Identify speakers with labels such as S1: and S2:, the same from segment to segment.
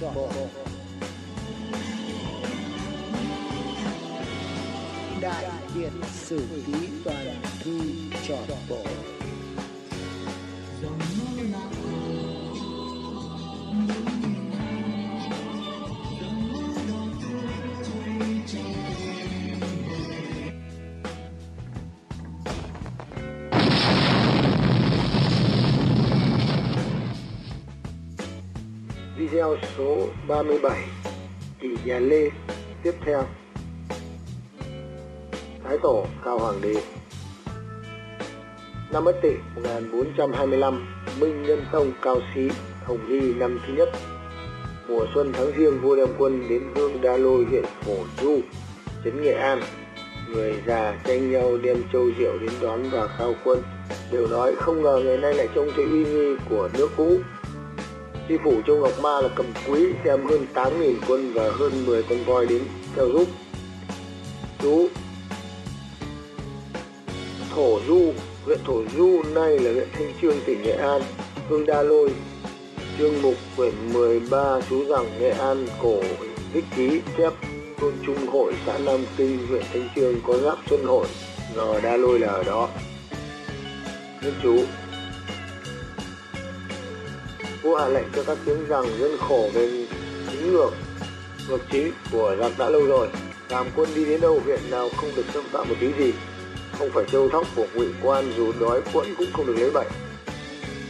S1: Chọn Bộ Đại Việt Sử Ký Toàn Thư Chọn Bộ.
S2: Video số 37 kỳ nhà Lê Tiếp theo. Thái Tổ, Cao Hoàng Đế. Năm Ất Tỵ 1425 Minh Nhân Tông, Cao sĩ Hồng Hy, năm thứ nhất. Mùa xuân tháng riêng, vua đem quân đến Hương Đa Lôi, huyện Phổ Du, Trấn Nghệ An. Người già tranh nhau đem châu rượu đến đón và khao quân. Đều nói không ngờ ngày nay lại trông thấy uy nghi của nước cũ. Tri phủ Châu Ngọc Ma là cầm quý đem hơn 8.000 quân và hơn 10 con voi đến theo giúp. Chú Thổ Du, huyện Thổ Du nay là huyện Thanh Trương tỉnh Nghệ An, Hương Đa Lôi. Chương mục quyển 13 chú rằng Nghệ An cổ đích ký chép thôn Trung hội xã Nam Kinh huyện Thanh Trương có giáp Xuân hội, giờ Đa Lôi là ở đó. Nhân chú vua hạ lệnh cho các tướng rằng dân khổ về chính ngược. Ngược trí của giặc đã lâu rồi. Làm quân đi đến đâu, huyện nào không được xâm phạm một tí gì. Không phải châu thóc của ngụy quan, dù đói quẫn cũng không được lấy bệnh.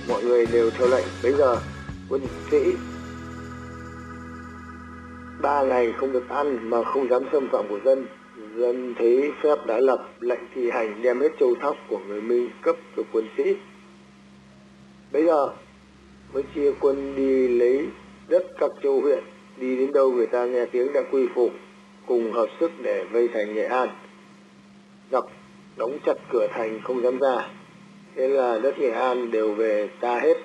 S2: Mọi người đều theo lệnh. Bây giờ, quân sĩ ba ngày không được ăn mà không dám xâm phạm của dân. Dân thấy phép đã lập lệnh thi hành đem hết châu thóc của người minh cấp cho quân sĩ. Bây giờ mới chia quân đi lấy đất các châu huyện, đi đến đâu người ta nghe tiếng đã quy phục, cùng hợp sức để vây thành nghệ an. Giặc đóng chặt cửa thành không dám ra, thế là đất nghệ an đều về ta hết.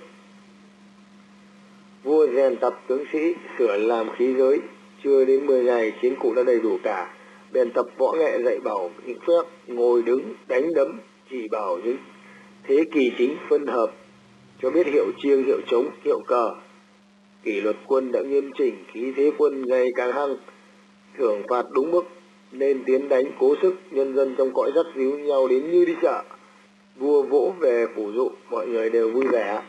S2: Vua rèn tập tướng sĩ, sửa làm khí giới, chưa đến 10 ngày chiến cụ đã đầy đủ cả. Bèn tập võ nghệ dạy bảo những phép ngồi đứng, đánh đấm, chỉ bảo những thế kỳ chính phân hợp cho biết hiệu chiêng, hiệu trống, hiệu cờ. Kỷ luật quân đã nghiêm chỉnh, khí thế quân ngày càng hăng, thưởng phạt đúng mức, nên tiến đánh cố sức, nhân dân trong cõi dắt díu nhau đến như đi chợ. Vua vỗ về phủ dụ, mọi người đều vui vẻ.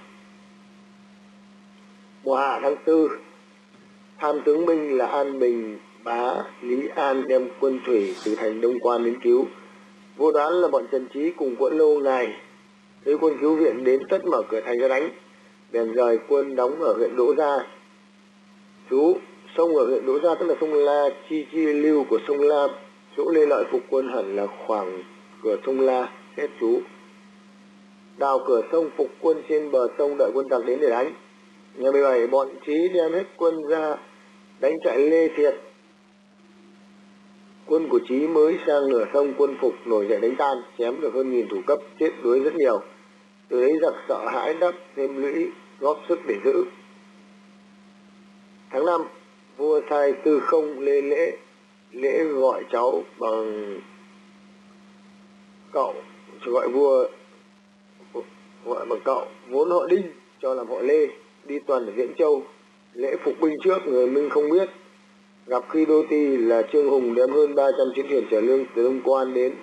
S2: Mùa hạ tháng tư, tham tướng minh là an bình bá lý an đem quân thủy từ thành đông quan đến cứu. Vô đoán là bọn trần trí cùng quận lâu ngày thấy quân cứu viện đến tất mở cửa thành ra đánh. Bèn rời quân đóng ở huyện đỗ gia. Chú, sông ở huyện đỗ gia tức là sông la chi chi lưu của sông la, chỗ lê lợi phục quân hẳn là khoảng cửa sông la, hết chú. Đào cửa sông phục quân trên bờ sông đợi quân tặc đến để đánh. Ngày 17 bọn trí đem hết quân ra đánh chạy lê thiệt. Quân của trí mới sang nửa sông, quân phục nổi dậy đánh tan, chém được hơn nghìn thủ cấp, chết đuối rất nhiều từ đấy giặc sợ hãi đắp thêm lũy góp sức để giữ. Tháng năm, vua sai tư không lê lễ lễ gọi cháu bằng cậu, gọi vua, gọi bằng cậu. Vốn họ đinh cho làm họ lê, đi tuần ở diễn châu. Lễ phục binh trước, người minh không biết. Gặp khi đô ti là trương hùng đem hơn 300 chiến thuyền trả lương từ đông quan đến.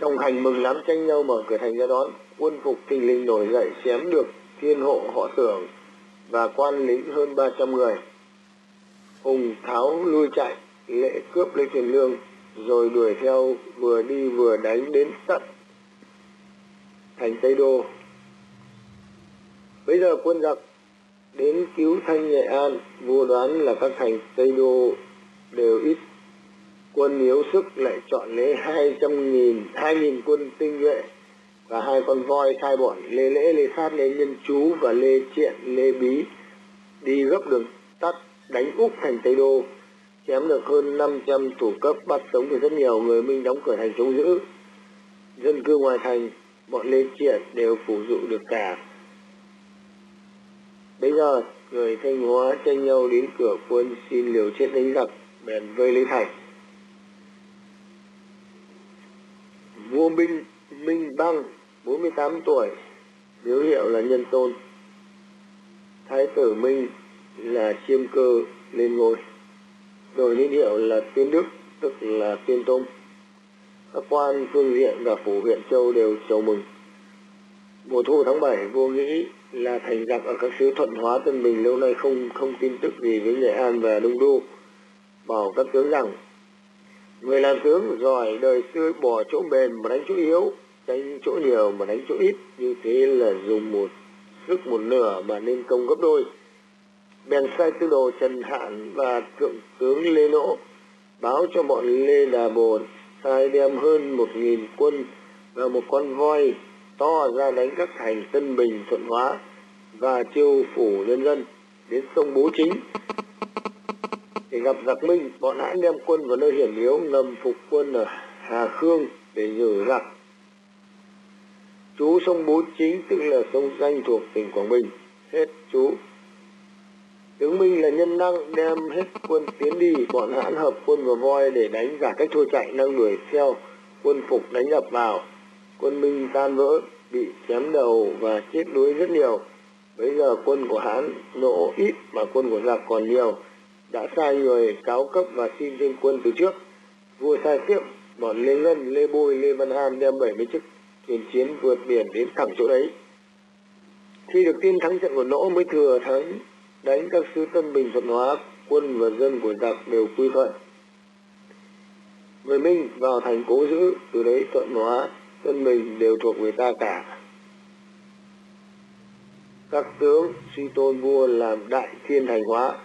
S2: Trong hành mừng lắm, tranh nhau mở cửa thành ra đón quân phục thình lình nổi dậy chém được thiên hộ họ tưởng và quan lính hơn 300 người. Hùng tháo lui chạy lệ cướp lấy tiền lương, rồi đuổi theo, vừa đi vừa đánh đến tận thành tây đô. Bây giờ quân giặc đến cứu thanh nghệ an, vua đoán là các thành tây đô đều ít quân yếu sức lại chọn lấy hai trăm nghìn, hai nghìn quân tinh nhuệ và hai con voi sai bọn lê lễ, lê phát, lê nhân chú và lê triện, lê bí, đi gấp đường tắt, đánh úp thành tây đô. Chém được hơn 500 thủ cấp, bắt sống được rất nhiều người minh đóng cửa thành chống giữ. Dân cư ngoài thành, bọn lê triện đều phủ dụ được cả. Bây giờ, người thanh hóa tranh nhau đến cửa quân xin liều chết đánh giặc, bèn vây lấy thành. Vua minh minh băng 48 tuổi, biểu hiệu là nhân tôn. Thái tử minh là chiêm cơ lên ngôi rồi niên hiệu là tuyên đức tức là tuyên tôn. Các quan phương diện và phủ huyện châu đều chào mừng. Mùa thu tháng 7 vua nghĩ là thành giặc ở các xứ thuận hóa tân bình lâu nay không không tin tức gì với nghệ an và đông đô bảo các tướng rằng người làm tướng giỏi đời xưa bỏ chỗ bền mà đánh chỗ yếu đánh chỗ nhiều mà đánh chỗ ít, như thế là dùng một sức một nửa mà nên công gấp đôi. Bèn sai tư đồ trần hạn và thượng tướng lê nỗ báo cho bọn lê đà bồn sai đem hơn một nghìn quân và một con voi to ra đánh các thành tân bình, thuận hóa và chiêu phủ nhân dân đến sông bố chính. Để gặp giặc minh, bọn hãn đem quân vào nơi hiểm yếu, ngầm phục quân ở hà khương để nhử giặc chú sông bố chính tức là sông danh thuộc tỉnh quảng bình. Hết chú. Tướng minh là nhân năng đem hết quân tiến đi, bọn hãn hợp quân và voi để đánh giả cách thua chạy đang đuổi theo quân phục đánh ập vào. Quân minh tan vỡ, bị chém đầu và chết đuối rất nhiều. Bây giờ quân của hãn nỗ ít mà quân của giặc còn nhiều. Đã sai người cáo cấp và xin thêm quân từ trước. Vua sai tiếp bọn lê ngân, lê bôi, lê văn ham đem 70 chiếc thuyền chiến vượt biển đến thẳng chỗ đấy. Khi được tin thắng trận của nỗ mới thừa thắng đánh các sứ tân bình thuận hóa, quân và dân của giặc đều quy thuận. Người minh vào thành cố giữ, từ đấy thuận hóa tân bình đều thuộc về ta cả. Các tướng suy tôn vua làm đại thiên thành hóa.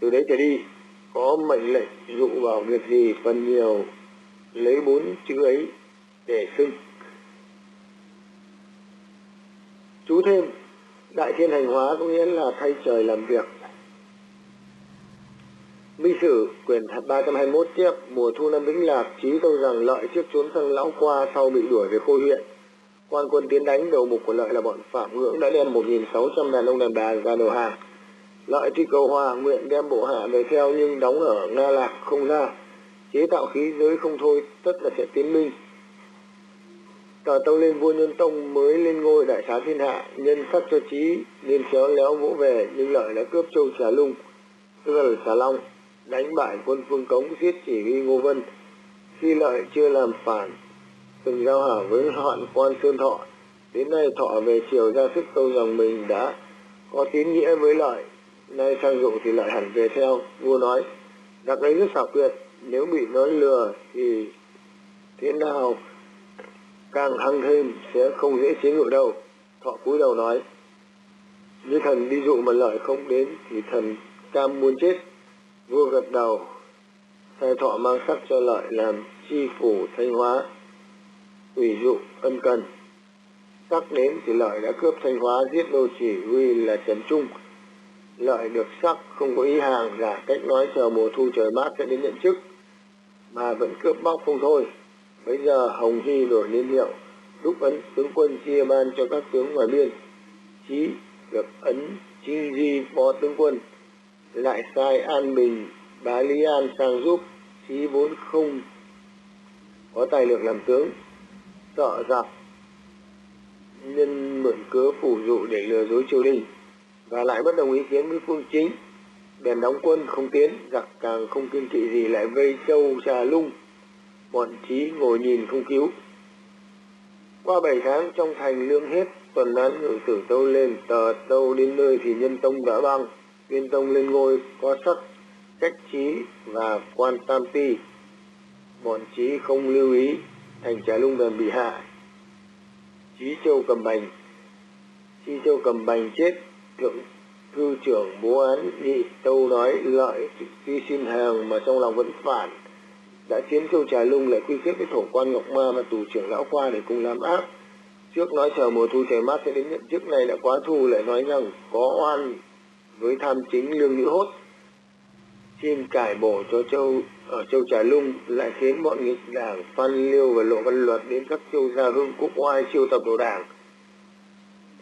S2: Từ đấy trở đi, có mệnh lệnh dụ vào việc gì phần nhiều, lấy bốn chữ ấy để xưng chú thêm đại thiên hành hóa có nghĩa là thay trời làm việc. Minh sử quyển 321 tiếp, mùa thu năm Vĩnh Lạc trí câu rằng lợi trước trốn sang lão qua sau bị đuổi về khôi huyện. Quan quân tiến đánh đầu mục của lợi là bọn phạm ngưỡng đã đem 1.600 đàn ông đàn bà ra đầu hàng. Lợi thì cầu hòa nguyện đem bộ hạ về theo nhưng đóng ở nga lạc không ra. Chế tạo khí giới không thôi, tất là sẽ tiến minh tờ tâu lên vua nhân tông mới lên ngôi đại xá thiên hạ, nhân sắc cho trí liền khéo léo vỗ về, nhưng lợi đã cướp châu xà lung, tức là xà long, đánh bại quân phương cống giết chỉ huy ngô vân. Khi lợi chưa làm phản, từng giao hảo với hoạn quan sơn thọ. Đến nay thọ về chiều ra sức tâu rằng mình đã có tín nghĩa với lợi nay sang dụ thì lợi hẳn về theo, vua nói đặc ấy rất xảo quyệt, nếu bị nó lừa thì thế nào càng hăng thêm sẽ không dễ chế ngự đâu. Thọ cúi đầu nói như thần đi dụ mà lợi không đến thì thần cam muốn chết. Vua gật đầu sai thọ mang sắc cho lợi làm chi phủ thanh hóa, ủy dụ ân cần. Sắc đến thì lợi đã cướp thanh hóa, giết đô chỉ huy là trần trung. Lợi được sắc, không có ý hàng giả cách nói chờ mùa thu trời mát sẽ đến nhận chức, mà vẫn cướp bóc không thôi bây giờ hồng hy đổi niên hiệu lúc ấn tướng quân chia ban cho các tướng ngoài biên. Chí được ấn Trinh di phó tướng quân, lại sai an bình, bá lý an sang giúp chí vốn không có tài lực làm tướng. Sợ giặc, nhân mượn cớ phủ dụ để lừa dối triều đình, và lại bất đồng ý kiến với phương chính. Bèn đóng quân không tiến, giặc càng không kiên kỵ gì lại vây châu trà lung bọn trí ngồi nhìn không cứu. Qua bảy tháng trong thành lương hết, tuần án ngự tử tâu lên tờ tâu đến nơi thì nhân tông đã băng. Viên tông lên ngôi, có sắc, cách trí và quan tam ti. Bọn trí không lưu ý, thành trà lung đần bị hại trí châu cầm bành. Trí châu cầm bành chết, thượng thư trưởng bố án nhị tâu nói lợi đi xin hàng mà trong lòng vẫn phản đã khiến châu trà lung lại quy kết với thổ quan ngọc ma và tù trưởng lão khoa để cùng làm ác. Trước nói chờ mùa thu trời mát sẽ đến, nhận chức này đã quá thu lại nói rằng có oan với tham chính lương nữ hốt. Xin cải bổ cho châu, ở châu trà lung lại khiến bọn nghịch đảng phan liêu và lộ văn luật đến các châu gia hương quốc oai siêu tập đồ đảng.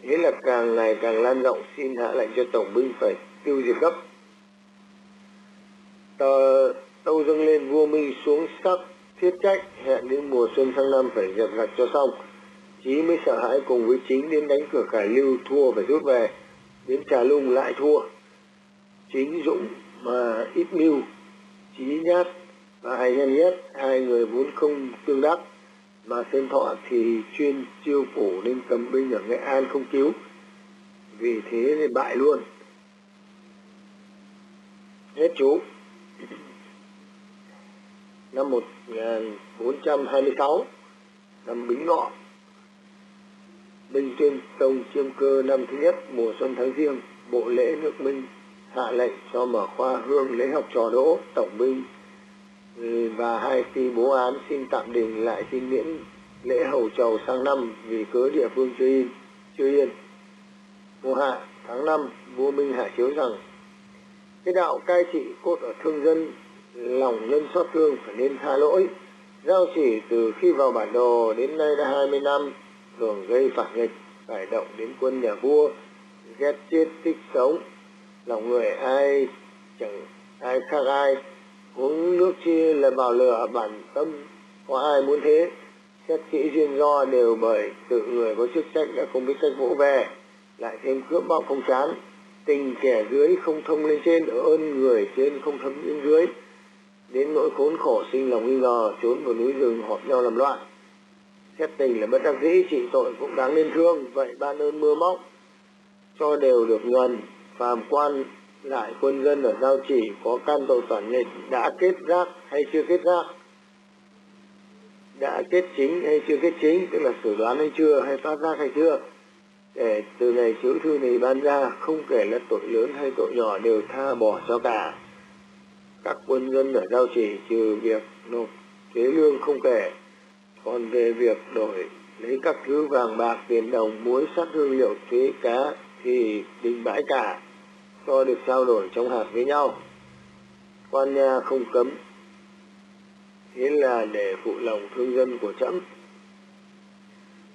S2: Thế là càng ngày càng lan rộng, xin hạ lệnh cho tổng binh phải tiêu diệt gấp. Tờ tâu dâng lên, vua minh xuống sắc thiết trách, hẹn đến mùa xuân sang năm phải dẹp giặc cho xong. Chí mới sợ hãi cùng với chính đến đánh cửa cải lưu, thua phải rút về. Đến trà lung lại thua. Chính dũng mà ít mưu trí nhát và hay nhân nhất, hai người vốn không tương đắc. Mà xem thọ thì chuyên chiêu phủ nên cầm binh ở nghệ an không cứu. Vì thế thì bại luôn. Hết chú năm 1426 ờ, năm Bính Ngọ. Minh Tuyên Tông chiêm cơ năm thứ nhất, mùa xuân tháng riêng, bộ lễ nước Minh hạ lệnh cho mở khoa hương lễ học trò đỗ tổng binh. Ừ, và hai khi bố án xin tạm đình lại xin miễn lễ hầu trầu sang năm vì cớ địa phương chưa yên chưa yên. Mùa hạ tháng năm, vua minh hạ chiếu rằng, cái đạo cai trị cốt ở thương dân lòng nhân xót thương phải nên tha lỗi. Giao chỉ từ khi vào bản đồ đến nay đã 20 năm, thường gây phản nghịch, phải động đến quân nhà vua, ghét chết thích sống. Lòng người ai, chẳng ai khác ai, uống nước chia là vào lửa, bản tâm có ai muốn thế? Xét kỹ duyên do đều bởi tự người có chức trách đã không biết cách vỗ về, lại thêm cướp bóc không chán. Tình kẻ dưới không thông lên trên, ơn người trên không thấm lên dưới đến nỗi khốn khổ sinh lòng nghi ngờ, trốn vào núi rừng họp nhau làm loạn. Xét tình là bất đắc dĩ, trị tội cũng đáng nên thương, vậy ban ơn mưa móc cho đều được nhuần, phàm quan lại quân dân ở giao chỉ có can tội phản nghịch, đã kết giác hay chưa kết giác? Đã kết chính hay chưa kết chính, tức là xử đoán hay chưa, hay phát giác hay chưa? Để từ ngày chữ thư này ban ra, không kể là tội lớn hay tội nhỏ đều tha bỏ cho cả các quân dân ở giao chỉ trừ việc nộp thuế lương không kể. Còn về việc đổi lấy các thứ vàng bạc, tiền đồng, muối sắt hương liệu, thuế cá thì đình bãi cả, cho được trao đổi trong hạt với nhau. Quan nha không cấm. Thế là để phụ lòng thương dân của trẫm.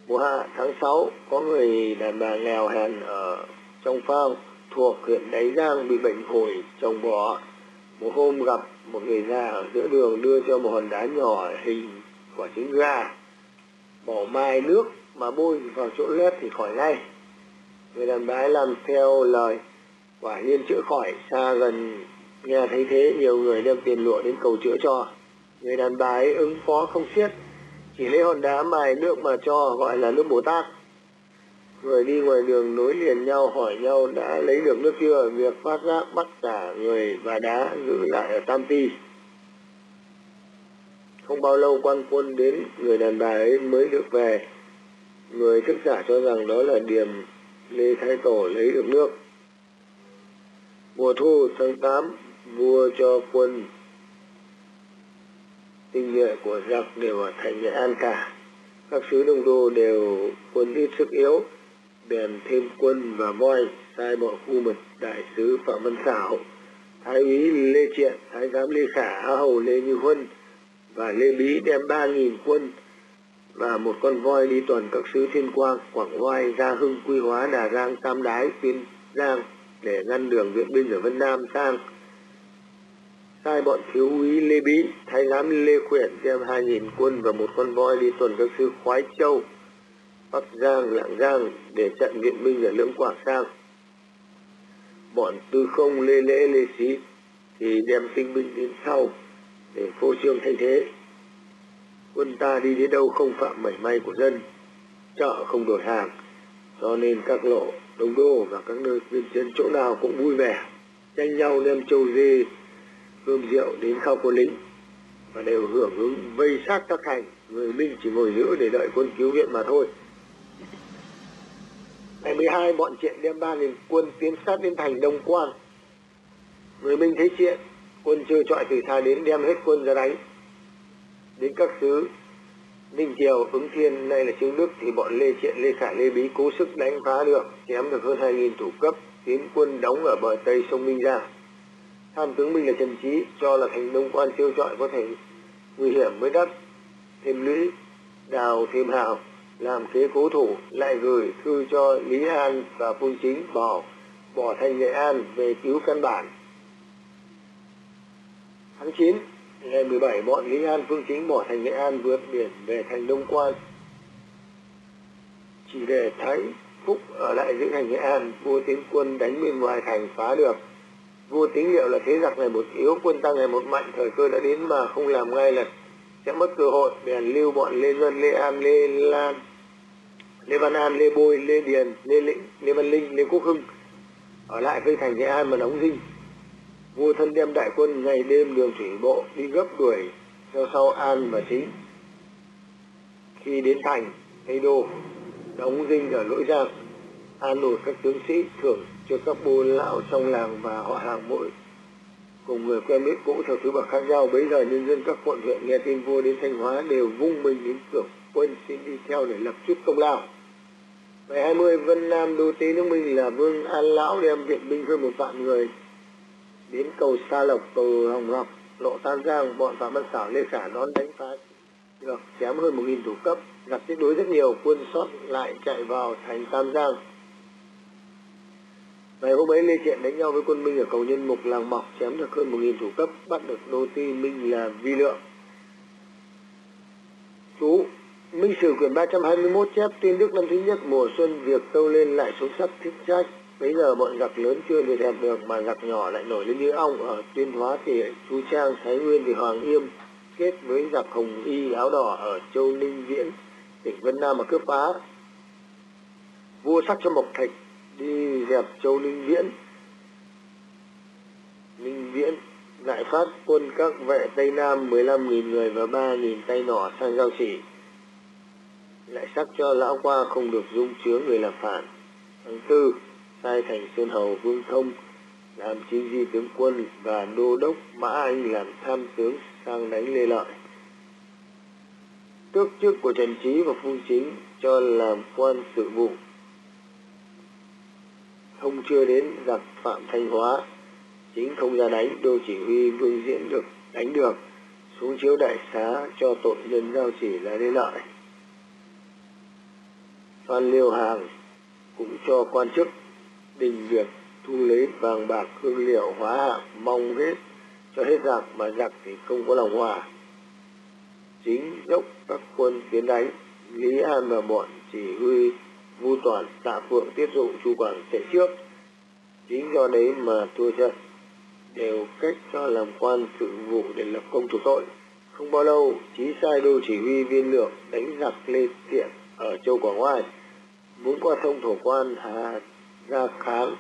S2: Mùa hạ tháng 6 có người đàn bà nghèo hèn ở trong phao thuộc huyện đáy giang bị bệnh phổi trồng bỏ một hôm gặp một người già ở giữa đường đưa cho một hòn đá nhỏ hình quả trứng gà. Bỏ mai nước mà bôi vào chỗ lết thì khỏi ngay. Người đàn bà ấy làm theo lời, quả nhiên chữa khỏi. Xa gần, nghe thấy thế, nhiều người đem tiền lụa đến cầu chữa cho. Người đàn bà ấy ứng phó không xiết, chỉ lấy hòn đá mài nước mà cho, gọi là nước bồ tát người đi ngoài đường nối liền nhau, hỏi nhau, đã lấy được nước chưa? Việc phát giác bắt cả người và đá giữ lại ở tam ti. Không bao lâu, quan quân đến, người đàn bà ấy mới được về. Người thức giả cho rằng đó là điềm lê thái tổ lấy được nước. Mùa thu tháng 8 vua cho quân tinh nhuệ của giặc đều ở thành nghệ an cả. Các sứ đông đô đều quân ít sức yếu bèn thêm quân và voi sai bộ khu mật đại sứ phạm văn xảo. Thái úy lê triện, thái giám lê khả hầu lê như huân và lê bí đem ba nghìn quân và một con voi đi tuần các sứ thiên quang, quảng oai, gia hưng, quy hóa đà giang tam đái, tuyên giang để ngăn đường viện binh ở vân nam sang. Sai bọn thiếu úy lê bí, thái giám lê khuyển đem hai nghìn quân và một con voi đi tuần các sứ khoái châu bắc giang lạng giang để chặn viện binh ở lưỡng quảng sang bọn tư không lê lễ lê xí thì đem tinh binh đến sau để phô trương thay thế. Quân ta đi đến đâu không phạm mảy may của dân, chợ không đổi hàng cho nên các lộ đông đô và các nơi biên chiến chỗ nào cũng vui vẻ, tranh nhau đem châu dê cơm rượu đến khao quân lính và đều hưởng ứng vây sát các thành. Người minh chỉ ngồi giữ để đợi quân cứu viện mà thôi ngày 12 bọn triện đem ba nghìn quân tiến sát đến thành đông quang. Người minh thấy triện quân chưa trọi từ xa đến đem hết quân ra đánh. Đến các xứ, ninh triều, ứng thiên, nay là trương đức, thì bọn lê triện, lê khả, lê bí cố sức đánh phá được, chém được hơn hai nghìn thủ cấp, tiến quân đóng ở bờ tây sông minh ra tham tướng minh là trần trí cho là thành đông quan siêu trọi có thể nguy hiểm với đất thêm lũy, đào, thêm hào làm kế cố thủ lại gửi thư cho lý an và phương chính bỏ bỏ thành nghệ an về cứu căn bản tháng 9 ngày 17 bọn lý an phương chính bỏ thành nghệ an vượt biển về thành đông quan chỉ để thái Phúc ở lại giữ thành Nghệ An, vua tiến quân đánh bên ngoài thành phá được. Vua tính liệu là thế giặc này một yếu, quân ta ngày một mạnh, thời cơ đã đến mà không làm ngay là sẽ mất cơ hội. Bèn lưu bọn Lê dân Lê An, Lê Lan, Lê Văn An, Lê Bôi, Lê Điền, Lê Lĩnh, Lê Văn Linh, Lê Quốc Hưng ở lại với thành Nghệ An mà đóng dinh. Vua thân đem đại quân ngày đêm đường thủy bộ đi gấp đuổi theo sau An và Chính. Khi đến thành, Tây Đô, đóng dinh ở Lỗi Giang, an ủi các tướng sĩ thưởng cho các bô lão trong làng và họ hàng mỗi cùng người quen biết cũ theo thứ bậc khác nhau bấy giờ nhân dân các quận huyện nghe tin vua đến thanh hóa đều vung mình đến cửa quân xin đi theo để lập chút công lao ngày 20 vân nam đô tế nước minh là vương an lão đem viện binh hơn một vạn người đến cầu sa lộc, cầu hồng ngọc, lộ tam giang. Bọn phạm văn xảo, lê khả đón đánh phá. Được, chém hơn một nghìn thủ cấp, gặp tiếp đối rất nhiều, quân sót lại chạy vào thành tam giang. Ngày hôm ấy lê thiện đánh nhau với quân minh ở cầu nhân mục, làng mọc, chém được hơn một nghìn thủ cấp, bắt được đô ti minh là vi lượng. Chú minh sử quyển 321 chép tiên đức năm thứ nhất mùa xuân, việc tâu lên lại xuống sắc thích trách. Bây giờ bọn giặc lớn chưa được đẹp được mà giặc nhỏ lại nổi lên như ong ở tuyên hóa thì chú trang, thái nguyên thì hoàng yêm kết với giặc hồng y áo đỏ ở châu ninh viễn, tỉnh vân nam mà cướp phá. Vua sắc cho mộc thạch đi dẹp châu ninh viễn. Ninh viễn lại phát quân các vệ tây nam 15.000 người và 3.000 tay nỏ sang giao chỉ lại sắc cho lão qua không được dung chứa người làm phản. Tháng tư, sai thành sơn hầu vương thông, làm chính di tướng quân và đô đốc mã anh làm tham tướng sang đánh lê lợi. Tước chức của trần trí và phu chính cho làm quan sự vụ. Không chưa đến giặc phạm thanh hóa, chính không ra đánh, đô chỉ huy vương diễn được, đánh được, xuống chiếu đại xá cho tội nhân giao chỉ là lê lợi phan liêu hàng cũng cho quan chức đình việc thu lấy vàng bạc hương liệu hóa hạng mong hết cho hết giặc mà giặc thì không có lòng hòa. Chính dốc các quân tiến đánh, lý an và bọn chỉ huy vu toàn tạ phượng tiết dụng chu quảng chạy trước. Chính do đấy mà thua trận, đều cách cho làm quan sự vụ để lập công chủ tội. Không bao lâu, chí sai đô chỉ huy viên lượng đánh giặc lê tiện ở châu quảng oai muốn qua sông thổ quan hà ra kháng,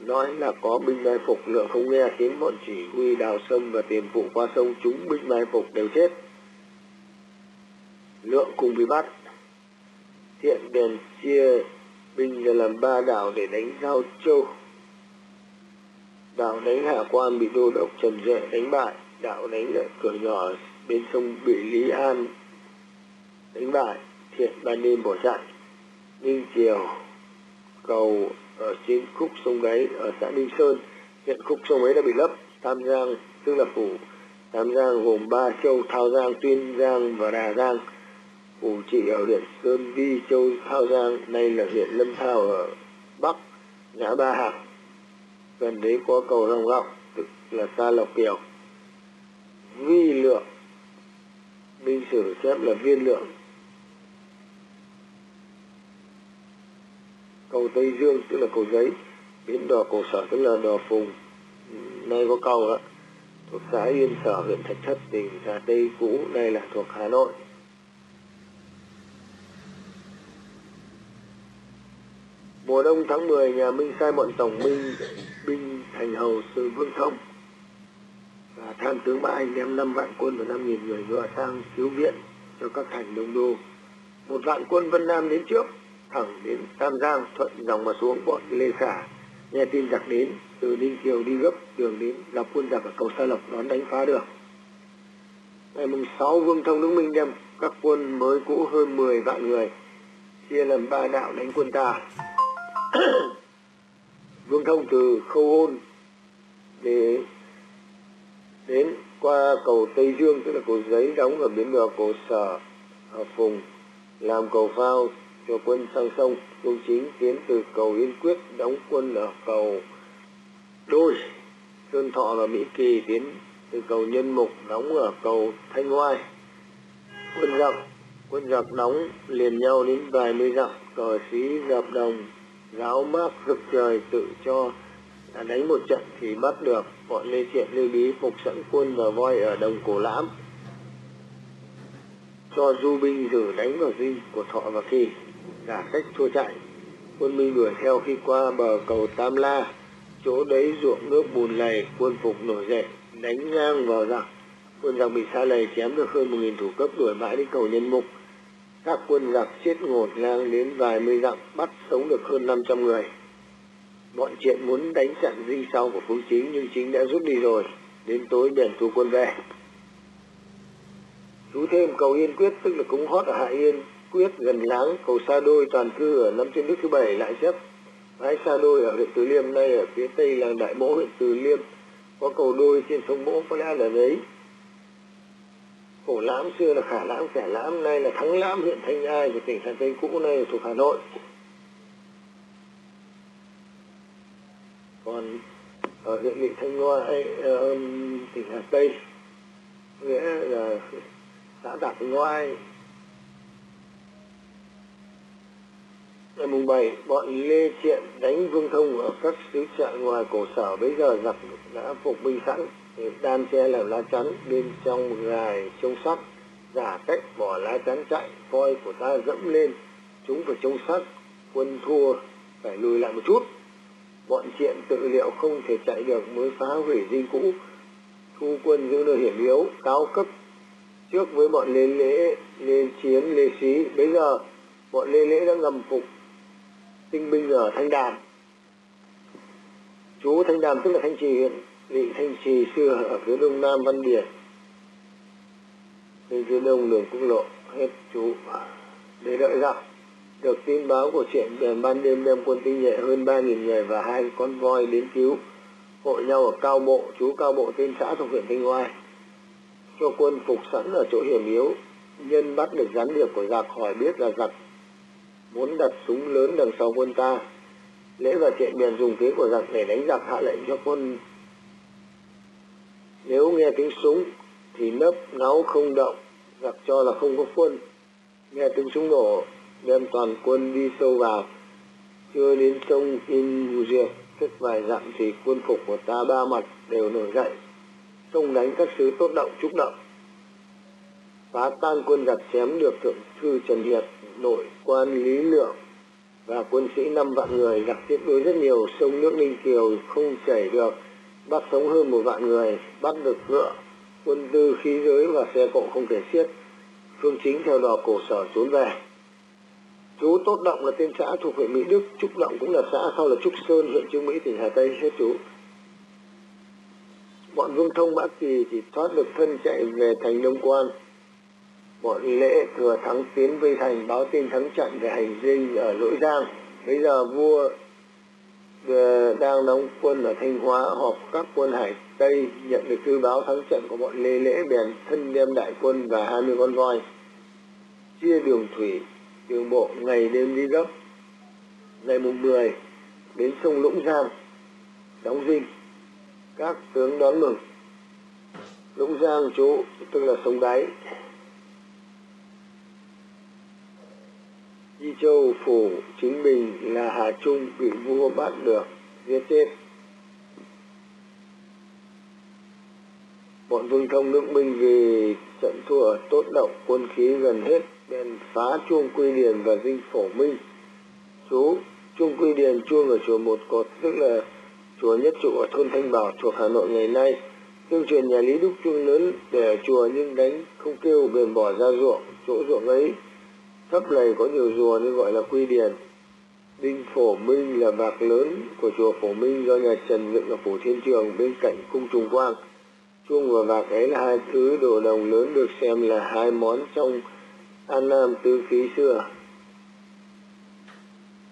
S2: nói là có binh mai phục lượng không nghe khiến bọn chỉ huy đào sâm và tiền phụ qua sông chúng binh mai phục đều chết. Lượng cùng bị bắt. Thiện bèn chia binh ra làm ba đảo để đánh giao châu. Đảo đánh hạ quan bị đô đốc trần duệ đánh bại. Đảo đánh ở cửa nhỏ bên sông bị lý an đánh bại. Thiện ban đêm bỏ chạy ninh chiều cầu ở trên khúc sông đáy ở xã ninh sơn. Hiện khúc sông ấy đã bị lấp. Tam giang, tức là phủ. Tam giang gồm ba châu, thao giang, tuyên giang và đà giang. Phủ trị ở huyện sơn vi, châu thao giang, nay là huyện lâm thao ở bắc, ngã ba hạc. Gần đấy có cầu rồng gọng, tức là xa lộc kiều. Vi lượng, minh sử chép là viên lượng. Cầu tây dương, tức là cầu giấy, bến đò cổ sở, tức là đò phùng. Nay có cầu đó thuộc xã yên sở, huyện thạch thất, tỉnh hà tây cũ, nay là thuộc hà nội. Mùa đông tháng 10 nhà minh sai bọn tổng binh binh thành hầu sư vương thông. Và tham tướng mã anh đem năm vạn quân và năm nghìn người ngựa sang cứu viện cho các thành đông đô. Một vạn quân vân nam đến trước thẳng đến tam giang, thuận, dòng mà xuống, bọn lê khả. Nghe tin giặc đến, từ ninh kiều đi gấp, đường đến gặp quân giặc ở cầu sa lộc đón đánh phá được. Ngày mùng sáu, vương thông, Đức minh đem các quân mới cũ hơn 10 vạn người, chia làm ba đạo đánh quân ta. Vương thông từ khâu hôn để, đến qua cầu tây dương, tức là cầu giấy đóng ở bến đò cầu sở ở phùng, làm cầu phao cho quân sang sông. Công chính tiến từ cầu yên quyết đóng quân ở cầu đôi, sơn thọ và mỹ kỳ tiến từ cầu nhân mục đóng ở cầu thanh oai. Quân giặc quân giặc đóng liền nhau đến vài mươi dặm. Cờ xí dập đồng, giáo mát rực trời tự cho đã đánh một trận thì bắt được bọn lê thiện, lê bí phục sẵn quân và voi ở đồng cổ lãm. Cho du binh thử đánh vào dinh của thọ và kỳ cả cách thua chạy quân minh đuổi theo khi qua bờ cầu tam la, chỗ đấy ruộng nước bùn lầy, quân phục nổi dậy, đánh ngang vào giặc. Quân giặc bị xa lầy chém được hơn một nghìn thủ cấp đuổi mãi đến cầu nhân mục. Các quân giặc chết ngột ngang đến vài mươi dặm bắt sống được hơn năm trăm người. Bọn triện muốn đánh chặn dinh sau của phương chính, nhưng chính đã rút đi rồi. Đến tối bèn thu quân về. Chú thêm cầu yên quyết, tức là cúng hót ở hạ yên quyết gần láng cầu sa đôi toàn cư ở năm trên nước thứ bảy lại xếp bãi sa đôi ở huyện từ liêm nay ở phía tây làng đại mỗ huyện từ liêm. Có cầu đôi trên sông mỗ có lẽ là đấy. Cổ lãm xưa là khả lãm kẻ lãm nay là thắng lãm huyện thanh ai của tỉnh hà tây cũ nay thuộc hà nội. Còn ở huyện lị thanh ngoai uh, ờ, tỉnh hà tây nghĩa là xã đạc ngoai ngày mùng 7 bọn lê Thiện đánh vương thông ở các xứ chợ ngoài cổ sở. Bây giờ giặc đã phục binh sẵn đan che làm lá chắn bên trong gài trông sắt giả cách bỏ lá chắn chạy, voi của ta dẫm lên, chúng phải trông sắt quân thua, phải lùi lại một chút. Bọn Thiện tự liệu không thể chạy được, mới phá hủy dinh cũ. Thu quân giữ nơi hiểm yếu, cao cấp. Trước với bọn lê lễ, lê chiến, lê xí, bây giờ bọn lê lễ đã ngầm phục tinh binh ở thanh đàm. Chú thanh đàm tức là thanh trì huyện, vị thanh trì xưa ở phía đông nam văn điển bên phía đông đường quốc lộ, hết chú để đợi giặc được tin báo của chuyện bèn ban đêm đem quân tinh nhuệ hơn ba nghìn người và hai con voi đến cứu, hội nhau ở cao bộ, chú cao bộ tên xã thuộc huyện thanh oai. Cho quân phục sẵn ở chỗ hiểm yếu, nhân bắt được gián điệp của giặc hỏi biết là giặc muốn đặt súng lớn đằng sau quân ta. Lễ và thiện bèn dùng kế của giặc để đánh giặc hạ lệnh cho quân. Nếu nghe tiếng súng, thì nấp náu không động, giặc cho là không có quân. Nghe tiếng súng nổ, đem toàn quân đi sâu vào. Chưa đến sông in mù cách vài dặm thì quân phục của ta ba mặt đều nổi dậy. Xông đánh các sứ tốt động trúc động. Phá tan quân giặc chém được thượng thư trần hiệp nội quan lý lượng và quân sĩ năm vạn người gặp tiếp đối rất nhiều sông nước ninh kiều không chảy được, bắt sống hơn một vạn người, bắt được ngựa, quân tư khí giới và xe cộ không thể xiết. Phương chính theo đò cổ sở trốn về. Chú tốt động là tên xã thuộc huyện mỹ đức, trúc động cũng là xã sau là trúc sơn, huyện trương mỹ, tỉnh hà tây, hết chú. Bọn vương thông mã kỳ thì thoát được thân chạy về thành đông quan bọn lễ thừa thắng tiến vây thành, báo tin thắng trận về hành dinh ở lỗi giang. Bây giờ vua ờ, đang đóng quân ở thanh hóa, họp các quân hải tây, nhận được thư báo thắng trận của bọn lê lễ bèn thân đem đại quân và hai mươi con voi, chia đường thủy, đường bộ ngày đêm đi gấp ngày mùng 10 đến sông lũng giang, đóng dinh. Các tướng đón mừng. Lũng giang, chú, tức là sông đáy Di Châu Phủ Chính mình là Hà Trung bị vua bắt được giết chết. Bọn Vương Thông nước Minh vì trận thua ở tốt động quân khí gần hết bèn phá chuông quy điền và dinh phổ minh. Chú chuông quy điền chuông ở chùa một cột tức là chùa nhất trụ ở thôn Thanh Bảo thuộc Hà Nội ngày nay. Tương truyền nhà Lý đúc chuông lớn để ở chùa nhưng đánh không kêu bèn bỏ ra ruộng, chỗ ruộng ấy thấp này có nhiều rùa nên gọi là quy điền. Đinh phổ minh là vạc lớn của chùa phổ minh do nhà trần dựng ở phủ thiên trường bên cạnh cung trùng quang. Chuông và vạc ấy là hai thứ đồ đồng lớn được xem là hai món trong an nam tứ khí xưa.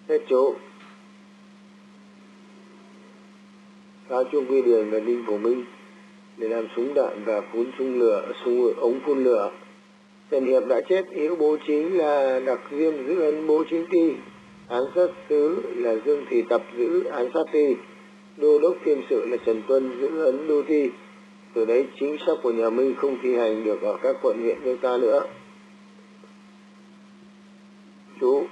S2: Hết chỗ. Pháo chuông quy điền và đinh phổ minh để làm súng đạn và phun súng lửa, súng ống phun lửa. Trần Hiệp đã chết, yếu bố chính là đặc diêm giữ ấn bố chính ti. Án sát sứ là dương thị tập giữ án sát ti. Đô đốc thiêm sự là trần tuân giữ ấn đô thi từ đấy, chính sách của nhà minh không thi hành được ở các quận huyện nước ta nữa. Chú,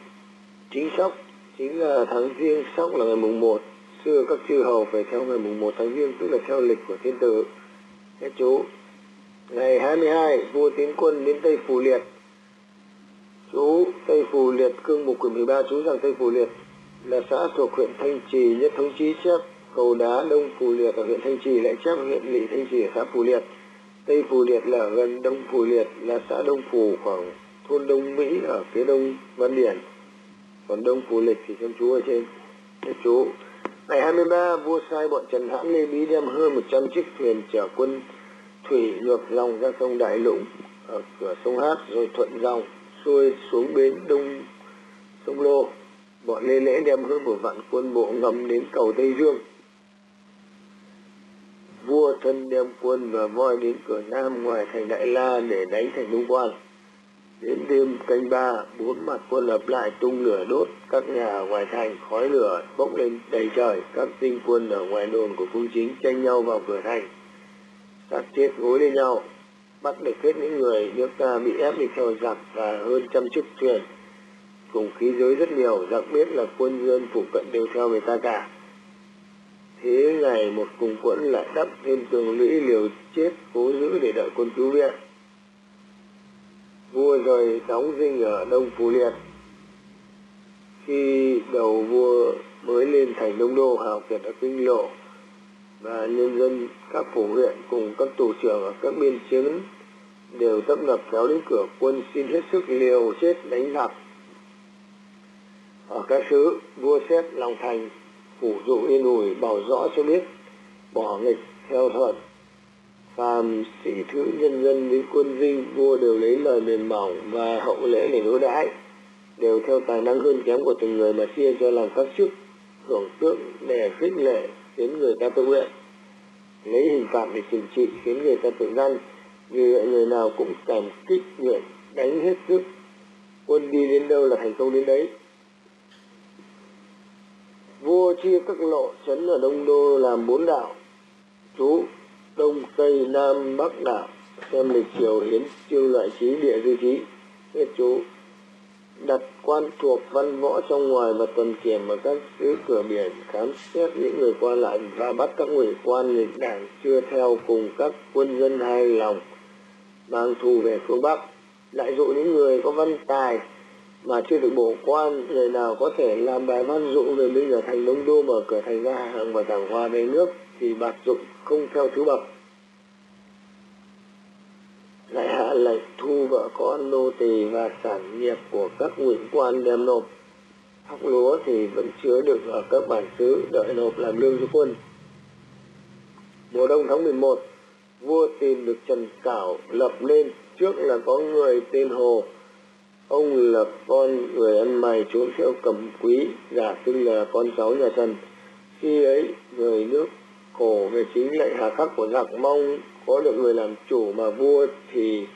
S2: chính sóc chính là tháng riêng sóc là ngày mùng 1 xưa các chư hầu phải theo ngày mùng 1 tháng riêng tức là theo lịch của thiên tử. Thế chú ngày 22 vua tiến quân đến tây phù liệt. Chú tây phù liệt, cương mục quyển 13 chú rằng tây phù liệt, là xã thuộc huyện thanh trì, nhất thống chí chép cầu đá đông phù liệt ở huyện thanh trì, lại chép huyện lỵ thanh trì ở xã phù liệt. Tây phù liệt là gần đông phù liệt, là xã đông phù, khoảng thôn đông mỹ ở phía đông văn điển. Còn đông phù lịch thì trong chú ở trên. Thế chú, ngày 23 vua sai bọn trần hãn lê bí đem hơn 100 chiếc thuyền chở quân thủy ngược dòng ra sông đại lũng, ở cửa sông hát rồi thuận dòng, xuôi xuống bến đông sông lô. Bọn lê lễ đem hơn một vạn quân bộ ngầm đến cầu tây dương. Vua thân đem quân và voi đến cửa nam ngoài thành đại la để đánh thành đông quan. Đến đêm canh ba, bốn mặt quân lập lại tung lửa đốt các nhà ngoài thành, khói lửa bốc lên đầy trời. Các tinh quân ở ngoài đồn của phương chính tranh nhau vào cửa thành các chết gối lên nhau, bắt được hết những người nước ta bị ép đi theo giặc và hơn trăm chiếc thuyền. Cùng khí giới rất nhiều, giặc biết là quân dân phụ cận đều theo người ta cả. Thế ngày một cùng quẫn lại đắp thêm tường lũy liều chết cố giữ để đợi quân cứu viện. Vua rời đóng dinh ở đông phú liệt. Khi đầu vua mới lên thành đông đô, hào kiệt ở kinh lộ và nhân dân, các phủ huyện cùng các tù trưởng ở các biên chứng đều tấp nập kéo đến cửa quân xin hết sức liều chết đánh giặc. Ở các xứ, vua xét lòng thành phủ dụ yên ủi bảo rõ cho biết bỏ nghịch theo thuận. Phàm sĩ thứ nhân dân đến quân dinh, vua đều lấy lời mềm mỏng và hậu lễ để đối đãi, đều theo tài năng hơn kém của từng người mà chia cho làm các chức, hưởng tước để khích lệ khiến người ta tự nguyện. Lấy hình phạt để trừng trị khiến người ta tự ngăn, vì vậy người nào cũng cảm kích nguyện đánh hết sức quân đi đến đâu là thành công đến đấy. Vua chia các lộ trấn ở đông đô làm bốn đạo chú đông tây nam bắc đạo xem lịch triều hiến chương loại trí địa dư trí. Hết chú đặt quan thuộc văn võ trong ngoài và tuần kiểm ở các xứ cửa biển, khám xét những người qua lại và bắt các ngụy quan nghịch đảng chưa theo cùng các quân dân hai lòng, mang thù về phương bắc. Lại dụ những người có văn tài mà chưa được bổ quan, người nào có thể làm bài văn dụ về bây giờ thành đông đô mở cửa thành ra hàng và giảng hòa về nước, thì bạc dụng không theo thứ bậc lại hạ lệnh thu vợ con nô tỳ và sản nghiệp của các ngụy quan đem nộp. Thóc lúa thì vẫn chứa được ở các bản xứ, đợi nộp làm lương cho quân. Mùa đông tháng 11 vua tìm được trần cảo lập lên trước là có người tên hồ. Ông là con người ăn mày trốn theo cầm quý, giả xưng là con cháu nhà trần. Khi ấy, người nước cổ về chính lệnh hà khắc của giặc mong có được người làm chủ mà vua thì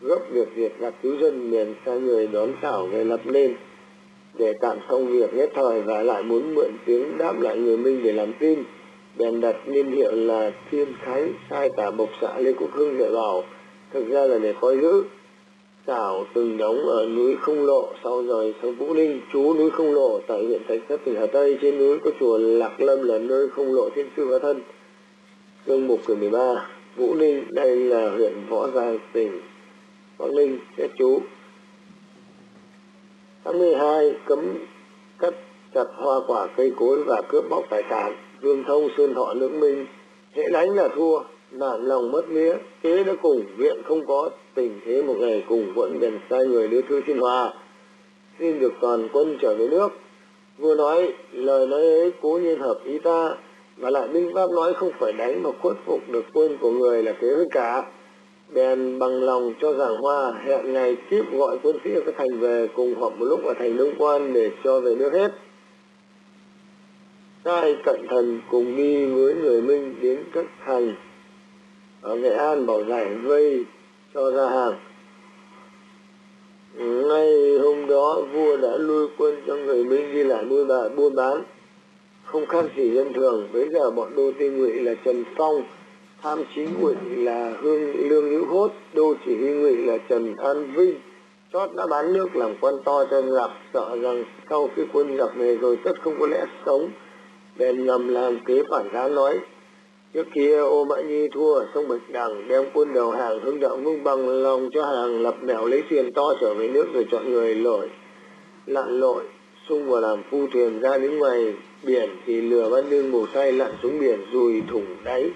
S2: gấp việc việc gặp cứu dân miền sai người đón thảo về lập lên để tạm xong việc nhất thời và lại muốn mượn tiếng đáp lại người minh để làm tin bèn đặt niên hiệu là thiên khánh sai cả bộc xã lê quốc hưng để bảo thực ra là để coi giữ Tảo từng đóng ở núi Không Lộ, sau rồi sang Vũ Ninh, chú núi Không Lộ tại huyện Thạch Thất tỉnh Hà Tây. Trên núi có chùa Lạc Lâm là nơi Không Lộ Thiên Sư Hóa Thân. chương mục quyển 13, Vũ Ninh, đây là huyện Võ Giang tỉnh Quảng Ninh, sẽ chú. Tháng 12, cấm cắt chặt hoa quả cây cối và cướp bóc tài sản. Dương Thông, Sơn Thọ, Lưỡng Minh, hễ đánh là thua, nản lòng mất mía kế đã cùng viện không có tình thế một ngày cùng quận bèn sai người đưa thư xin hòa xin được toàn quân trở về nước vừa nói lời nói ấy cố nhiên hợp ý ta và lại binh pháp nói không phải đánh mà khuất phục được quân của người là thế hơn cả. Bèn bằng lòng cho giảng hoa hẹn ngày tiếp gọi quân sĩ ở các thành về, cùng họp một lúc ở thành đông quan để cho về nước hết. Sai cận thần cùng đi với người minh đến các thành. Ở nghệ an bảo giải vây cho ra hàng. Ngay hôm đó vua đã lui quân cho người minh đi lại buôn bán không khác gì dân thường. Bây giờ bọn đô thị ngụy là trần phong, tham chính ngụy là hương lương hữu hốt, đô chỉ huy ngụy là trần an vinh. Chót đã bán nước làm quan to cho giặc sợ rằng sau khi quân giặc về rồi tất không có lẽ sống. Bèn ngầm làm kế phản gián nói, trước kia, ô mã nhi thua ở sông bạch đằng, đem quân đầu hàng hưng đạo ngưng bằng lòng cho hàng lập mèo lấy thuyền to trở về nước rồi chọn người lội. Lặn lội xung vào làm phu thuyền ra đến ngoài biển thì lừa văn đương ngủ say lặn xuống biển rùi thủng đáy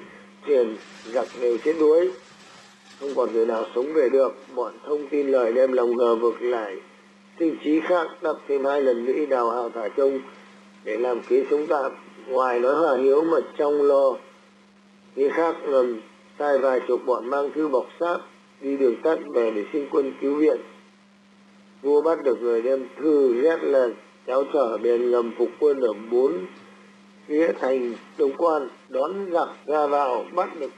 S2: thuyền, giặc đều chết đuối. Không còn người nào sống về được. Bọn thông tin lời đem lòng ngờ vực lại. Sinh trí khác đập thêm hai lần lũy đào hào thả trông để làm kế sống tạm. Ngoài nói hòa hiếu mà trong lo nghĩ khác ngầm sai vài chục bọn mang thư bọc sát đi đường tắt về để xin quân cứu viện. Vua bắt được người đem thư ghét là cháu trở bèn ngầm phục quân ở bốn phía thành đông quan, đón giặc ra vào bắt được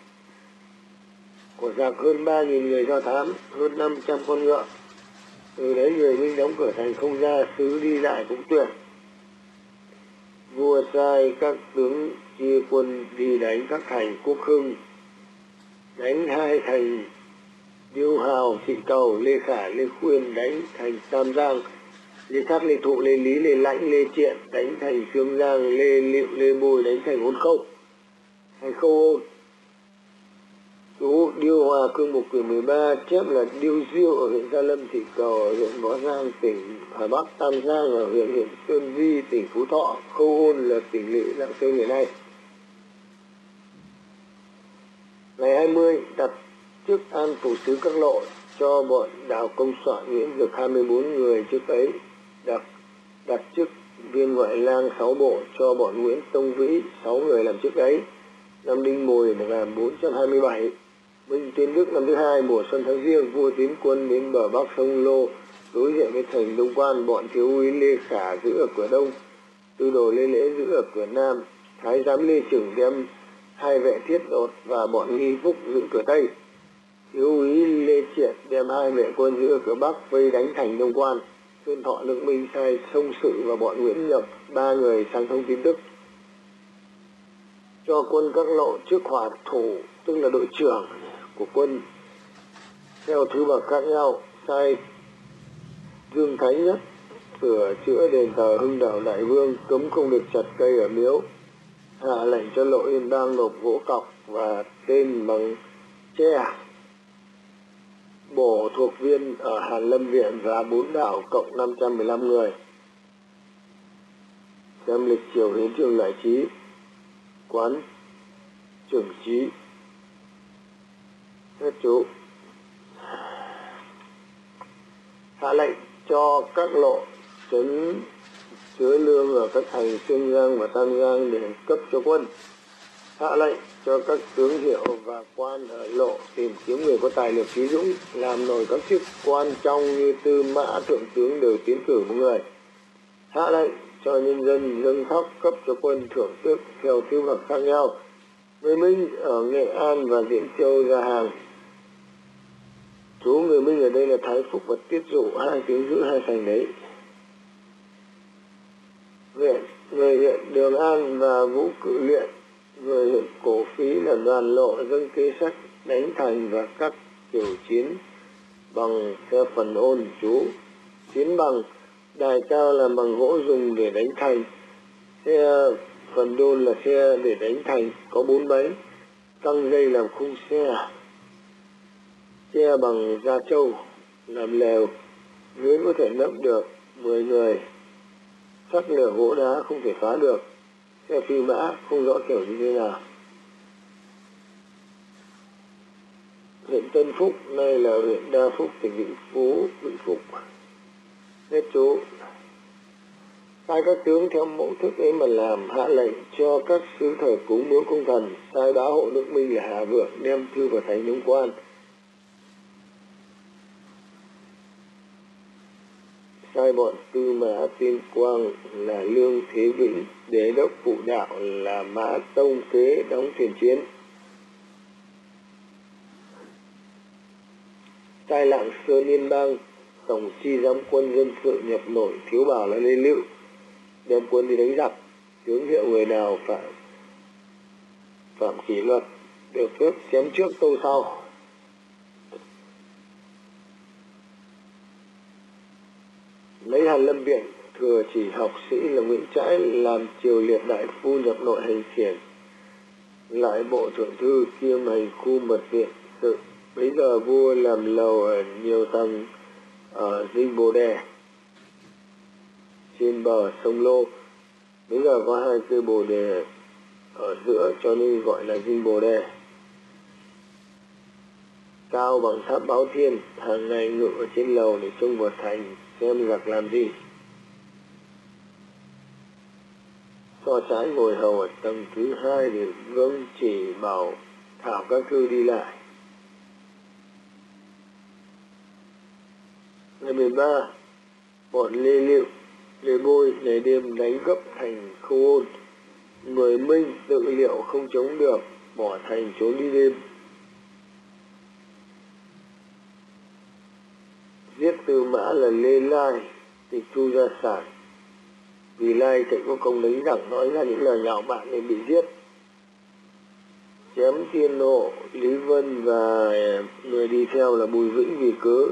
S2: của giặc hơn ba nghìn người do thám, hơn năm trăm con ngựa. Từ đấy người minh đóng cửa thành không ra sứ đi lại cũng tuyệt. Vua sai các tướng chia quân đi đánh các thành quốc hưng, đánh hai thành điêu hào, thị cầu, lê khả, lê khuyên, đánh thành tam giang lê khắc lê thụ lê lý lê lãnh lê triện đánh thành sương giang lê liệu lê bùi đánh thành hôn khâu. Thành khâu ôn chú điêu hòa cương mục quyển 13 chép là điêu diêu ở huyện gia lâm thị cầu ở huyện võ giang, tỉnh hà bắc, tam giang ở huyện huyện sơn di, tỉnh phú thọ. Khâu ôn là tỉnh lỵ lạng sơn ngày nay. Ngày 20 đặt chức an phủ sứ các lộ cho bọn đào công soạn nguyễn được 24 người trước ấy đặt đặt chức viên ngoại lang sáu bộ cho bọn nguyễn tông vĩ, sáu người làm chức ấy. Năm đinh mùi là 427 Minh tiến Đức năm thứ hai, mùa xuân tháng riêng, vua tiến quân đến bờ bắc sông Lô, đối diện với thành Đông Quan, bọn thiếu úy Lê Khả giữ ở cửa đông, tư đồ Lê Lễ giữ ở cửa nam, thái giám Lê Trưởng đem hai vệ thiết đột và bọn nghi phúc giữ cửa tây. Thiếu úy Lê Triệt đem hai vệ quân giữ ở cửa bắc, vây đánh thành Đông Quan. Tôn Thọ Lượng Minh sai sông sự và bọn Nguyễn Nhập ba người sang thông tin tức cho quân các lộ trước hỏa thủ, tức là đội trưởng của quân, theo thứ bậc khác nhau, sai dương thánh nhất, sửa chữa đền thờ hưng đạo đại vương, cấm không được chặt cây ở miếu, hạ lệnh cho lộ yên đang nộp gỗ cọc và tên bằng tre bộ thuộc viên ở hàn lâm viện và bốn đảo cộng 515 người xem lịch triều hiến trường Lại trí quán, trưởng trí hết chú hạ lệnh cho các lộ trấn chứa lương ở các thành Sương Giang và Tam Giang để cấp cho quân. Hạ lệnh cho các tướng hiệu và quan ở lộ tìm kiếm người có tài lực trí dũng, làm nổi các chức quan trong như tư mã, thượng tướng đều tiến cử một người. Hạ lệnh cho nhân dân dâng khóc cấp cho quân thưởng tước theo thứ bậc khác nhau. Người Minh ở Nghệ An và Diễn Châu ra hàng số người Minh ở đây là Thái Phúc và Tiết Dụ, hai tiếng giữ hai thành đấy huyện người huyện Đường An và Vũ Cự Luyện về Cổ Phí là đoàn lộ dân kế sách đánh thành và các kiểu chiến bằng xe phần ôn chú. Chiến bằng, đài cao là bằng gỗ dùng để đánh thành. Xe, phần đôn là xe để đánh thành, có bốn bánh căng dây làm khung xe. Xe bằng da trâu, làm lều. Dưới có thể nấp được 10 người. Sắt lửa gỗ đá không thể phá được là phi mã không rõ kiểu như thế nào. Huyện Tân Phúc, nay là huyện Đa Phúc, tỉnh Vĩnh Phú, Vĩnh Phúc. Hết chú. Sai các tướng theo mẫu thức ấy mà làm hạ lệnh cho các sứ thờ cúng miếu công thần, sai bá hộ nước minh là hà vượng đem thư vào thành nhung quan. Sai bọn tư mã, tiên quang là lương thế vĩnh đế đốc phụ đạo là mã tông kế đóng thuyền chiến. Tai lạng sơn liên bang, tổng chi giám quân dân sự nhập nội thiếu bảo là lê lựu. Đem quân đi đánh giặc, tướng hiệu người nào phạm phạm kỷ luật được phép chém trước câu sau. Lấy hàn lâm viện thừa chỉ học sĩ là nguyễn trãi làm triều liệt đại phu nhập nội hành khiển lại bộ thượng thư kiêm hành khu mật viện. Sự bây giờ vua làm lầu ở nhiều tầng, ở dinh bồ đề. Trên bờ sông lô bây giờ có hai cây bồ đề ở giữa cho nên gọi là dinh bồ đề. Cao bằng tháp báo thiên, hàng ngày ngự ở trên lầu để trông vào thành, xem giặc làm gì. Cho trái ngồi hầu ở tầng thứ hai để vương chỉ bảo thảo các thư đi lại. Ngày 13 bọn lê liệu, lê bôi ngày đêm đánh gấp thành khâu ôn. Người minh tự liệu không chống được, bỏ thành trốn đi đêm. Giết tư mã là lê lai, tịch thu gia sản vì lai thầy có công đánh rằng nói ra những lời nhạo bạn nên bị giết. Chém thiên nộ, lý vân và người đi theo là bùi vĩnh vì cớ,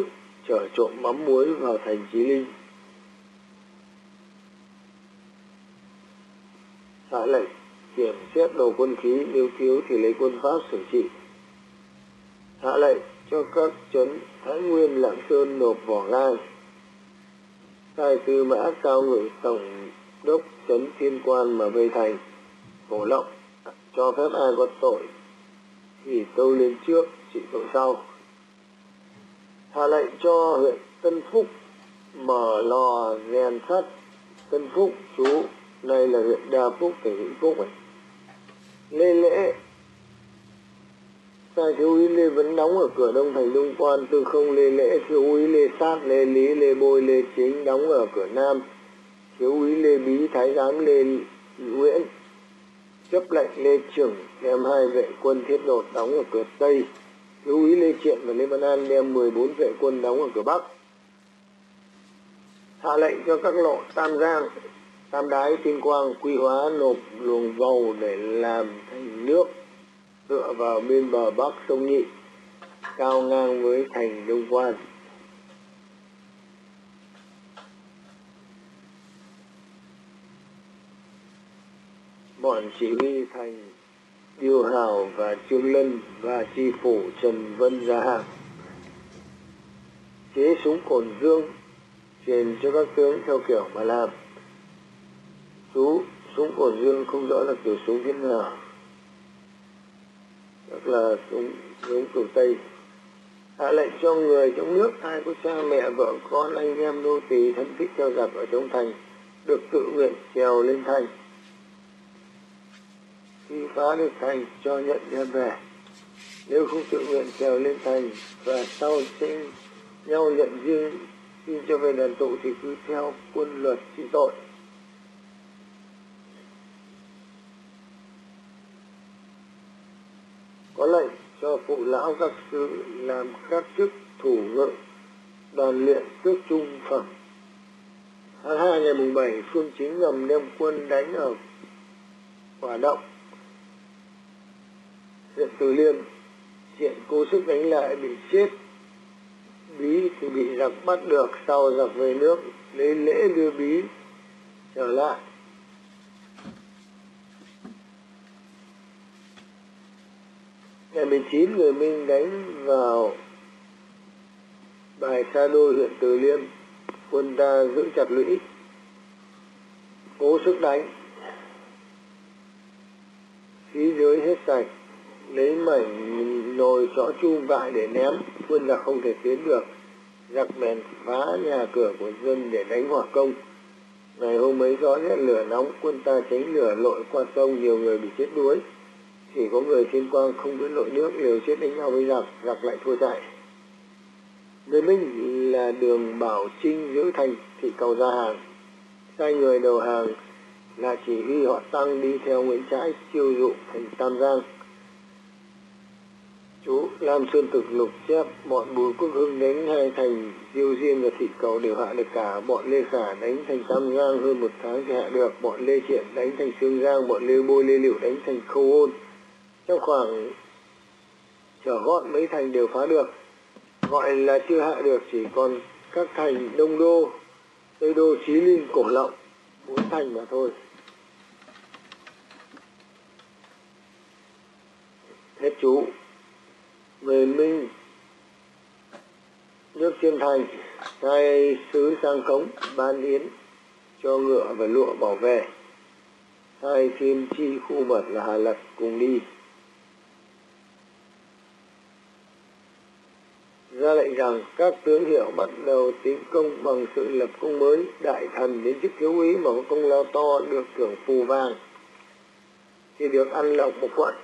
S2: chở trộm mắm muối vào thành trí linh. Hạ lệnh, kiểm xét đồ quân khí, nếu thiếu thì lấy quân pháp xử trị. Hạ lệnh cho các trấn thái nguyên, lạng sơn nộp vỏ gai sai tư mã cao ngự tổng đốc trấn thiên quan mà vây thành. Cổ lộng cho phép ai có tội thì tâu lên trước, trị tội sau. Hạ lệnh cho huyện tân phúc mở lò rèn sắt. Tân phúc chú, nay là huyện đa phúc, tỉnh vĩnh phúc ấy. lê lễ Tại thiếu úy lê vẫn đóng ở cửa đông thành đông quan tư không lê lễ thiếu úy lê sát lê lý, lê bôi, lê chính đóng ở cửa nam. Thiếu úy lê bí, thái giám, lê nguyễn, chấp lệnh lê trưởng đem hai vệ quân thiết đột đóng ở cửa tây. Thiếu úy lê triện và lê văn an đem 14 vệ quân đóng ở cửa bắc. Hạ lệnh cho các lộ tam giang, tam đái, tuyên quang quy hóa nộp luồng dầu để làm thành nước tựa vào bên bờ bắc sông nhị cao ngang với thành đông quan. Bọn chỉ huy thành tiêu Hào và Trương Lân và tri phủ Trần Vân ra hàng chế súng cồn dương truyền cho các tướng theo kiểu mà làm chú, súng cồn dương không rõ là kiểu súng thế nào tức là súng giống cửu tây. Hạ lệnh cho người trong nước ai có cha mẹ, vợ con, anh em, đô tỳ, thân thích theo giặc ở trong thành, được tự nguyện trèo lên thành. Khi phá được thành cho nhận đem về. Nếu không tự nguyện trèo lên thành và sau sinh nhau nhận riêng, xin cho về đàn tụ thì cứ theo quân luật trị tội. Có lệnh cho phụ lão các sứ làm các chức thủ ngự, đoàn luyện tước trung phẩm. Tháng hai ngày mùng bảy, phương chính ngầm đem quân đánh ở quả động. Huyện từ liêm, hiện cố sức đánh lại bị chết. Bí thì bị giặc bắt được, sau giặc về nước, lấy lễ đưa bí trở lại. Ngày 19 người Minh đánh vào bài Sa Đô huyện Từ Liêm. Quân ta giữ chặt lũy, cố sức đánh. Khí giới hết sạch, lấy mảnh nồi chõ chum vại để ném. Quân giặc không thể tiến được. Giặc bèn phá nhà cửa của dân để đánh hỏa công. Ngày hôm ấy gió rét lửa nóng, quân ta tránh lửa lội qua sông, nhiều người bị chết đuối chỉ có người thiên quang không biết lội nước liều chết đánh nhau với giặc giặc lại thua chạy người minh là đường bảo trinh giữ thành, thị cầu ra hàng. Sai người đầu hàng là chỉ huy họ tăng đi theo nguyễn trãi, chiêu dụ thành tam giang. Chú Lam Sơn thực lục chép, bọn Bùi Quốc Hưng đánh hai thành, Diêu Diên và Thị Cầu đều hạ được cả. Bọn Lê Khả đánh thành Tam Giang hơn một tháng thì hạ được. Bọn Lê Triện đánh thành Sương Giang. Bọn Lê Bôi, Lê Liệu đánh thành Khâu Ôn trong khoảng trở gọn mấy thành đều phá được, gọi là chưa hạ được chỉ còn các thành Đông Đô tây đô chí linh cổ lộng bốn thành mà thôi. Hết chú. Về minh, nước thiên thành, hai sứ sang cống, ban yến, cho ngựa và lụa bảo vệ. Hai thiên chi khu mật là hà lật cùng đi. Ra lệnh rằng các tướng hiệu bắt đầu tiến công bằng sự lập công mới, đại thần đến chức thiếu úy mà có công lao to được thưởng phù vàng. Thì được ăn lộc một quận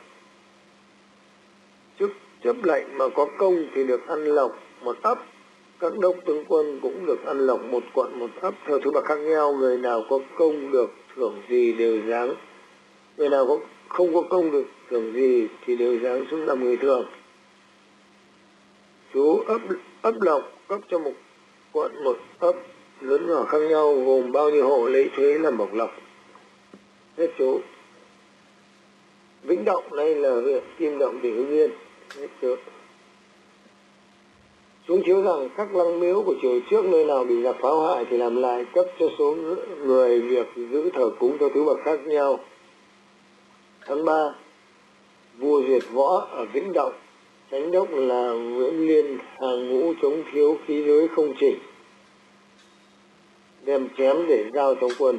S2: chức chấp lệnh mà có công thì được ăn lộc một ấp. Các đốc tướng quân cũng được ăn lộc một quận một ấp. Theo thứ bậc khác nhau, người nào có công được thưởng gì đều giáng. Người nào có không có công được thưởng gì thì đều giáng xuống làm người thường chú ấp ấp lộc cấp cho một quận, một ấp lớn nhỏ khác nhau, gồm bao nhiêu hộ, lấy thuế làm bộc lộc. Hết chú, vĩnh động đây là huyện kim động, tỉnh hưng yên. Hết chú chúng chiếu rằng các lăng miếu của triều trước nơi nào bị giặc phá hoại thì làm lại cấp cho số người việc giữ thờ cúng theo thứ bậc khác nhau. Tháng 3 vua duyệt võ ở vĩnh động. Chánh đốc là Nguyễn Liên, hàng ngũ chống thiếu khí giới không chỉnh. Đem chém để giao cho quân.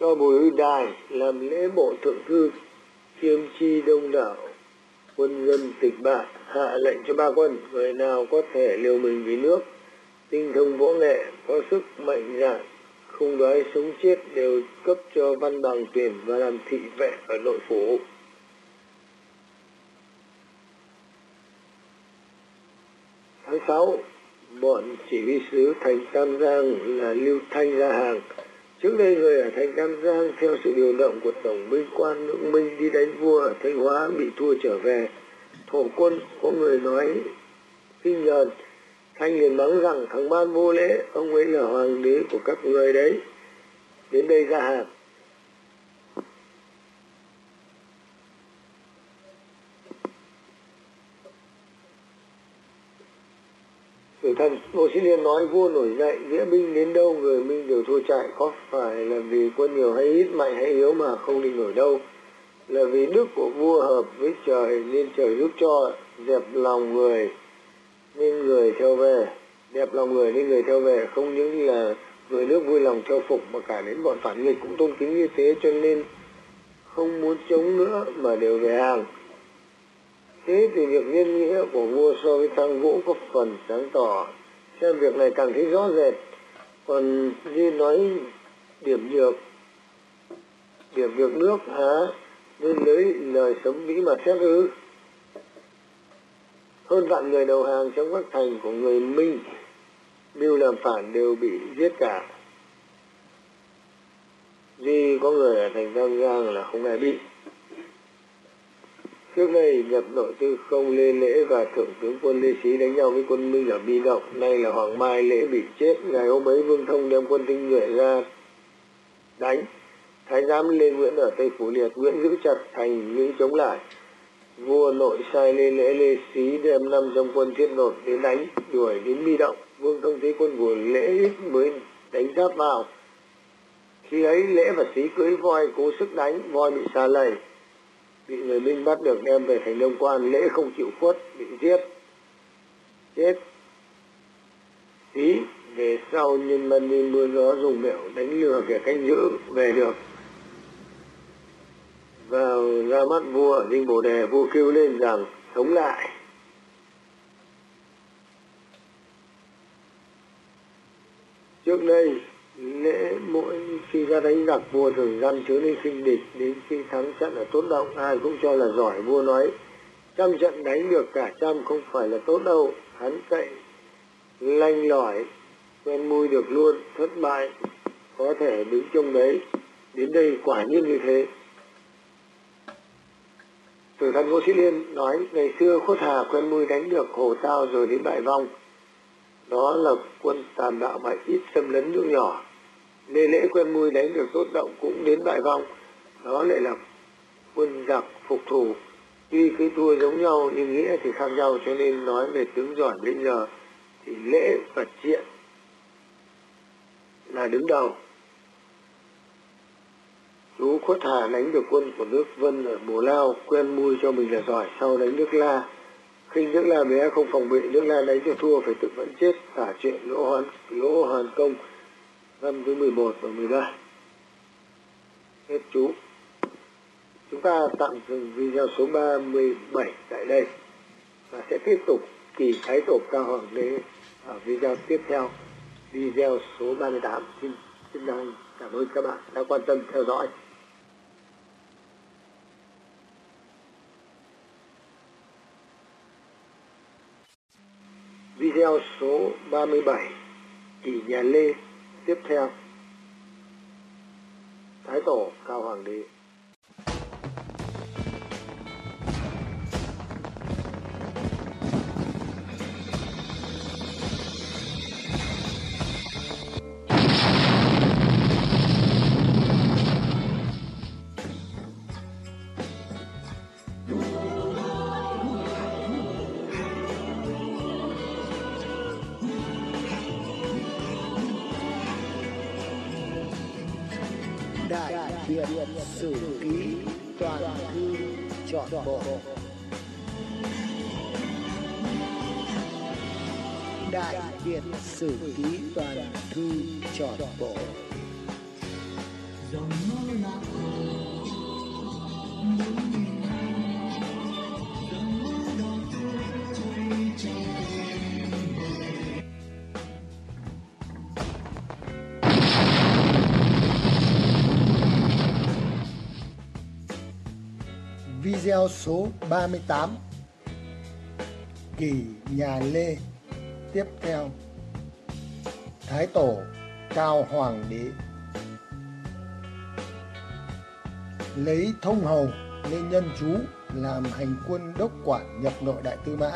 S2: Cho bùi đài làm lễ bộ thượng thư, kiêm chi đông đảo quân dân tịch bạc, hạ lệnh cho ba quân, người nào có thể liều mình vì nước, tinh thông võ nghệ, có sức mạnh dạn không đoái sống chết đều cấp cho văn bằng tuyển và làm thị vệ ở nội phủ. Tháng 6, bọn chỉ huy sứ thành Tam Giang là Lưu Thanh ra hàng. Trước đây người ở thành Tam Giang theo sự điều động của Tổng binh quan nước Minh đi đánh vua ở Thanh Hóa bị thua trở về. Thổ quân có người nói kinh nhờn. Thanh liền mắng rằng thằng ban vô lễ, ông ấy là hoàng đế của các người đấy. Đến đây ra hàng. Thần Ngô Sĩ Liên nói vua nổi dậy, nghĩa binh đến đâu người Minh đều thua chạy, có phải là vì quân nhiều hay ít, mạnh hay yếu mà không định nổi đâu. Là vì đức của vua hợp với trời nên trời giúp cho dẹp lòng người nên người theo về, đẹp lòng người nên người theo về, không những là người nước vui lòng theo phục mà cả đến bọn phản nghịch cũng tôn kính như thế cho nên không muốn chống nữa mà đều về hàng thế thì việc nhân nghĩa của vua so với thăng vũ có phần sáng tỏ. Xem việc này càng thấy rõ rệt. Còn như nói điểm nhược điểm nhược nước, hả? Nên lấy lời sống vĩ mà xét ư. Hơn vạn người đầu hàng trong các thành của người minh mưu làm phản đều bị giết cả. Duy có người ở thành Tam Giang là không ai bị Trước đây nhập nội tư không lê lễ và thượng tướng quân lê sĩ đánh nhau với quân Minh ở Bi Động. Nay là Hoàng Mai lễ bị chết. Ngày hôm ấy Vương Thông đem quân tinh nhuệ ra đánh. Thái giám Lê Nguyễn ở Tây Phủ Liệt. Nguyễn giữ chặt thành Mỹ chống lại. Vua nội sai lê lễ lê sĩ đem năm trăm quân thiết nột đến đánh đuổi đến Bi Động. Vương Thông thấy quân của lễ ít mới đánh giáp vào. Khi ấy lễ và sĩ cưỡi voi cố sức đánh, voi bị xa lầy bị người minh bắt được đem về thành đông quan, lễ không chịu khuất, bị giết. Chết. Tí, về sau nhân dân đi mưa gió dùng mẹo đánh lừa kẻ canh giữ, về được. Vào ra mắt vua ở dinh bồ đề, vua kêu lên rằng, sống lại. Trước đây lễ mỗi khi ra đánh giặc, vua thường gian chứa lên khinh địch, đến khi thắng trận là tốt động ai cũng cho là giỏi, vua nói, trăm trận đánh được cả trăm không phải là tốt đâu. Hắn cậy, lanh lỏi, quen mui được luôn, thất bại, có thể đứng trong đấy. Đến đây quả nhiên như thế. Từ thân Ngô Sĩ Liên nói, ngày xưa Khuất Hà quen mui đánh được Hồ Tao rồi đến Bại Vong. Đó là quân tàn đạo mà ít xâm lấn nước nhỏ lê lễ quen mui đánh được tốt động cũng đến bại vong. Đó lại là quân giặc phục thù tuy cái thua giống nhau nhưng nghĩa thì khác nhau, cho nên nói về tướng giỏi bây giờ thì lễ và triện là đứng đầu. Chú khuất hà đánh được quân của nước vân ở bồ lao quen mui cho mình là giỏi, sau đánh nước la. Khinh nước la bé không phòng bị, nước la đánh cho thua phải tự vẫn chết tả chuyện lỗ hoàn lỗ hoàn công năm với 11 và 13 hết chú. Chúng ta tạm dừng video số 37 tại đây và sẽ tiếp tục kỳ thái tổ cao hoàng đế ở video tiếp theo. Video số 38 xin xin cảm ơn các bạn đã quan tâm theo dõi. Video số 37 kỳ nhà Lê. Tiếp theo Thái Tổ Cao Hoàng Đế.
S1: Chọn bộ đại việt sử ký toàn thư chọn bộ.
S3: Dòng mơ lạc
S4: theo số 38 Kỳ nhà Lê. Tiếp theo. Thái Tổ Cao Hoàng Đế. Lấy thông hầu lên nhân chú, làm hành quân đốc quản nhập nội đại tư mã,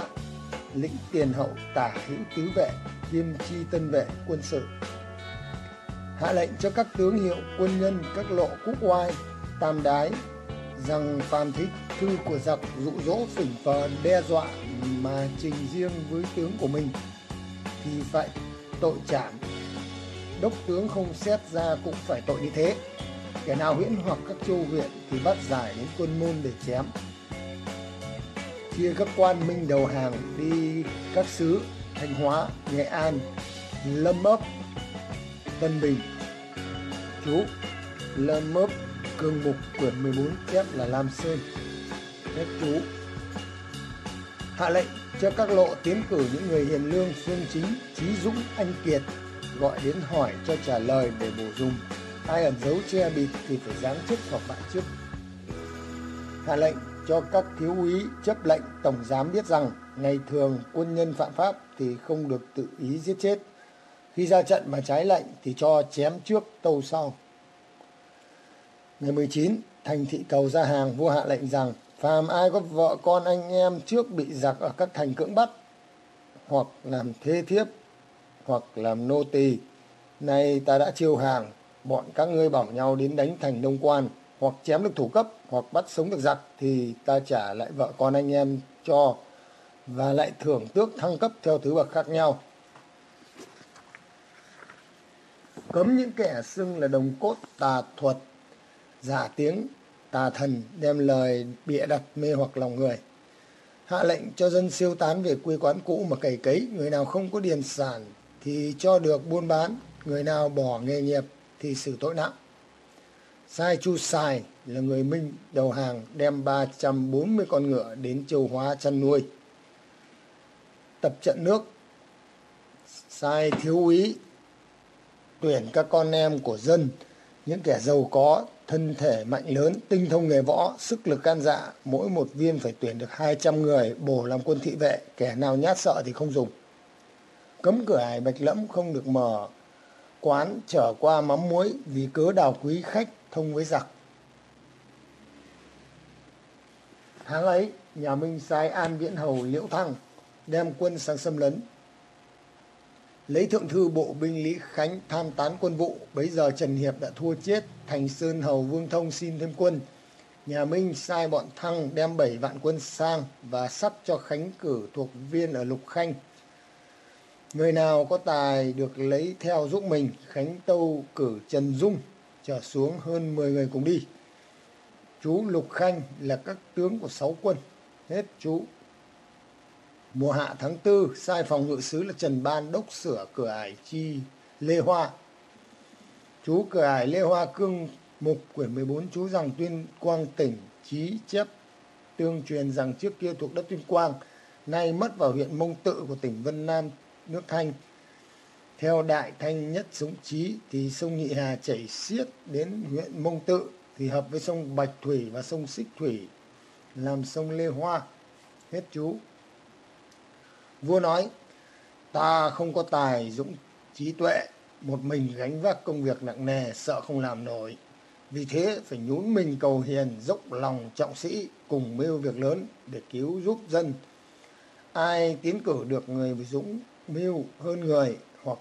S4: lĩnh tiền hậu tả hữu tứ vệ, kiêm chi tân vệ quân sự. Hạ lệnh cho các tướng hiệu, quân nhân, các lộ cúc oai, tam đái, rằng phàm thích thư của giặc dụ dỗ phỉnh phờ đe dọa mà trình riêng với tướng của mình, thì phải tội trảm. Đốc tướng không xét ra cũng phải tội như thế. Kẻ nào huyễn hoặc các châu huyện thì bắt giải đến quân môn để chém. Chia các quan minh đầu hàng đi các xứ thanh hóa, nghệ an, lâm ấp tân bình. Chú, lâm ấp Cương mục, quyển 14 chép là Lam Sơn. Hết chú. Hạ lệnh cho các lộ tiến cử những người hiền lương, xương chính, trí dũng, anh kiệt, gọi đến hỏi cho trả lời để bổ dùng. Ai ẩn giấu che bịt thì phải giáng chức hoặc bãi chức. Hạ lệnh cho các thiếu úy chấp lệnh tổng giám biết rằng ngày thường quân nhân phạm pháp thì không được tự ý giết chết. Khi ra trận mà trái lệnh thì cho chém trước tâu sau. Ngày 19, thành thị cầu ra hàng vua hạ lệnh rằng phàm ai có vợ con anh em trước bị giặc ở các thành cưỡng bắt, hoặc làm thế thiếp, hoặc làm nô tỳ, nay ta đã chiêu hàng, bọn các ngươi bảo nhau đến đánh thành đông quan, hoặc chém được thủ cấp, hoặc bắt sống được giặc, thì ta trả lại vợ con anh em cho, và lại thưởng tước thăng cấp theo thứ bậc khác nhau. Cấm những kẻ xưng là đồng cốt tà thuật, giả tiếng tà thần đem lời bịa đặt mê hoặc lòng người. Hạ lệnh cho dân siêu tán về quê quán cũ mà cày cấy, người nào không có điền sản thì cho được buôn bán, người nào bỏ nghề nghiệp thì xử tội nặng. Sai chu sai là người minh đầu hàng đem 340 con ngựa đến châu hóa chăn nuôi. Tập trận nước, sai thiếu úy tuyển các con em của dân, những kẻ giàu có thân thể mạnh lớn, tinh thông nghề võ, sức lực can dạ, mỗi một viên phải tuyển được 200 người bổ làm quân thị vệ, kẻ nào nhát sợ thì không dùng. Cấm cửa hải bạch lẫm không được mở quán trở qua mắm muối vì cớ đào quý khách thông với giặc. Tháng ấy, nhà Minh sai An Viễn Hầu Liễu Thăng đem quân sang xâm lấn lấy thượng thư bộ binh Lý Khánh tham tán quân vụ. Bấy giờ Trần Hiệp đã thua chết, Thành Sơn Hầu Vương Thông xin thêm quân. Nhà Minh sai bọn Thăng đem 7 vạn quân sang và sắp cho Khánh cử thuộc viên ở Lục Khanh. Người nào có tài được lấy theo giúp mình, Khánh Tâu cử Trần Dung trở xuống hơn 10 người cùng đi. Chú Lục Khanh là các tướng của sáu quân. Hết chú. Mùa hạ tháng tư, sai phòng ngự sứ là Trần Ban đốc sửa cửa ải chi Lê Hoa. Chú cửa ải Lê Hoa cương mục quyển 14 chú rằng tuyên, quang tỉnh trí chép, tương truyền rằng trước kia thuộc đất tuyên quang, nay mất vào huyện mông tự của tỉnh vân nam, nước thanh. Theo đại thanh nhất sống trí thì sông nhị hà chảy xiết đến huyện mông tự thì hợp với sông bạch thủy và sông xích thủy, làm sông lê hoa. Hết chú vua nói, ta không có tài dũng trí tuệ, một mình gánh vác công việc nặng nề, sợ không làm nổi. Vì thế phải nhún mình cầu hiền, dốc lòng trọng sĩ cùng mưu việc lớn để cứu giúp dân. Ai tiến cử được người dũng, mưu hơn người hoặc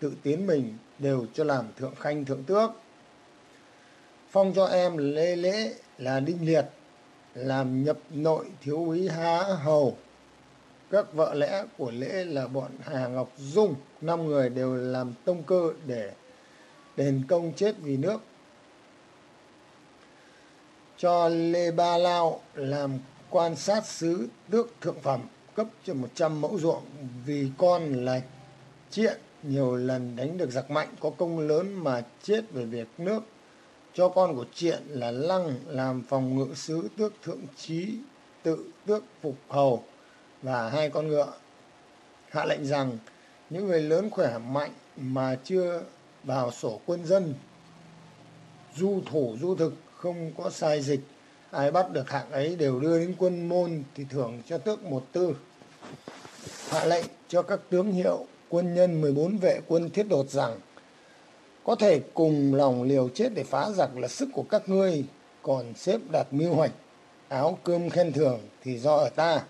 S4: tự tiến mình đều cho làm thượng khanh, thượng tước. Phong cho em lê lễ là đinh liệt, làm nhập nội thiếu úy há hầu các vợ lẽ của lễ là bọn hà ngọc dung, năm người đều làm tông cơ để đền công chết vì nước. Cho lê ba lao làm quan sát sứ tước thượng phẩm, cấp cho 100 mẫu ruộng vì con là triện nhiều lần đánh được giặc mạnh, có công lớn mà chết về việc nước. Cho con của triện là lăng làm phòng ngự sứ tước thượng trí, tự tước phục hầu và hai con ngựa hạ lệnh rằng, những người lớn khỏe mạnh mà chưa vào sổ quân dân, du thủ du thực, không có sai dịch, ai bắt được hạng ấy đều đưa đến quân môn thì thưởng cho tước một tư. Hạ lệnh cho các tướng hiệu quân nhân 14 vệ quân thiết đột rằng, có thể cùng lòng liều chết để phá giặc là sức của các ngươi, còn xếp đặt mưu hoạch, áo cơm khen thưởng thì do ở ta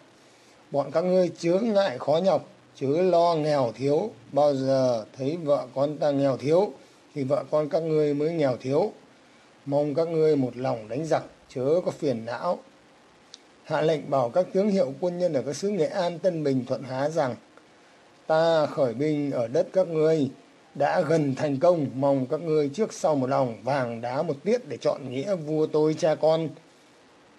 S4: bọn các ngươi chớ ngại khó nhọc, chớ lo nghèo thiếu. Bao giờ thấy vợ con ta nghèo thiếu, thì vợ con các ngươi mới nghèo thiếu. Mong các ngươi một lòng đánh giặc, chớ có phiền não. Hạ lệnh bảo các tướng hiệu quân nhân ở các xứ nghệ an, tân bình, thuận há rằng, ta khởi binh ở đất các ngươi, đã gần thành công. Mong các ngươi trước sau một lòng vàng đá một tiết để chọn nghĩa vua tôi cha con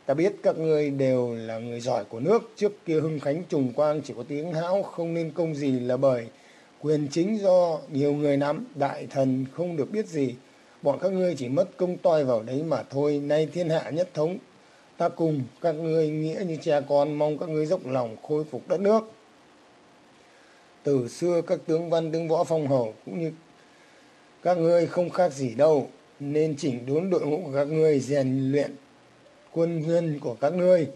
S4: ta biết các ngươi đều là người giỏi của nước. Trước kia hưng khánh trùng quang chỉ có tiếng hão, không nên công gì là bởi. Quyền chính do nhiều người nắm, đại thần không được biết gì. Bọn các ngươi chỉ mất công toi vào đấy mà thôi. Nay thiên hạ nhất thống, ta cùng các ngươi nghĩa như cha con, mong các ngươi dốc lòng khôi phục đất nước. Từ xưa các tướng văn, tướng võ phong hầu cũng như các ngươi không khác gì đâu, nên chỉnh đốn đội ngũ của các ngươi, rèn luyện quân nhân của các ngươi.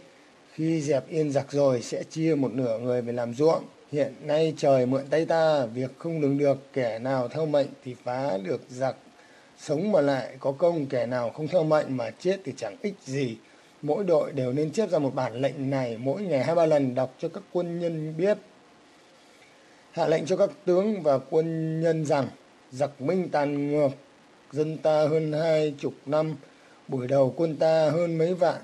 S4: Khi dẹp yên giặc rồi sẽ chia một nửa người về làm ruộng. Hiện nay trời mượn tay ta, việc không đứng được kẻ nào theo mệnh thì phá được giặc. Sống mà lại có công, kẻ nào không theo mệnh mà chết thì chẳng ích gì. Mỗi đội đều nên chép ra một bản lệnh này mỗi ngày hai ba lần đọc cho các quân nhân biết. Hạ lệnh cho các tướng và quân nhân rằng, giặc minh tàn ngược, dân ta hơn hai chục năm buổi đầu quân ta hơn mấy vạn.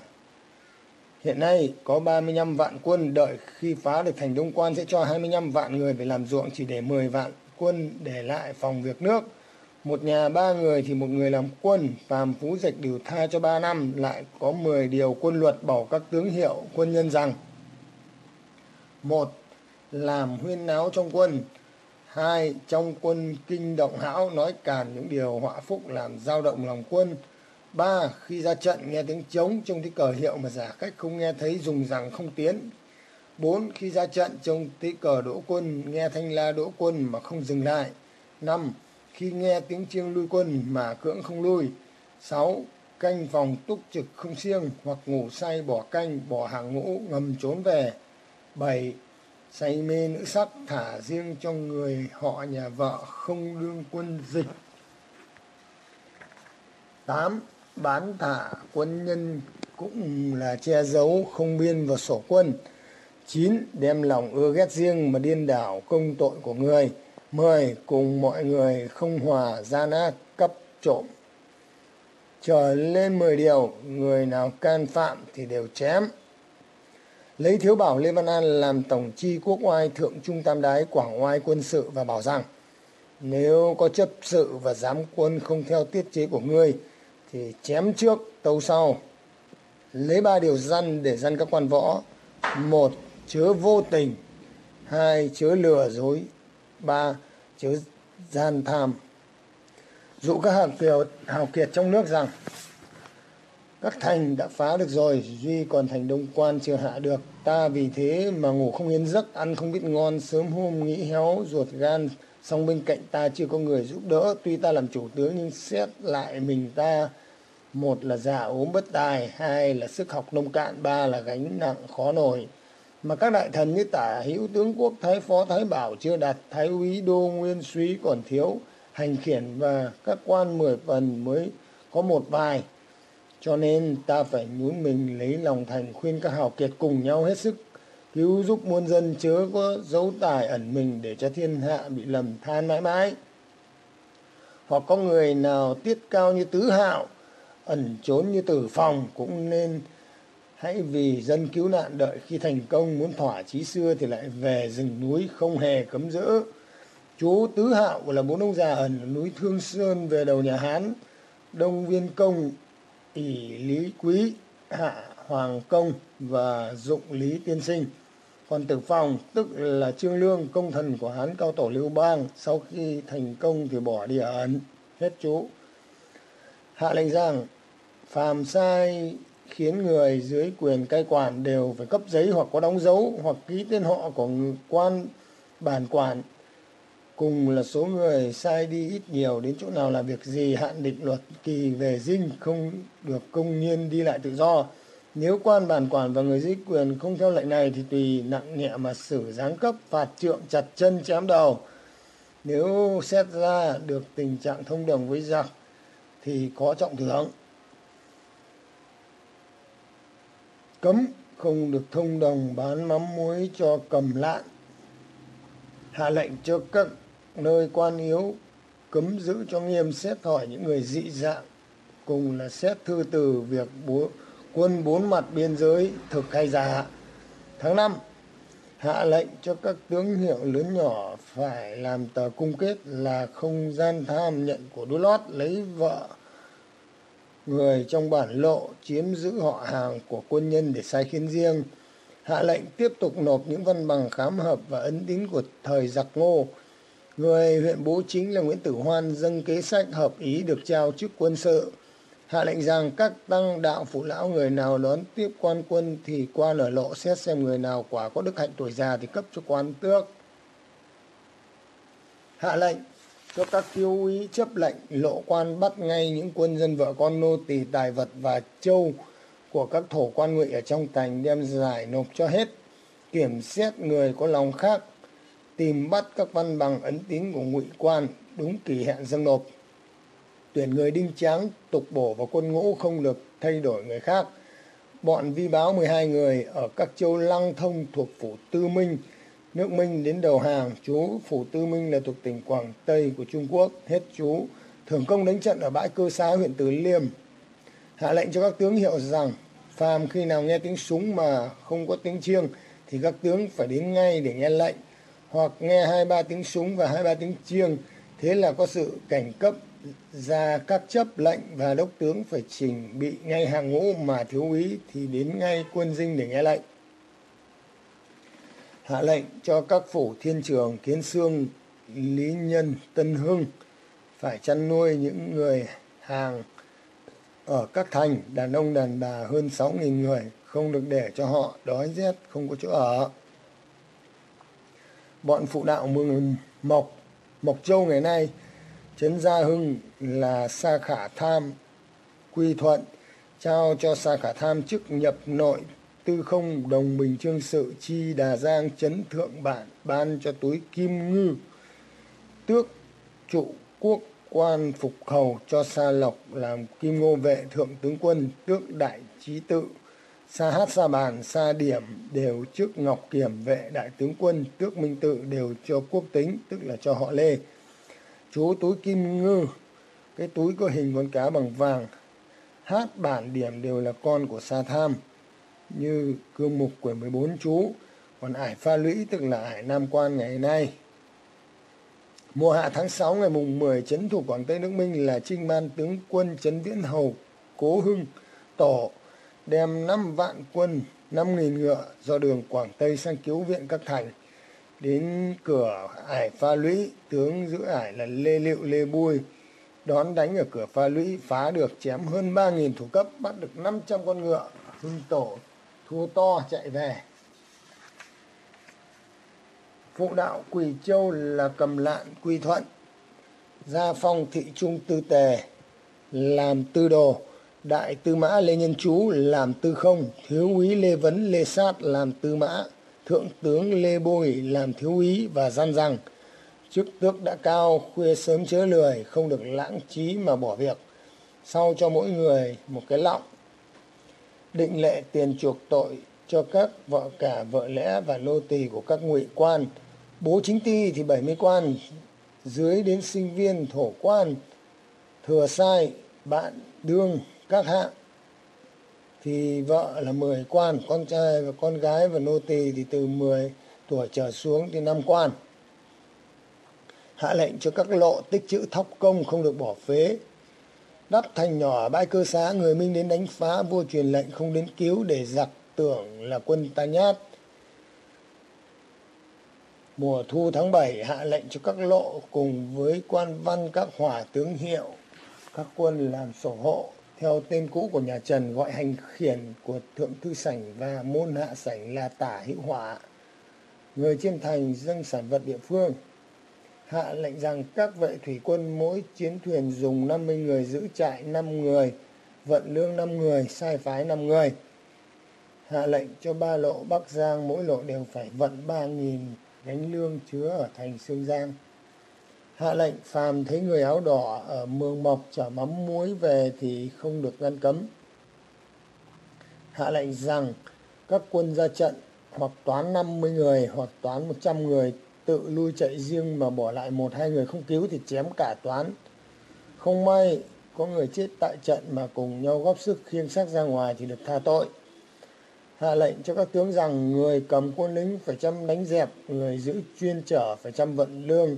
S4: Hiện nay có 35 vạn quân đợi khi phá được thành đông quan sẽ cho 25 vạn người về làm ruộng chỉ để 10 vạn quân để lại phòng việc nước. Một nhà ba người thì một người làm quân, phàm phú dịch điều tha cho ba năm, lại có 10 điều quân luật bảo các tướng hiệu, quân nhân rằng. Một, làm huyên náo trong quân. Hai, trong quân kinh động hão, nói càn những điều họa phúc làm dao động lòng quân ba, khi ra trận nghe tiếng trống, trông thấy cờ hiệu mà giả cách không nghe thấy dùng rằng không tiến. Bốn, khi ra trận trông thấy cờ đỗ quân, nghe thanh la đỗ quân mà không dừng lại. Năm, khi nghe tiếng chiêng lui quân mà cưỡng không lui. Sáu, canh phòng túc trực không siêng hoặc ngủ say bỏ canh, bỏ hàng ngũ, ngầm trốn về. Bảy, say mê nữ sắc, thả riêng cho người họ nhà vợ không đương quân dịch. Tám bán thả quân nhân cũng là che giấu không biên vào sổ quân. Chín, đem lòng ưa ghét riêng mà điên đảo công tội của người. Mười, cùng mọi người không hòa gian ác cấp trộm. Trở lên mười điều, người nào can phạm thì đều chém. Lấy thiếu bảo Lê Văn An làm tổng chi quốc oai thượng trung tam đái quảng oai quân sự và bảo rằng, nếu có chấp sự và giám quân không theo tiết chế của ngươi thì chém trước, tâu sau. Lấy ba điều răn để răn các quan võ. Một, chớ vô tình. Hai, chớ lừa dối. Ba, chớ gian tham. Dụ các hào kiều, hào kiệt trong nước rằng, các thành đã phá được rồi, duy còn thành đông quan chưa hạ được. Ta vì thế mà ngủ không yên giấc, ăn không biết ngon, sớm hôm nghĩ héo, ruột gan, song bên cạnh ta chưa có người giúp đỡ. Tuy ta làm chủ tướng nhưng xét lại mình ta một là già ốm bất tài hai là sức học nông cạn, ba là gánh nặng khó nổi. Mà các đại thần như tả hữu tướng quốc, thái phó, thái bảo chưa đạt, thái úy, đô, nguyên, suý còn thiếu, hành khiển và các quan mười phần mới có một vài cho nên ta phải nhún mình lấy lòng thành khuyên các hào kiệt cùng nhau hết sức, cứu giúp muôn dân chớ có dấu tài ẩn mình để cho thiên hạ bị lầm than mãi mãi. Hoặc có người nào tiết cao như tứ hạo ẩn trốn như tử phòng cũng nên hãy vì dân cứu nạn đợi khi thành công muốn thỏa chí xưa thì lại về rừng núi không hề cấm dỡ. Chú tứ hạo là bốn ông già ẩn ở núi thương sơn về đầu nhà hán, đông viên công, ỷ lý quý, hạ hoàng công và dụng lý tiên sinh. Còn tử phòng, tức là trương lương, công thần của hán cao tổ lưu bang, sau khi thành công thì bỏ đi ẩn. Hết chú hạ lệnh rằng, phàm sai khiến người dưới quyền cai quản đều phải cấp giấy hoặc có đóng dấu hoặc ký tên họ của quan bản quản. Cùng là số người sai đi ít nhiều, đến chỗ nào là việc gì hạn định luật kỳ về dinh không được công nhiên đi lại tự do. Nếu quan bản quản và người dưới quyền không theo lệnh này thì tùy nặng nhẹ mà xử giáng cấp, phạt trượng, chặt chân, chém đầu. Nếu xét ra được tình trạng thông đồng với giặc thì có trọng thưởng. Cấm không được thông đồng bán mắm muối cho cầm lạn. Hạ lệnh cho các nơi quan yếu cấm giữ cho nghiêm xét hỏi những người dị dạng cùng là xét thư từ việc bố, quân bốn mặt biên giới thực hay giả. Tháng năm hạ lệnh cho các tướng hiệu lớn nhỏ phải làm tờ cung kết là không gian tham nhận của đối lót lấy vợ người trong bản lộ chiếm giữ họ hàng của quân nhân để sai khiến riêng. Hạ lệnh tiếp tục nộp những văn bằng khám hợp và ấn tín của thời giặc ngô. Người huyện bố chính là nguyễn tử hoan dâng kế sách hợp ý được trao chức quân sự hạ lệnh rằng các tăng đạo phụ lão người nào đón tiếp quan quân thì qua ở lộ xét xem người nào quả có đức hạnh tuổi già thì cấp cho quan tước. Hạ lệnh cho các thiếu úy chấp lệnh lộ quan bắt ngay những quân dân vợ con nô tỳ, tài vật và châu của các thổ quan ngụy ở trong thành đem giải nộp cho hết, kiểm xét người có lòng khác, tìm bắt các văn bằng ấn tín của ngụy quan đúng kỳ hạn dâng nộp tuyển người đinh tráng tục bổ vào quân ngũ không được thay đổi người khác. Bọn vi báo 12 người ở các châu lăng thông thuộc phủ tư minh, nước minh đến đầu hàng, chú phủ tư minh là thuộc tỉnh quảng tây của trung quốc, hết chú. Thường công đánh trận ở bãi cơ xá huyện tứ liêm. Hạ lệnh cho các tướng hiệu rằng, phàm khi nào nghe tiếng súng mà không có tiếng chiêng, thì các tướng phải đến ngay để nghe lệnh. Hoặc nghe hai ba tiếng súng và hai ba tiếng chiêng, thế là có sự cảnh cấp ra các chấp lệnh và đốc tướng phải trình bị ngay hàng ngũ mà thiếu úy thì đến ngay quân dinh để nghe lệnh. Hạ lệnh cho các phủ thiên trường, kiến sương, lý nhân, tân hưng phải chăn nuôi những người hàng ở các thành, đàn ông, đàn bà hơn sáu nghìn người, không được để cho họ đói rét, không có chỗ ở. Bọn phụ đạo mừng mộc mộc châu ngày nay trấn gia hưng là sa khả tham quy thuận, trao cho sa khả tham chức nhập nội tư không đồng bình trương sự chi đà giang chấn thượng bản, ban cho túi kim ngư, tước trụ quốc quan phục hầu cho sa lộc làm kim ngô vệ thượng tướng quân, tước đại trí tự. Sa hát, sa bàn, sa điểm đều trước ngọc kiểm vệ đại tướng quân, tước minh tự đều cho quốc tính, tức là cho họ lê chú túi kim ngư cái túi có hình con cá bằng vàng hát bản điểm đều là con của sa tham, như cương mục của 14 chú. Còn ải pha lũy tức là ải Nam Quan ngày nay. Mùa hạ tháng 6 ngày mùng 10 chấn thủ Quảng Tây nước Minh là Trinh Man tướng quân Trấn Viễn Hầu Cố Hưng Tổ đem 5 vạn quân 5.000 ngựa do đường Quảng Tây sang cứu viện các thành. Đến cửa ải pha lũy, tướng giữ ải là Lê Liệu Lê Bui. Đón đánh ở cửa pha lũy phá được chém hơn ba nghìn thủ cấp bắt được 500 con ngựa hưng tổ thua to chạy về. Phụ đạo quỳ châu là cầm lạn quy thuận. Gia phong thị trung tư tề làm tư đồ. Đại tư mã lê nhân chú làm tư không. Thiếu úy lê vấn lê sát làm tư mã thượng tướng lê bôi làm thiếu úy và gian rằng chức tước đã cao khuya sớm chớ lười, không được lãng trí mà bỏ việc. Sau cho mỗi người một cái lọng. Định lệ tiền chuộc tội cho các vợ cả vợ lẽ và nô tỳ của các ngụy quan. Bố chính ty thì 70 quan, dưới đến sinh viên thổ quan. Thừa sai, bạn đương các hạng thì vợ là 10 quan, con trai và con gái và nô tỳ thì từ 10 tuổi trở xuống thì năm quan. Hạ lệnh cho các lộ tích chữ thóc công không được bỏ phế. Đắp thành nhỏ bãi cơ xá, người minh đến đánh phá, vua truyền lệnh không đến cứu để giặc tưởng là quân ta nhát. Mùa thu tháng 7 hạ lệnh cho các lộ cùng với quan văn, các hỏa tướng hiệu, các quân làm sổ hộ theo tên cũ của nhà Trần gọi hành khiển của thượng thư sảnh và môn hạ sảnh là tả hữu hỏa người chiêm thành dâng sản vật địa phương hạ lệnh rằng các vệ thủy quân mỗi chiến thuyền dùng 50 người giữ trại 5 người, vận lương 5 người, sai phái 5 người. Hạ lệnh cho ba lộ Bắc Giang mỗi lộ đều phải vận 3.000 gánh lương chứa ở thành Sương Giang. Hạ lệnh phàm thấy người áo đỏ ở mương mộc chở mắm muối về thì không được ngăn cấm. Hạ lệnh rằng các quân ra trận hoặc toán 50 người hoặc toán 100 người tự lui chạy riêng mà bỏ lại một hai người không cứu thì chém cả toán. Không may có người chết tại trận mà cùng nhau góp sức khiêng xác ra ngoài thì được tha tội. Hạ lệnh cho các tướng rằng người cầm quân lính phải chăm đánh dẹp, người giữ chuyên trở phải chăm vận lương,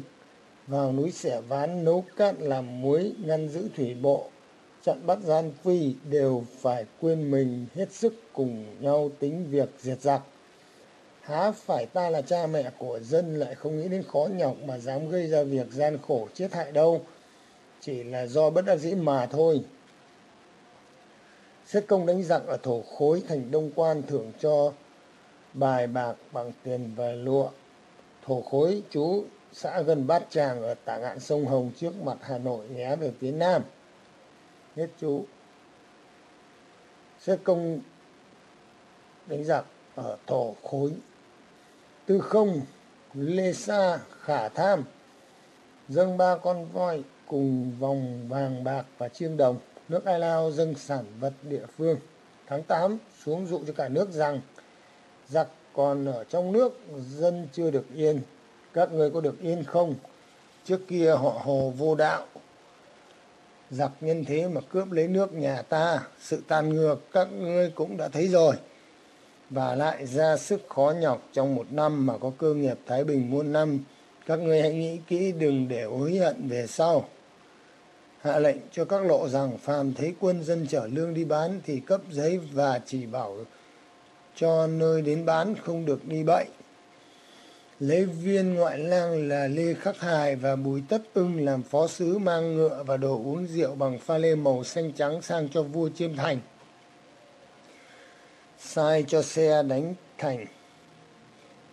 S4: vào núi xẻ ván nấu cát làm muối ngăn giữ thủy bộ, trận bắt gian phi đều phải quên mình hết sức cùng nhau tính việc diệt giặc. Há phải ta là cha mẹ của dân lại không nghĩ đến khó nhọc mà dám gây ra việc gian khổ chết hại đâu. Chỉ là do bất đắc dĩ mà thôi. Xét công đánh giặc ở thổ khối thành đông quan thưởng cho bài bạc bằng tiền và lụa. Thổ khối chú xã gần bát tràng ở tả ngạn sông hồng trước mặt hà nội nhé, về phía nam. Hết chú. Xét công đánh giặc ở thổ khối. Tư không, lê sa, khả tham. Dâng ba con voi cùng vòng vàng bạc và chiêng đồng. Nước ai lao dâng sản vật địa phương. Tháng 8 xuống dụ cho cả nước rằng, giặc còn ở trong nước, dân chưa được yên các người có được yên không? Trước kia họ hồ vô đạo giặc nhân thế mà cướp lấy nước nhà ta, sự tàn ngược các ngươi cũng đã thấy rồi. Và lại ra sức khó nhọc trong một năm mà có cơ nghiệp thái bình muôn năm, các ngươi hãy nghĩ kỹ đừng để hối hận về sau. Hạ lệnh cho các lộ rằng phàm thấy quân dân chở lương đi bán thì cấp giấy và chỉ bảo cho nơi đến bán không được đi bậy lấy viên ngoại lang là lê khắc hài và bùi tất ưng làm phó sứ mang ngựa và đồ uống rượu bằng pha lê màu xanh trắng sang cho vua chiêm thành sai cho xe đánh thành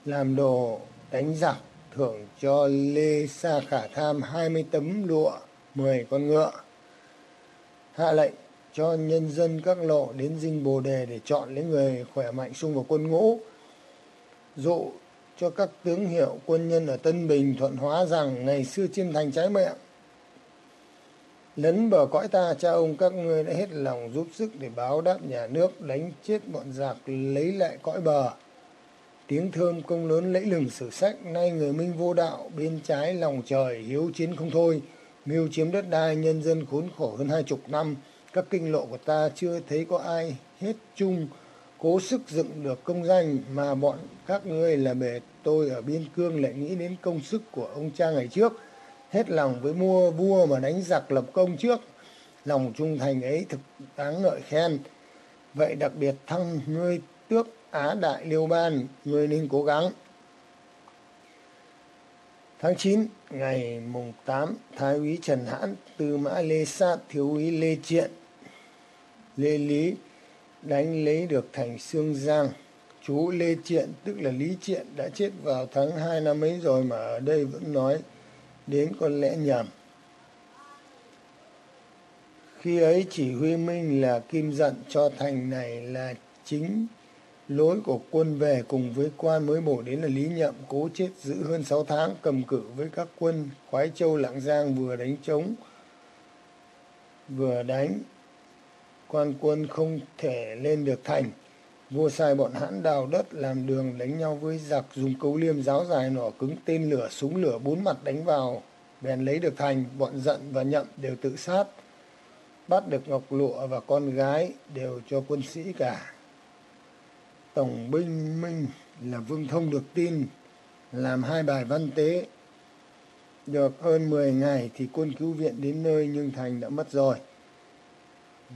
S4: làm đồ đánh giặc thưởng cho Lê Sa Khả Tham 20 tấm lụa, 10 con ngựa. Hạ lệnh cho nhân dân các lộ đến dinh Bồ Đề để chọn lấy người khỏe mạnh xung vào quân ngũ. Dụ cho các tướng hiệu quân nhân ở Tân Bình thuận hóa rằng ngày xưa chiêm thành trái miệng lấn bờ cõi ta, cha ông các ngươi đã hết lòng giúp sức để báo đáp nhà nước, đánh chết bọn giặc, lấy lại cõi bờ. Tiếng thơm công lớn lẫy lừng sử sách, nay người minh vô đạo, bên trái lòng trời hiếu chiến không thôi. Mưu chiếm đất đai, nhân dân khốn khổ hơn hai chục năm. Các kinh lộ của ta chưa thấy có ai hết chung
S2: cố sức dựng được công danh mà bọn các ngươi là bề tôi ở biên cương lại nghĩ đến công sức của ông cha ngày trước. Hết lòng với mua vua mà đánh giặc lập công trước. Lòng trung thành ấy thực đáng ngợi khen. Vậy đặc biệt thăng ngươi tước á đại liêu ban, ngươi nên cố gắng. Tháng 9 ngày mùng 8 thái úy trần hãn tư mã lê sát thiếu úy lê triện, lê lý đánh lấy được thành Sương Giang. Chú Lê Triện, tức là Lý Triện, đã chết vào tháng 2 năm ấy rồi mà ở đây vẫn nói đến con lẽ nhầm. Khi ấy chỉ huy Minh là Kim Dận cho thành này là chính lối của quân về cùng với quan mới bổ đến là Lý Nhậm cố chết giữ hơn 6 tháng cầm cự với các quân Khoái Châu Lạng Giang vừa đánh trống vừa đánh quan quân không thể lên được thành. Vua sai bọn hãn đào đất làm đường đánh nhau với giặc dùng cấu liêm giáo dài nỏ cứng tên lửa súng lửa bốn mặt đánh vào, bèn lấy được thành. Bọn giận và nhậm đều tự sát, bắt được ngọc lụa và con gái đều cho quân sĩ cả. Tổng binh minh là vương thông được tin, làm hai bài văn tế. Được hơn 10 ngày thì quân cứu viện đến nơi nhưng thành đã mất rồi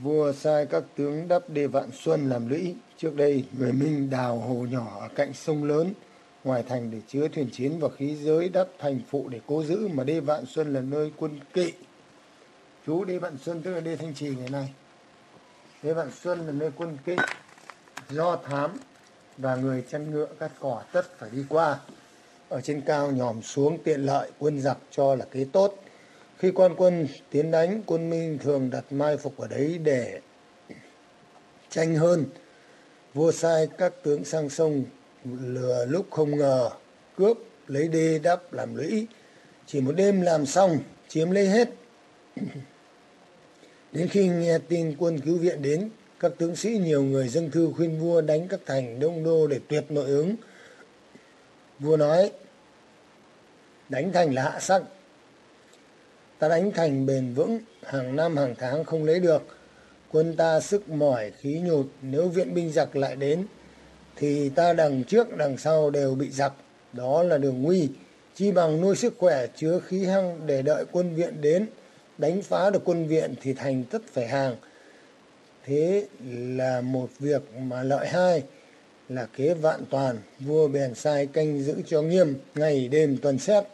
S2: vua sai các tướng đắp đê vạn xuân làm lũy. Trước đây, người minh đào hồ nhỏ ở cạnh sông lớn, ngoài thành để chứa thuyền chiến và khí giới đắp thành phụ để cố giữ mà đê vạn xuân là nơi quân kỵ. Chú, đê vạn xuân tức là đê thanh trì ngày nay. Đê vạn xuân là nơi quân kỵ, do thám và người chăn ngựa cắt cỏ tất phải đi qua. Ở trên cao nhòm xuống tiện lợi, quân giặc cho là kế tốt khi quan quân tiến đánh, quân Minh thường đặt mai phục ở đấy để tranh hơn. Vua sai các tướng sang sông lừa lúc không ngờ, cướp, lấy đê đắp làm lũy. Chỉ một đêm làm xong, chiếm lấy hết. Đến khi nghe tin quân cứu viện đến, các tướng sĩ nhiều người dâng thư khuyên vua đánh các thành đông đô để tuyệt nội ứng. Vua nói, đánh thành là hạ sắc, ta đánh thành bền vững, hàng năm, hàng tháng không lấy được. Quân ta sức mỏi, khí nhụt, nếu viện binh giặc lại đến, thì ta đằng trước, đằng sau đều bị giặc. Đó là đường nguy. Chi bằng nuôi sức khỏe, chứa khí hăng để đợi quân viện đến, đánh phá được quân viện thì thành tất phải hàng. Thế là một việc mà lợi hai, là kế vạn toàn, vua bèn sai canh giữ cho nghiêm, ngày đêm tuần xét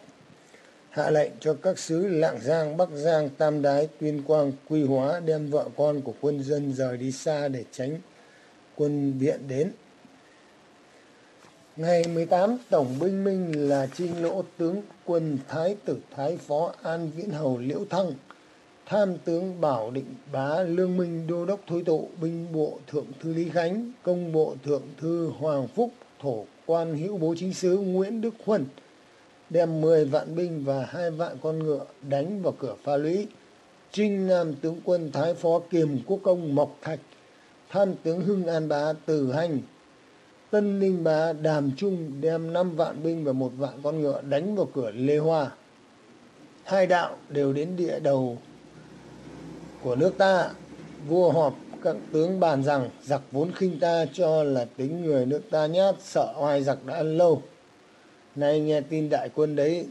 S2: hạ lệnh cho các sứ Lạng Giang, Bắc Giang, Tam Đái, Tuyên Quang, Quy Hóa đem vợ con của quân dân rời đi xa để tránh quân viện đến. Ngày 18, Tổng binh Minh là trinh lỗ tướng quân Thái tử Thái Phó An Viễn Hầu Liễu Thăng, tham tướng Bảo Định Bá Lương Minh Đô đốc Thối tụ binh bộ Thượng thư Lý Khánh, công bộ Thượng thư Hoàng Phúc, thổ quan hữu bố chính sứ Nguyễn Đức Huân, đem 10 vạn binh và hai vạn con ngựa đánh vào cửa pha lũy. Trinh Nam tướng quân Thái Phó Kiềm Quốc Công Mộc Thạch, tham tướng Hưng An Bá Từ Hành, Tân Ninh Bá Đàm Trung đem 5 vạn binh và một vạn con ngựa đánh vào cửa Lê Hoa. Hai đạo đều đến địa đầu của nước ta. Vua họp các tướng bàn rằng giặc vốn khinh ta cho là tính người nước ta nhát sợ oai giặc đã ăn lâu Nay nghe tin đại quân đấy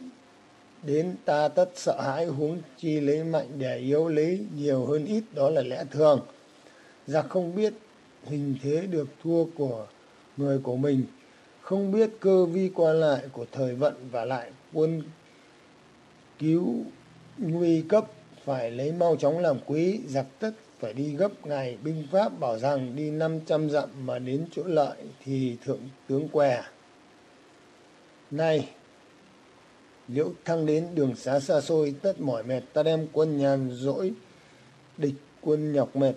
S2: đến ta tất sợ hãi huống chi lấy mạnh để yếu lấy nhiều hơn ít đó là lẽ thường. Giặc không biết hình thế được thua của người của mình, không biết cơ vi qua lại của thời vận và lại quân cứu nguy cấp phải lấy mau chóng làm quý, giặc tất phải đi gấp ngày binh pháp bảo rằng đi 500 dặm mà đến chỗ lợi thì thượng tướng què này, liễu thăng đến đường xá xa xôi tất mỏi mệt ta đem quân nhàn dỗi địch quân nhọc mệt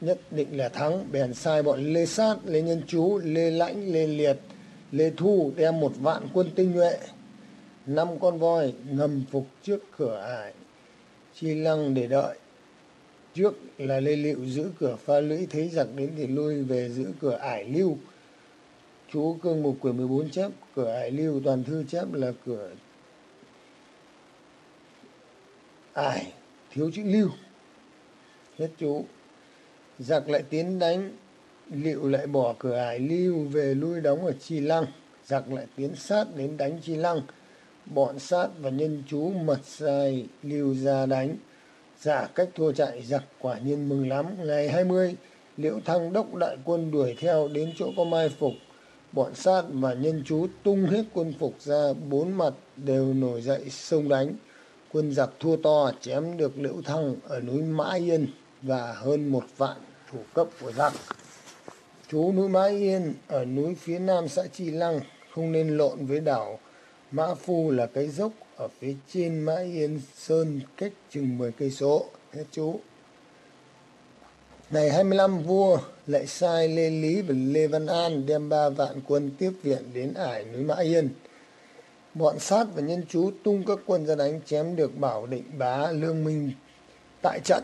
S2: nhất định là thắng. Bèn sai bọn lê sát lê nhân chú lê lãnh lê liệt lê thu đem một vạn quân tinh nhuệ năm con voi ngầm phục trước cửa ải chi lăng để đợi. Trước là lê liệu giữ cửa pha lũy thấy giặc đến thì lui về giữ cửa ải lưu chú cương mục quyển 14 chép cửa hải lưu toàn thư chép là cửa ải thiếu chữ lưu hết chú giặc lại tiến đánh liệu lại bỏ cửa ải lưu về lui đóng ở Chi Lăng. Giặc lại tiến sát đến đánh Chi Lăng. Bọn sát và nhân chú mật sai lưu ra đánh. Giả cách thua chạy giặc quả nhiên mừng lắm. Ngày 20, Liễu Thăng đốc đại quân đuổi theo đến chỗ có mai phục. Bọn sát và nhân chú tung hết quân phục ra, bốn mặt đều nổi dậy xông đánh. Quân giặc thua to, chém được Liễu Thăng ở núi Mã Yên và hơn một vạn thủ cấp của giặc. Chú núi Mã Yên ở núi phía nam xã tri Lăng không nên lộn với đảo Mã Phu là cái dốc ở phía trên Mã Yên Sơn cách chừng 10 cây số. Hết chú. Ngày 25 vua lại sai Lê Lý và Lê Văn An đem ba vạn quân tiếp viện đến ải núi Mã Yên. Bọn sát và nhân chú tung các quân ra đánh chém được Bảo Định Bá, Lương Minh tại trận.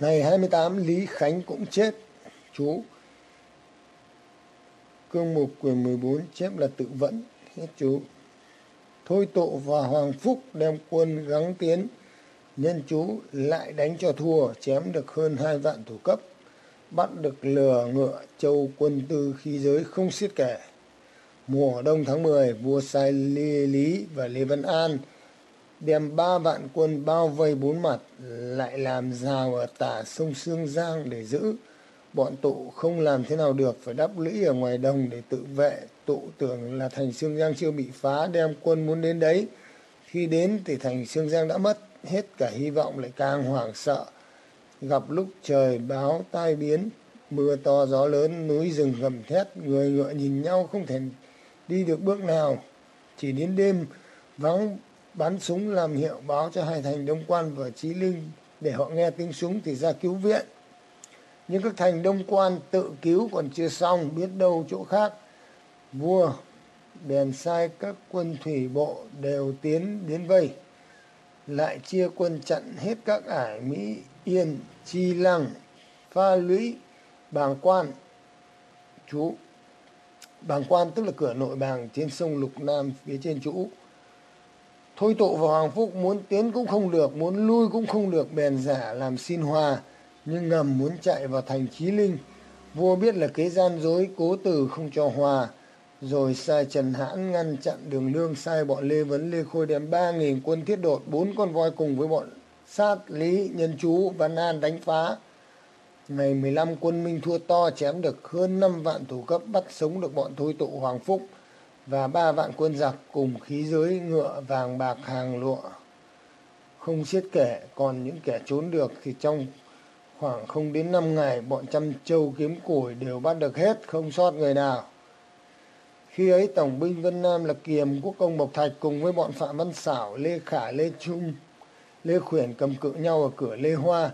S2: Ngày 28 Lý Khánh cũng chết. Chú Cương mục quyền 14 chép là tự vẫn. Hết chú. Thôi tộ và Hoàng Phúc đem quân gắng tiến nhân chú lại đánh cho thua, chém được hơn hai vạn thủ cấp bắt được lừa ngựa châu quân tư khí giới không xiết kể mùa đông tháng 10 vua sai lê lý và lê văn an đem ba vạn quân bao vây bốn mặt, lại làm rào ở tả sông sương giang để giữ. Bọn tụ không làm thế nào được, phải đắp lũy ở ngoài đồng để tự vệ. Tụ tưởng là thành sương giang chưa bị phá, đem quân muốn đến đấy. Khi đến thì thành sương giang đã mất, hết cả hy vọng lại càng hoảng sợ gặp lúc trời báo tai biến mưa to gió lớn núi rừng gầm thét người ngựa nhìn nhau không thể đi được bước nào. Chỉ đến đêm vắng bắn súng làm hiệu báo cho hai thành đông quan và trí linh để họ nghe tiếng súng thì ra cứu viện. Nhưng các thành đông quan tự cứu còn chưa xong biết đâu chỗ khác. Vua bèn sai các quân thủy bộ đều tiến đến vây. Lại chia quân chặn hết các ải Mỹ Yên, Chi Lăng, Pha lưới Bàng Quan. Chú Bàng Quan tức là cửa nội bàng trên sông Lục Nam phía trên chú. Thôi tộ và Hoàng Phúc muốn tiến cũng không được, muốn lui cũng không được, bèn giả làm xin hòa, nhưng ngầm muốn chạy vào thành Chí Linh. Vua biết là kế gian dối, cố từ không cho hòa, rồi sai Trần Hãn ngăn chặn đường lương sai bọn Lê Vấn Lê Khôi đem ba nghìn quân thiết đột bốn con voi cùng với bọn sát Lý Nhân Chú Văn An đánh phá. Ngày 15 quân Minh thua to chém được hơn 5 vạn thủ cấp bắt sống được bọn thôi tụ Hoàng Phúc và ba vạn quân giặc cùng khí giới ngựa vàng bạc hàng lụa. Không xiết kể còn những kẻ trốn được thì trong khoảng không đến 5 ngày bọn trăm châu kiếm củi đều bắt được hết không sót người nào. Khi ấy tổng binh Vân Nam là Kiềm Quốc công Bộc Thạch cùng với bọn Phạm Văn Xảo, Lê Khả, Lê Trung, Lê Khuyển cầm cự nhau ở cửa Lê Hoa.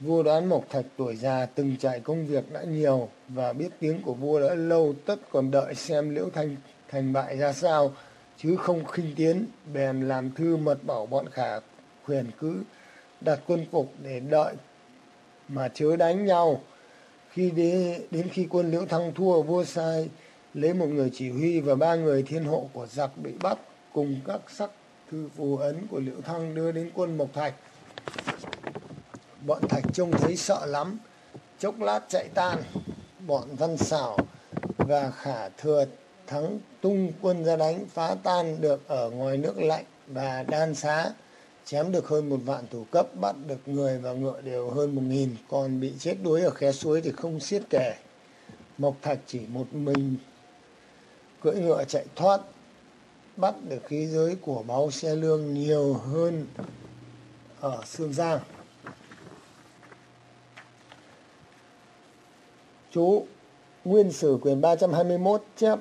S2: Vua đoán Mộc Thạch tuổi già từng trải công việc đã nhiều và biết tiếng của vua đã lâu tất còn đợi xem Liễu Thanh thành bại ra sao chứ không khinh tiến bèn làm thư mật bảo bọn Khả Khuyển cứ đặt quân phục để đợi mà chớ đánh nhau. Khi đến, đến khi quân Liễu Thăng thua vua sai lấy một người chỉ huy và ba người thiên hộ của giặc bị bắt cùng các sắc thư phù ấn của Liễu Thăng đưa đến quân Mộc Thạch. Bọn Thạch trông thấy sợ lắm, chốc lát chạy tan. Bọn Văn Xảo và Khả Thừa thắng tung quân ra đánh phá tan được ở ngoài nước lạnh và đan xá chém được hơn một vạn thủ cấp bắt được người và ngựa đều hơn một nghìn còn bị chết đuối ở khe suối thì không xiết kể mộc thạch chỉ một mình cưỡi ngựa chạy thoát bắt được khí giới của máu xe lương nhiều hơn ở Sương Giang. Chú Nguyên Sử quyền 321 chép,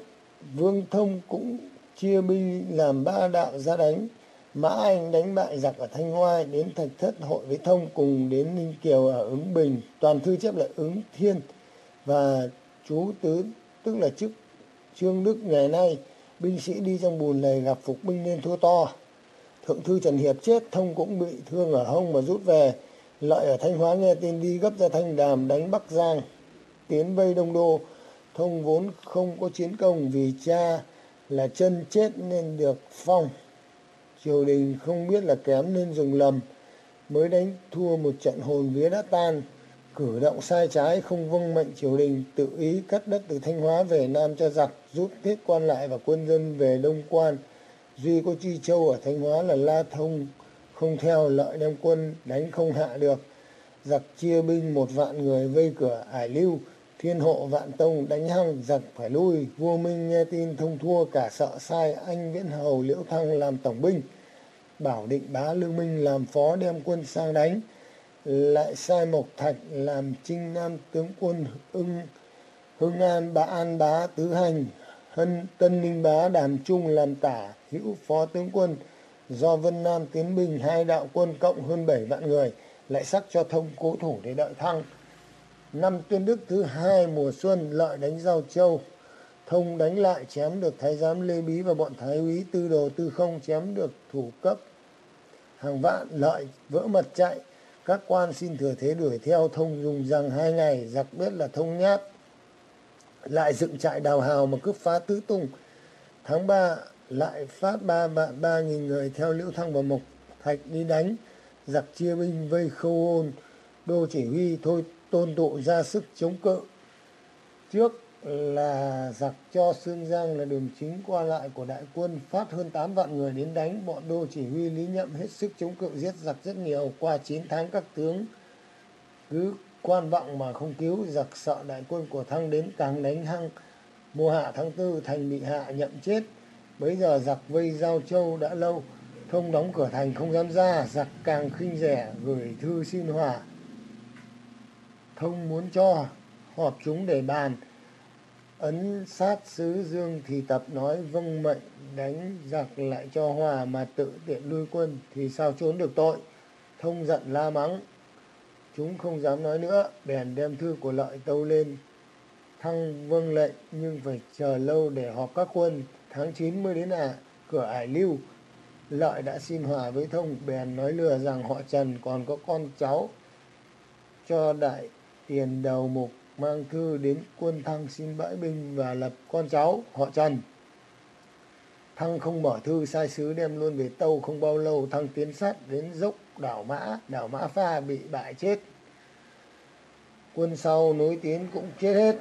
S2: Vương Thông cũng chia binh làm ba đạo ra đánh. Mã Anh đánh bại giặc ở Thanh Hoai đến Thạch Thất hội với Thông cùng đến Ninh Kiều ở ứng Bình. Toàn thư chép là ứng Thiên và chú Tứ, tức là chức Trương Đức ngày nay binh sĩ đi trong bùn lầy gặp phục binh nên thua to. Thượng thư Trần Hiệp chết, Thông cũng bị thương ở hông mà rút về. Lợi ở Thanh Hóa nghe tin đi gấp ra Thanh Đàm đánh Bắc Giang, tiến vây Đông Đô. Thông vốn không có chiến công vì cha là chân chết nên được phong. Triều đình không biết là kém nên dùng lầm, mới đánh thua một trận hồn vía đã tan. cử động sai trái không vâng mệnh triều đình tự ý cắt đất từ thanh hóa về nam cho giặc rút hết quan lại và quân dân về đông quan. Duy có chi châu ở thanh hóa là la thông, không theo lợi đem quân, đánh không hạ được. Giặc chia binh một vạn người vây cửa ải lưu, thiên hộ vạn tông đánh hăng, giặc phải lui. Vua minh nghe tin thông thua, cả sợ sai anh viễn hầu, liễu thăng làm tổng binh. Bảo định bá lương minh làm phó đem quân sang đánh. Lại sai mộc thạch làm trinh nam tướng quân ưng, hưng an bá an bá tứ hành hân tân ninh bá đàm trung làm tả hữu phó tướng quân, do vân nam tiến binh hai đạo quân cộng hơn bảy vạn người, lại sắc cho thông cố thủ để đợi thăng. Năm tuyên đức thứ hai mùa xuân, lợi đánh giao châu. Thông đánh lại chém được thái giám lê bí và bọn thái úy tư đồ tư không chém được thủ cấp. Hàng vạn lợi vỡ mật chạy. Các quan xin thừa thế đuổi theo thông dùng rằng hai ngày, giặc biết là thông nhát lại dựng trại đào hào mà cướp phá tứ tung. Tháng ba, lại phát ba vạn ba nghìn người theo liễu thăng và mộc thạch đi đánh. Giặc chia binh vây khâu ôn. Đô chỉ huy thôi tôn tụ ra sức chống cự. Trước là giặc cho Sương Giang là đường chính qua lại của đại quân, phát hơn 8 vạn người đến đánh. Bọn đô chỉ huy Lý Nhậm hết sức chống cự, giết giặc rất nhiều, qua 9 tháng các tướng cứ quan vọng mà không cứu, giặc sợ đại quân của Thăng đến càng đánh hăng. Mùa hạ tháng tư, thành bị hạ nhậm chết. Bấy giờ giặc vây giao châu đã lâu. Thông đóng cửa thành không dám ra, giặc càng khinh rẻ, gửi thư xin hòa. Thông muốn cho họp chúng để bàn. Ấn sát sứ dương thì tập nói vâng mệnh, đánh giặc lại cho hòa mà tự tiện lui quân thì sao trốn được tội? Thông giận la mắng chúng không dám nói nữa. Bèn đem thư của lợi tâu lên. Thăng vâng lệnh, nhưng phải chờ lâu để họp các quân. Tháng 9 mới đến à cửa ải lưu. Lợi đã xin hòa với thông, bèn nói lừa rằng họ trần còn có con cháu. Cho đại tiền đầu mục mang thư đến quân Thăng xin bãi binh và lập con cháu, họ Trần. Thăng không mở thư, sai sứ đem luôn về Tâu không bao lâu. Thăng tiến sát đến dốc đảo Mã, đảo Mã Pha bị bại chết. Quân sau nối tiến cũng chết hết.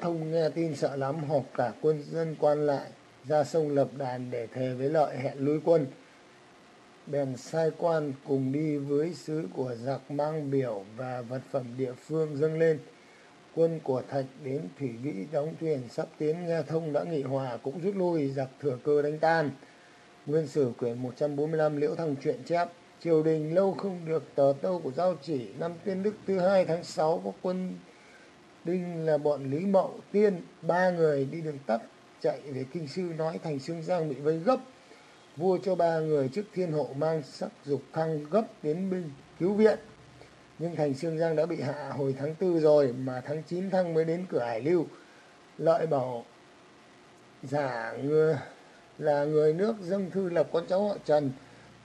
S2: Thông nghe tin sợ lắm họp cả quân dân quan lại ra sông lập đàn để thề với lợi hẹn lui quân. Bèn sai quan cùng đi với sứ của giặc mang biểu và vật phẩm địa phương dâng lên quân của Thạch đến Thủy Vĩ đóng thuyền sắp tiến nghe thông đã nghị hòa cũng rút lui giặc thừa cơ đánh tan. Nguyên sử quyển 145 Liễu Thăng truyện chép triều đình lâu không được tờ tâu của giao chỉ. Năm tiên đức thứ hai tháng 6 có quân đinh là bọn Lý Mậu Tiên ba người đi đường tắt chạy về kinh sư nói thành xương Giang bị vây gấp. Vua cho ba người trước thiên hộ mang sắc dục thăng gấp đến binh cứu viện. Nhưng thành xương Giang đã bị hạ hồi tháng tư rồi mà tháng 9 thăng mới đến cửa Hải Lưu. Lợi bảo giả người là người nước dâng thư lập con cháu họ Trần,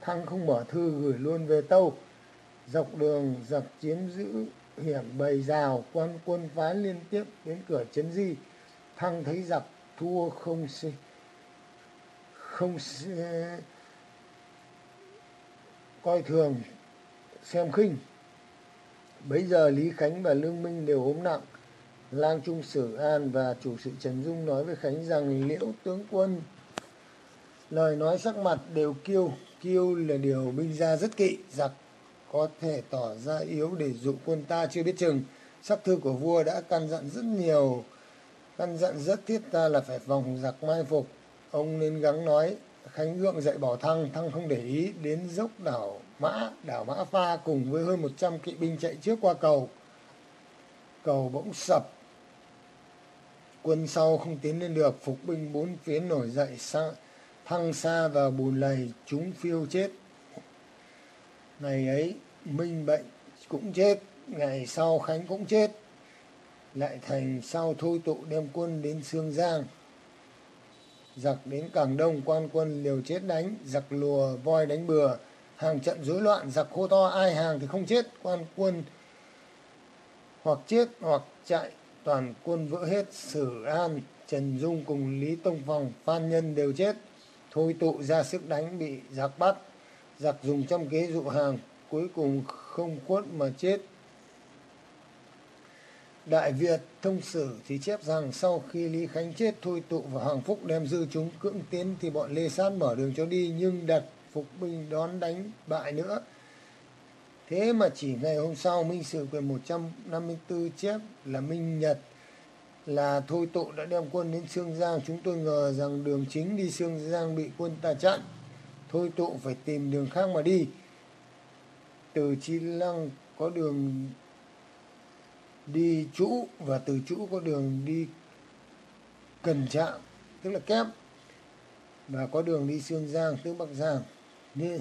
S2: thăng không mở thư gửi luôn về Tâu. Dọc đường giặc chiếm giữ hiểm bầy rào, quan quân phá liên tiếp đến cửa Trấn Di. Thăng thấy giặc thua không không coi thường xem khinh Bấy giờ Lý Khánh và Lương Minh đều ốm nặng. Lang Trung Sử An và chủ sự Trần Dung nói với Khánh rằng liễu tướng quân lời nói sắc mặt đều kiêu kiêu là điều binh gia rất kỵ giặc có thể tỏ ra yếu để dụ quân ta chưa biết chừng. Sắc thư của vua đã căn dặn rất nhiều căn dặn rất thiết ta là phải vòng giặc mai phục. Ông nên gắng nói khánh gượng dạy bảo thăng thăng không để ý đến dốc đảo mã đảo mã pha cùng với hơn 100 kỵ binh chạy trước qua cầu. Cầu bỗng sập. Quân sau không tiến lên được phục binh bốn phía nổi dậy xa, thăng xa vào bùn lầy, chúng phiêu chết. Ngày ấy, minh bệnh cũng chết, ngày sau khánh cũng chết. Lại thành sau thôi tụ đem quân đến sương giang. Giặc đến càng đông, quan quân liều chết đánh, giặc lùa voi đánh bừa. Hàng trận rối loạn, giặc hô to, ai hàng thì không chết. Quan quân hoặc chết hoặc chạy, toàn quân vỡ hết. Sử an, trần dung cùng lý tông phòng, phan nhân đều chết thôi tụ ra sức đánh bị giặc bắt, giặc dùng trăm kế dụ hàng, cuối cùng không khuất mà chết Đại Việt thông sử thì chép rằng sau khi Lý Khánh chết, Thôi Tụ và Hoàng Phúc đem dư chúng cưỡng tiến thì bọn Lê Sát mở đường cho đi, nhưng đặt phục binh đón đánh bại nữa. Thế mà chỉ ngày hôm sau, Minh Sử quyển 154 chép là Minh Nhật là Thôi Tụ đã đem quân đến Sương Giang. Chúng tôi ngờ rằng đường chính đi Sương Giang bị quân ta chặn. Thôi Tụ phải tìm đường khác mà đi. Từ Chi Lăng có đường đi Chủ và từ Chủ có đường đi Cần Trạng tức là kép, và có đường đi Sương Giang, tức Bắc Giang. Như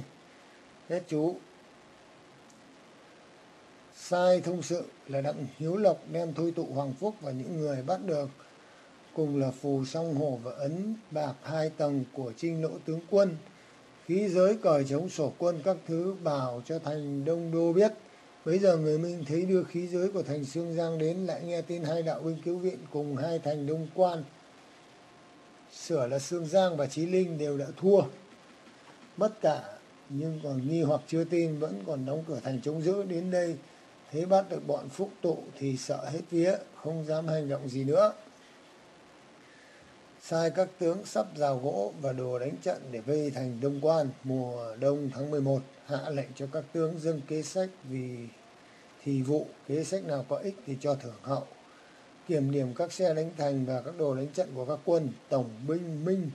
S2: hết chú sai thông sự là đặng hiếu lộc đem thôi tụ hoàng phúc và những người bắt được. Cùng là phù song hổ và ấn bạc hai tầng của trinh lỗ tướng quân. Khí giới cờ chống sổ quân các thứ bảo cho thành đông đô biết. Bây giờ người minh thấy đưa khí giới của thành sương giang đến lại nghe tin hai đạo binh cứu viện cùng hai thành đông quan. Sửa là sương giang và trí linh đều đã thua. Mất cả, nhưng còn nghi hoặc chưa tin vẫn còn đóng cửa thành chống giữ. Đến đây thế bắt được bọn phúc tụ thì sợ hết vía, không dám hành động gì nữa. Sai các tướng sắp rào gỗ và đồ đánh trận để vây thành đông quan mùa đông tháng 11 hạ lệnh cho các tướng dâng kế sách vì thì vụ, kế sách nào có ích thì cho thưởng hậu. Kiểm điểm các xe đánh thành và các đồ đánh trận của các quân, tổng binh minh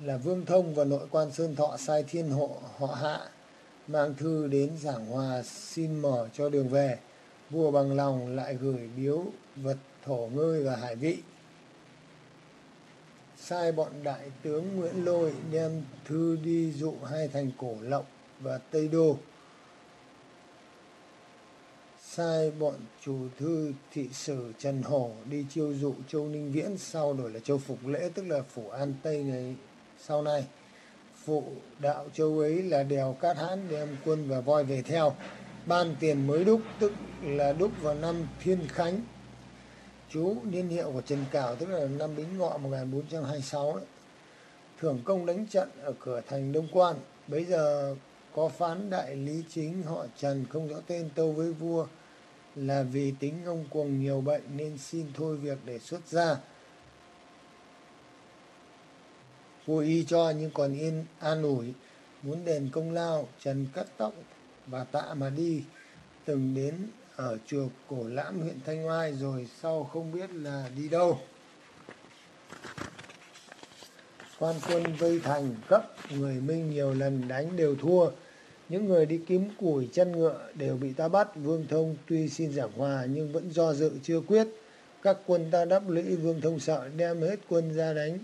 S2: là vương thông và nội quan sơn thọ sai thiên hộ, họ hạ mang thư đến giảng hòa xin mở cho đường về. Vua bằng lòng lại gửi biếu vật thổ ngơi và hải vị. Sai bọn đại tướng nguyễn lôi đem thư đi dụ hai thành cổ lộng và tây đô. Sai bọn chủ thư thị sử trần hổ đi chiêu dụ châu ninh viễn sau đổi là châu phục lễ, tức là phủ an tây ngày sau này phụ đạo châu ấy là đèo cát hãn đem quân và voi về theo. Ban tiền mới đúc, tức là đúc vào năm thiên khánh. Chú niên hiệu của trần cảo, tức là năm bính ngọ 1426 đấy. thưởng công đánh trận ở cửa thành đông quan. Bấy giờ có phán đại lý chính, họ trần không rõ tên, tâu với vua là vì tính ông cuồng nhiều bệnh nên xin thôi việc để xuất gia. Vua y cho nhưng còn yên an ủi, muốn đền công lao, trần cắt tóc và tạ mà đi. Từng đến ở chùa cổ lãm, huyện thanh oai, rồi sau không biết là đi đâu. Quan quân vây thành cấp người minh nhiều lần đánh đều thua. Những người đi kiếm củi chân ngựa đều bị ta bắt. Vương thông tuy xin giảng hòa nhưng vẫn do dự chưa quyết. Các quân ta đắp lũy, vương thông sợ đem hết quân ra đánh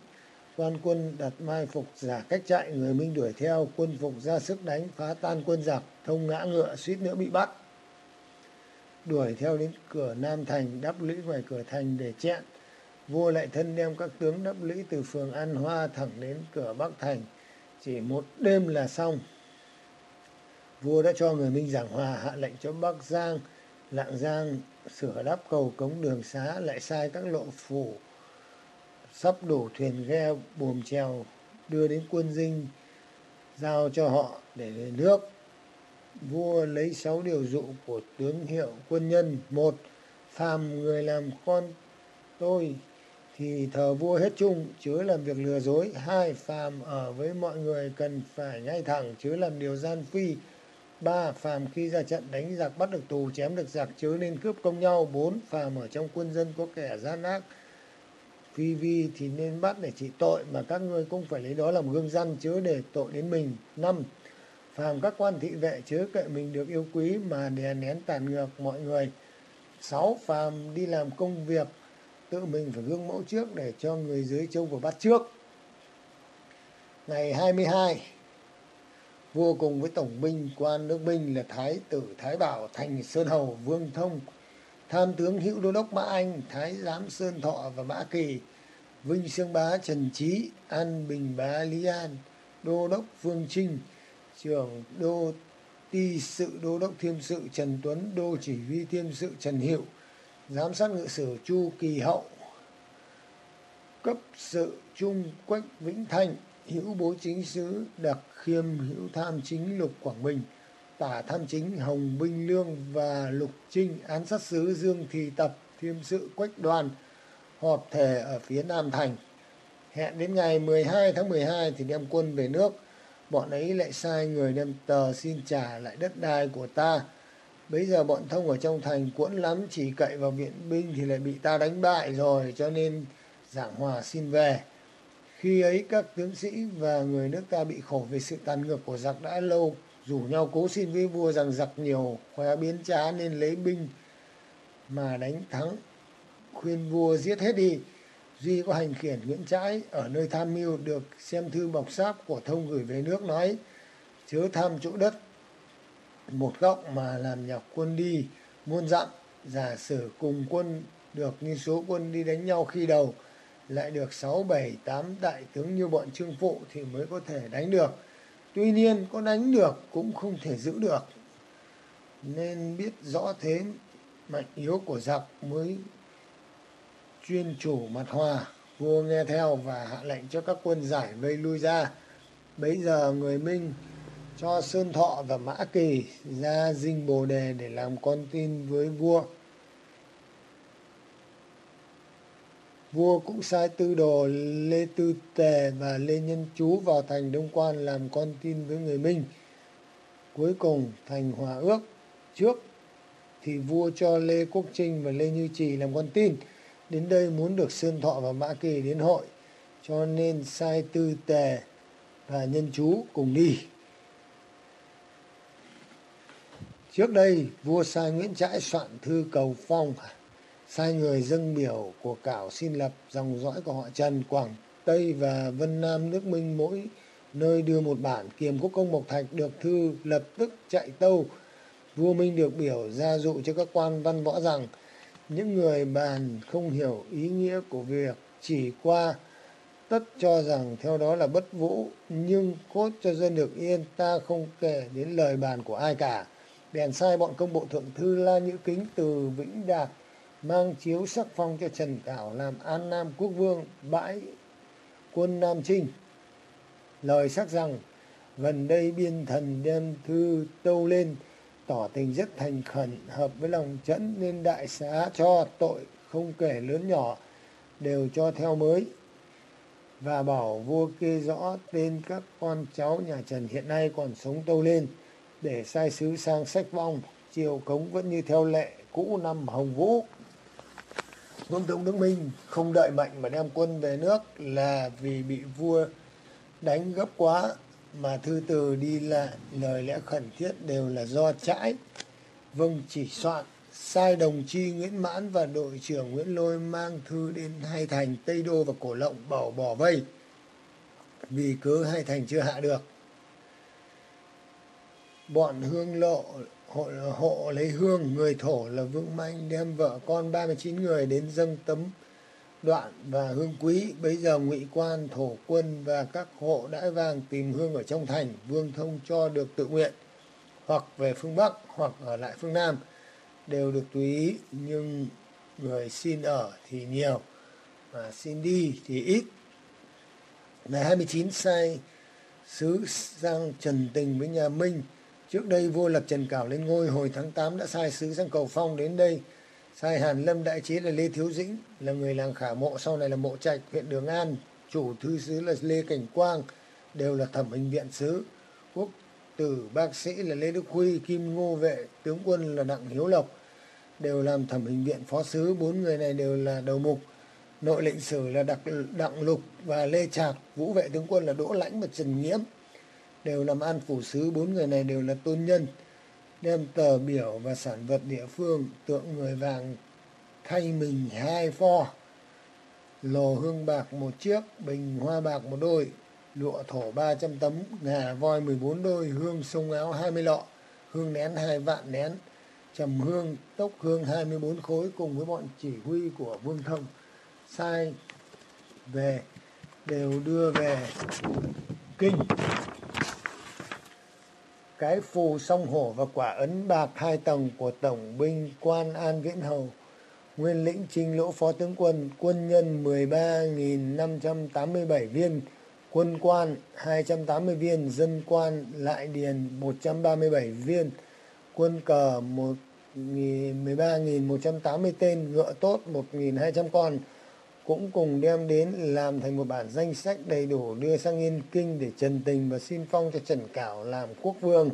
S2: quan quân đặt mai phục giả cách chạy người minh đuổi theo, quân phục ra sức đánh, phá tan quân giặc, thông ngã ngựa, suýt nữa bị bắt. Đuổi theo đến cửa nam thành, đắp lũy ngoài cửa thành để chẹn. Vua lại thân đem các tướng đắp lũy từ phường an hoa thẳng đến cửa bắc thành. Chỉ một đêm là xong. Vua đã cho người minh giảng hòa, hạ lệnh cho bắc giang, lạng giang sửa đắp cầu cống đường xá, lại sai các lộ phủ sắp đổ thuyền ghe buồm chèo, đưa đến quân dinh, giao cho họ để về nước. Vua lấy sáu điều dụ của tướng hiệu quân nhân. Một, phàm người làm con tôi thì thờ vua hết chung chứ làm việc lừa dối. Hai, phàm ở với mọi người cần phải ngay thẳng chứ làm điều gian phi. Ba, phàm khi ra trận đánh giặc bắt được tù, chém được giặc chứ nên cướp công nhau. Bốn, phàm ở trong quân dân có kẻ gian ác phi vi thì nên bắt để trị tội, mà các ngươi cũng phải lấy đó làm gương răn chứ để tội đến mình. Năm, phàm các quan thị vệ chứ kệ mình được yêu quý mà đè nén tàn ngược mọi người. Sáu, phàm đi làm công việc, tự mình phải gương mẫu trước để cho người dưới trông vào bắt trước. Ngày 22 vua cùng với tổng binh, quan nước binh là thái tử thái bảo thành sơn hầu vương thông tham tướng hữu đô đốc mã anh, thái giám sơn thọ và mã kỳ, vinh sương bá trần trí an bình bá lý an, đô đốc phương trinh, trưởng đô ti sự đô đốc thiêm sự trần tuấn, đô chỉ huy thiêm sự trần hiệu, giám sát ngự sử chu kỳ hậu, cấp sự trung quách vĩnh thanh hữu bố chính sứ đặc khiêm hữu tham chính lục quảng bình tả tham chính hồng binh lương và lục trinh án sát sứ dương thị tập thiêm sự quách đoàn họp thể ở phía Nam Thành. Hẹn đến ngày 12 tháng 12 thì đem quân về nước. Bọn ấy lại sai người đem tờ xin trả lại đất đai của ta. Bây giờ bọn thông ở trong thành cuỗn lắm, chỉ cậy vào viện binh thì lại bị ta đánh bại rồi, cho nên giảng hòa xin về. Khi ấy các tướng sĩ và người nước ta bị khổ về sự tàn ngược của giặc đã lâu, rủ nhau cố xin với vua rằng giặc nhiều, khóe biến trá nên lấy binh mà đánh thắng. Khuyên vua giết hết đi. Duy có hành khiển Nguyễn Trãi ở nơi tham mưu được xem thư bọc sáp của thông gửi về nước nói chớ tham chỗ đất một góc mà làm nhọc quân đi muôn dặm giả sử cùng quân được như số quân đi đánh nhau khi đầu lại được sáu bảy tám đại tướng như bọn trương phụ thì mới có thể đánh được tuy nhiên, có đánh được cũng không thể giữ được. Nên biết rõ thế mạnh yếu của giặc mới chuyên chủ mặt hòa. Vua nghe theo và hạ lệnh cho các quân giải vây lui ra. Bấy giờ người minh cho sơn thọ và mã kỳ ra dinh bồ đề để làm con tin với vua. Vua cũng sai tư đồ lê tư tề và lê nhân chú vào thành đông quan làm con tin với người minh. Cuối cùng thành hòa ước trước thì vua cho lê quốc trinh và lê như trì làm con tin. Đến đây muốn được Sơn Thọ và Mã Kỳ đến hội, cho nên sai tư tề và nhân chú cùng đi. Trước đây, vua sai Nguyễn Trãi soạn thư cầu phong, sai người dâng biểu của cảo xin lập dòng dõi của họ Trần, Quảng Tây và Vân Nam nước Minh mỗi nơi đưa một bản kiềm quốc công Mộc Thạch được thư lập tức chạy tâu. Vua Minh được biểu ra dụ cho các quan văn võ rằng những người bàn không hiểu ý nghĩa của việc chỉ qua tất cho rằng theo đó là bất vũ nhưng cốt cho dân được yên ta không kể đến lời bàn của ai cả bèn sai bọn công bộ thượng thư la nhữ kính từ vĩnh đạt mang chiếu sắc phong cho trần cảo làm an nam quốc vương bãi quân nam trinh lời sắc rằng, gần đây biên thần đem thư tâu lên, tỏ tình rất thành khẩn, hợp với lòng trẫn nên đại xá cho tội không kể lớn nhỏ, đều cho theo mới và bảo vua kê rõ tên các con cháu nhà Trần hiện nay còn sống tâu lên, để sai sứ sang sách vong, triều cống vẫn như theo lệ cũ năm Hồng Vũ. Vương Tổng Đức Minh không đợi mệnh mà đem quân về nước là vì bị vua đánh gấp quá, mà thư từ đi lại, lời lẽ khẩn thiết đều là do trãi. Vâng chỉ soạn, sai đồng chi nguyễn mãn và đội trưởng nguyễn lôi mang thư đến hai thành, tây đô và cổ lộng bảo bỏ vây, vì cứ hai thành chưa hạ được. Bọn hương lộ hộ, hộ lấy hương người thổ là vương manh đem vợ con 39 người đến dâng tấm đoạn và hương quý. Bấy giờ ngụy quan thổ quân và các hộ đãi vàng tìm hương ở trong thành. Vương thông cho được tự nguyện hoặc về phương bắc hoặc ở lại phương nam đều được tùy ý. Nhưng người xin ở thì nhiều mà xin đi thì ít. Ngày 29 sai sứ sang trần tình với nhà minh trước đây vua lập trần cảo lên ngôi hồi tháng 8 đã sai sứ sang cầu phong đến đây. Sai hàn lâm đại chế là lê thiếu dĩnh, là người làng khả mộ, sau này là mộ trạch, huyện đường an. Chủ thư sứ là lê cảnh quang, đều là thẩm hình viện sứ quốc tử bác sĩ là lê đức huy, kim ngô vệ, tướng quân là đặng hiếu lộc, đều làm thẩm hình viện phó sứ bốn người này đều là đầu mục. Nội lệnh sử là đặc đặng lục và lê trạc, vũ vệ tướng quân là đỗ lãnh và trần nghiễm đều làm ăn phủ sứ bốn người này đều là tôn nhân, đem tờ biểu và sản vật địa phương tượng người vàng thay mình hai pho, lò hương bạc một chiếc, bình hoa bạc một đôi, lụa thổ 300 tấm, ngà voi 14 đôi, hương sông áo 20 lọ, hương nén hai vạn nén, trầm hương, tốc hương 24 khối cùng với bọn chỉ huy của vương thông. Sai về, đều đưa về kinh cái phù song hổ và quả ấn bạc hai tầng của tổng binh quan an viễn hầu nguyên lĩnh trinh lỗ phó tướng quân quân nhân 13.587 viên quân quan 280 viên dân quan lại điền 137 viên quân cờ
S4: 13.180 tên, ngựa tốt 1.200 con cũng cùng đem đến làm thành một bản danh sách đầy đủ đưa sang Yên Kinh để trần tình và xin phong cho Trần Cảo làm quốc vương.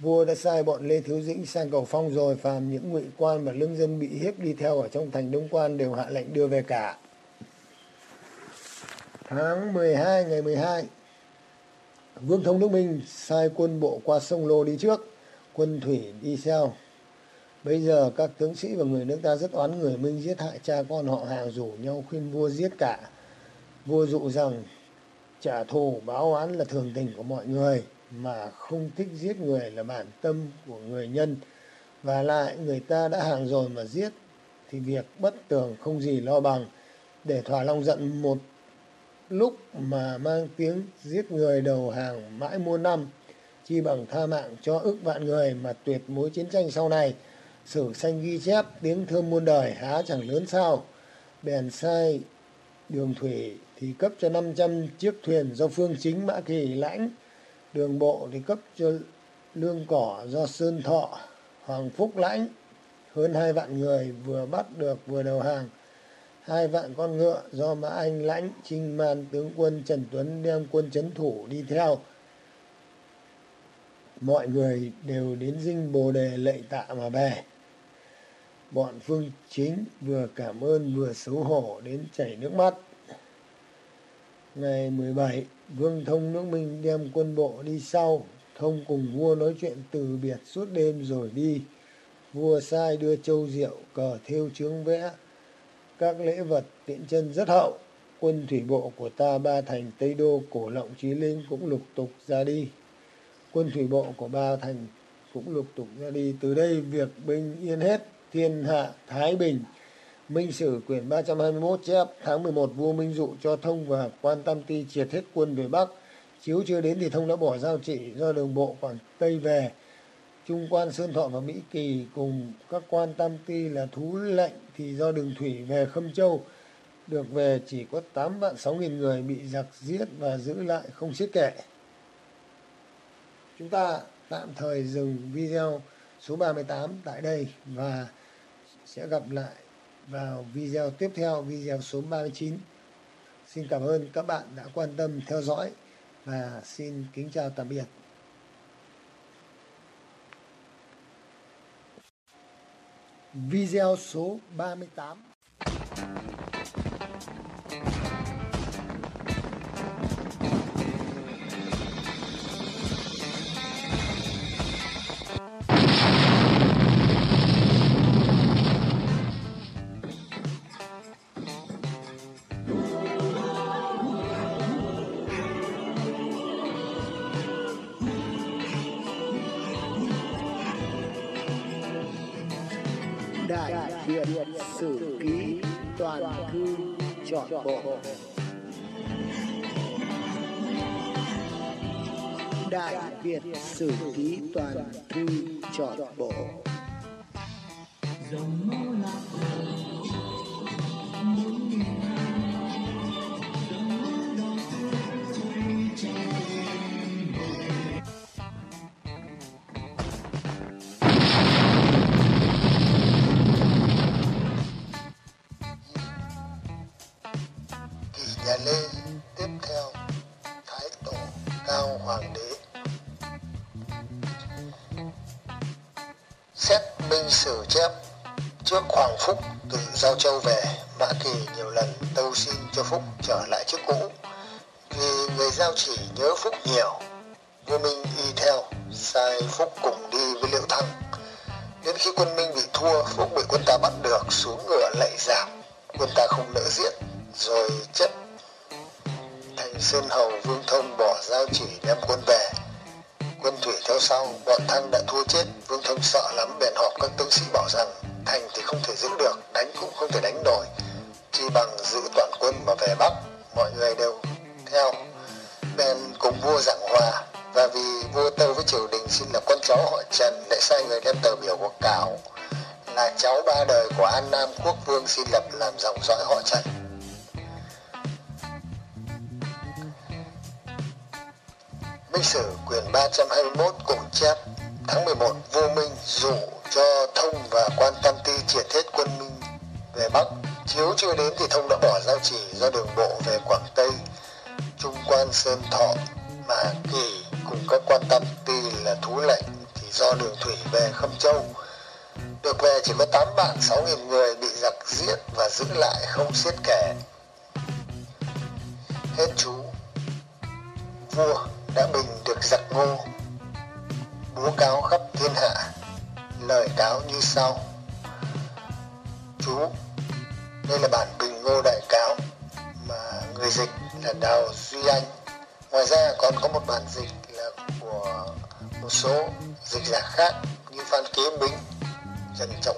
S4: Vua đã sai bọn Lê Thiếu Dĩnh sang cầu phong rồi, phàm những ngụy quan và lương dân bị hiếp đi theo ở trong thành Đông Quan đều hạ lệnh đưa về cả. Tháng 12 ngày 12, Vương Thông nước Minh sai quân bộ qua sông Lô đi trước, quân thủy đi sau. Bây giờ các tướng sĩ và người nước ta rất oán người Minh giết hại cha con họ hàng rủ nhau khuyên vua giết cả. Vua dụ rằng, trả thù báo oán là thường tình của mọi người, mà không thích giết người là bản tâm của người nhân. Và lại người ta đã hàng rồi mà giết, thì việc bất tường không gì lo bằng. Để thỏa lòng giận một lúc mà mang tiếng giết người đầu hàng mãi muôn năm, chi bằng tha mạng cho ức vạn người mà tuyệt mối chiến tranh sau này sử sanh ghi chép tiếng thơm muôn đời há chẳng lớn sao. Bèn sai đường thủy thì cấp cho 500 chiếc thuyền do phương chính, mã kỳ, lãnh. Đường bộ thì cấp cho lương cỏ do sơn thọ, hoàng phúc, lãnh. Hơn hai vạn người vừa bắt được vừa đầu hàng. Hai vạn con ngựa do mã anh, lãnh, trinh, man, tướng quân trần tuấn đem quân chấn thủ đi theo. Mọi người đều đến dinh bồ đề lệ tạ mà về bọn phương chính vừa cảm ơn vừa xấu hổ đến chảy nước mắt. Ngày 17 vương thông, nước minh đem quân bộ đi sau. Thông cùng vua nói chuyện từ biệt suốt đêm rồi đi. Vua sai đưa châu diệu cờ thêu chướng vẽ. Các lễ vật tiện chân rất hậu. Quân thủy bộ của ta ba thành, tây đô, cổ lộng trí linh cũng lục tục ra đi. Quân thủy bộ của ba thành cũng lục tục ra đi. Từ đây việc binh yên hết thiên hạ, thái bình. Minh sử quyển 321 chép tháng 11 vua minh dụ cho thông và quan tam ti triệt hết quân về bắc. Chiếu chưa đến thì thông đã bỏ giao trị do đường bộ quảng tây về. Trung quan sơn thọ và mỹ kỳ cùng các quan tam ti là thú lệnh thì do đường thủy về khâm châu. Được về chỉ có tám vạn sáu nghìn người bị giặc giết và giữ lại không xiết kể chúng ta tạm thời dừng video số 38 tại đây và sẽ gặp lại vào video tiếp theo, video số 39 xin cảm ơn các bạn đã quan tâm, theo dõi và xin kính chào tạm biệt. Video số 38 Bộ Đại Việt Sử Ký Toàn Thư Chọn Bộ.
S3: Dòng máu lạc
S4: sức lại không xiết kẻ hết chú. Vua đã bình được giặc ngô búa cáo khắp thiên hạ. Lời cáo như sau. Chú, đây là bản bình ngô đại cáo, mà người dịch là đào duy anh. Ngoài ra còn có một bản dịch là của một số dịch giả khác như phan kế bính, trần trọng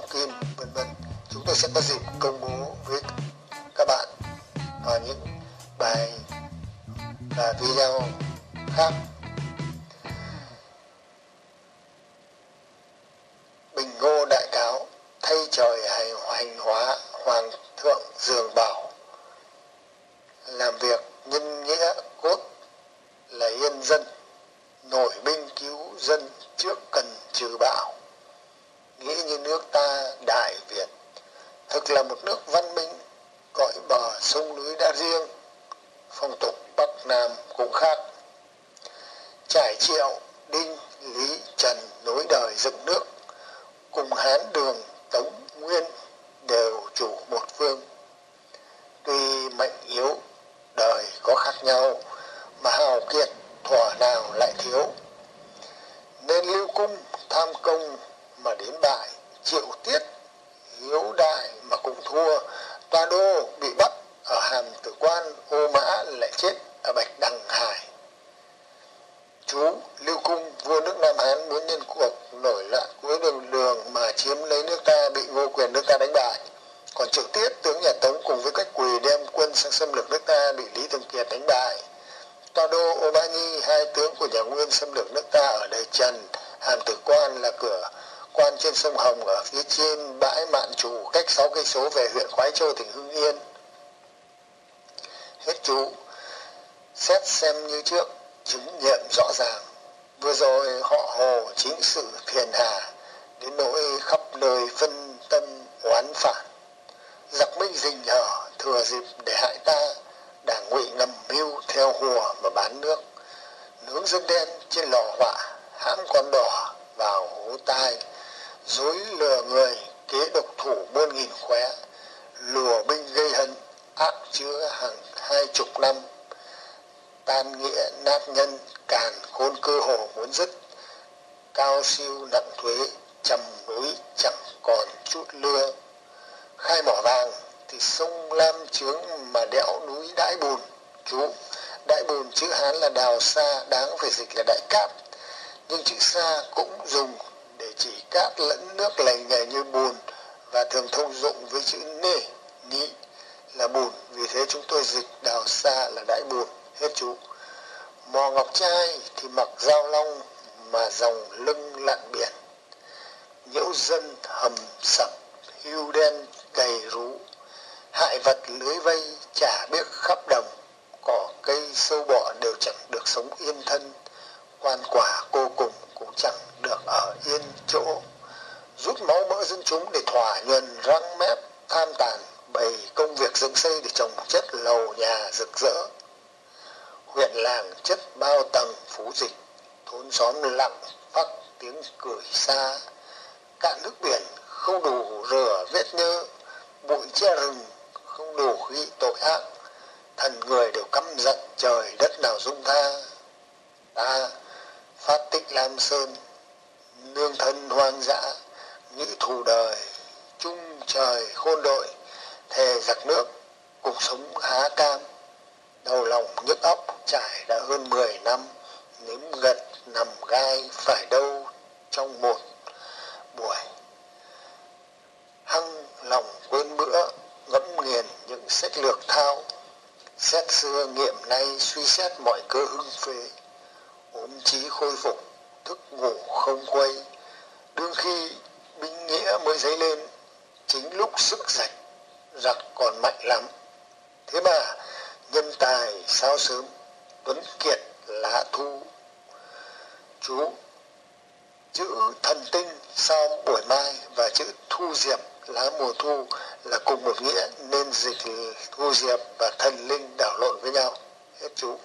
S4: thu diệp và thần linh đảo lộn với nhau, hết chú.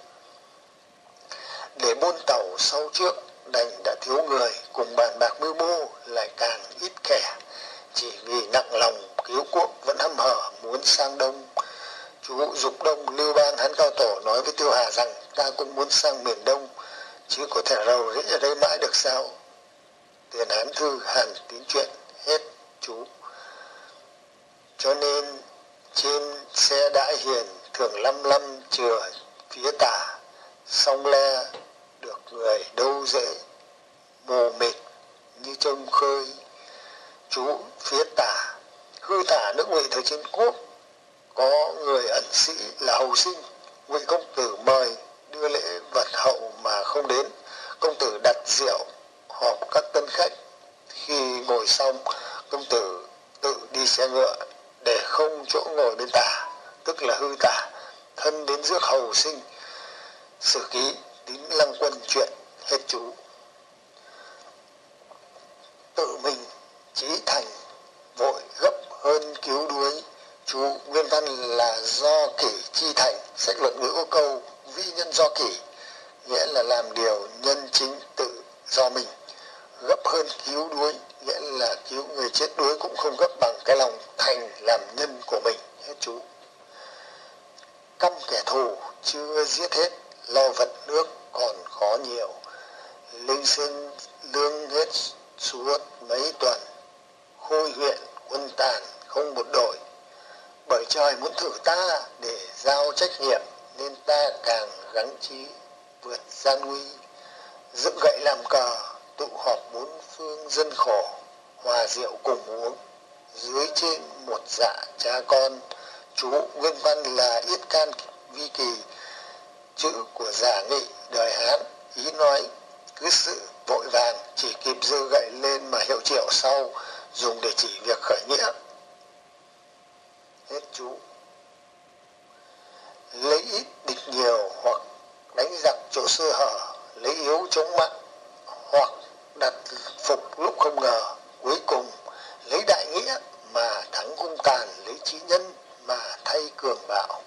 S4: Để buôn tàu sau trước, đành đã thiếu người, cùng bàn bạc mưu mô, lại càng ít kẻ. Chỉ vì nặng lòng, cứu quốc vẫn hăm hở, muốn sang đông. Chú dục đông, lưu bang hán cao tổ, nói với tiêu hà rằng, ta cũng muốn sang miền đông, chứ có thể rầu rĩ ở đây mãi được sao? Tiền hán thư, hàn tín chuyện, hết chú. Cho nên trên xe đại hiền thường lăm lăm chừa phía tả, song le được người đâu dễ mù mịt như trông khơi. Chú phía tả, hư tả nước ngụy thời chiến quốc, có người ẩn sĩ là hầu sinh, ngụy công tử mời đưa lễ vật hậu mà không đến. Công tử đặt rượu, họp các tân khách. Khi ngồi xong, công tử tự đi xe ngựa để không chỗ ngồi bên tả tức là hư tả thân đến giữa hầu sinh. Sử ký tín lăng quân chuyện hết chú. Tự mình trí thành vội gấp hơn cứu đuối. Chú nguyên văn là do kỷ chi thành, sách luận ngữ có câu vi nhân do kỷ, nghĩa là làm điều nhân chính tự do mình. Gấp hơn cứu đuối nghĩa là cứu người chết đuối cũng không gấp bằng cái lòng thành làm nhân của mình. Hết chú, căm kẻ thù chưa giết hết, lo vật nước còn khó nhiều. Linh sinh lương hết suốt mấy tuần, khôi huyện quân tàn không một đội bởi trời muốn thử ta để giao trách nhiệm, nên ta càng gắng trí vượt gian nguy. Dựng gậy làm cờ tụ họp bốn phương dân khổ, hòa rượu cùng uống. Dưới trên một dạ cha con, chú nguyên văn là yết can vi kỳ, chữ của giả nghị đời hán, ý nói, cứ sự vội vàng, chỉ kịp dơ gậy lên mà hiệu triệu sau, dùng để chỉ việc khởi nghĩa. Hết chú. Lấy ít địch nhiều hoặc đánh giặc chỗ sơ hở, lấy yếu chống mạnh hoặc đặt phục lúc không ngờ, cuối cùng lấy đại nghĩa mà thắng cung tàn, lấy trí nhân mà thay cường bạo.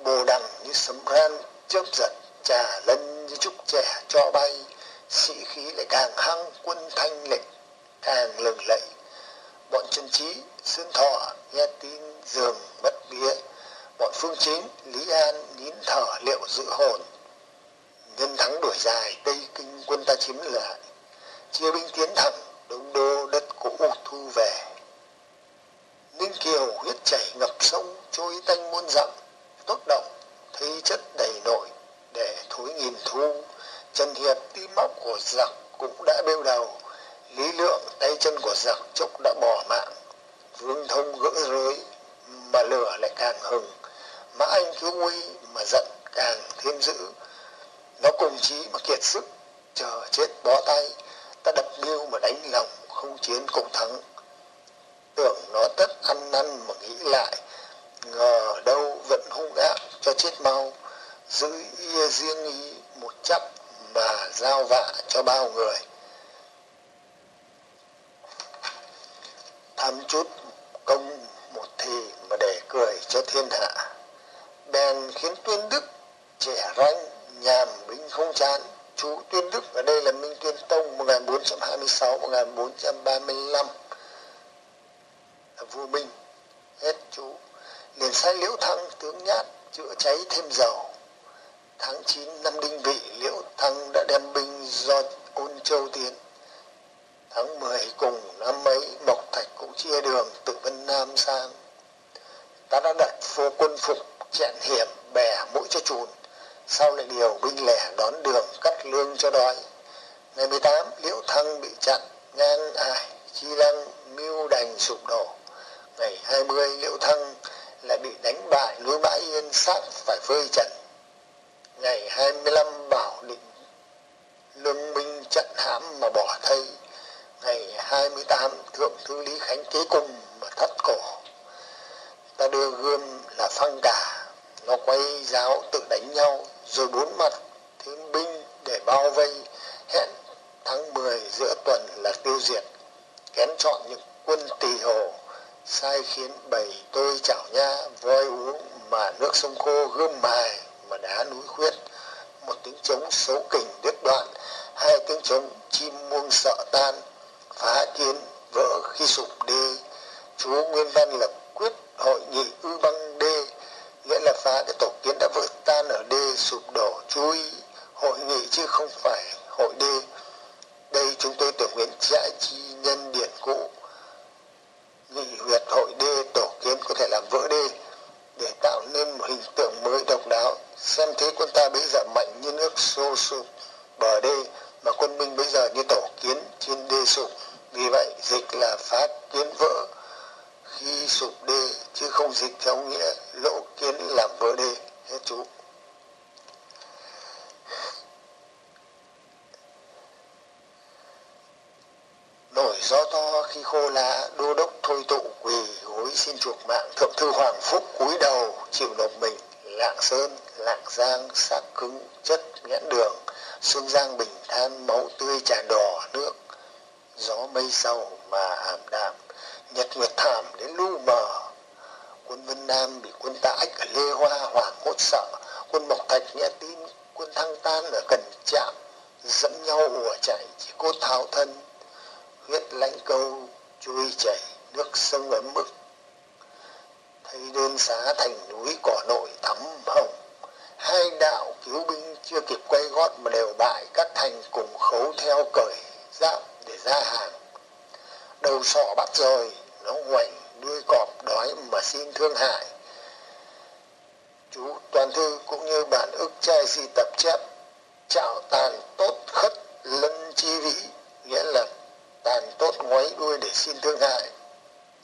S4: Bồ đằng như sấm ran chớp giật, trà lân như trúc trẻ cho bay, sĩ khí lại càng hăng, quân thanh lệnh càng lừng lẫy. Bọn chân trí, xương thọ, nghe tin giường bất bía bọn phương chính, lý an nín thở liệu giữ hồn. Nhân thắng đuổi dài, tây kinh quân ta chiếm lại chia binh tiến thẳng đông đô đất cũ thu về. Ninh kiều huyết chảy ngập sông, trôi tanh muôn dặm. Tốt động thấy chất đầy nội, để thối nghìn thu. Trần hiệp tim móc của giặc cũng đã bêu đầu. Lý lượng tay chân của giặc chốc đã bỏ mạng. Vương thông gỡ rối, mà lửa lại càng hừng. Mã anh cứu nguy, mà giận càng thêm dữ. Nó cùng chí mà kiệt sức, chờ chết bó tay ta đập liêu mà đánh lòng không chiến cũng thắng. Tưởng nó tất ăn năn mà nghĩ lại, ngờ đâu vẫn hung ác cho chết mau. Giữ riêng ý một chấp mà giao vạ cho bao người. Tham chút công một thì mà để cười cho thiên hạ. Bèn khiến tuyên đức trẻ ranh nhàm binh không chán chú tuyên đức, ở đây là minh tuyên tông 1426 1435 là vua minh, hết chú. Liền sai liễu thăng, tướng nhát, chữa cháy thêm dầu. Tháng 9 năm đinh vị, liễu thăng đã đem binh do ôn châu tiến. Tháng 10 cùng năm ấy, mộc thạch cũng chia đường từ vân nam sang. Ta đã đặt phố quân phục, chẹn hiểm, bè mũi cho chùn sau lại điều binh lẻ đón đường cắt lương cho đói. Ngày 18 liễu thăng bị chặn ngang ải chi lăng mưu đành sụp đổ. Ngày 20 liễu thăng lại bị đánh bại, núi bãi yên xác phải phơi trần. Ngày 25 bảo định, lương minh trận hãm mà bỏ thây. Ngày 28 thượng thư lý khánh kế cùng mà thất cổ. Ta đưa gươm là phăng cả, nó quay giáo tự đánh nhau rồi bốn mặt tiến binh để bao vây. Hẹn tháng 10 giữa tuần là tiêu diệt. Kén chọn những quân tỳ hồ. Sai khiến bầy tôi chảo nha, voi uống mà nước sông khô gươm mài mà đá núi khuyết. Một tiếng trống xấu kình đứt đoạn, hai tiếng trống chim muông sợ tan. Phá kiến, vỡ khi sụp đê chú nguyên văn lập quyết hội nghị ư băng đê nghĩa là phá cái tổ kiến đã vỡ tan ở đê sụp đổ chú ý hội nghị chứ không phải hội đê. Đây chúng tôi tưởng nguyện trại chi nhân điện cũ. Nghị huyệt hội đê tổ kiến có thể làm vỡ đê để tạo nên một hình tượng mới độc đáo. Xem thế quân ta bây giờ mạnh như nước xô sụp bờ đê mà quân minh bây giờ như tổ kiến trên đê sụp. Vì vậy, dịch là phá kiến vỡ khi sụp đê chứ không dịch theo nghĩa lỗ kiến làm vỡ đê hết chú. Nổi gió to khi khô lá, đô đốc thôi tụ quỳ gối xin chuộc mạng. Thượng thư hoàng phúc cúi đầu, chịu nộp mình. Lạng sơn, lạng giang xác cứng, chất, nhãn đường xuân giang, bình than, máu tươi tràn đỏ, nước. Gió mây sầu mà ảm đạm nhật nguyệt thảm đến lu mờ. Quân vân nam bị quân ta ách ở lê hoa hoảng hốt sợ. Quân mộc thạch nghe tin quân thăng tan ở cần trạm dẫn nhau ùa chạy, chỉ cốt tháo thân, huyết lãnh câu, chui chảy nước sông ấm mức. Thấy đơn xá thành núi cỏ nội thắm hồng, hai đạo cứu binh chưa kịp quay gót mà đều bại, các thành cùng khấu theo cởi giáp để ra hàng đầu sọ bắt rồi, nó ngoảnh đuôi cọp, đói mà xin thương hại. Chú toàn thư cũng như bản ức trai di tập chép, chạo tàn tốt khất lân chi vĩ nghĩa là tàn tốt ngoáy đuôi để xin thương hại.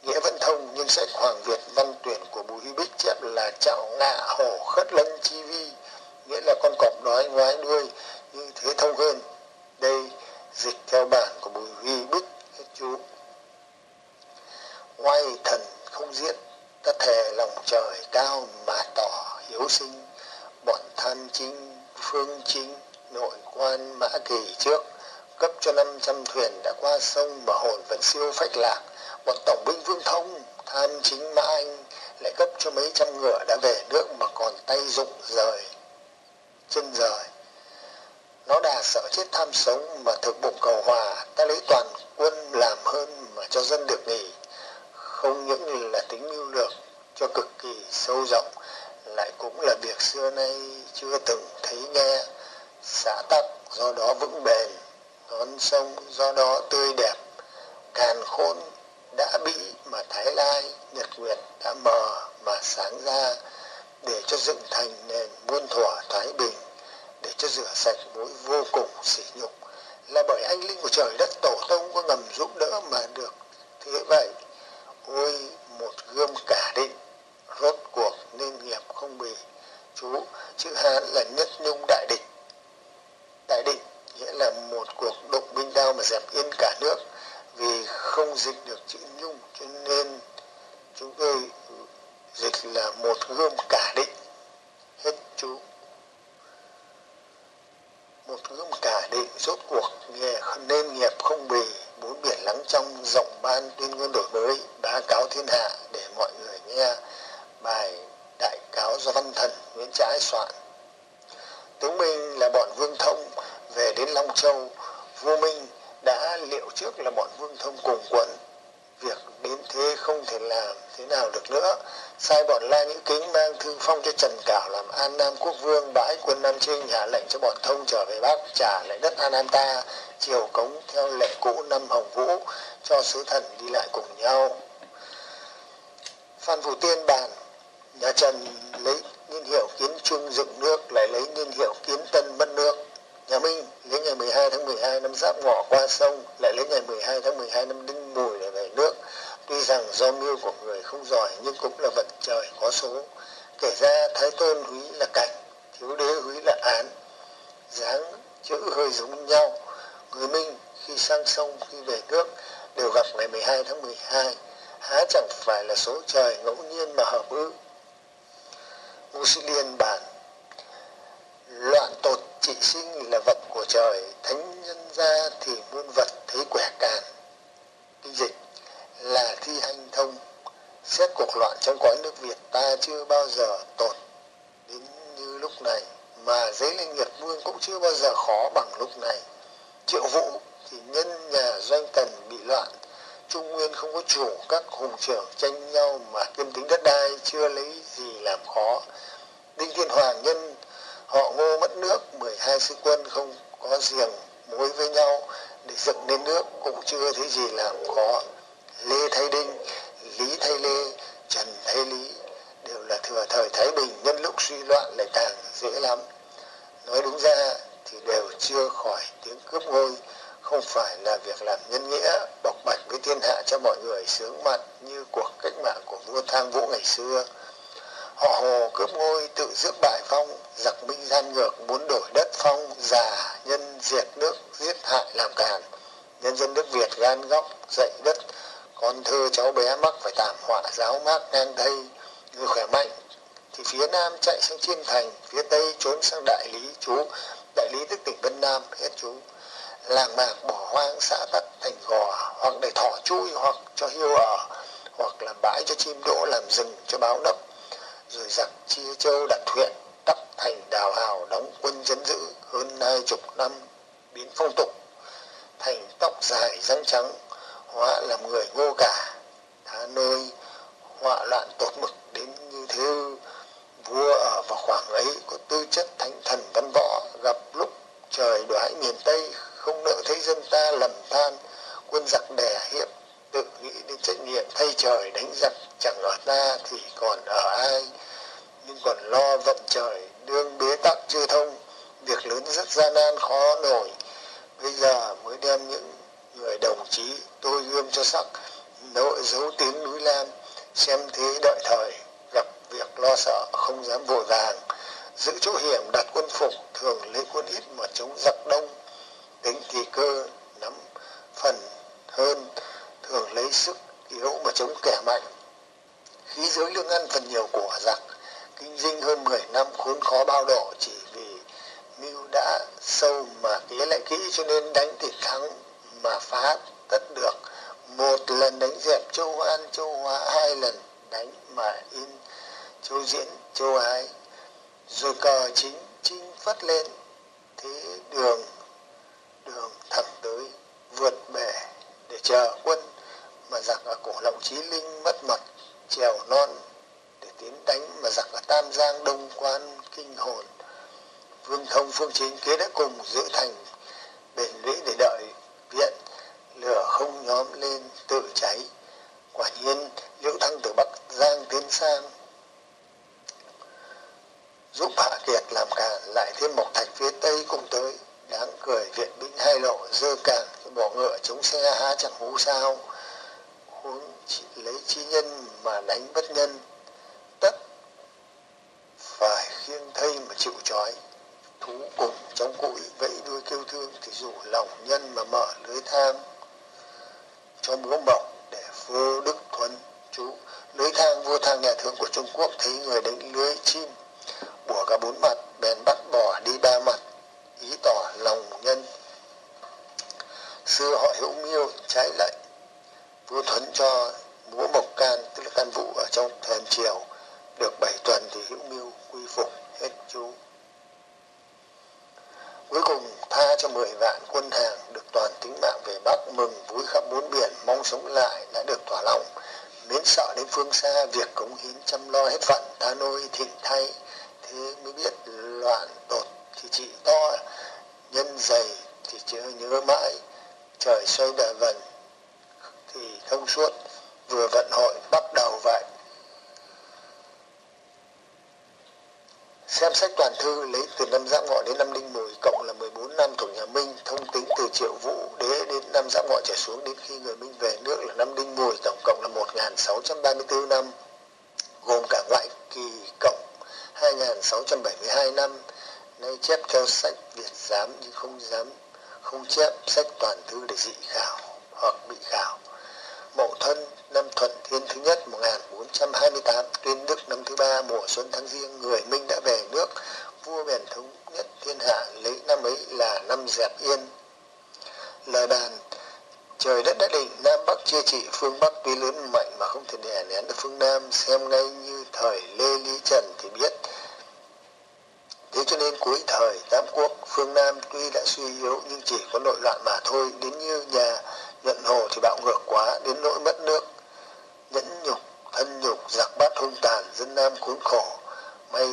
S4: Nghĩa vẫn thông nhưng sách hoàng việt văn tuyển của bùi huy bích chép là chạo ngạ hổ khất lân chi vi nghĩa là con cọp đói ngoái đuôi như thế thông hơn. Đây dịch theo bản của bùi huy bích, chú oai thần không diễn ta thề lòng trời cao mà tỏ hiếu sinh. Bọn tham chính phương chính nội quan mã kỳ trước, cấp cho 500 thuyền đã qua sông mà hồn vẫn siêu phách lạc. Bọn tổng binh vương thông tham chính mã anh, lại cấp cho mấy trăm ngựa đã về nước mà còn tay dụng rời, chân rời. Nó đà sợ chết tham sống mà thực bụng cầu hòa, ta lấy toàn quân làm hơn mà cho dân được nghỉ không những là tính mưu lược cho cực kỳ sâu rộng, lại cũng là việc xưa nay chưa từng thấy nghe. Xã tắc do đó vững bền, non sông do đó tươi đẹp, càn khôn đã bị mà thái lai, nhật nguyệt đã mờ mà sáng ra để cho dựng thành nền muôn thuở thái bình, để cho rửa sạch mối vô cùng sỉ nhục. Là bởi anh linh của trời đất tổ tông có ngầm giúp đỡ mà được. Thế vậy ôi một gươm cả định, rốt cuộc nên nghiệp không bì. Chú, chữ hán là nhất nhung đại địch đại định nghĩa là một cuộc động binh đao mà dẹp yên cả nước, vì không dịch được chữ nhung, cho nên chúng tôi dịch là một gươm cả định. Hết chú. Một gươm cả định rốt cuộc nghe nên nghiệp không bì bốn biển lắng trong rộng ban tuyên ngôn đổi mới bá cáo thiên hạ để mọi người nghe bài đại cáo do văn thần, nguyễn trãi soạn. Tướng minh là bọn vương thông, về đến long châu, vua minh đã liệu trước là bọn vương thông cùng quận việc đến thế không thể làm thế nào được nữa. Sai bọn la nhữ kính mang thư phong cho trần cảo làm an nam quốc vương, bãi quân nam trinh hạ lệnh cho bọn thông trở về bắc, trả lại đất an nam ta, triều cống theo lệ cũ năm hồng vũ, cho sứ thần đi lại cùng nhau. Phan vũ tiên bàn, nhà trần lấy niên hiệu kiến trung dựng nước, lại lấy niên hiệu kiến tân mất nước nhà minh lấy ngày 12 tháng 12 năm giáp ngọ qua sông, lại lấy ngày 12 tháng 12 năm đinh mùi để về nước. Tuy rằng do mưu của người không giỏi nhưng cũng là vận trời có số. Kể ra thái tôn húy là cảnh, thiếu đế húy là án. Dáng chữ hơi giống nhau. Người minh khi sang sông, khi về nước đều gặp ngày 12 tháng 12 há chẳng phải là số trời ngẫu nhiên mà hợp ư? Ngô sĩ liên bản loạn tột trị sinh là vật của trời, thánh nhân ra thì muôn vật thấy quẻ càn. Kinh dịch là thi hành thông, xét cuộc loạn trong cõi nước việt ta chưa bao giờ tồn đến như lúc này, mà giấy lên nghiệp vương cũng chưa bao giờ khó bằng lúc này. Triệu vũ thì nhân nhà doanh tần bị loạn, trung nguyên không có chủ, các hùng trưởng tranh nhau mà kiêm tính đất đai, chưa lấy gì làm khó. Đinh thiên hoàng nhân họ ngô mất nước 12 sư quân không có giềng mối với nhau để dựng nên nước, cũng chưa thấy gì làm có. Lê thay đinh, lý thay lê, trần thay lý đều là thừa thời thái bình, nhân lúc suy loạn lại càng dễ lắm. Nói đúng ra thì đều chưa khỏi tiếng cướp ngôi, không phải là việc làm nhân nghĩa, bộc bạch với thiên hạ cho mọi người sướng mặt như cuộc cách mạng của vua thang vũ ngày xưa họ hồ cướp ngôi tự dưỡng bại phong, giặc minh gian ngược muốn đổi đất phong, già nhân diệt nước, giết hại làm càn. Nhân dân nước việt gan góc dậy đất, con thơ cháu bé mắc phải tạm họa giáo mát ngang thây người khỏe mạnh, thì phía nam chạy sang chiêm thành, phía tây trốn sang đại lý chú. Đại lý tức tỉnh vân nam, hết chú. Làng mạc bỏ hoang xã tắc thành gò, hoặc để thỏ chui, hoặc cho hiêu ở, hoặc làm bãi cho chim đỗ làm rừng, cho báo nấp rồi giặc chia châu đặt huyện đắp thành đào hào đóng quân chấn giữ hơn hai chục năm, biến phong tục, thành tóc dài răng trắng, họa làm người ngô cả. Thá nơi họa loạn tột mực đến như thế. Vua ở vào khoảng ấy có tư chất thánh thần văn võ, gặp lúc trời đoái miền tây, không nỡ thấy dân ta lầm than. Quân giặc đè hiệp, tự nghĩ đến trách nhiệm thay trời đánh giặc, chẳng ở ta thì còn ở ai nhưng còn lo vận trời đương bế tắc chưa thông, việc lớn rất gian nan, khó nổi. Bây giờ mới đem những người đồng chí, tôi gươm cho sắc, nội dấu tiếng núi lam xem thế đợi thời, gặp việc lo sợ, không dám vội vàng. Giữ chỗ hiểm đặt quân phục, thường lấy quân ít mà chống giặc đông. Tính thì cơ, nắm phần hơn, thường lấy sức yếu mà chống kẻ mạnh. Khí giới lương ăn phần nhiều của giặc kinh dinh hơn 10 năm khốn khó bao độ chỉ vì mưu đã sâu mà kế lại kỹ cho nên đánh thì thắng mà phá tất được. Một lần đánh dẹp châu an châu hóa, hai lần đánh mà in châu diễn, châu ái. Rồi cờ chính chinh phất lên, thế đường đường thẳng tới, vượt bể để chờ quân. Mà giặc ở cổ lộng chí linh mất mật trèo non tiến đánh mà giặc ở tam giang đông quan kinh hồn. Vương thông, phương chính kế đã cùng giữ thành bền lũy để đợi viện. Lửa không nhóm lên tự cháy. Quả nhiên, liễu thăng từ bắc giang tiến sang. Giúp hạ kiệt làm càn lại thêm một thạch phía tây cùng tới. Đáng cười, viện binh hai lộ dơ càn bỏ ngựa chống xe há chẳng hú sao. Huống lấy chi nhân mà đánh bất nhân phải khiêng thây mà chịu trói. Thú cùng trong cụi vẫy đuôi kêu thương thì rủ lòng nhân mà mở lưới thang. Cho múa mộng để vô đức thuần chú lưới thang vua thang nhà thương của trung quốc thấy người đánh lưới chim. Bùa cả bốn mặt, bèn bắt bỏ đi ba mặt. Ý tỏ lòng nhân. Xưa họ hữu miêu, trái lệnh vua thuấn cho múa mộc can, tức là can vụ ở trong thần triều được bảy tuần thì hữu miêu quy phục hết chú. Cuối cùng, tha cho mười vạn quân hàng được toàn tính mạng về bắc, mừng vui khắp bốn biển, mong sống lại đã được tỏa lòng. Mến sợ đến phương xa, việc cống hiến chăm lo hết phận, ta nôi thịnh thay. Thế mới biết loạn tột thì chỉ to, nhân dày thì chưa nhớ mãi. Trời xoay đời vần thì thông suốt, vừa vận hội bắt đầu vậy xem sách toàn thư, lấy từ năm giáp ngọ đến năm đinh mùi cộng là 14 năm thuộc nhà Minh, thông tính từ triệu vũ, đế đến năm giáp ngọ trở xuống, đến khi người Minh về nước là năm đinh mùi tổng cộng là 1634 năm, gồm cả ngoại kỳ cộng 2672 năm. Nay chép theo sách Việt giám, nhưng không dám, không chép sách toàn thư để dị khảo hoặc bị khảo. Mậu Thân năm Thuận Thiên thứ nhất 1428 tuyên đức năm thứ ba, mùa xuân tháng riêng người Minh đã về nước. Vua bèn thống nhất thiên hạ, lấy năm ấy là năm dẹp yên. Lời bàn, trời đất đã định, nam bắc chia trị, phương bắc tuy lớn mạnh mà không thể đè nén được phương nam. Xem ngay như thời lê lý trần thì biết. Thế cho nên cuối thời tam quốc, phương nam tuy đã suy yếu nhưng chỉ có nội loạn mà thôi. Đến như nhà nhận hồ thì bạo ngược quá, đến nỗi mất nước nhẫn nhục thân nhục, giặc bát hung tàn, dân nam khốn khổ. May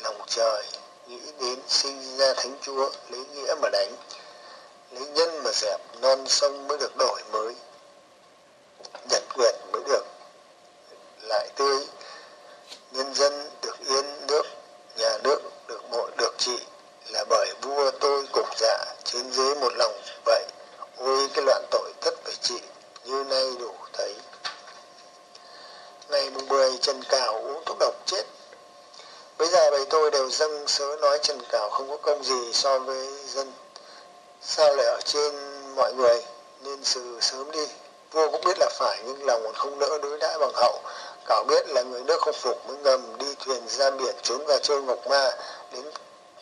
S4: lòng trời nghĩ đến sinh ra thánh chúa, lấy nghĩa mà đánh. Lấy nhân mà dẹp, non sông mới được đổi mới. Nhật nguyệt mới được lại tươi. Nhân dân được yên nước, nhà nước được bội, được trị. Là bởi vua tôi cục dạ trên dưới một lòng vậy. Ôi, cái loạn tội tất phải trị. Như nay đủ ngày mùng 10 Trần Cảo uống thuốc độc chết. Bây giờ bầy tôi đều dâng sớ nói Trần Cảo không có công gì so với dân. Sao lại ở trên mọi người? Nên xử sớm đi. Vua cũng biết là phải, nhưng lòng còn không nỡ đối đãi bằng hậu. Cảo biết là người nước không phục mới ngầm đi thuyền ra biển trốn vào châu ngọc ma, đến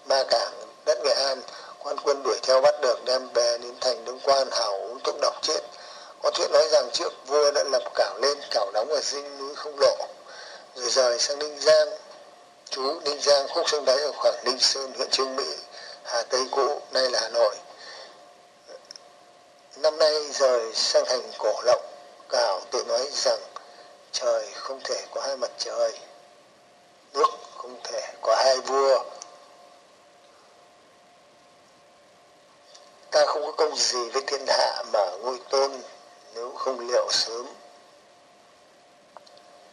S4: ma cảng, đất nghệ an. Quan quân đuổi theo bắt được đem về đến thành đông quan hảo uống thuốc độc chết có thuyết nói rằng trước vua đã lập cảo lên cảo đóng ở dinh núi không lộ, rồi rời sang ninh giang. Chú ninh giang, khúc sông đáy ở khoảng ninh sơn, huyện trương mỹ, hà tây cũ, nay là hà nội. Năm nay rời sang thành cổ lộng cảo tự nói rằng trời không thể có hai mặt trời, nước không thể có hai vua. Ta không có công gì với thiên hạ mà ngôi tôn nếu không liệu sớm,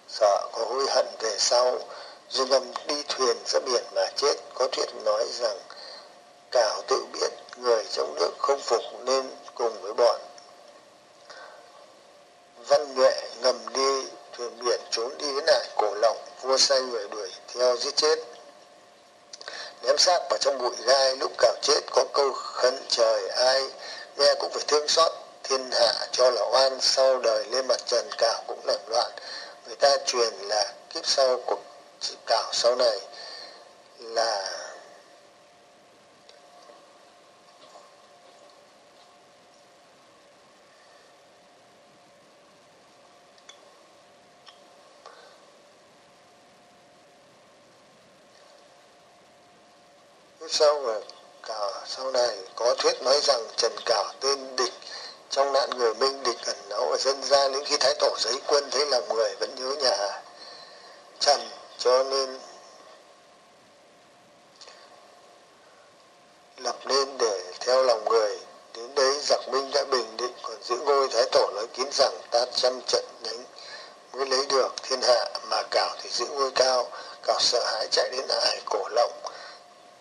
S4: sợ có hối hận về sau dương âm đi thuyền ra biển mà chết, có thuyết nói rằng cảo tự biết người trong nước không phục nên cùng với bọn. Văn nhuệ ngầm đi, thuyền biển trốn đi đến lại cổ lộng vua sai người đuổi theo giết chết. Ném xác vào trong bụi gai, lúc cào chết có câu khấn trời, ai nghe cũng phải thương xót thiên hạ cho là oan sau đời lên mặt trần cảo cũng làm loạn. Người ta truyền là kiếp sau của cảo sau này là sau là cảo sau này có thuyết nói rằng trần cảo tên địch trong nạn người minh địch ẩn náu ở dân gian đến khi thái tổ giấy quân thấy lòng người vẫn nhớ nhà trần, cho nên lập nên để theo lòng người. Đến đấy giặc minh đã bình định, còn giữ ngôi thái tổ nói kín rằng ta trăm trận đánh mới lấy được thiên hạ, mà cảo thì giữ ngôi cao, cảo sợ hãi chạy đến ải cổ lộng.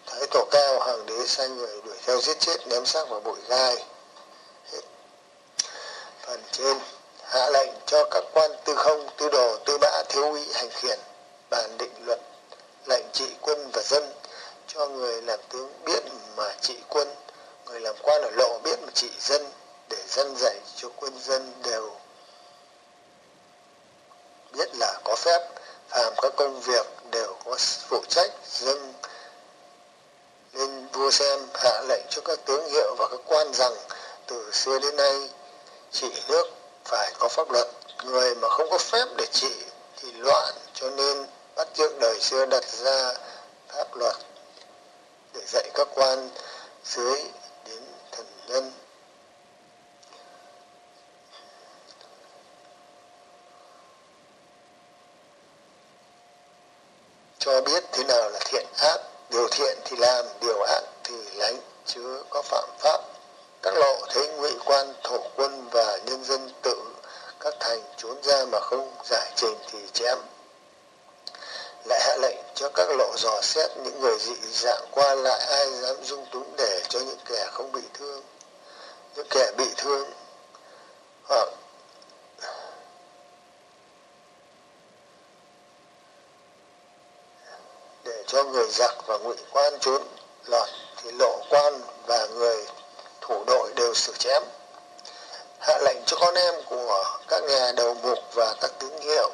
S4: Thái tổ cao hoàng đế sai người đuổi theo giết chết, ném xác vào bụi gai trên, hạ lệnh cho các quan tư không, tư đồ, tư mã thiếu úy hành khiển bàn định luật, lệnh trị quân và dân, cho người làm tướng biết mà trị quân, người làm quan ở lộ biết mà trị dân, để dân dạy cho quân dân đều biết là có phép, phàm các công việc đều có phụ trách, dân nên vua xem, hạ lệnh cho các tướng hiệu và các quan rằng từ xưa đến nay trị nước phải có pháp luật. Người mà không có phép để trị thì loạn, cho nên bắt chước đời xưa đặt ra pháp luật để dạy các quan dưới đến thần nhân. Cho biết thế nào là thiện ác, điều thiện thì làm, điều ác thì lánh chứ có phạm pháp là nhân dân tự, các thành trốn ra mà không giải trình thì chém. Lại hạ lệnh cho các lộ dò xét những người dị dạng qua lại, ai dám dung túng để cho những kẻ không bị thương, những kẻ bị thương hoặc để cho người giặc và ngụy quan trốn lọt thì lộ quan và người thủ đội đều xử chém hạ lệnh cho con em của các nhà đầu mục và các tướng hiệu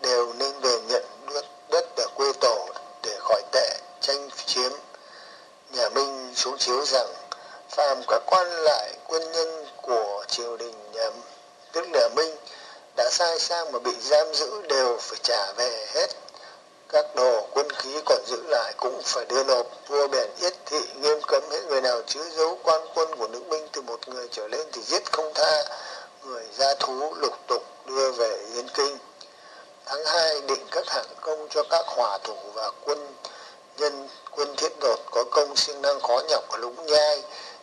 S4: đều nên về nhận đất, đất ở quê tổ để khỏi tệ tranh chiếm. Nhà Minh xuống chiếu rằng phàm các quan lại quân nhân của triều đình nhà tức là minh đã sai sang mà bị giam giữ đều phải trả về hết các đồ quân khí còn giữ lại cũng phải đưa nộp. Vua bèn yết thị, nghiêm cấm hết người nào chứa dấu quan quân của nước minh từ một người trở lên thì giết không tha. Người ra thú lục tục đưa về yên kinh. Tháng 2 định các hạng công cho các hỏa thủ và quân nhân, quân thiết đột có công siêng năng khó nhọc ở lũng nhai.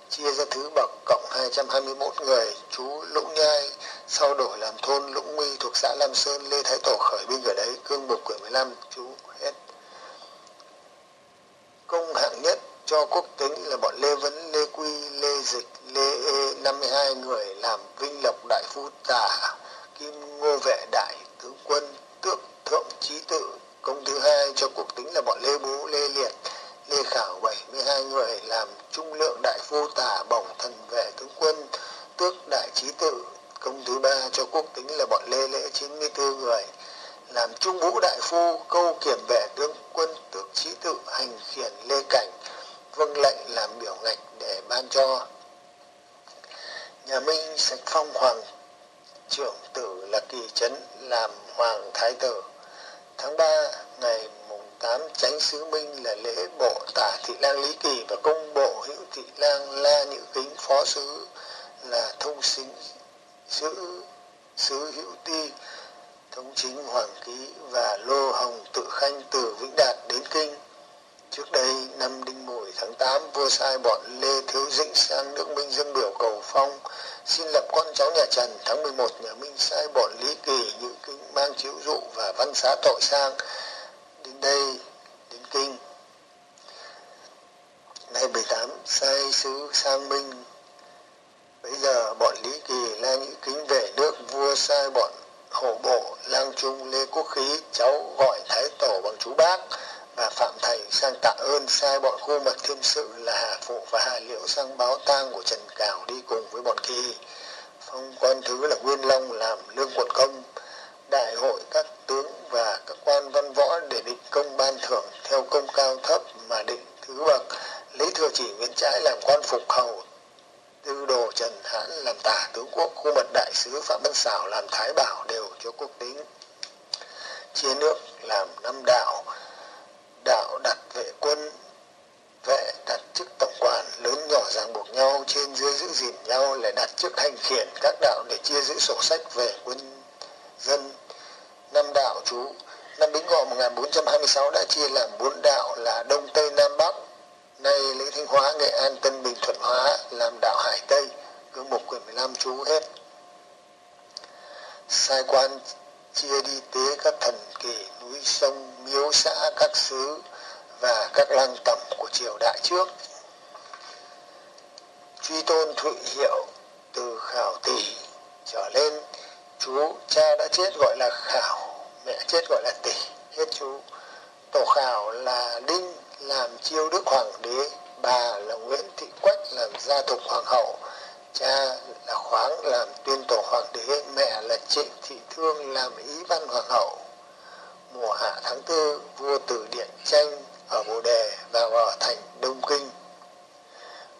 S4: Chia ra thứ bậc cộng 221 người, chú lũng nhai sau đổi làm thôn lũng nguy thuộc xã Lam Sơn Lê Thái Tổ khởi binh ở đấy cương mục quyển 15 chú hết. Công hạng nhất cho quốc tính là bọn Lê Vấn, Lê Quy, Lê Dịch, Lê Ê 52 người làm vinh lộc đại phu tả kim ngô vệ đại tướng quân tước thượng trí tự. Công thứ hai cho quốc tính là bọn Lê Bố, Lê Liệt, Lê Khảo 72 người làm trung lượng đại phu tả bổng thần vệ tướng quân tước đại trí tự công thứ ba cho quốc tính là bọn Lê Lễ 94 người, làm trung vũ đại phu, câu kiểm vệ tướng quân tước trí tự, hành khiển Lê Cảnh vâng lệnh làm biểu ngạch để ban cho. Nhà Minh sạch phong hoàng, trưởng tử là kỳ trấn, làm hoàng thái tử. Tháng 3 ngày mùng 8 chánh sứ minh là lễ bộ tả thị lang lý kỳ và công bộ hữu thị lang la nhữ kính, phó sứ là thông sinh sứ sứ hữu ti thống chính hoàng ký và lô hồng tự khanh từ vĩnh đạt đến kinh. Trước đây năm đinh mùi tháng 8 vua sai bọn lê thiếu dĩnh sang nước minh dân biểu cầu phong xin lập con cháu nhà Trần. Tháng 11 nhà Minh sai bọn Lý Kỳ, Nhữ Kinh mang chiếu dụ và văn xá tội sang. Đến đây đến kinh. Ngày 18 sai sứ sang Minh bây giờ bọn Lý Kỳ La nhĩ Kính về nước vua sai bọn hổ bộ lang trung lê quốc khí, cháu gọi thái tổ bằng chú bác và phạm thầy sang tạ ơn sai bọn khu mật thiêm sự là hà phụ và hà liệu sang báo tang của trần cảo đi cùng với bọn kỳ. Phong quan thứ là nguyên long làm lương quận công, đại hội các tướng và các quan văn võ để định công ban thưởng theo công cao thấp mà định thứ bậc, lấy thừa chỉ nguyễn trãi làm quan phục hầu tư đồ trần hãn làm tả tướng quốc, khu mật đại sứ, phạm văn xảo làm thái bảo đều cho quốc tính chia nước, làm năm đạo. Đạo đặt vệ quân, vệ đặt chức tổng quản, lớn nhỏ ràng buộc nhau, trên dưới giữ gìn nhau, lại đặt chức hành khiển các đạo để chia giữ sổ sách về quân dân. Năm đạo chú, năm bính ngọ 1426 đã chia làm bốn đạo là đông tây nam bắc nay lấy thanh hóa, nghệ an, tân bình thuận hóa làm đạo hải tây cương một quyển 15 chú hết. Sai quan chia đi tế các thần kỳ núi sông, miếu xã, các xứ và các lăng tẩm của triều đại trước. Truy tôn thụy hiệu từ khảo tỷ trở lên, chú cha đã chết gọi là khảo, mẹ chết gọi là tỷ hết chú. Tổ khảo là đinh làm chiêu đức hoàng đế, bà là nguyễn thị quách làm gia tộc hoàng hậu, cha là khoáng làm tuyên tổ hoàng đế, mẹ là trịnh thị thương làm ý văn hoàng hậu. Mùa hạ tháng tư, vua tử điện tranh ở bồ đề và ở thành đông kinh.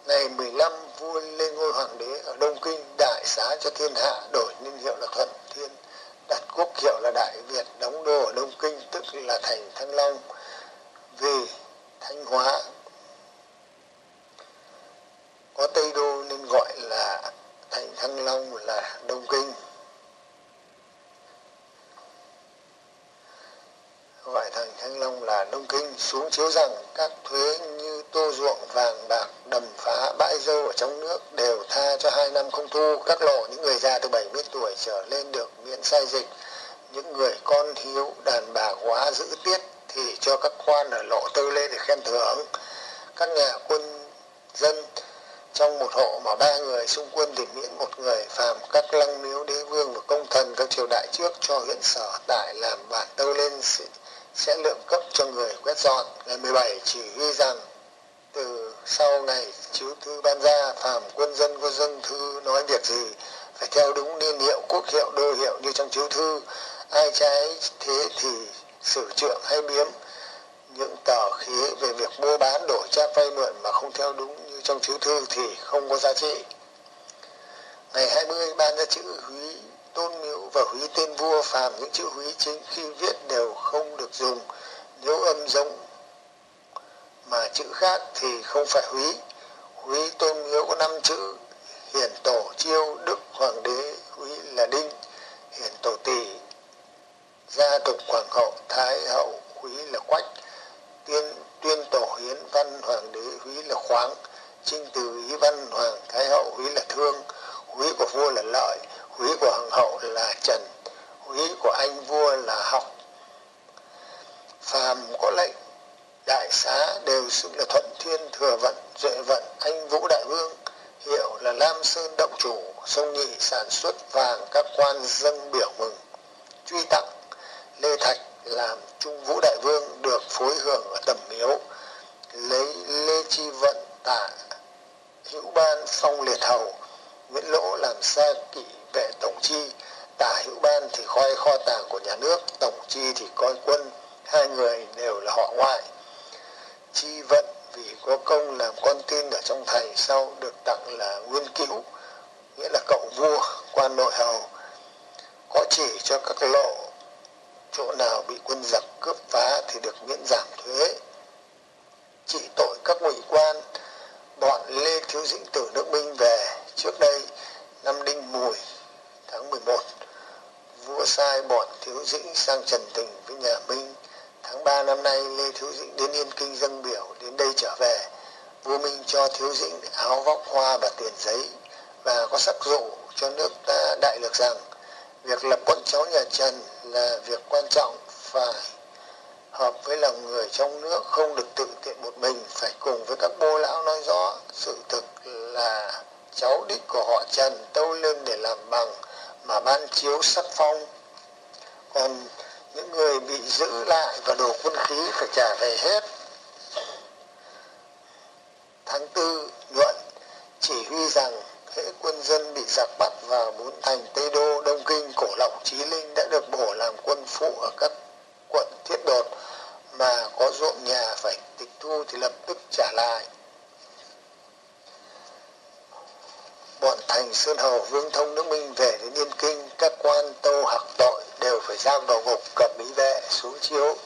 S4: Ngày 15 vua lên ngôi hoàng đế ở đông kinh, đại xá cho thiên hạ, đổi niên hiệu là thuận thiên, đặt quốc hiệu là đại việt, đóng đô ở đông kinh, tức là thành thăng long. Vì thanh hóa. Có tây đô nên gọi là thành thăng long là đông kinh. Gọi thành Thăng Long là Đông Kinh, xuống chiếu rằng các thuế như tô ruộng, vàng bạc, đầm phá, bãi dâu ở trong nước đều tha cho hai năm không thu. Các lộ những người già từ 70 tuổi trở lên được miễn sai dịch. Những người con hiếu, đàn bà quá giữ tiết thì cho các quan ở lộ tư lên để khen thưởng các nhà quân dân trong một hộ mà ba người, xung quân thì miễn một người phàm các lăng miếu, đế vương và công thần các triều đại trước cho huyện sở tại làm bản tâu lên sẽ lượng cấp cho người quét dọn. Ngày 17 chỉ ghi rằng từ sau ngày chiếu thư ban ra phàm quân dân có dân thư nói việc gì phải theo đúng niên hiệu, quốc hiệu, đô hiệu như trong chiếu thư ai trái thế thì sử trượng hay biếm những tờ khí về việc mua bán, đổi chác vay mượn mà không theo đúng như trong chiếu thư thì không có giá trị. Ngày 20 ban ra chữ húy tôn miễu và húy tên vua phàm những chữ húy chính khi viết đều không được dùng nếu âm giống mà chữ khác thì không phải húy. Húy tôn miễu có năm chữ, hiển tổ chiêu, đức hoàng đế, húy là đinh, hiển tổ tỷ gia cực hoàng hậu, thái hậu húy là quách, tuyên tuyên tổ hiến văn hoàng đế húy là khoáng trinh từ ý văn hoàng, thái hậu húy là thương. Húy của vua là lợi húy của hoàng hậu là trần húy của anh vua là học. Phàm có lệnh, đại xá đều xưng là thuận thiên thừa vận, duệ vận anh vũ đại vương, hiệu là lam sơn động chủ, sông nhị sản xuất vàng, các quan dâng biểu mừng, truy tặng lê thạch làm trung vũ đại vương được phối hưởng ở tầm miếu, lấy lê chi vận tạ hữu ban phong liệt hầu, nguyễn lỗ làm xa kỵ vệ tổng chi, tả hữu ban thì coi kho tàng của nhà nước, tổng chi thì coi quân, hai người đều là họ ngoại. Chi vận vì có công làm con tin ở trong thành sau được tặng là nguyên cữu nghĩa là cậu vua, quan nội hầu, có chỉ cho các lộ chỗ nào bị quân giặc cướp phá thì được miễn giảm thuế. Chỉ tội các ngụy quan, bọn lê thiếu dĩnh từ nước minh về, trước đây, năm đinh mùi, tháng 11 vua sai bọn thiếu dĩnh sang trần tình với nhà minh. Tháng 3 năm nay, lê thiếu dĩnh đến yên kinh dâng biểu, đến đây trở về. Vua minh cho thiếu dĩnh áo vóc hoa và tiền giấy, và có sắc dụ cho nước ta đại lược rằng việc lập con cháu nhà Trần là việc quan trọng, phải hợp với lòng người trong nước, không được tự tiện một mình. Phải cùng với các bô lão nói rõ sự thực là cháu đích của họ Trần tâu lên để làm bằng mà ban chiếu sắc phong. Còn những người bị giữ lại và đổ quân khí phải trả về hết. Tháng tư, nhuận chỉ huy rằng hễ quân dân bị giặc bắt vào bốn thành Tây Đô, Đông Kinh, Cổ Lộc, Chí Linh đã được bổ làm quân phụ ở các quận thiết đột mà có ruộng nhà phải tịch thu thì lập tức trả lại. Bọn thành Sơn Hầu Vương Thông nước Minh về đến Yên Kinh, các quan tâu hạc tội đều phải giam vào ngục cầm mỹ vệ xuống chiếu,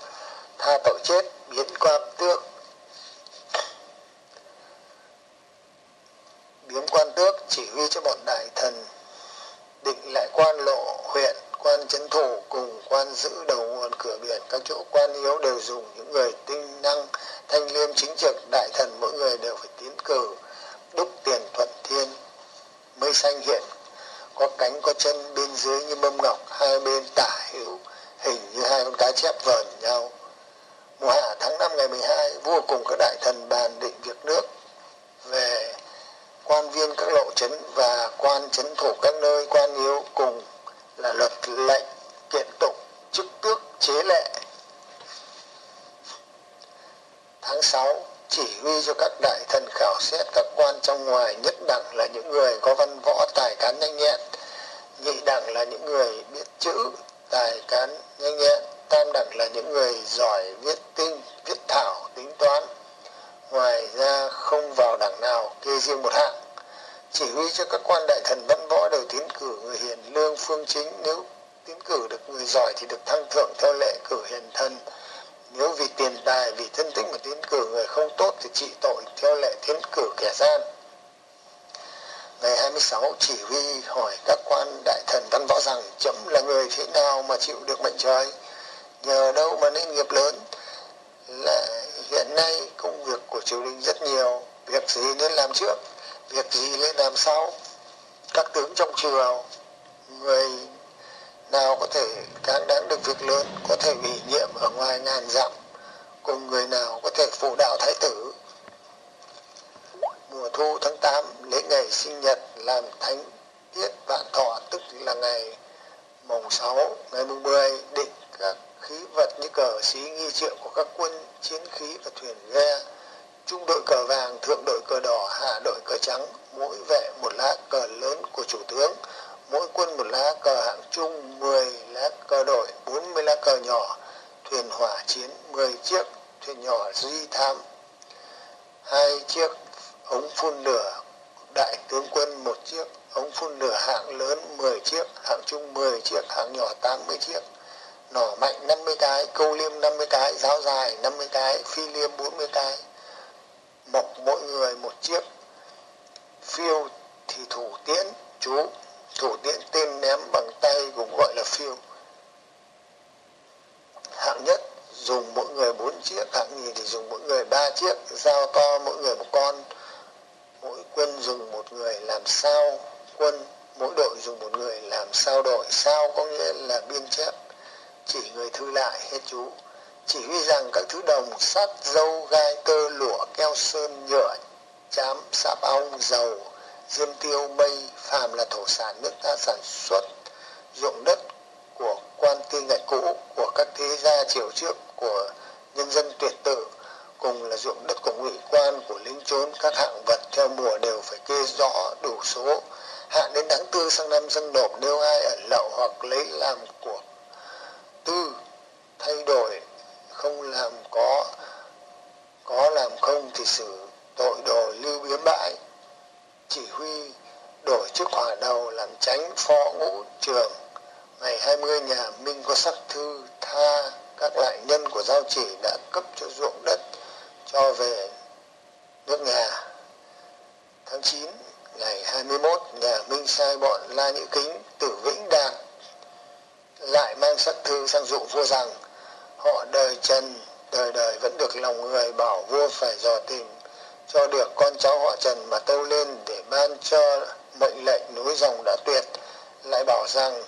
S4: tha tội chết, biến quan tước biếm quan tước chỉ huy cho bọn đại thần, định lại quan lộ, huyện, quan chấn thủ cùng quan giữ đầu nguồn cửa biển. Các chỗ quan yếu đều dùng những người tinh năng, thanh liêm chính trực, đại thần mỗi người đều phải tiến cử, đúc tiền thuận thiên mây xanh hiện. Có cánh, có chân, bên dưới như mâm ngọc, hai bên tả hữu, hình như hai con cá chép vờn nhau. Mùa hạ tháng năm ngày 12 vua cùng các đại thần bàn định việc nước quan viên các lộ chấn và quan chấn thủ các nơi quan yếu cùng là luật lệnh kiện tụng chức tước chế lệ. Tháng 6 chỉ huy cho các đại thần khảo xét các quan trong ngoài nhất đẳng là những người có văn võ tài cán nhanh nhẹn, nhị đẳng là những người biết chữ tài cán nhanh nhẹn, tam đẳng là những người giỏi viết tinh, viết thảo, tính toán. Ngoài ra không vào đảng nào, kê riêng một hạng chỉ huy cho các quan đại thần văn võ đều tiến cử người hiền lương phương chính. Nếu tiến cử được người giỏi thì được thăng thưởng theo lệ cử hiền thần. Nếu vì tiền tài, vì thân tích mà tiến cử người không tốt thì trị tội theo lệ tiến cử kẻ gian. Ngày 26 chỉ huy hỏi các quan đại thần văn võ rằng chấm là người thế nào mà chịu được mệnh trời? Nhờ đâu mà nên nghiệp lớn? Là hiện nay công việc của triều đình rất nhiều, việc gì nên làm trước? Việc gì lên làm sau các tướng trong triều, người nào có thể cán đáng được việc lớn, có thể ủy nhiệm ở ngoài ngàn dặm, cùng người nào có thể phụ đạo thái tử. Mùa thu tháng 8 lễ ngày sinh nhật làm thánh tiết vạn thọ, tức là ngày mùng 6 ngày mùng 10 định các khí vật như cờ, xí nghi triệu của các quân, chiến khí và thuyền ghe trung đội cờ vàng, thượng đội cờ đỏ, hạ đội cờ trắng, mỗi vệ một lá cờ lớn của chủ tướng. Mỗi quân một lá cờ hạng trung 10 lá cờ đội 40 lá cờ nhỏ. Thuyền hỏa chiến 10 chiếc thuyền nhỏ duy thám hai chiếc ống phun lửa, đại tướng quân một chiếc ống phun lửa hạng lớn 10 chiếc, hạng trung 10 chiếc, hạng nhỏ 80 chiếc. Nỏ mạnh 50 cái, câu liêm 50 cái, giáo dài 50 cái, phi liêm 40 cái mộc mỗi người một chiếc. Phiêu thì thủ tiễn, chú. Thủ tiễn tên ném bằng tay cũng gọi là phiêu. Hạng nhất, dùng mỗi người bốn chiếc. Hạng nhì thì dùng mỗi người ba chiếc. Dao to mỗi người một con. Mỗi quân dùng một người làm sao quân. Mỗi đội dùng một người làm sao đội sao, có nghĩa là biên chép. Chỉ người thư lại hết chú chỉ huy rằng các thứ đồng sắt dâu gai tơ lụa, keo sơn nhựa, chám sáp ong, dầu, diêm tiêu, mây, phàm là thổ sản nước ta sản xuất dụng đất của quan tiên ngạch cũ của các thế gia triều trước của nhân dân tuyệt tự cùng là dụng đất của ngụy quan, của lính trốn, các hạng vật theo mùa đều phải kê rõ đủ số. Hạn đến tháng tư sang năm dân nộp, nếu ai ở lậu hoặc lấy làm của tư thay đổi không làm có có làm không thì xử tội đồ lưu biếm bại. Chỉ huy đổi chức hỏa đầu làm tránh phó ngũ trường ngày 20 nhà Minh có sắc thư tha các lại nhân của giao chỉ đã cấp cho ruộng đất cho về nước nhà. Tháng 9 ngày 21 nhà Minh sai bọn La Nhữ Kính từ Vĩnh Đạt lại mang sắc thư sang dụ vua rằng họ đời Trần đời đời vẫn được lòng người bảo vua phải dò tìm. Cho được con cháu họ Trần mà tâu lên để ban cho mệnh lệnh núi dòng đã tuyệt, lại bảo rằng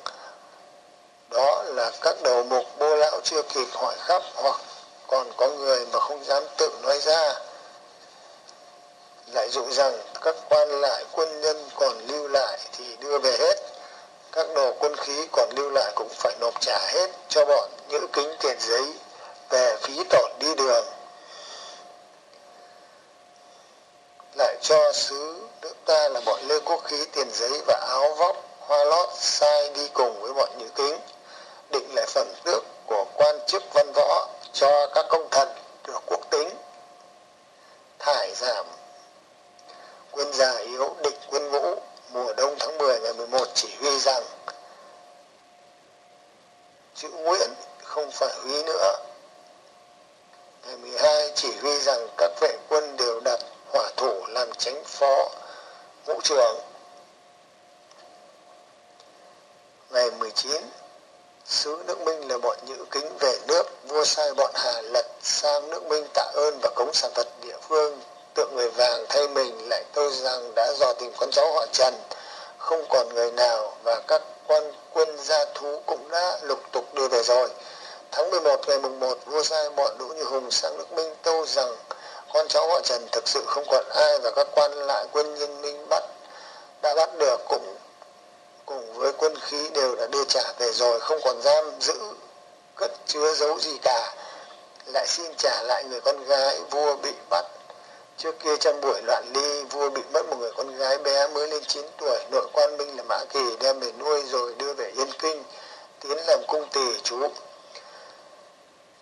S4: đó là các đầu mục bô lão chưa kịp hỏi khắp, hoặc còn có người mà không dám tự nói ra. Lại dụ rằng các quan lại quân nhân còn lưu lại thì đưa về hết các đồ quân khí còn lưu lại cũng phải nộp trả hết cho bọn nhữ kính tiền giấy về phí tổn đi đường. Lại cho sứ nước ta là bọn lê quốc khí tiền giấy và áo vóc, hoa lót sai đi cùng với bọn nhữ kính, định lại phần tước của quan chức văn võ cho các công thần được quốc tính. Thải giảm. Quân già yếu địch quân ngũ mùa đông tháng 10 ngày 11 chỉ huy rằng chữ nguyện không phải huy nữa ngày 12 chỉ huy rằng các vệ quân đều đặt hỏa thủ làm tránh phó ngũ trưởng ngày 19 sứ nước Minh là bọn Nhữ Kính về nước, vua sai bọn Hà lật sang nước Minh tạ ơn và cống sản vật địa phương. Tượng người vàng thay mình lại tôi rằng đã dò tìm con cháu họ Trần, không còn người nào và các quan quân gia thú cũng đã lục tục đưa về rồi. Tháng 11 ngày mùng 1, vua sai bọn Đỗ Như Hùng sang nước Minh tâu rằng con cháu họ Trần thực sự không còn ai và các quan lại quân nhân Minh bắt đã bắt được cũng cùng với quân khí đều đã đưa trả về rồi không còn giam giữ cất chứa giấu gì cả. Lại xin trả lại người con gái vua bị bắt trước kia trong buổi loạn ly, vua bị mất một người con gái bé mới lên 9 tuổi, nội quan minh là mã kỳ đem về nuôi rồi đưa về yên kinh, tiến làm cung tỳ chú.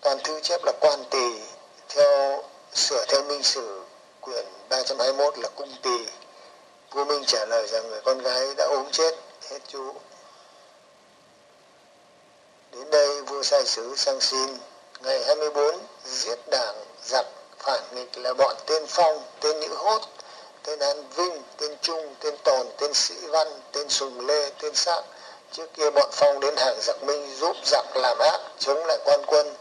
S4: Toàn thư chép là quan tỳ, theo, sửa theo minh sử, quyển 321 là cung tỳ. Vua minh trả lời rằng người con gái đã ốm chết, hết chú. Đến đây vua sai sứ sang xin, ngày 24 giết đảng giặc phản nghịch là bọn tên phong tên nhữ hốt tên an vinh tên trung tên tồn tên sĩ văn tên sùng lê tên sạng trước kia bọn phong đến hàng giặc minh giúp giặc làm ác, chống lại quan quân.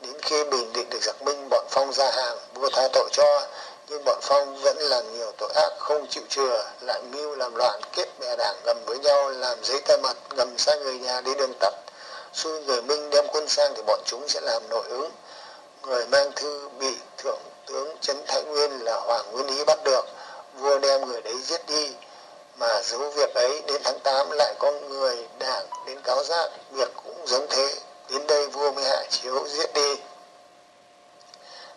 S4: Đến khi bình định được giặc minh, bọn phong ra hàng, vua tha tội cho. Nhưng bọn phong vẫn làm nhiều tội ác, không chịu chừa, lại mưu làm loạn, kết bè đảng ngầm với nhau, làm giấy tay mật, ngầm sang người nhà đi đường tắt xui người minh đem quân sang thì bọn chúng sẽ làm nội ứng người mang thư bị thượng tướng trấn thái nguyên là hoàng nguyên ý bắt được, vua đem người đấy giết đi. Mà dấu việc ấy đến tháng 8 lại có người đảng đến cáo giác, việc cũng giống thế. Đến đây vua mới hạ chiếu giết đi.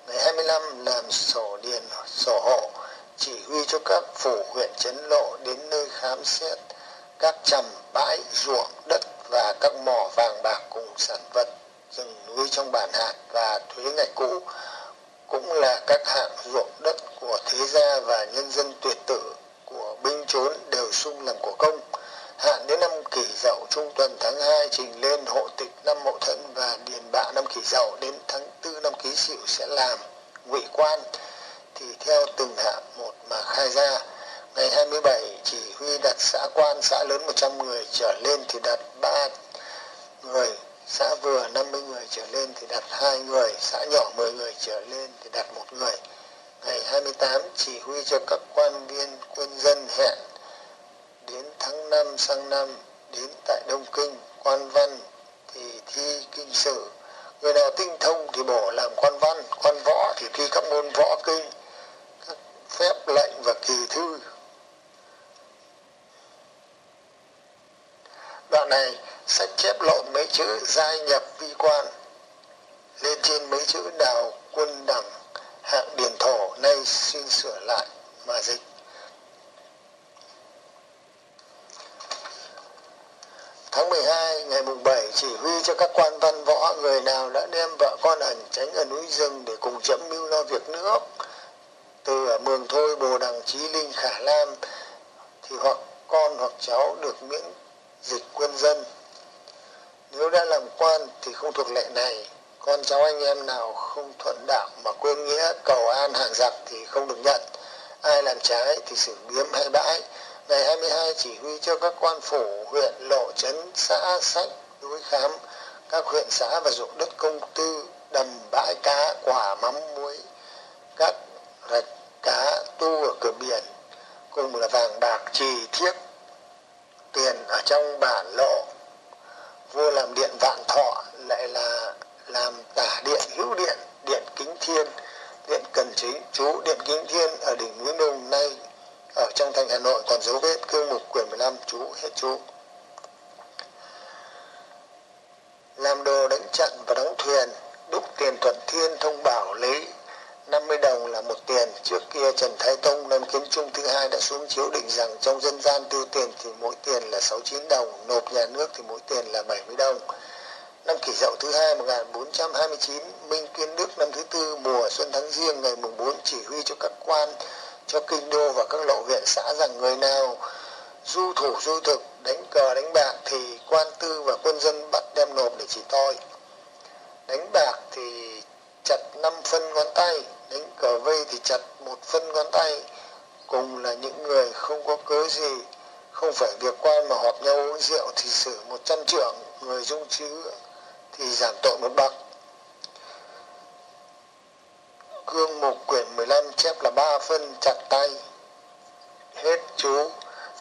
S4: Ngày 25 làm sổ điền, sổ hộ, chỉ huy cho các phủ huyện chấn lộ đến nơi khám xét các trầm bãi ruộng đất và các mỏ vàng bạc cùng sản vật rừng núi trong bản hạn và thuế ngạch cũ cũng là các hạng ruộng đất của thế gia và nhân dân tuyệt tử của binh trốn đều sung làm của công. Hạn đến năm kỷ dậu, trung tuần tháng 2 trình lên hộ tịch năm mậu thân và điền bạ năm kỷ dậu đến tháng tư năm kỷ sửu sẽ làm ngụy quan. Thì theo từng hạng một mà khai ra, ngày 27 chỉ huy đặt xã quan, xã lớn 100 người trở lên thì đặt ba người xã vừa 50 người trở lên thì đặt hai người, xã nhỏ 10 người trở lên thì đặt một người. Ngày 28 chỉ huy cho các quan viên, quân dân hẹn đến tháng 5 sang năm, đến tại Đông Kinh, quan văn thì thi kinh sử. Người nào tinh thông thì bổ làm quan văn, quan võ thì thi các môn võ kinh, các phép lệnh và kỳ thư. Đoạn này sách chép lộn mấy chữ giai nhập vi quan lên trên mấy chữ đào quân đẳng, hạng điển thổ nay xin sửa lại mà dịch. Tháng 12 ngày mùng 7 chỉ huy cho các quan văn võ người nào đã đem vợ con ẩn tránh ở núi rừng để cùng chấm mưu lo việc nước, từ ở mường thôi, bồ đằng trí linh, khả lam, thì hoặc con hoặc cháu được miễn dịch quân dân nếu đã làm quan thì không thuộc lệ này. Con cháu anh em nào không thuận đạo mà quên nghĩa, cầu an, hàng giặc thì không được nhận. Ai làm trái thì xử biếm hay bãi. Ngày 22 chỉ huy cho các quan phủ, huyện, lộ, trấn, xã, sách đối khám. Các huyện, xã và ruộng đất công tư, đầm, bãi cá, quả, mắm, muối. Các rạch cá, tu ở cửa biển. Cùng là vàng bạc, trì thiếc tiền ở trong bản lộ vua làm điện vạn thọ, lại là làm tả điện, hữu điện điện kính thiên, điện cần chính chú điện kính thiên ở đỉnh núi nùng nay, ở trong thành hà nội, còn dấu vết cương mục quyển 15 chú hết chú. Làm đồ đánh trận và đóng thuyền, đúc tiền thuận thiên thông bảo lấy 50 đồng là một tiền. Trước kia Trần Thái Tông năm kiến trung thứ hai đã xuống chiếu định rằng trong dân gian tiêu tiền thì mỗi tiền là 69 đồng, nộp nhà nước thì mỗi tiền là 70 đồng. Năm kỷ dậu thứ hai 1429 Minh Kiên Đức năm thứ tư, mùa xuân tháng riêng ngày mùng 4 chỉ huy cho các quan, cho kinh đô và các lộ huyện, xã rằng người nào du thủ du thực, đánh cờ đánh bạc thì quan tư và quân dân bắt đem nộp để chỉ toi đánh bạc thì chặt 5 phân ngón tay vây thì chặt một phân ngón tay. Cùng là những người không có cớ gì, không phải việc quan mà họp nhau uống rượu thì xử một trăm trưởng người dung chứ thì giảm tội một bậc. Cương mục quyển 15 chép là ba phân chặt tay. Hết chú,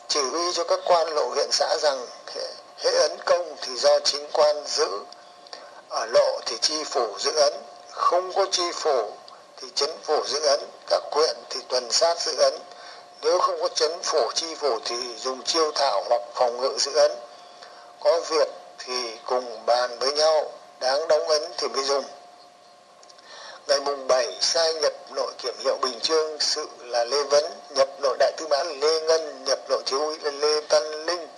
S4: chỉ huy cho các quan lộ huyện xã rằng hệ ấn công thì do chính quan giữ. Ở lộ thì chi phủ giữ ấn, không có chi phủ thì chấn phủ giữ ấn các quyện thì tuần sát giữ ấn. Nếu không có chấn phủ chi phủ thì dùng chiêu thảo hoặc phòng ngự giữ ấn. Có việc thì cùng bàn với nhau, đáng đóng ấn thì mới dùng. Ngày mùng 7 sai nhập nội kiểm hiệu bình chương, sự là lê vấn nhập nội đại tư mã lê ngân nhập nội thiếu úy là lê văn linh,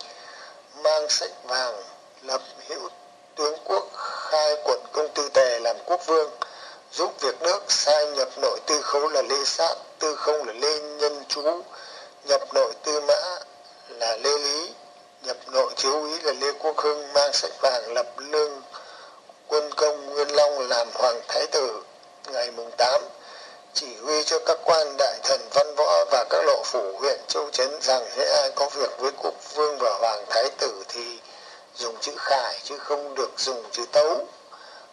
S4: mang sách vàng, lập hữu tướng quốc, khai quận công tư tề làm quốc vương giúp việc nước sai nhập nội tư khấu là lê sát, tư không là lê nhân chú, nhập nội tư mã là lê lý, nhập nội thiếu úy là lê quốc hưng, mang sách vàng lập lương, quân công nguyên long làm hoàng thái tử. Ngày mùng 8 chỉ huy cho các quan đại thần văn võ và các lộ phủ huyện châu trấn rằng hễ ai có việc với quốc vương và hoàng thái tử thì dùng chữ khải chứ không được dùng chữ tấu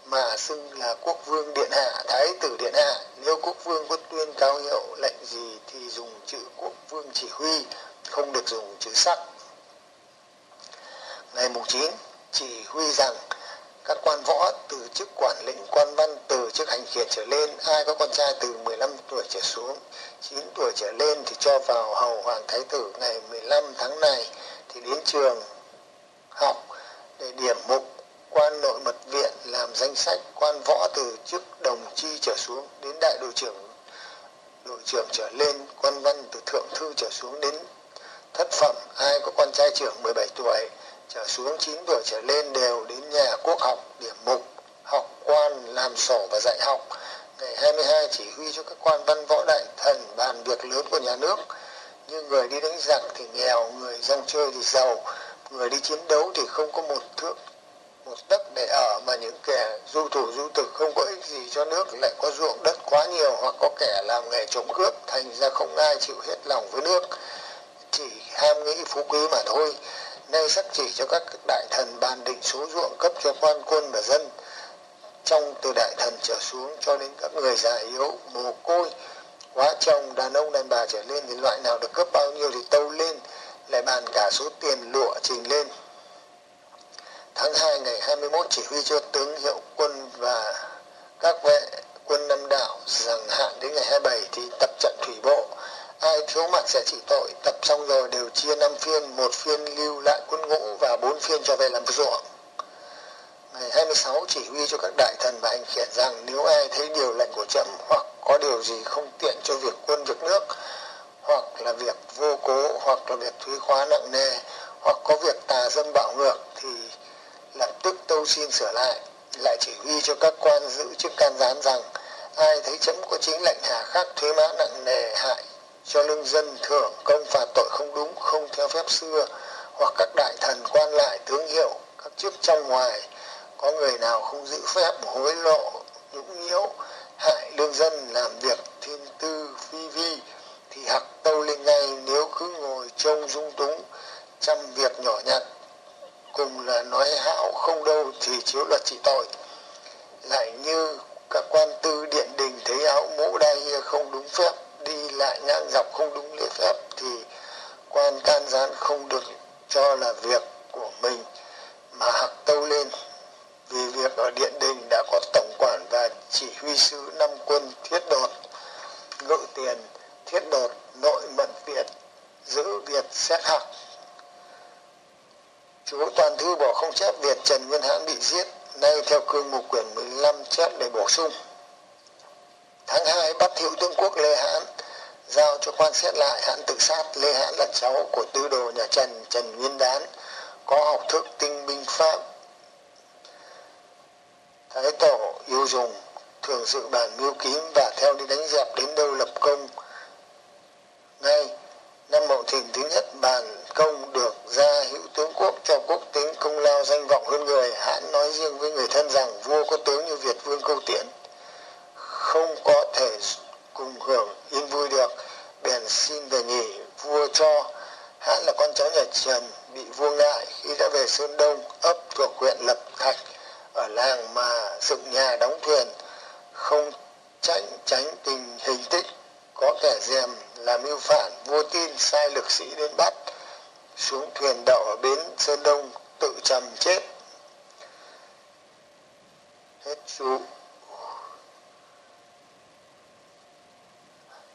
S4: mà xưng là quốc vương điện hạ, thái tử điện hạ. Nếu quốc vương có tuyên cao hiệu lệnh gì thì dùng chữ quốc vương chỉ huy, không được dùng chữ sắc. Ngày mùng 9 chỉ huy rằng các quan võ từ chức quản lĩnh quan văn, từ chức hành khiển trở lên, ai có con trai từ 15 tuổi trở xuống 9 tuổi trở lên thì cho vào hầu hoàng thái tử ngày 15 tháng này thì đến trường học để điểm mục quan nội mật viện làm danh sách quan võ từ chức đồng chi trở xuống đến đại đội trưởng đội trưởng trở lên, quan văn từ thượng thư trở xuống đến thất phẩm. Ai có con trai trưởng 17 tuổi trở xuống 9 tuổi trở lên đều đến nhà quốc học điểm mục, học quan, làm sổ và dạy học. Ngày 22 chỉ huy cho các quan văn võ đại thần bàn việc lớn của nhà nước. Như người đi đánh giặc thì nghèo, người rong chơi thì giàu, người đi chiến đấu thì không có một thước một đất để ở mà những kẻ du thủ du thực không có ích gì cho nước lại có ruộng đất quá nhiều hoặc có kẻ làm nghề trộm cướp, thành ra không ai chịu hết lòng với nước. Chỉ ham nghĩ phú quý mà thôi. Nay sắc chỉ cho các đại thần bàn định số ruộng cấp cho quan quân và dân. Trong từ đại thần trở xuống cho đến các người già yếu, mồ côi quá chồng, đàn ông, đàn bà trở lên thì loại nào được cấp bao nhiêu thì tâu lên, lại bàn cả số tiền lụa trình lên tháng 2 ngày 21 chỉ huy cho tướng hiệu quân và các vệ quân Nam Đạo rằng hạn đến ngày 27 thì tập trận thủy bộ. Ai thiếu mặt sẽ chịu tội. Tập xong rồi đều chia 5 phiên, một phiên lưu lại quân ngũ và bốn phiên cho về làm ruộng. Ngày 26 chỉ huy cho các đại thần và anh khiển rằng nếu ai thấy điều lệnh của trẫm hoặc có điều gì không tiện cho việc quân, việc nước, hoặc là việc vô cố, hoặc là việc thuế khóa nặng nề, hoặc có việc tà dâm bạo ngược thì lập tức tâu xin sửa lại lại chỉ huy cho các quan giữ chức can gián rằng, ai thấy chấm có chính lệnh hà khắc thuế má nặng nề hại cho lương dân thưởng, công phạt tội không đúng, không theo phép xưa, hoặc các đại thần quan lại tướng hiệu, các chức trong ngoài, có người nào không giữ phép hối lộ nhũng nhiễu, hại lương dân làm việc thiên tư phi vi, thì hặc tâu lên ngay nếu cứ ngồi trông dung túng trăm việc nhỏ nhặt cùng là nói hạo không đâu thì chiếu luật trị tội. Lại như các quan tư điện đình thấy áo mũ đai không đúng phép, đi lại ngang dọc không đúng lễ phép, thì quan can gián không được cho là việc của mình mà hặc tâu lên. Vì việc ở điện đình đã có tổng quản và chỉ huy sứ năm quân thiết đột, ngự tiền, thiết đột, nội mận việt giữ việt xét hặc Chúa toàn thư bỏ không chép Việt Trần Nguyên Hãn bị giết, nay theo cương mục quyển 15 chép để bổ sung. Tháng 2 bắt hiệu tướng quốc Lê Hãn, giao cho quan xét lại Hãn tự sát. Lê Hãn là cháu của tư đồ nhà Trần, Trần Nguyên Đán, có học thức tinh binh pháp. Thái tổ yêu dùng, thường dự bản mưu kín và theo đi đánh dẹp đến đâu lập công. Ngay năm mậu thìn thứ nhất bàn công được ra hữu tướng quốc cho quốc tính, công lao danh vọng hơn người. Hãn nói riêng với người thân rằng vua có tướng như việt vương câu tiễn. Không có thể cùng hưởng yên vui được. Bèn xin về nghỉ vua cho. Hãn là con cháu nhà trần, bị vua ngại khi đã về sơn đông, ấp thuộc huyện lập thạch, ở làng mà dựng nhà đóng thuyền. Không tránh tránh tình hình tích, có kẻ dèm làm mưu phản. Vua tin sai lực sĩ đến bắt xuống thuyền đậu ở bến Sơn Đông tự trầm chết. Hết chú.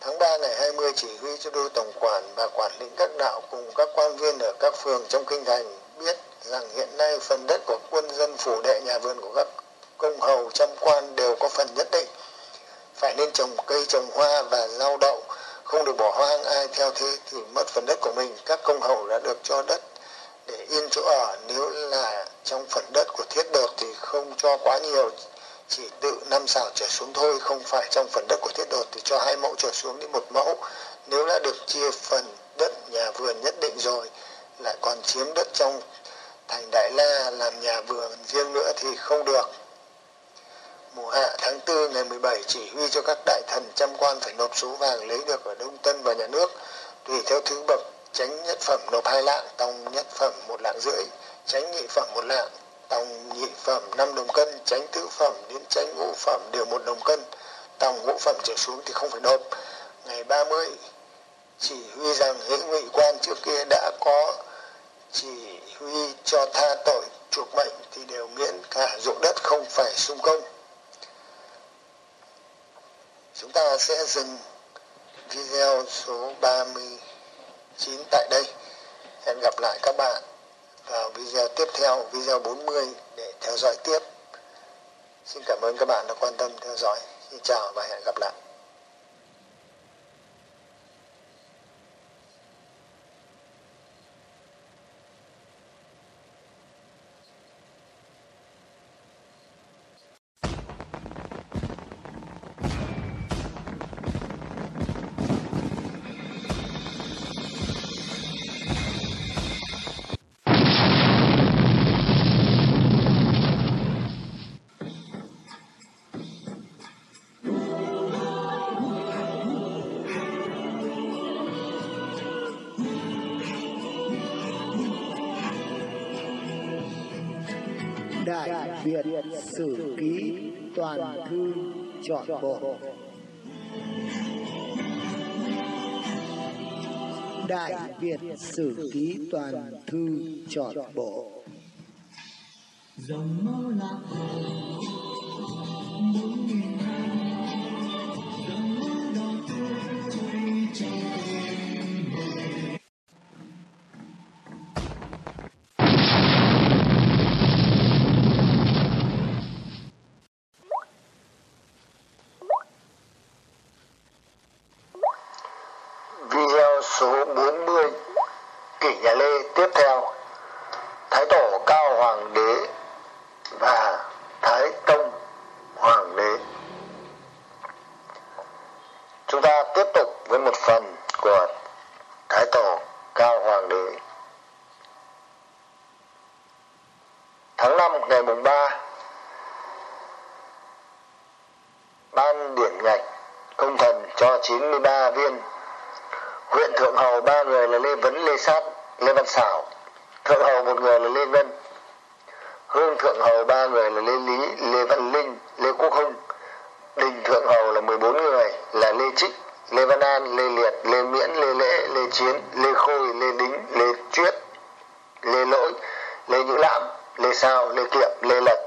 S4: Tháng 3 ngày 20 chỉ huy cho đô tổng quản và quản lĩnh các đạo cùng các quan viên ở các phường trong kinh thành biết rằng hiện nay phần đất của quân dân phủ đệ nhà vườn của các công hầu trăm quan đều có phần nhất định phải nên trồng cây, trồng hoa và rau đậu không được bỏ hoang, ai theo thế thì mất phần đất của mình. Các công hầu đã được cho đất để yên chỗ ở. Nếu là trong phần đất của thiết đột thì không cho quá nhiều, chỉ tự năm xào trở xuống thôi. Không phải trong phần đất của thiết đột thì cho hai mẫu trở xuống đến một mẫu. Nếu đã được chia phần đất nhà vườn nhất định rồi, lại còn chiếm đất trong thành đại la làm nhà vườn riêng nữa thì không được mùa hạ tháng 4 ngày 17 chỉ huy cho các đại thần trăm quan phải nộp số vàng lấy được ở Đông Tân và nhà nước, tùy theo thứ bậc, tránh nhất phẩm nộp hai lạng, tòng nhất phẩm một lạng rưỡi, tránh nhị phẩm một lạng, tòng nhị phẩm năm đồng cân, tránh tứ phẩm đến tránh ngũ phẩm đều một đồng cân, tòng ngũ phẩm trở xuống thì không phải nộp. Ngày 30 chỉ huy rằng hệ ngụy quan trước kia đã có chỉ huy cho tha tội chuộc mệnh thì đều miễn cả ruộng đất không phải sung công chúng ta sẽ dừng video số 39 tại đây. Hẹn gặp lại các bạn vào video tiếp theo, video 40 để theo dõi tiếp. Xin cảm ơn các bạn đã quan tâm theo dõi. Xin chào và hẹn gặp lại.
S1: Việt Sử Ký Toàn Thư Chọn Bộ. Đại Việt Sử Ký Toàn Thư Chọn Bộ.
S3: Dòng máu lạc hồ bốn nghìn hai dòng máu đỏ tươi trong tim người
S4: Video số 40 Kỷ nhà Lê tiếp theo Thái Tổ Cao Hoàng đế và Thái Tông Hoàng đế Chúng ta tiếp tục với một phần của Thái Tổ Cao Hoàng đế Tháng 5 ngày mùng 3 Ban điển ngạch công thần cho 93 viên huyện thượng hầu ba người là lê vấn lê sát lê văn xảo thượng hầu một người là lê ngân hương thượng hầu ba người là lê lý lê văn linh lê quốc hưng đình thượng hầu là 14 người là lê trích lê văn an lê liệt lê miễn lê lễ lê chiến lê khôi lê đính lê chuyết lê lỗi lê nhữ lãm lê sao lê kiệm lê lật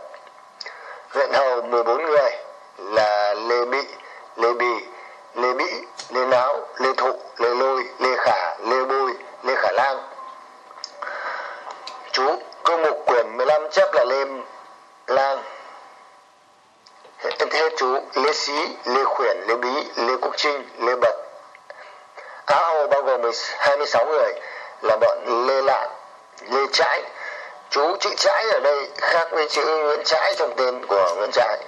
S4: huyện hầu 14 người là lê bị lê bì, lê bĩ, lê náo, lê thụ, lê lôi, lê khả, lê bôi, lê khả lang chú cơ mục quyển 15 chép là lê lang. Hết chú lê xí, lê khuyển, lê bí, lê quốc trinh, lê bật. Á hầu bao gồm 26 người là bọn lê lạn lê trãi chú chữ trãi ở đây khác với chữ nguyễn trãi trong tên của nguyễn trãi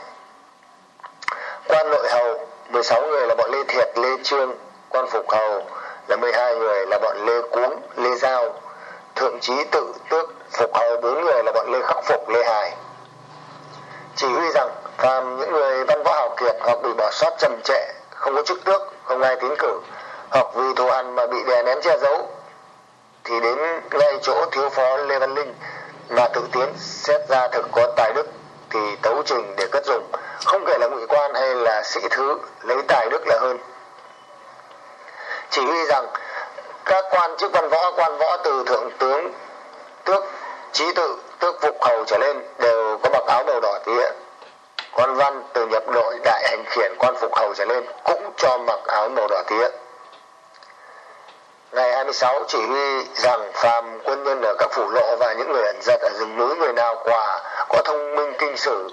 S4: quan nội hầu 16 người là bọn Lê Thiệt, Lê Trương, quan phục hầu là 12 người là bọn Lê Cuống, Lê Giao, thượng trí tự tước phục hầu bốn người là bọn Lê Khắc Phục, Lê Hải. Chỉ huy rằng phàm những người văn võ hào kiệt hoặc bị bỏ sót trầm trệ, không có chức tước, không ai tiến cử, hoặc vì thù ăn mà bị đè nén che giấu, thì đến ngay chỗ thiếu phó Lê Văn Linh mà tự tiến xét ra thực có tài đức thì tấu trình để cất dùng. Không kể là ngụy quan hay là sĩ thứ, lấy tài đức là hơn. Chỉ huy rằng, các quan chức văn võ, quan võ từ thượng tướng tước trí tự, tước phục hầu trở lên đều có mặc áo màu đỏ tía quan văn từ nhập đội đại hành khiển, quan phục hầu trở lên cũng cho mặc áo màu đỏ tía ngày 26 chỉ huy rằng phàm quân nhân ở các phủ lộ và những người ẩn giật ở rừng núi người nào quả có thông minh kinh sử,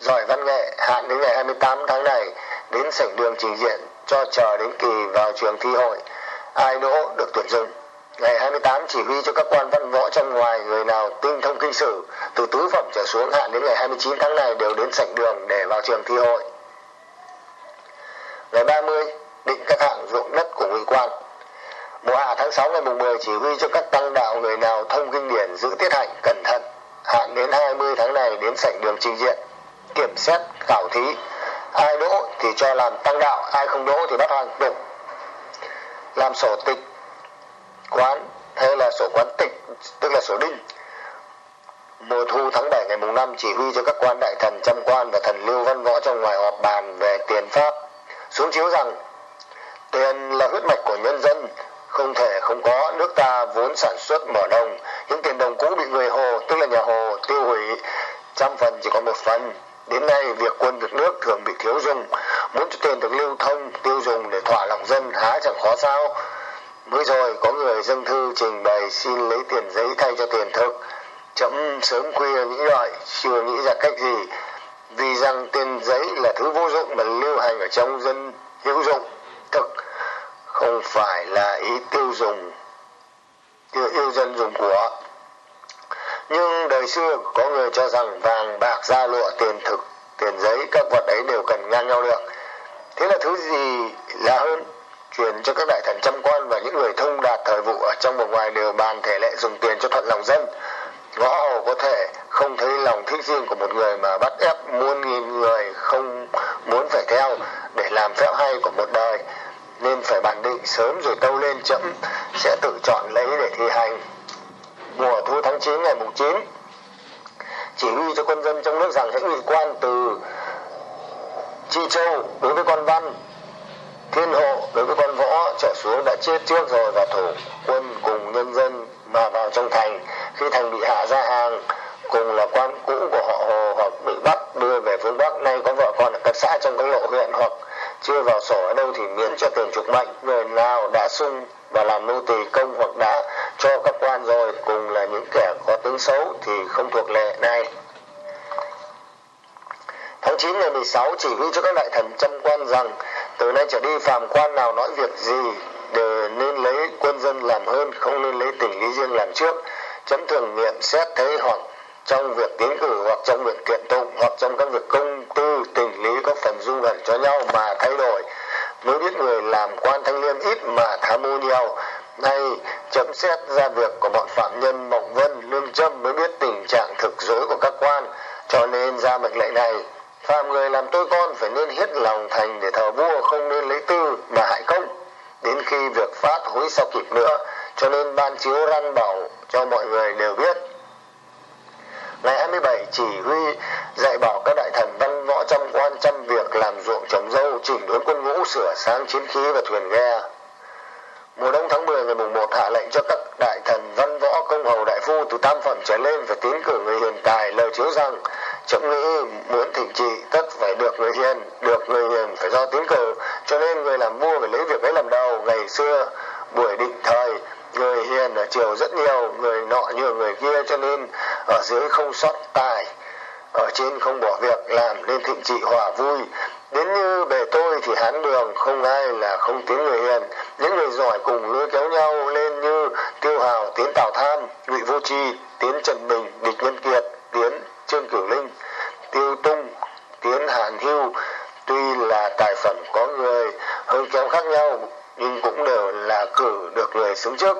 S4: giỏi văn nghệ, hạn đến ngày 28 tháng này đến sảnh đường trình diện cho chờ đến kỳ vào trường thi hội, ai đỗ được tuyển dụng. Ngày 28 chỉ huy cho các quan văn võ trong ngoài người nào tinh thông kinh sử, từ tứ phẩm trở xuống hạn đến ngày 29 tháng này đều đến sảnh đường để vào trường thi hội. Ngày 30 định các hạng ruộng đất của ngụy quan mùa hạ tháng 6 ngày mùng 10 chỉ huy cho các tăng đạo người nào thông kinh điển giữ tiết hạnh cẩn thận. Hạn đến 20 tháng này đến sảnh đường trình diện, kiểm xét, khảo thí. Ai đỗ thì cho làm tăng đạo, ai không đỗ thì bắt hoàng tục làm sổ tịch quán hay là sổ quán tịch, tức là sổ đinh. Mùa thu tháng 7 ngày mùng 5 chỉ huy cho các quan đại thần, trăm quan và thần lưu văn võ trong ngoài họp bàn về tiền pháp. Xuống chiếu rằng, tiền là huyết mạch của nhân dân không thể không có nước ta vốn sản xuất mở đồng những tiền đồng cũ bị người hồ, tức là nhà hồ, tiêu hủy. Trăm phần chỉ còn một phần. Đến nay, việc quân việc nước thường bị thiếu dùng. Muốn cho tiền được lưu thông, tiêu dùng để thỏa lòng dân, há chẳng khó sao. Mới rồi, có người dâng thư trình bày xin lấy tiền giấy thay cho tiền thực. Chậm sớm khuya nghĩ loại chưa nghĩ ra cách gì. Vì rằng tiền giấy là thứ vô dụng mà lưu hành ở trong dân hữu dụng, thực không phải là ý tiêu dùng tiêu yêu dân dùng của nhưng đời xưa có người cho rằng vàng, bạc, da, lụa, tiền thực, tiền giấy, các vật ấy đều cần ngang nhau được thế là thứ gì là hơn? Truyền cho các đại thần trăm quan và những người thông đạt thời vụ ở trong và ngoài đều bàn thể lệ dùng tiền cho thuận lòng dân. Ngõ hầu có thể không thấy lòng thích riêng của một người mà bắt ép muôn nghìn người không muốn phải theo để làm phép hay của một đời nên phải bàn định sớm rồi tâu lên chậm, sẽ tự chọn lấy để thi hành. Mùa thu tháng 9 ngày mùng 9 chỉ huy cho quân dân trong nước rằng hãy ủy quan từ chi châu đối với con văn, thiên hộ đối với con võ, trở xuống đã chết trước rồi và thủ quân cùng nhân dân mà vào trong thành. Khi thành bị hạ ra hàng, cùng là quan cũ của họ hồ hoặc bị bắt đưa về phương bắc, nay có vợ con ở các xã trong các lộ huyện hoặc chưa vào sổ ở đâu thì miễn cho tiền trục mệnh người nào đã sung và làm nô tỳ công hoặc đã cho các quan rồi, cùng là những kẻ có tướng xấu thì không thuộc lệ này. Tháng 9 ngày 16 chỉ huy cho các đại thần trăm quan rằng, từ nay trở đi phàm quan nào nói việc gì đều nên lấy quân dân làm hơn, không nên lấy tỉnh lý riêng làm trước. Chấm thường nghiệm xét thấy hoặc trong việc tiến cử hoặc trong việc kiện tụng hoặc trong các việc công tư, tình lý có phần dung gần cho nhau mà thay đổi. Mới biết người làm quan thanh liêm ít mà tham mưu nhiều. Nay chấm xét ra việc của bọn phạm nhân mộng vân, lương trâm mới biết tình trạng thực dối của các quan. Cho nên ra mệnh lệnh này, phạm người làm tôi con phải nên hết lòng thành để thờ vua, không nên lấy tư mà hại công. Đến khi việc phát hối sau kịp nữa, cho nên ban chiếu răn bảo cho mọi người đều biết ngày 27 chỉ huy dạy bảo các đại thần văn võ trăm quan trăm việc làm ruộng trồng dâu chỉnh đốn quân ngũ, sửa sang chiến khí và thuyền ghe. Mùa đông tháng 10 ngày mùng 1 hạ lệnh cho các đại thần văn võ, công hầu đại phu từ tam phẩm trở lên phải tiến cử người hiền tài, lời chiếu rằng, chậm nghĩ muốn thỉnh trị, tất phải được người hiền, được người hiền phải do tiến cử, cho nên người làm vua phải lấy việc ấy làm đầu. Ngày xưa, buổi định thời người hiền ở triều rất nhiều, người nọ như người kia, cho nên ở dưới không sót tài, ở trên không bỏ việc làm, nên thịnh trị hòa vui. Đến như bề tôi thì hán đường, không ai là không tiếng người hiền. Những người giỏi cùng lôi kéo nhau lên như tiêu hào tiến tào tham, ngụy vô tri tiến trần bình, địch nhân kiệt tiến trương cửu linh, tiêu tung tiến hàn hưu. Tuy là tài phẩm có người, hơn kém khác nhau nhưng cũng đều là cử được người xuống trước.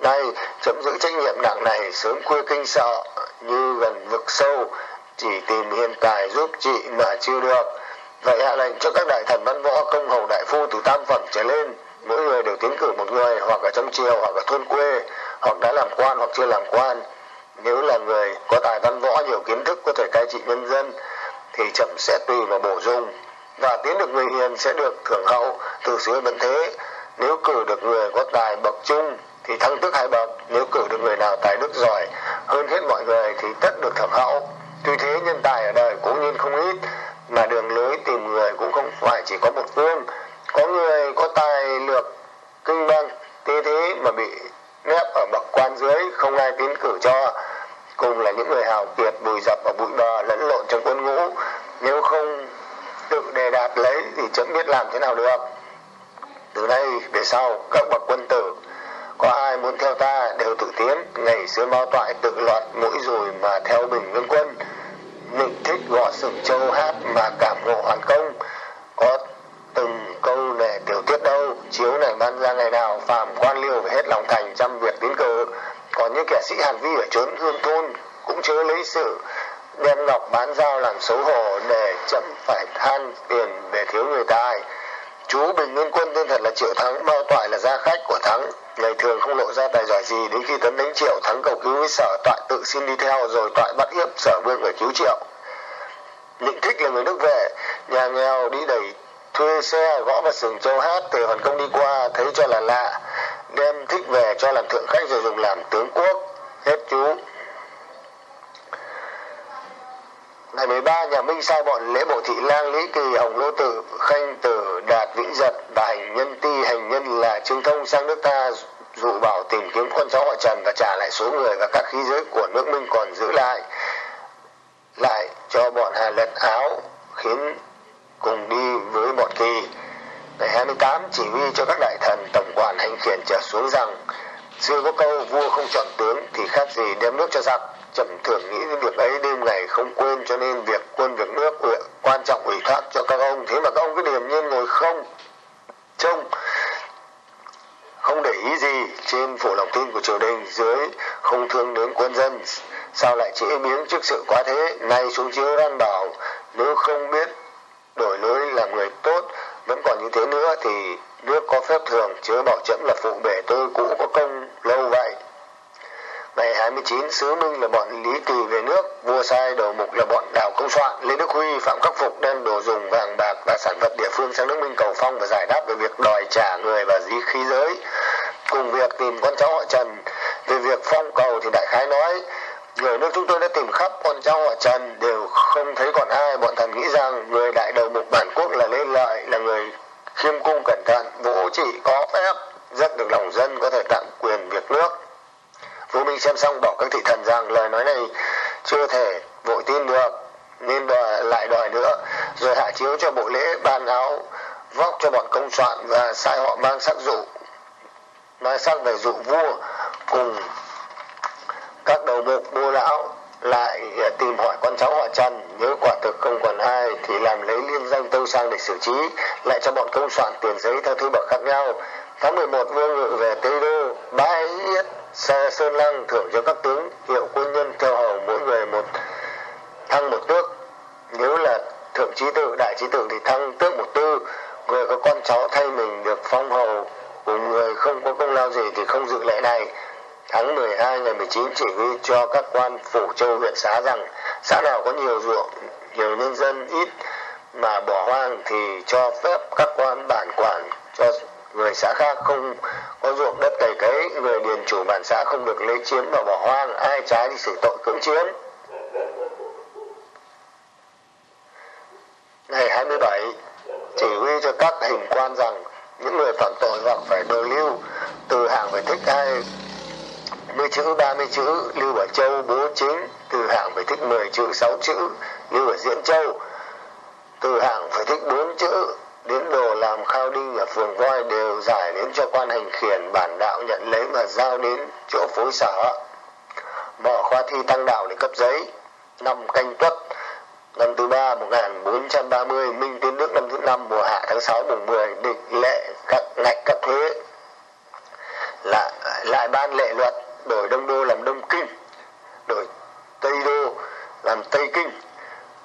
S4: Nay chấm giữ trách nhiệm nặng này sớm quê kinh sợ, như gần vực sâu, chỉ tìm hiện tài giúp chị mà chưa được. Vậy hạ lệnh cho các đại thần văn võ công hầu đại phu từ tam phẩm trở lên, mỗi người đều tiến cử một người, hoặc ở trong triều, hoặc ở thôn quê, hoặc đã làm quan, hoặc chưa làm quan. Nếu là người có tài văn võ, nhiều kiến thức có thể cai trị nhân dân, thì chậm sẽ tùy vào bổ dung và tiến được người hiền sẽ được thưởng hậu từ xưa vẫn thế. Nếu cử được người có tài bậc trung thì thăng tức hai bậc, nếu cử được người nào tài đức giỏi. Hơn hết mọi người thì tất được thưởng hậu. Tuy thế nhân tài ở đời cũng nhiên không ít, mà đường lối tìm người cũng không phải chỉ có một phương có người có tài lược kinh băng thế thế mà bị nép ở bậc quan dưới, không ai tiến cử cho. Cùng là những người hào kiệt, bùi dập và bụi bờ lẫn lộn trong quân ngũ. Nếu không tự đề đạt lấy thì chẳng biết làm thế nào được. Từ nay về sau, các bậc quân tử, có ai muốn theo ta đều tự tiến, ngày xưa mao toại tự loạn mũi rồi mà theo bình nguyên quân. Mình thích gõ sừng châu hát mà cảm ngộ hoàn công. Có từng câu này tiểu tiết đâu, chiếu này ban ra ngày nào, phàm quan liêu phải hết lòng thành trăm việc tiến cử còn những kẻ sĩ hàn vi ở trốn hương thôn cũng chớ lấy sự đem ngọc bán dao làm xấu hổ để chậm phải than tiền để thiếu người tài chú bình nguyên quân tên thật là triệu thắng, bao toại là gia khách của thắng. Ngày thường không lộ ra tài giỏi gì, đến khi tấn đánh triệu, thắng cầu cứu với sở toại tự xin đi theo, rồi toại bắt hiếp sở vương phải cứu triệu. Định thích là người nước về nhà nghèo đi đẩy thuê xe, gõ vào sừng châu hát, từ hoàn công đi qua, thấy cho là lạ. Đem thích về cho làm thượng khách rồi dùng làm tướng quốc. Hết chú. Ngày 13 nhà Minh sai bọn lễ bộ thị lang Lý Kỳ Hồng Lô Tử, Khanh Tử, Đạt Vĩ Giật và hành nhân ti, hành nhân là Trương Thông sang nước ta dụ bảo tìm kiếm con cháu họ Trần và trả lại số người và các khí giới của nước Minh còn giữ lại lại cho bọn Hà lật áo, khiến cùng đi với bọn Kỳ. Ngày 28 chỉ huy cho các đại thần tổng quản hành khiển trở xuống rằng, xưa có câu, vua không chọn tướng thì khác gì đem nước cho giặc trầm thường nghĩ đến việc ấy đêm ngày không quên, cho nên việc quân việc nước quan trọng ủy thác cho các ông. Thế mà các ông cứ điềm nhiên ngồi không, trông, không để ý gì trên phủ lòng tin của triều đình, dưới không thương đến quân dân. Sao lại trễ miếng trước sự quá thế? Nay xuống chiếu ran bảo nếu không biết đổi lối là người tốt, vẫn còn như thế nữa thì nước có phép thường, chớ bảo chậm là phụ bể tôi, cũ có công, lâu vậy. Ngày 29, Sứ Minh là bọn Lý Kỳ về nước, vua sai đầu mục là bọn Đào Công Soạn, Lê Đức Huy, Phạm Khắc Phục đem đồ dùng vàng bạc và sản vật địa phương sang nước Minh cầu phong và giải đáp về việc đòi trả người và dí khí giới. Cùng việc tìm con cháu họ Trần, về việc phong cầu thì đại khái nói, người nước chúng tôi đã tìm khắp con cháu họ Trần đều không thấy còn ai, bọn thần nghĩ rằng người đại đầu mục bản quốc là Lê Lợi là người khiêm cung cẩn thận, vũ chỉ có phép, rất được lòng dân có thể tặng quyền việc nước. Vua Minh xem xong bảo các thị thần rằng lời nói này chưa thể vội tin được nên đòi, lại đòi nữa rồi hạ chiếu cho bộ lễ ban áo vóc cho bọn công soạn và sai họ mang sắc dụ nói sắc về dụ vua cùng các đầu mục bô lão lại tìm hỏi con cháu họ Trần nếu quả thực không còn ai thì làm lấy liên danh tâu sang để xử trí lại cho bọn công soạn tiền giấy theo thứ bậc khác nhau. Tháng 11 vua ngự về Tây Đô bãi yết sau sơn lăng thưởng cho các tướng hiệu quân nhân theo hầu mỗi người một thăng một tước. Nếu là thượng trí tự đại trí tự thì thăng tước một tư. Người có con cháu thay mình được phong hầu cùng người không có công lao gì thì không dự lễ này. Tháng 12 ngày 19 chỉ huy cho các quan phủ châu huyện xá rằng, xã nào có nhiều ruộng, nhiều nhân dân ít mà bỏ hoang thì cho phép các quan bản quản người xã khác không có ruộng đất cày cấy, người điền chủ bản xã không được lấy chiếm và bỏ hoang, ai trái thì xử tội cưỡng chiếm. Ngày 27 chỉ huy cho các hình quan rằng những người phạm tội hoặc phải đồ lưu từ hạng phải thích hai mươi chữ 30 chữ, lưu ở châu, bố, chính, từ hạng phải thích 10 chữ 6 chữ, lưu ở diễn châu, từ hạng phải thích 4 chữ, đến đồ làm khao đinh ở phường voi đều giải đến cho quan hành khiển bản đạo nhận lấy và giao đến chỗ phối sở. Mở khoa thi tăng đạo để cấp giấy. Năm canh tuất, năm thứ ba 1430 Minh Tiến Đức năm thứ năm mùa hạ tháng 6 mùng 10 định lệ các ngạch các thuế. Lại lại ban lệ luật, đổi Đông Đô làm Đông Kinh, đổi Tây Đô làm Tây Kinh.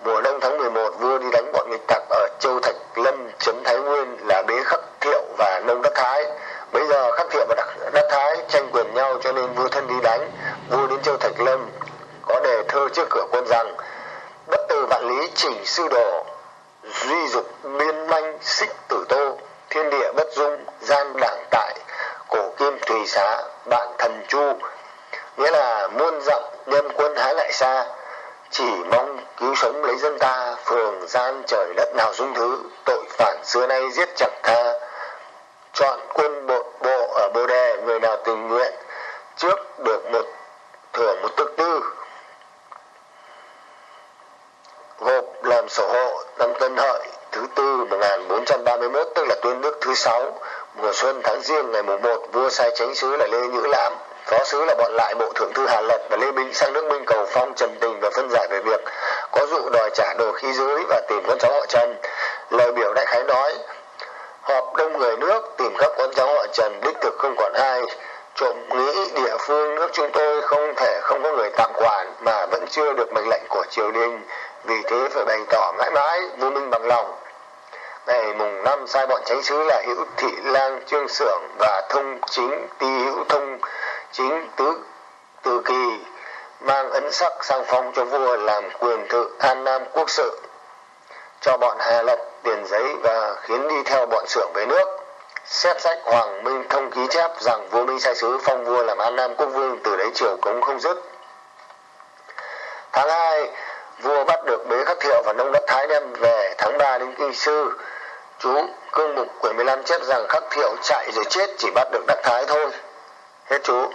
S4: Mùa đông tháng 11 vua đi đánh bọn nghịch tặc ở Châu Thạch Lâm chấn Thái Nguyên là bế khắc thiệu và nông đất Thái bây giờ khắc thiện và đắc Thái tranh quyền nhau cho nên vua thân đi đánh, vua đến Châu Thạch Lâm, có đề thơ trước cửa quân rằng, bất từ vạn lý chỉnh sư đồ, duy dục biên manh xích tử tô, thiên địa bất dung, gian đảng tại, cổ kim thùy xá, bạn thần chu. Nghĩa là muôn dặm nhân quân hái lại xa, chỉ mong cứu sống lấy dân ta, phường gian trời đất nào dung thứ, tội phản xưa nay giết chẳng tha chọn quân bộ bộ ở bồ đề, người nào tình nguyện trước được một thưởng, một tức tư. Gộp làm sổ hộ, năm Tân Hợi, thứ tư 1431 tức là tuyên đức thứ sáu, mùa xuân tháng riêng ngày mùng 1 vua sai chánh sứ là Lê Nhữ Lãm phó sứ là bọn lại bộ thượng thư Hà Lật và Lê Minh sang nước Minh cầu phong trần tình và phân giải về việc có dụ đòi trả đồ khí dưới và tìm con cháu họ Trần. Lời biểu đại khái nói họp đông người nước tìm các con cháu họ Trần đích thực không còn ai. Trộm nghĩ địa phương nước chúng tôi không thể không có người tạm quản mà vẫn chưa được mệnh lệnh của triều đình. Vì thế phải bày tỏ mãi mãi vô minh bằng lòng. Ngày mùng năm, sai bọn tránh sứ là hữu thị lang trương xưởng và thông chính ti hữu thông, chính tứ, từ kỳ, mang ấn sắc sang phong cho vua làm quyền tự an nam quốc sự. Cho bọn hà lập tiền giấy và khiến đi theo bọn xưởng về nước. Xét sách hoàng minh thông ký chép rằng vua minh sai sứ phong vua làm an nam quốc vương từ đấy triều cống không dứt. Tháng hai, vua bắt được bế khắc thiệu và nông đất thái đem về tháng 3 đến kinh sư. Chú cương mục quyển 15 chép rằng khắc thiệu chạy rồi chết chỉ bắt được đắc thái thôi. Hết chú.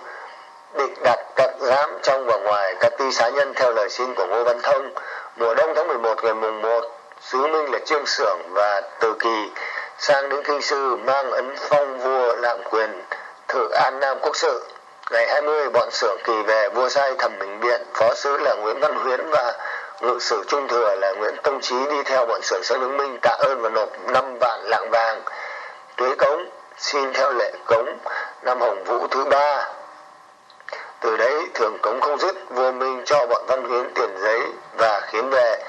S4: Địch đặt các giám trong và ngoài các ty xá nhân theo lời xin của ngô văn thông. Mùa đông tháng 11 ngày mùng 1 sứ minh là trương sưởng và từ kỳ sang đến kinh sư mang ấn phong vua lạm quyền thử an nam quốc sự. Ngày 20 bọn sưởng kỳ về vua sai thẩm bình biện. Phó sứ là nguyễn văn huyến và ngự sử trung thừa là nguyễn tông trí đi theo bọn sưởng sang đứng minh tạ ơn và nộp năm vạn lạng vàng. Tuế cống xin theo lệ cống năm hồng vũ thứ ba. Từ đấy thường cống không dứt, vua minh cho bọn văn huyến tiền giấy và khiến về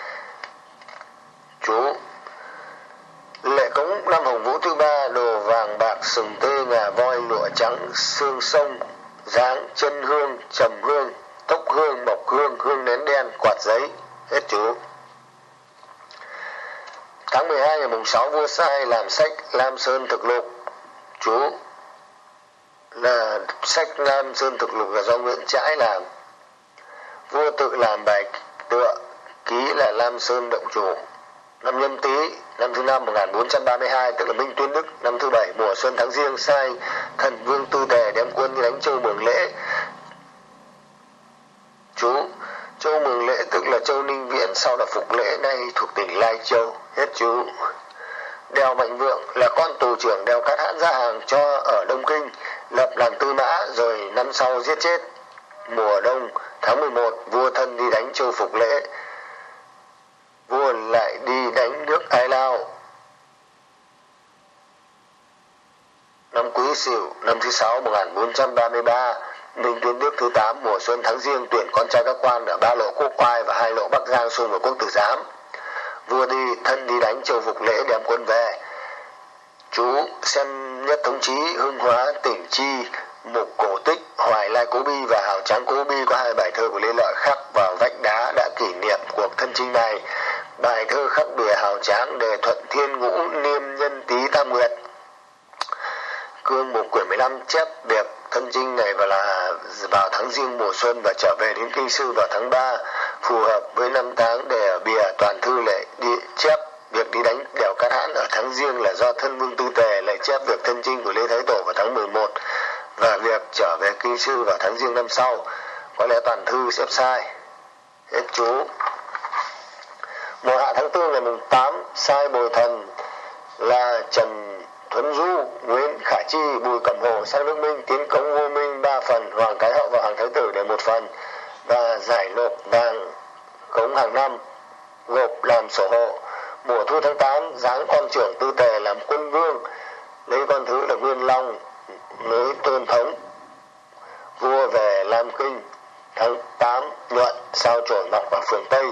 S4: chú. Lệ cống năm hồng vũ thứ ba, đồ vàng bạc, sừng tê, ngà voi, lụa trắng, xương sông, dáng, chân hương, trầm hương tốc hương, mộc hương hương nến đen, quạt giấy, hết chú. Tháng 12 ngày mùng 6 vua sai làm sách Lam Sơn thực lục. Chú là sách Lam Sơn thực lục là do Nguyễn Trãi làm. Vua tự làm bài tựa, ký là Lam Sơn động chủ năm nhâm tý, năm thứ năm 1432 tức là Minh Tuyên Đức, năm thứ bảy mùa xuân tháng riêng sai thần vương tư tề đem quân đi đánh châu Mường Lễ. Chú, châu Mường Lễ tức là châu Ninh Viễn sau là Phục Lễ, nay thuộc tỉnh Lai Châu. Hết chú. Đèo Mạnh Vượng là con tù trưởng đèo Cát Hãn ra hàng cho ở Đông Kinh, lập làm tư mã rồi năm sau giết chết. Mùa đông tháng 11 vua thân đi đánh châu Phục Lễ vua lại đi đánh nước Ai Lao. Năm Quý Sửu, năm thứ sáu 1433 Minh tiến nước thứ 8 mùa xuân tháng riêng, tuyển con trai các quan ở ba lộ Quốc Oai và hai lộ Bắc Giang xung vào quốc tử giám. Vua đi, thân đi đánh châu Phục Lễ đem quân về. Chú xem nhất thống chí, hưng hóa, tỉnh chi, mục cổ tích, hoài lai cố bi và hào tráng cố bi có hai bài thơ của lê lợi khắc vào vách đá đã kỷ niệm cuộc thân chinh này bài thơ khắc bìa hào tráng đề thuận thiên ngũ niêm nhân tý tam nguyệt. Cương một quyển 15 chép việc thân trinh này và là vào tháng riêng mùa xuân và trở về đến kinh sư vào tháng 3 phù hợp với năm tháng để ở bìa toàn thư lệ đi chép việc đi đánh đèo Cát Hãn ở tháng riêng là do thân vương tư tề lại chép việc thân trinh của Lê Thái Tổ vào tháng 11 và việc trở về kinh sư vào tháng riêng năm sau. Có lẽ toàn thư xếp sai. Hết chú mùa hạ tháng 4 ngày mùng 8 sai bồi thần là Trần Thuấn Du, Nguyễn Khải Chi, Bùi Cẩm Hồ, sang nước Minh, tiến cống, Ngô Minh, ba phần, Hoàng Cái Hậu và Hoàng Thái Tử để một phần và giải nộp vàng cống hàng năm gộp làm sổ hộ. Mùa thu tháng 8 giáng con trưởng tư tề làm quân vương, lấy con thứ là Nguyên Long, lấy tôn thống, vua về Lam Kinh. Tháng 8 nhuận, sao trổi mọc vào phường Tây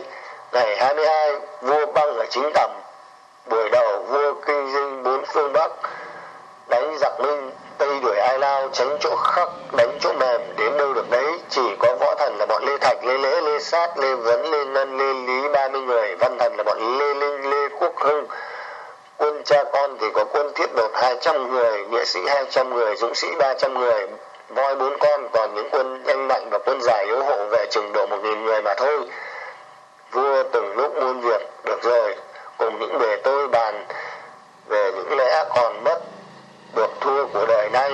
S4: ngày 22 vua băng ở chính tầm buổi đầu vua kinh dinh bốn phương Bắc, đánh giặc Minh, Tây đuổi Ai Lao, tránh chỗ khắc, đánh chỗ mềm. Đến đâu được đấy, chỉ có võ thần là bọn Lê Thạch, Lê Lễ, Lê Sát, Lê Vấn, Lê Ngân, Lê Lý 30 người. Văn thần là bọn Lê Linh, Lê Quốc Hưng. Quân cha con thì có quân thiết đột 200 người nghĩa sĩ 200 người, dũng sĩ 300 người. Voi bốn con, còn những quân nhanh mạnh và quân giải yếu hộ về chừng độ 1.000 người mà thôi vua từng lúc muôn việc được rồi, cùng những bề tôi bàn về những lẽ còn mất được thua của đời nay.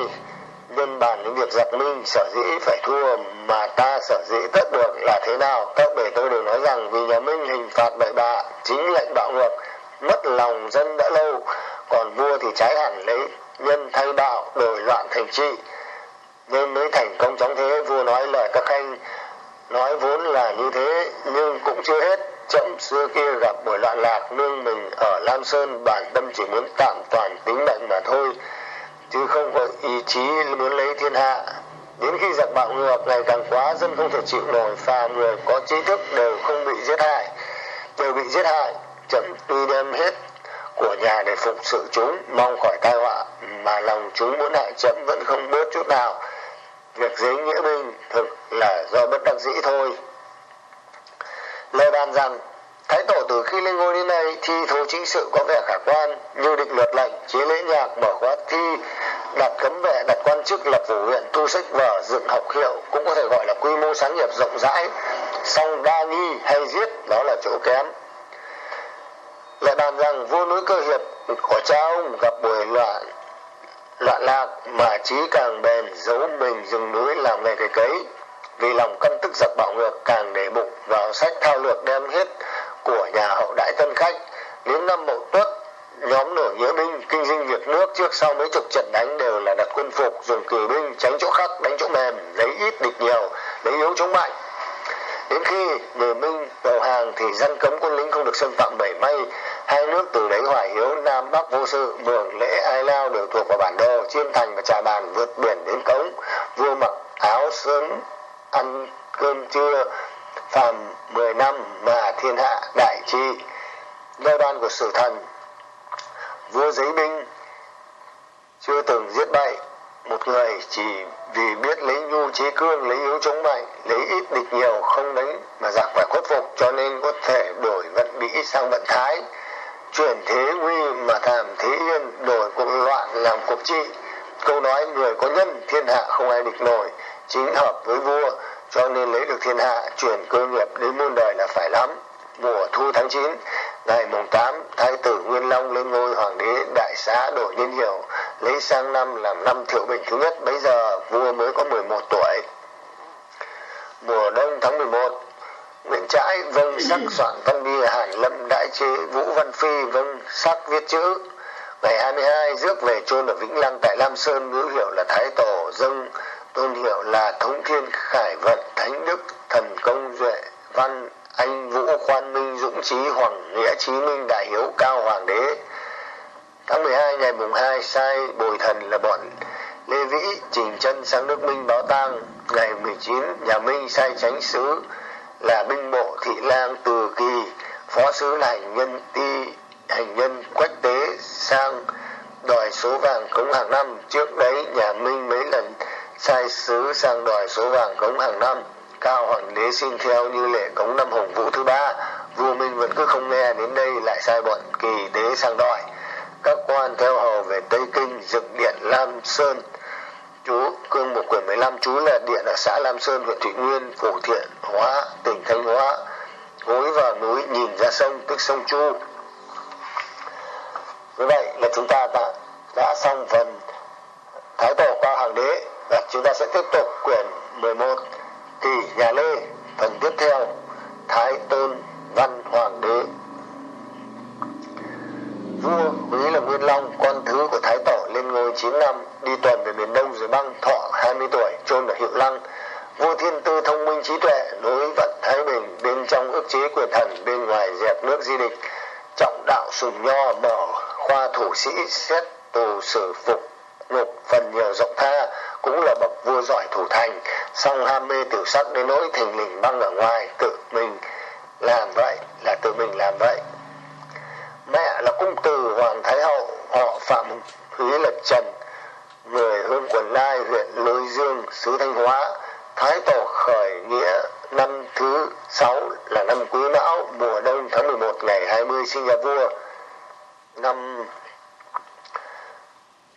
S4: Nhân bàn những việc giặc minh sở dĩ phải thua mà ta sở dĩ tất được là thế nào? Các bề tôi đều nói rằng vì nhà minh hình phạt bậy bạ, chính lệnh bạo ngược, mất lòng dân đã lâu, còn vua thì trái hẳn lấy nhân thay bạo, đổi loạn thành trị. Nên mới thành công chóng thế, vua nói lời các khanh nói vốn là như thế, nhưng cũng chưa hết. Chậm xưa kia gặp buổi loạn lạc, nương mình ở lam sơn, bản tâm chỉ muốn tạm toàn tính mệnh mà thôi, chứ không có ý chí muốn lấy thiên hạ. Đến khi giặc bạo ngược, ngày càng quá, dân không thể chịu nổi phàm người có trí thức đều không bị giết hại, đều bị giết hại. Chậm tuy đem hết của nhà để phục sự chúng, mong khỏi tai họa, mà lòng chúng muốn hại chậm vẫn không bớt chút nào việc giấy nghĩa binh thực là do bất đắc dĩ thôi. Lời bàn rằng, thái tổ từ khi lên ngôi đến nay thi thố chính sự có vẻ khả quan, như định luật lệnh, chế lễ nhạc, mở khóa thi, đặt cấm vệ, đặt quan chức, lập phủ huyện, thu sách vở, dựng học hiệu, cũng có thể gọi là quy mô sáng nghiệp rộng rãi, song đa nghi hay giết, đó là chỗ kém. Lại bàn rằng, vua núi cơ hiệp, của cha ông gặp buổi loạn loạn lạc mà trí càng bền, giấu mình rừng núi làm nghề cày cấy. Vì lòng căm tức giặc bạo ngược càng để bụng vào sách thao lược đem hết của nhà hậu đại tân khách. Đến năm mậu tuất, nhóm nổi nghĩa binh kinh dinh việc nước trước sau mấy chục trận đánh đều là đặt quân phục, dùng cử binh tránh chỗ khắc, đánh chỗ mềm, lấy ít địch nhiều, lấy yếu chống mạnh đến khi người minh, đầu hàng thì dân cấm quân lính không được xâm phạm bảy may. Hai nước từ đấy hoài hiếu, nam bắc vô sự, mường, lễ, ai lao đều thuộc vào bản đồ, chiêm thành và trà bàn vượt biển đến cống. Vua mặc áo sớm, ăn cơm trưa, phàm mười năm mà thiên hạ đại trị giai đoạn của sử thần, vua giấy binh, chưa từng giết bại một người chỉ vì biết lấy nhu cương lấy yếu chống mạnh lấy ít địch nhiều, không đánh mà giặc phải khuất phục, cho nên có thể đổi vận mỹ sang vận thái. Chuyển thế nguy mà làm thế yên, đổi cuộc loạn làm cuộc trị. Câu nói, người có nhân, thiên hạ không ai địch nổi chính hợp với vua, cho nên lấy được thiên hạ, chuyển cơ nghiệp đến muôn đời là phải lắm. Mùa thu tháng 9 ngày mùng 8 thái tử Nguyên Long lên ngôi hoàng đế đại xá đổi niên hiệu lấy sang năm làm năm thiệu bình thứ nhất. Bây giờ vua mới có 11 tuổi. Mùa đông tháng 11 Nguyễn Trãi vâng sắc soạn văn bia Hàn Lâm đại chế Vũ Văn Phi vâng sắc viết chữ. Ngày 22 rước về chôn ở Vĩnh Lăng tại Lam Sơn ngữ hiệu là Thái Tổ dâng tôn hiệu là Thống Thiên Khải Vận Thánh Đức Thần Công Duệ Văn Anh Vũ Khoan Minh Dũng Trí Hoàng Nghĩa Chí Minh Đại Hiếu Cao Hoàng đế tháng 12 ngày mùng 2 sai bồi thần là bọn Lê Vĩ trình chân sang nước Minh báo tang. Ngày 19 nhà Minh sai tránh sứ là binh bộ thị lang từ kỳ, phó sứ là hành nhân ti hành nhân quách tế sang đòi số vàng cống hàng năm. Trước đấy, nhà minh mấy lần sai sứ sang đòi số vàng cống hàng năm. Cao hoàng đế xin theo như lệ cống năm hồng vũ thứ ba. Vua minh vẫn cứ không nghe, đến đây lại sai bọn kỳ đế sang đòi các quan theo hầu về tây kinh dựng điện, lam sơn. Chú cương một quyển 15 chú là điện ở xã Lam Sơn, huyện Thủy Nguyên phủ thiện, hóa, tỉnh Thanh Hóa. Gối vào núi, nhìn ra sông, tức sông Chu. Như vậy là chúng ta đã đã xong phần Thái Tổ qua Hoàng đế và chúng ta sẽ tiếp tục quyển 11 kỳ nhà Lê. Phần tiếp theo, Thái Tôn Văn Hoàng đế vua quý là Nguyên Long, con thứ của Thái Tổ, lên ngôi 9 năm, đi tuần về miền Đông rồi băng thọ 20 tuổi, chôn ở Hiệu Lăng. Vua thiên tư thông minh trí tuệ, đối vận Thái Bình bên trong ức chế quyền thần, bên ngoài dẹp nước di địch. Trọng đạo sùng nho, mở khoa thủ sĩ, xét tù xử phục ngục phần nhiều rộng tha, cũng là bậc vua giỏi thủ thành. Song ham mê tiểu sắc đến nỗi thình lình băng ở ngoài, tự mình làm vậy là tự mình làm vậy mẹ là cung từ hoàng thái hậu, họ phạm húy lập trần, người hương quần lai huyện lôi dương, xứ thanh hóa, thái tổ khởi nghĩa năm thứ sáu là năm quý mão, mùa đông tháng 11 ngày 20 sinh ra vua. Năm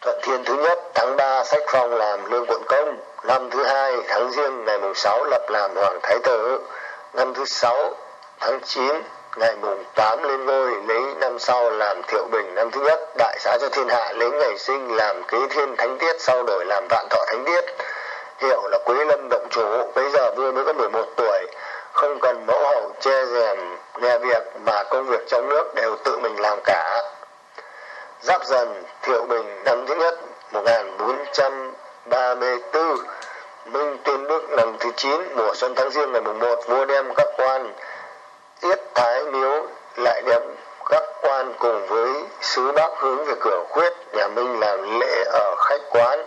S4: thuận thiên thứ nhất, tháng 3 sách phong làm lương quận công. Năm thứ hai, tháng riêng, ngày mùng 6 lập làm hoàng thái tử. Năm thứ sáu, tháng 9 ngày mùng 8 lên ngôi lấy năm sau làm thiệu bình năm thứ nhất, đại xá cho thiên hạ lấy ngày sinh làm kế thiên thánh tiết, sau đổi làm vạn thọ thánh tiết. Hiệu là quế lâm động chủ, bây giờ vua mới có 11 tuổi. Không cần mẫu hậu che rèm, nghe việc mà công việc trong nước đều tự mình làm cả. Giáp dần, thiệu bình năm thứ nhất 1434 minh tuyên đức năm thứ 9 mùa xuân tháng riêng ngày mùng 1 vua đem các quan yết thái miếu lại đem các quan cùng với sứ bắc hướng về cửa khuyết nhà minh làm lễ ở khách quán.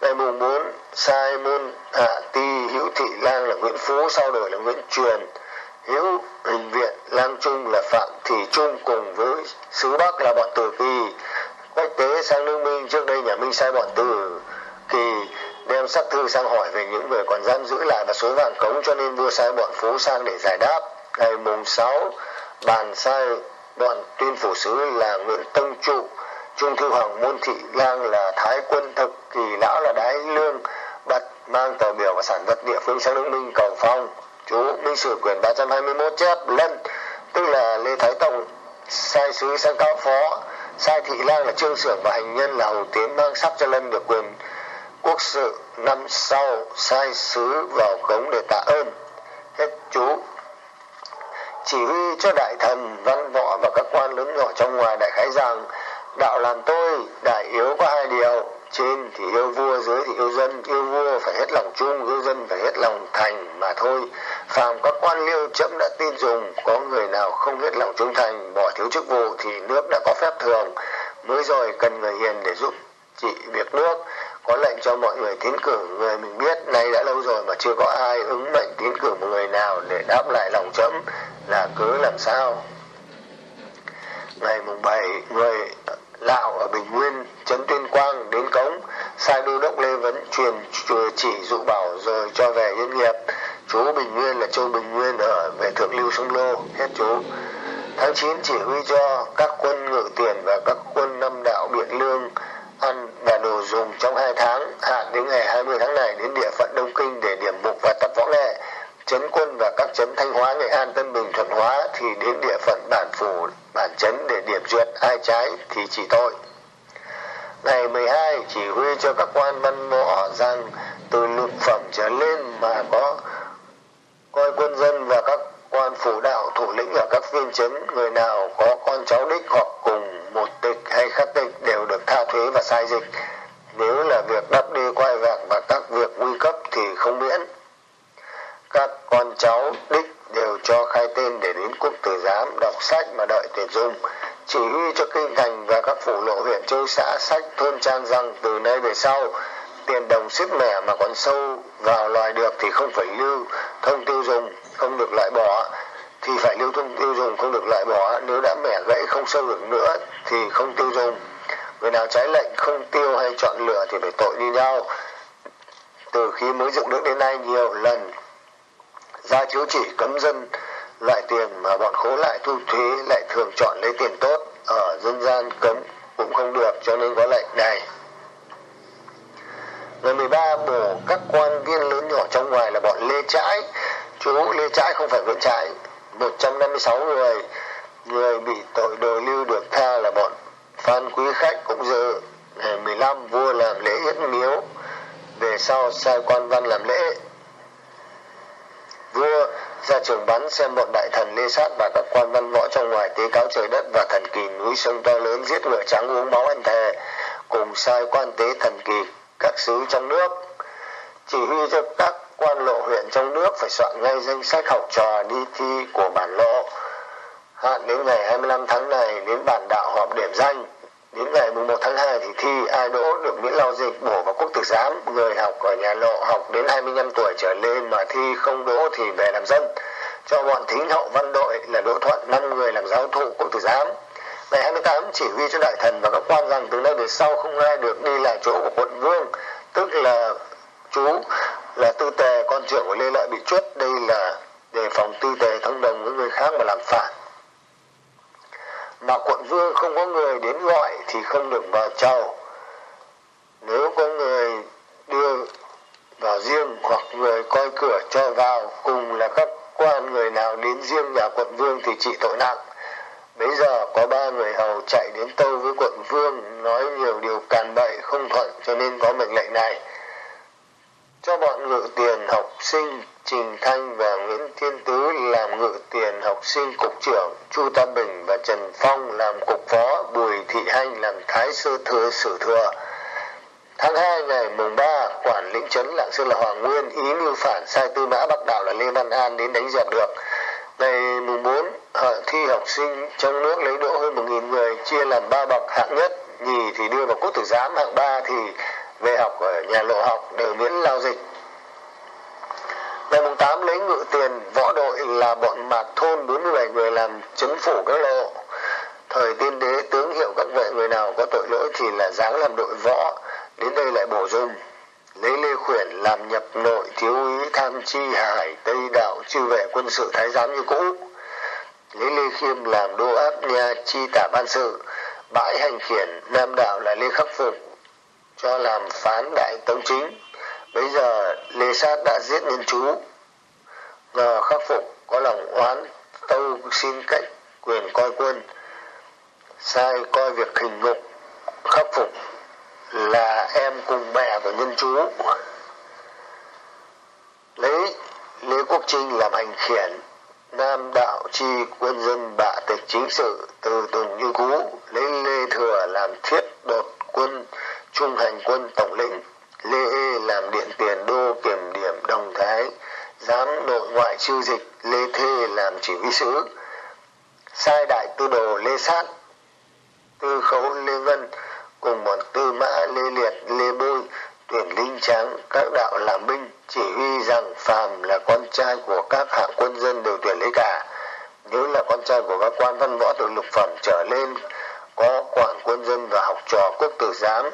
S4: Ngày mùng bốn, sai môn hạ ti hữu thị lang là nguyễn phú, sau đổi là nguyễn truyền. Hữu hình viện lang trung là phạm thị trung cùng với sứ bắc là bọn tử kỳ. Quách tế sang nước minh, trước đây nhà minh sai bọn tử kỳ đem sắc thư sang hỏi về những người còn giam giữ lại và số vàng cống cho nên vua sai bọn phú sang để giải đáp. Ngày mùng 6 bàn sai bọn tuyên phủ sứ là nguyễn tông trụ, trung thư hoàng môn thị lang là thái quân thực, kỳ lão là đái lương bật mang tờ biểu và sản vật địa phương sang nước minh cầu phong. Chú minh sử quyển 321 chép lân, tức là lê thái tông, sai sứ sang cao phó, sai thị lang là trương sưởng và hành nhân là hầu tiến mang sắc cho lân được quyền quốc sự năm sau sai sứ vào cống để tạ ơn. Hết chú. Chỉ huy cho đại thần, văn võ và các quan lớn nhỏ trong ngoài đại khái rằng, đạo làm tôi, đại yếu có hai điều. Trên thì yêu vua, dưới thì yêu dân. Yêu vua phải hết lòng chung, yêu dân phải hết lòng thành mà thôi. Phàm các quan liêu chậm đã tin dùng, có người nào không hết lòng trung thành, bỏ thiếu chức vụ thì nước đã có phép thường. Mới rồi cần người hiền để giúp trị việc nước có lệnh cho mọi người tiến cử người mình biết nay đã lâu rồi mà chưa có ai ứng mệnh tiến cử một người nào để đáp lại lòng chấm là cứ làm sao ngày mùng bảy người Lạo ở Bình Nguyên, Trấn Tuyên Quang đến Cống, sai đô đốc Lê Vấn truyền chỉ dụ bảo rồi cho về nhân nghiệp. Chú Bình Nguyên là Châu Bình Nguyên ở về Thượng Lưu Sông Lô, hết chú. Tháng chín chỉ huy cho các quân ngự tiền và các quân năm đạo Biện Lương dùng trong hai tháng hạn đến ngày 20 tháng này đến địa phận Đông Kinh để điểm mục và tập võ nghệ chấn quân và các chấn Thanh Hóa, Nghệ An, Tân Bình, Thuận Hóa thì đến địa phận bản phủ, bản chấn để điểm duyệt ai trái thì chỉ tội. Ngày 12 chỉ huy cho các quan văn võ rằng từ lục phẩm trở lên mà có coi quân dân và các quan phủ đạo thủ lĩnh ở các phiên chấn người nào có con cháu đích hoặc cùng một tịch hay khắc tịch đều được tha thuế và sai dịch nếu là việc đắp đê quay vạc và các việc nguy cấp thì không miễn. Các con cháu đích đều cho khai tên để đến quốc tử giám đọc sách mà đợi tuyển dụng, chỉ huy cho kinh thành và các phủ lộ huyện châu xã sách thôn trang rằng từ nay về sau. Tiền đồng xếp mẻ mà còn sâu vào loài được thì không phải lưu thông tiêu dùng, không được loại bỏ. Thì phải lưu thông tiêu dùng, không được loại bỏ. Nếu đã mẻ gãy không sâu được nữa thì không tiêu dùng người nào trái lệnh không tiêu hay chọn lựa thì phải tội như nhau. Từ khi mới dựng nước đến nay, nhiều lần ra chiếu chỉ cấm dân loại tiền mà bọn khố lại thu thuế, lại thường chọn lấy tiền tốt. Ở dân gian cấm cũng không được, cho nên có lệnh này. Ngày 13 bổ các quan viên lớn nhỏ trong ngoài là bọn lê trãi. Chú lê trãi không phải nguyễn trãi 156 người. Người bị tội đồ lưu được tha là bọn phan quý khách cũng dự ngày 15 vua làm lễ yết miếu, về sau sai quan văn làm lễ. Vua ra trường bắn xem bọn đại thần lê sát và các quan văn võ trong ngoài tế cáo trời đất và thần kỳ núi sông to lớn giết ngựa trắng uống máu ăn thề, cùng sai quan tế thần kỳ các sứ trong nước. Chỉ huy cho các quan lộ huyện trong nước phải soạn ngay danh sách học trò đi thi của bản lộ. Hạn đến ngày 25 tháng này, đến bản đạo họp điểm danh đến ngày 1 tháng 2 thì thi ai đỗ được miễn lao dịch, bổ vào quốc tử giám. Người học ở nhà lộ học đến 25 tuổi trở lên mà thi không đỗ thì về làm dân. Cho bọn thính hậu văn đội là đỗ thuận 5 người làm giáo thụ quốc tử giám. Ngày 28 chỉ huy cho đại thần và các quan rằng từ nay về sau không ai được đi lại chỗ của quận vương. Tức là chú là tư tề, con trưởng của lê lợi bị chuất đây là đề phòng tư tề thông đồng với người khác mà làm phản mà quận vương không có người đến gọi thì không được vào chầu nếu có người đưa vào riêng hoặc người coi cửa cho vào, cùng là các quan người nào đến riêng nhà quận vương thì trị tội nặng. Bây giờ có ba người hầu chạy đến tâu với quận vương, nói nhiều điều càn bậy không thuận cho nên có mệnh lệnh này. Cho bọn ngự tiền học sinh Trình Thanh và Nguyễn Thiên Tứ làm ngự tiền học sinh cục trưởng, Chu Tam Bình và Trần Phong làm cục phó, Bùi Thị Hanh làm thái sư thừa sử thừa. Tháng 2 ngày mùng 3, quản lĩnh trấn Lạng Sơn là Hoàng Nguyên ý mưu phản sai tư mã Bắc Đạo là Lê Văn An đến đánh dẹp được. Ngày mùng 4, thi học sinh trong nước lấy đỗ hơn 1.000 người chia làm ba bậc hạng nhất, nhì thì đưa vào quốc tử giám, hạng ba thì về học ở nhà lộ học đều miễn lao dịch ngày mùng 8 lấy ngự tiền, võ đội là bọn mạc thôn 47 người làm chấn phủ các lộ. Thời tiên đế, tướng hiệu các vệ, người nào có tội lỗi thì là dáng làm đội võ. Đến đây lại bổ dung lấy lê khuyển làm nhập nội thiếu úy tham chi hải, tây đạo, chư vệ quân sự thái giám như cũ. Lấy lê khiêm làm đô áp nha chi tả ban sự. Bãi hành khiển, nam đạo là lê khắc phục cho làm phán đại tông chính bây giờ lê sát đã giết nhân chú. Ngờ khắc phục, có lòng oán, tâu xin cách, quyền coi quân. Sai coi việc hình ngục khắc phục là em cùng mẹ của nhân chú. Lấy lê quốc trinh làm hành khiển, nam đạo chi quân dân bạ tịch chính sự từ tùng như cú lấy lê thừa làm thiết đột quân, trung hành quân tổng lĩnh lê ê làm điện tiền đô, kiểm điểm, đồng thái, giám nội ngoại chiêu dịch, lê thê làm chỉ huy sứ. Sai đại tư đồ lê sát, tư khấu lê ngân cùng bọn tư mã lê liệt, lê bôi, tuyển linh tráng, các đạo làm binh, chỉ huy rằng phàm là con trai của các hạng quân dân đều tuyển lấy cả. Nếu là con trai của các quan văn võ từ lục phẩm trở lên, có quản quân dân và học trò quốc tử giám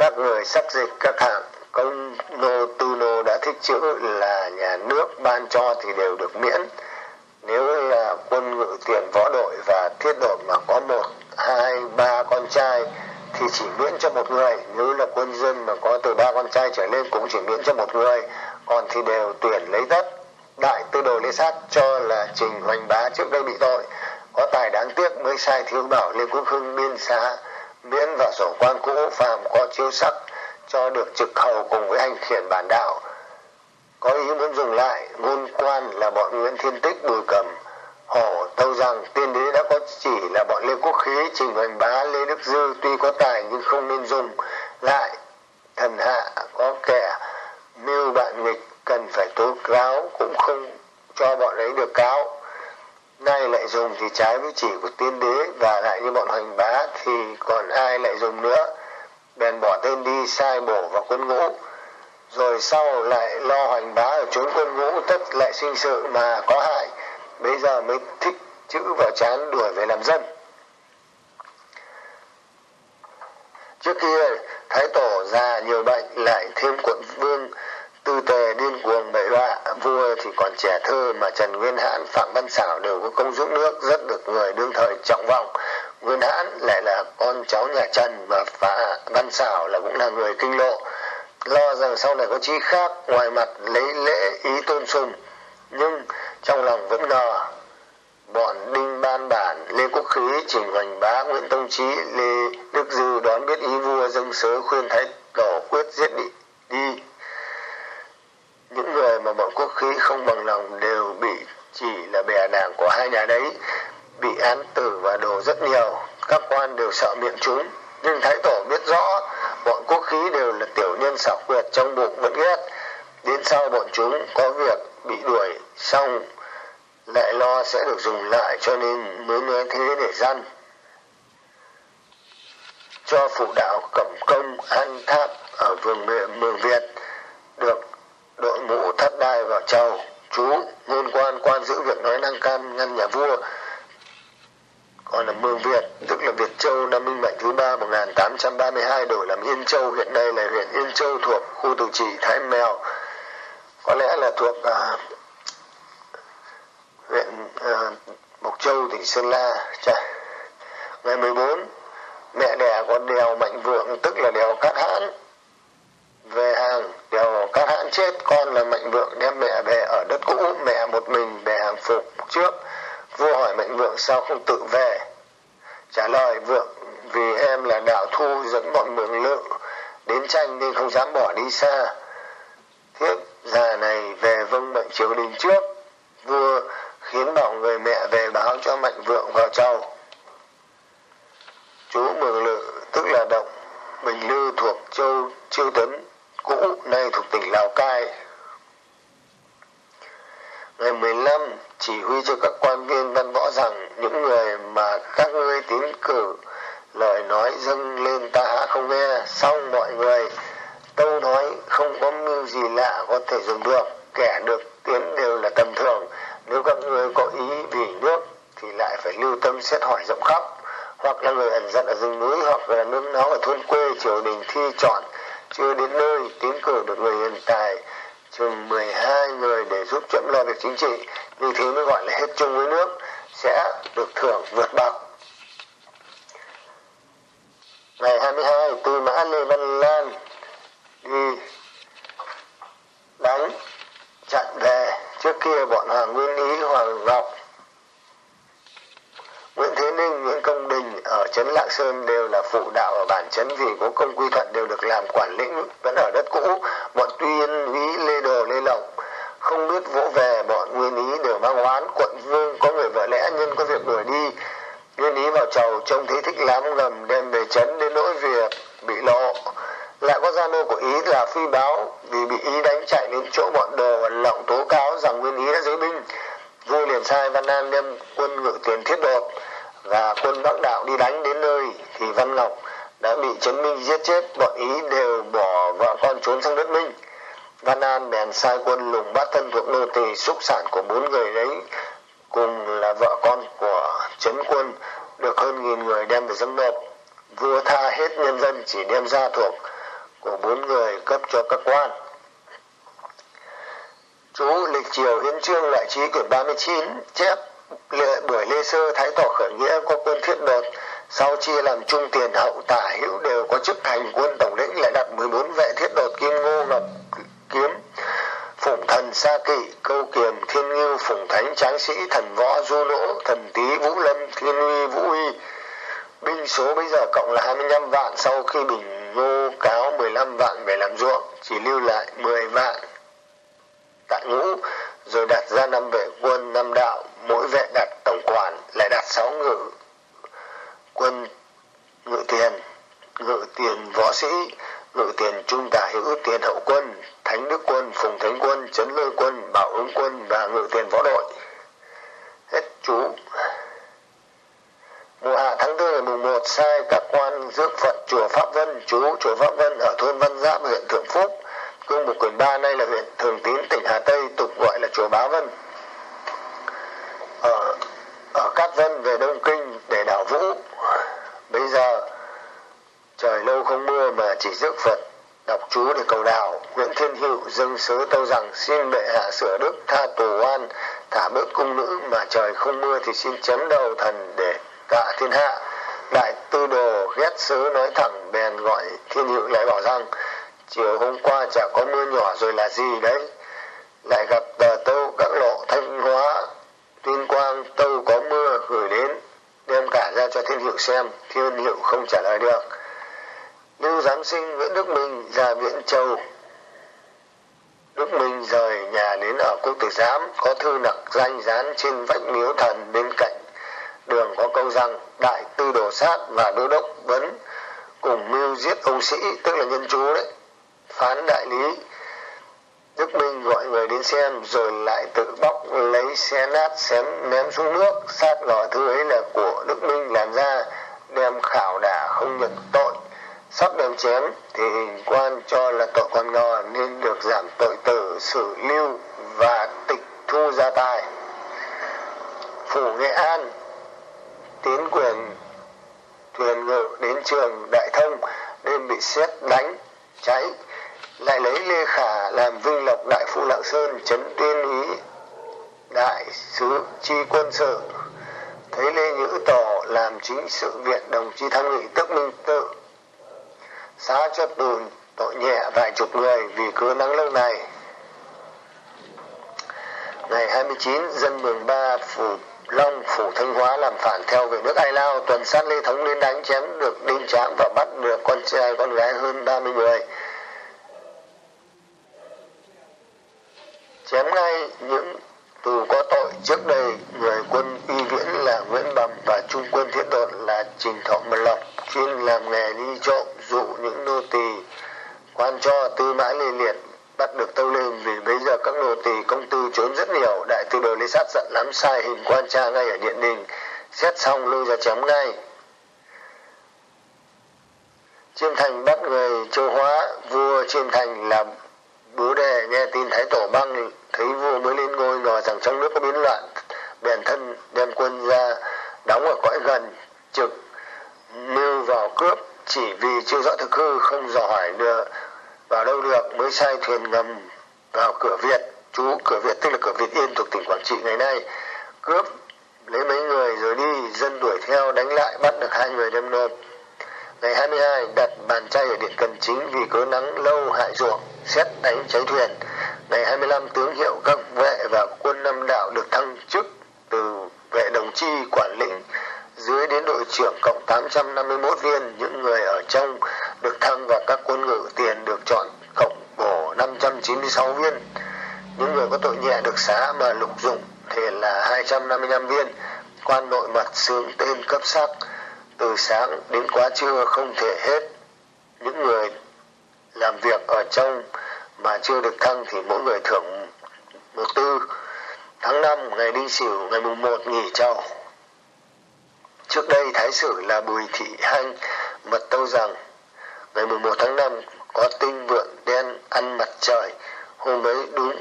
S4: các người sắc dịch, các hạng công nô, tư nô đã thích chữ là nhà nước, ban cho thì đều được miễn. Nếu là quân ngự tiền võ đội và thiết đội mà có một, hai, ba con trai thì chỉ miễn cho một người. Nếu là quân dân mà có từ ba con trai trở lên cũng chỉ miễn cho một người. Còn thì đều tuyển lấy tất đại tư đồ lê sát cho là trình hoành bá trước đây bị tội. Có tài đáng tiếc mới sai thiếu bảo lê quốc hưng biên xá miễn vào sổ quan cũ phàm có chiếu sắc, cho được trực hầu cùng với hành khiển bản đạo. Có ý muốn dừng lại, ngôn quan là bọn nguyễn thiên tích bùi cầm. Hổ tâu rằng tiên đế đã có chỉ là bọn lê quốc khí trình hoành bá lê đức dư tuy có tài nhưng không nên dùng. Lại, thần hạ có kẻ mưu bạn nghịch, cần phải tố cáo, cũng không cho bọn ấy được cáo nay lại dùng thì trái với chỉ của tiên đế và lại như bọn hoành bá thì còn ai lại dùng nữa? Bèn bỏ tên đi, sai bổ vào quân ngũ. Rồi sau lại lo hoành bá ở chốn quân ngũ, tất lại sinh sự mà có hại. Bây giờ mới thích chữ vào chán đuổi về làm dân. Trước kia, thái tổ già nhiều bệnh lại thêm quận vương tư tề điên cuồng bậy bạ vua thì còn trẻ thơ mà trần nguyên hãn phạm văn xảo đều có công dưỡng nước rất được người đương thời trọng vọng. Nguyên hãn lại là con cháu nhà trần mà phá văn xảo là cũng là người kinh lộ. Lo rằng sau này có chí khác ngoài mặt lấy lễ ý tôn sùng. Nhưng trong lòng vẫn ngờ bọn đinh ban bản lê quốc khí trình hoành bá nguyễn tông trí lê đức dư đón biết ý vua dâng sớ khuyên thái tổ quyết giết đi, đi những người mà bọn quốc khí không bằng lòng đều bị chỉ là bè nàng của hai nhà đấy, bị án tử và đồ rất nhiều. Các quan đều sợ miệng chúng nhưng thái tổ biết rõ, bọn quốc khí đều là tiểu nhân xảo quyệt trong bụng vẫn ghét. Đến sau bọn chúng có việc bị đuổi, xong lại lo sẽ được dùng lại cho nên mới nói thế để dân cho phụ đạo cẩm công an tháp ở vườn mường việt được đội ngũ thất đai vào châu chú ngôn quan quan giữ việc nói năng can ngăn nhà vua còn là Mương Việt, tức là Việt Châu năm Minh Mệnh thứ ba 1832 đổi làm Yên Châu, hiện nay là huyện Yên Châu thuộc khu tự trị Thái Mèo. Có lẽ là thuộc uh, huyện uh, Mộc Châu, tỉnh Sơn La. Chà. Ngày 14, mẹ đẻ con đèo Mạnh Vượng, tức là đèo Cát Hãn. Về hàng, đều các Hãn chết, con là Mạnh Vượng đem mẹ về ở đất cũ, mẹ một mình về hàng phục trước. Vua hỏi mạnh vượng sao không tự về? Trả lời vượng vì em là đạo thu dẫn bọn mường lự đến tranh nên không dám bỏ đi xa. Thiếp già này về vâng mệnh triều đình trước. Vua khiến bảo người mẹ về báo cho mạnh vượng vào châu chú mường lự tức là động bình lư thuộc châu chiêu tấn cũ, nay thuộc tỉnh lào cai. Ngày 15 chỉ huy cho các quan viên văn võ rằng những người mà các ngươi tiến cử lời nói dâng lên ta há không nghe. Xong mọi người, tâu nói không có mưu gì lạ có thể dùng được. Kẻ được tiến đều là tầm thường. Nếu các ngươi có ý vì nước thì lại phải lưu tâm xét hỏi rộng khắp. Hoặc là người ẩn giật ở rừng núi, hoặc là nương náu ở thôn quê triều đình thi chọn chưa đến nơi tiến cử được người hiện tại, chừng 12 người để giúp chậm lo việc chính trị. Như thế mới gọi là hết chung với nước sẽ được thưởng vượt bậc. Ngày 22 tư mã lê văn lan đi đánh chặn về. Trước kia bọn hoàng nguyên ý hoàng ngọc nguyễn thế ninh nguyễn công đình ở trấn lạng sơn đều là phụ đạo ở bản trấn vì có công quy thuận đều được làm quản lĩnh, vẫn ở đất cũ. Bọn tuyên úy lê đồ, lê lộc, không biết vỗ về, bọn nguyên ý đều mang oán. Quận vương có người vợ lẽ nhân có việc đuổi đi. Nguyên ý vào chầu, trông thấy thích lắm ngầm đem về trấn đến nỗi việc bị lộ. Lại có gia nô của ý là phi báo, vì bị ý đánh chạy đến chỗ bọn đồ lộng tố cáo rằng nguyên ý đã giới binh. Vua liền sai văn an đem quân ngự tiền thiết đột và quân bắc đạo đi đánh đến nơi thì văn ngọc đã bị trấn minh giết chết. Bọn ý đều bỏ vợ con trốn sang đất minh. Văn an bèn sai quân lùng bắt thân thuộc nô tỳ xúc sản của bốn người đấy, cùng là vợ con của trấn quân, được hơn nghìn người đem về dâng nộp vua tha hết nhân dân, chỉ đem ra thuộc của bốn người cấp cho các quan. Chú lịch triều hiến trương lại trí quyển 39 chép lệ, buổi lê sơ thái tỏ khởi nghĩa có quân thiết đột sau chia làm trung tiền hậu tả hữu đều có chức thành quân tổng lĩnh lại đặt 14 vệ thiết đột kim ngô ngọc kiếm phụng thần sa kỵ câu kiềm thiên ngưu phụng thánh tráng sĩ thần võ du lỗ thần tý vũ lâm thiên uy vũ uy. Binh số bây giờ cộng là 25 vạn sau khi bình ngô cáo 15 vạn về làm ruộng chỉ lưu lại 10 vạn tại ngũ rồi đặt ra năm vệ quân năm đạo mỗi vệ đặt tổng quản lại đặt sáu ngự. Quân, ngự tiền ngự tiền võ sĩ, ngự tiền trung tả hữu, tiền hậu quân, thánh đức quân, phùng thánh quân trấn lôi quân, bảo ứng quân và ngự tiền võ đội. Hết chú. Mùa hạ tháng tư ngày mùng một, sai các quan rước phật chùa pháp vân, chú chùa pháp vân ở thôn văn giáp, huyện thượng phúc. Cương mục quyền ba, nay là huyện thường tín, tỉnh hà tây, tục gọi là chùa bá vân ở ở cát vân về đông kinh để đảo vũ. Bây giờ trời lâu không mưa mà chỉ rước phật, đọc chú để cầu đảo nguyễn thiên hữu dâng sớ tâu rằng, xin bệ hạ sửa đức tha tù oan, thả bớt cung nữ mà trời không mưa thì xin chấm đầu thần để tạ thiên hạ. Đại tư đồ ghét sớ nói thẳng, bèn gọi thiên hữu lại bảo rằng, chiều hôm qua chả có mưa nhỏ rồi là gì đấy? Lại gặp tờ tâu các tuyên quang tâu có mưa gửi đến, đem cả ra cho thiên hiệu xem, thiên hiệu không trả lời được. Lưu giám sinh nguyễn đức minh ra viễn châu. Đức minh rời nhà đến ở quốc tử giám, có thư nặc danh dán trên vách miếu thần bên cạnh. Đường có câu rằng, đại tư đồ sát và đô đốc vấn cùng mưu giết ông sĩ tức là nhân chú đấy. Phán đại lý Đức Minh gọi người đến xem, rồi lại tự bóc lấy xe nát, xém, ném xuống nước. Sát lò thư ấy là của Đức Minh làm ra, đem khảo đả không nhận tội. Sắp đem chém, thì hình quan cho là tội quan ngò nên được giảm tội tử, xử lưu và tịch thu gia tài. Phủ nghệ an, tiến quyền thuyền ngự đến trường đại thông đêm bị xét đánh, cháy lại lấy lê khả làm vinh lộc đại phu lạng sơn trấn tuyên ý đại sứ chi quân sự thấy lê nhữ tổ làm chính sự viện đồng chí tham nghị tức minh tự. Xá cho tù tội nhẹ vài chục người vì cứ nắng lâu này. Ngày 29 dân mường ba, phủ Long, phủ Thanh Hóa làm phản theo về nước Ai Lao, tuần sát Lê Thống lên đánh chém được đinh tráng và bắt được con trai, con gái hơn 30 người. Chém ngay những tù có tội. Trước đây, người quân uy viễn là Nguyễn Bầm và trung quân thiết đột là Trình Thọ Mật Lộc, chuyên làm nghề đi trộm, dụ những nô tỳ, quan cho tư mã lê liệt, bắt được tâu lên vì bây giờ các nô tỳ công tư trốn rất nhiều, đại tư đồ lê sát giận lắm, sai hình quan tra ngay ở điện đình, xét xong lưu ra chém ngay. Chiêm thành bắt người châu hóa, vua chiêm thành làm bố đề nghe tin thái tổ băng thấy vua mới lên ngôi ngờ rằng trong nước có biến loạn. Bèn thân, đem quân ra, đóng ở cõi gần, trực, mưu vào cướp, chỉ vì chưa rõ thực hư, không dò hỏi được vào đâu được, mới sai thuyền ngầm vào cửa Việt chú cửa Việt, tức là cửa Việt Yên thuộc tỉnh Quảng Trị ngày nay. Cướp lấy mấy người rồi đi, dân đuổi theo, đánh lại, bắt được hai người đem nộp. Ngày 22 đặt bàn chay ở điện cần chính vì cớ nắng lâu, hại ruộng, xét đánh cháy thuyền ngày 25 tướng hiệu các vệ và quân năm đạo được thăng chức từ vệ đồng chi quản lĩnh. Dưới đến đội trưởng cộng 851 viên, những người ở trong được thăng và các quân ngự tiền được chọn cộng bổ 596 viên. Những người có tội nhẹ được xá mà lục dụng thì là 255 viên. Quan nội mật sướng tên cấp sắc. Từ sáng đến quá trưa không thể hết. Những người làm việc ở trong mà chưa được thăng thì mỗi người thưởng một tư. Tháng năm, ngày đinh sửu, ngày mùng một nghỉ trâu trước đây, thái sử là bùi thị hanh mật tâu rằng, ngày mùng một tháng năm, có tinh vượn đen ăn mặt trời. Hôm ấy đúng,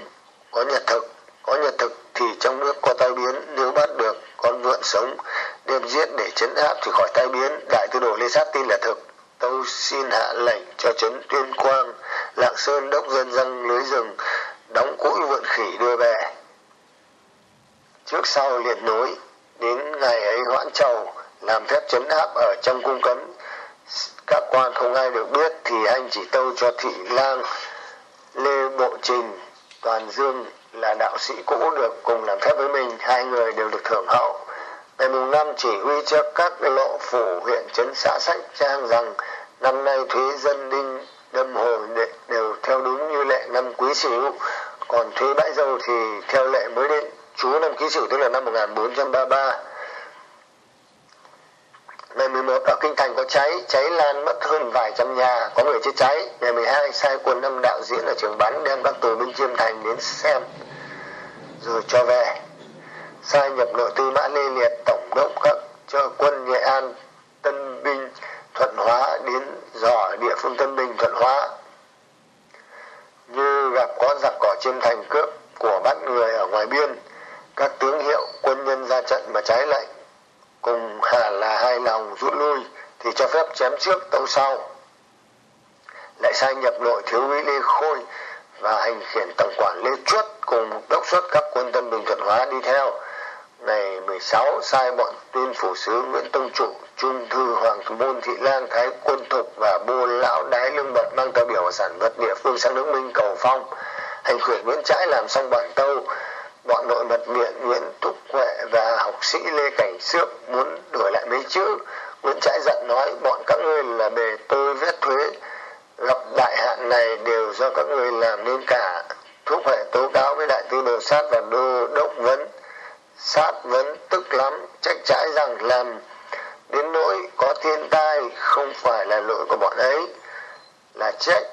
S4: có nhật thực, có nhật thực thì trong nước có tai biến. Nếu bắt được, con vượn sống, đem giết để chấn áp thì khỏi tai biến. Đại tư đồ lê sát tin là thực tâu xin hạ lệnh cho trấn tuyên quang, lạng sơn đốc dân răng lưới rừng, đóng cũi vượn khỉ đưa về. Trước sau liệt nối, đến ngày ấy hoãn trầu, làm phép chấn áp ở trong cung cấm. Các quan không ai được biết thì anh chỉ tâu cho thị lang, lê bộ trình, toàn dương là đạo sĩ cũ được cùng làm phép với mình. Hai người đều được thưởng hậu ngày mùng năm chỉ huy cho các lộ phủ huyện trấn xã sách trang rằng năm nay thuế dân đinh đâm hồi đều theo đúng như lệ năm quý sửu. Còn thuế bãi dầu thì theo lệ mới đến chú năm ký sửu, tức là năm 1433 ngày 11 ở kinh thành có cháy cháy lan mất hơn vài trăm nhà, có người chết cháy. Ngày 12 sai quân năm đạo diễn ở trường bắn đem các tù binh chiêm thành đến xem, rồi cho về sai nhập nội tư mã lê liệt tổng đốc các cho quân nghệ an, tân binh thuận hóa đến dò địa phương tân bình, thuận hóa. Như gặp có giặc cỏ chiêm thành cướp của bắt người ở ngoài biên, các tướng hiệu quân nhân ra trận mà trái lệnh cùng hà là hai lòng rút lui thì cho phép chém trước tâu sau. Lại sai nhập nội thiếu úy lê khôi và hành khiển tổng quản lê chuất cùng đốc xuất các quân tân bình, thuận hóa đi theo ngày 16 sai bọn tuyên phủ sứ Nguyễn Tông Trụ, Trung thư Hoàng Môn Thị Lang, Thái Quân Thục và Bô Lão Đái Lương Bật mang tờ biểu và sản vật địa phương sang nước Minh cầu phong. Hành khuyển Nguyễn Trãi làm xong bản tâu, bọn nội mật viện Nguyễn Thúc Huệ và học sĩ Lê Cảnh Sước muốn đổi lại mấy chữ. Nguyễn Trãi giận nói bọn các ngươi là bề tôi vét thuế, gặp đại hạn này đều do các ngươi làm nên cả. Thúc Huệ tố cáo với đại tư đồ sát và đô đốc vấn sát vấn tức lắm trách trái rằng làm đến nỗi có thiên tai không phải là lỗi của bọn ấy, là trách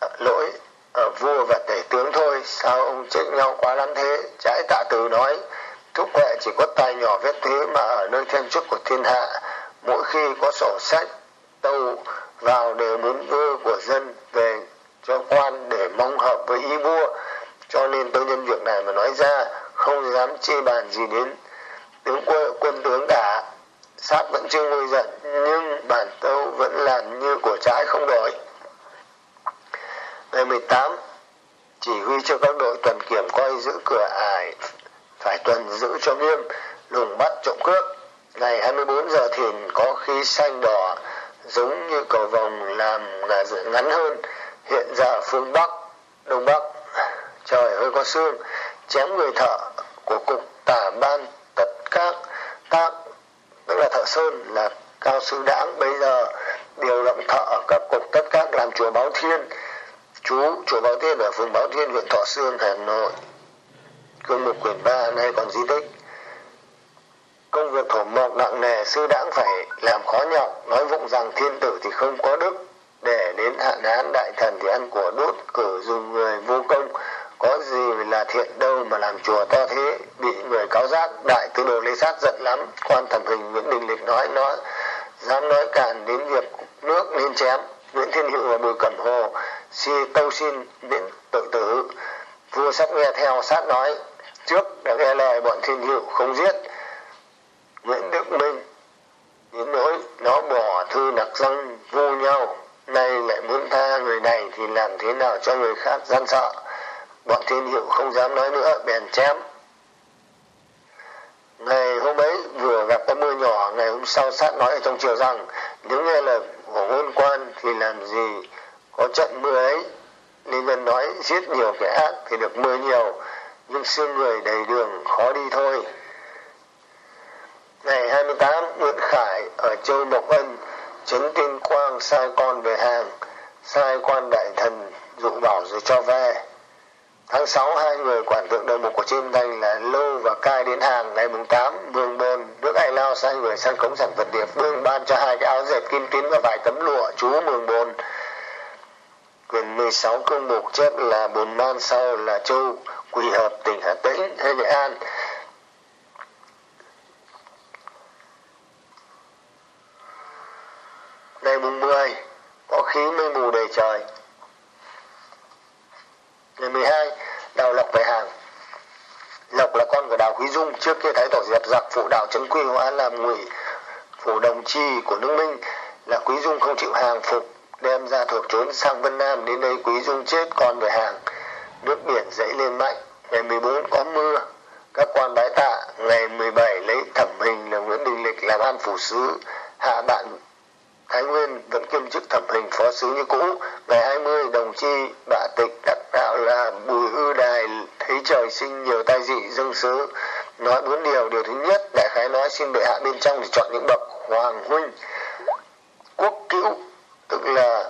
S4: à, lỗi ở vua và tể tướng thôi. Sao ông trách nhau quá lắm thế? Trái tạ từ nói, thúc huệ chỉ có tài nhỏ vết thuế mà ở nơi thiên chức của thiên hạ. Mỗi khi có sổ sách tâu vào đều muốn vua của dân về cho quan để mong hợp với ý vua, cho nên tôi nhân việc này mà nói ra không dám chê bàn gì đến tướng quân, quân tướng cả. Sát vẫn chưa nguôi giận nhưng bản tâu vẫn làm như của trái không đổi. Ngày 18 chỉ huy cho các đội tuần kiểm coi giữ cửa ải phải tuần giữ cho nghiêm lùng bắt trộm cướp. Ngày 24 giờ thìn có khí xanh đỏ giống như cầu vòng làm ngắn hơn. Hiện giờ phương bắc đông bắc trời hơi có sương chém người thợ của cục tả ban tất các tác tức là thợ sơn, là cao sư đãng bây giờ điều động thợ ở các cục tất các làm chùa báo thiên. Chú, chùa báo thiên ở phường báo thiên, huyện thọ sương, hà nội. Cương mục quyển ba nay còn di tích. Công việc thổ mộc nặng nề, sư đãng phải làm khó nhọc, nói vụng rằng thiên tử thì không có đức. Để đến hạn hán đại thần thì ăn của đốt, cử dùng người vô công có gì là thiện, đâu mà làm chùa to thế. Bị người cáo giác, đại tư đồ lê sát giận lắm. Quan thẩm hình nguyễn đình lịch nói, nó dám nói cản đến việc nước nên chém. Nguyễn thiên hữu và bùi cẩm hồ, si tâu xin miễn tự tử. Vua sắp nghe theo sát nói, trước đã nghe lời bọn thiên hữu không giết. Nguyễn đức minh, đến nỗi nó bỏ thư nặc răng vu nhau, nay lại muốn tha người này thì làm thế nào cho người khác gian sợ? Bọn thiên hiệu không dám nói nữa, bèn chém. Ngày hôm ấy vừa gặp có mưa nhỏ, ngày hôm sau sát nói ở trong triều rằng, nếu nghe lời của ngôn quan thì làm gì có trận mưa ấy? Nên nhân nói, giết nhiều kẻ ác thì được mưa nhiều, nhưng xương người đầy đường khó đi thôi. Ngày 28 Nguyễn Khải ở châu Mộc Ân trấn Tiên Quang sai con về hàng, sai quan đại thần dụ bảo rồi cho về. Tháng 6, hai người quản tượng đầu mục của chim Thành là Lô và Cai đến hàng ngày mùng 8, Vương Bồn, nước Ai Lao sai người sang cống sản vật điệp, Vương ban cho hai cái áo dệt kim tuyến và vài tấm lụa chú Mường Bồn. Quyền 16 cương mục chép là Bồn Man sau là Châu, Quỳ Hợp, tỉnh Hà Tĩnh hay Nghệ An. Ngày mùng 10, có khí mây mù đầy trời. Ngày 12, Đào Lộc về hàng. Lộc là con của Đào Quý Dung, trước kia Thái Tổ diệp giặc phụ Đào Trấn Quy Hóa làm ngụy phủ đồng chi của nước Minh là Quý Dung không chịu hàng phục đem ra thuộc trốn sang Vân Nam đến đây Quý Dung chết con về hàng nước biển dậy lên mạnh ngày 14 có mưa các quan bái tạ ngày 17 lấy thẩm hình là Nguyễn Đình Lịch làm an phủ sứ hạ bạn Thái Nguyên vẫn kiêm chức thẩm hình phó sứ như cũ. Ngày 20 đồng chi bạ tịch đặt đạo là Bùi Ư Đài, thấy trời sinh nhiều tai dị dâng sứ nói bốn điều điều thứ nhất, đại khái nói xin bệ hạ bên trong thì chọn những bậc hoàng huynh. Quốc cữu, tức là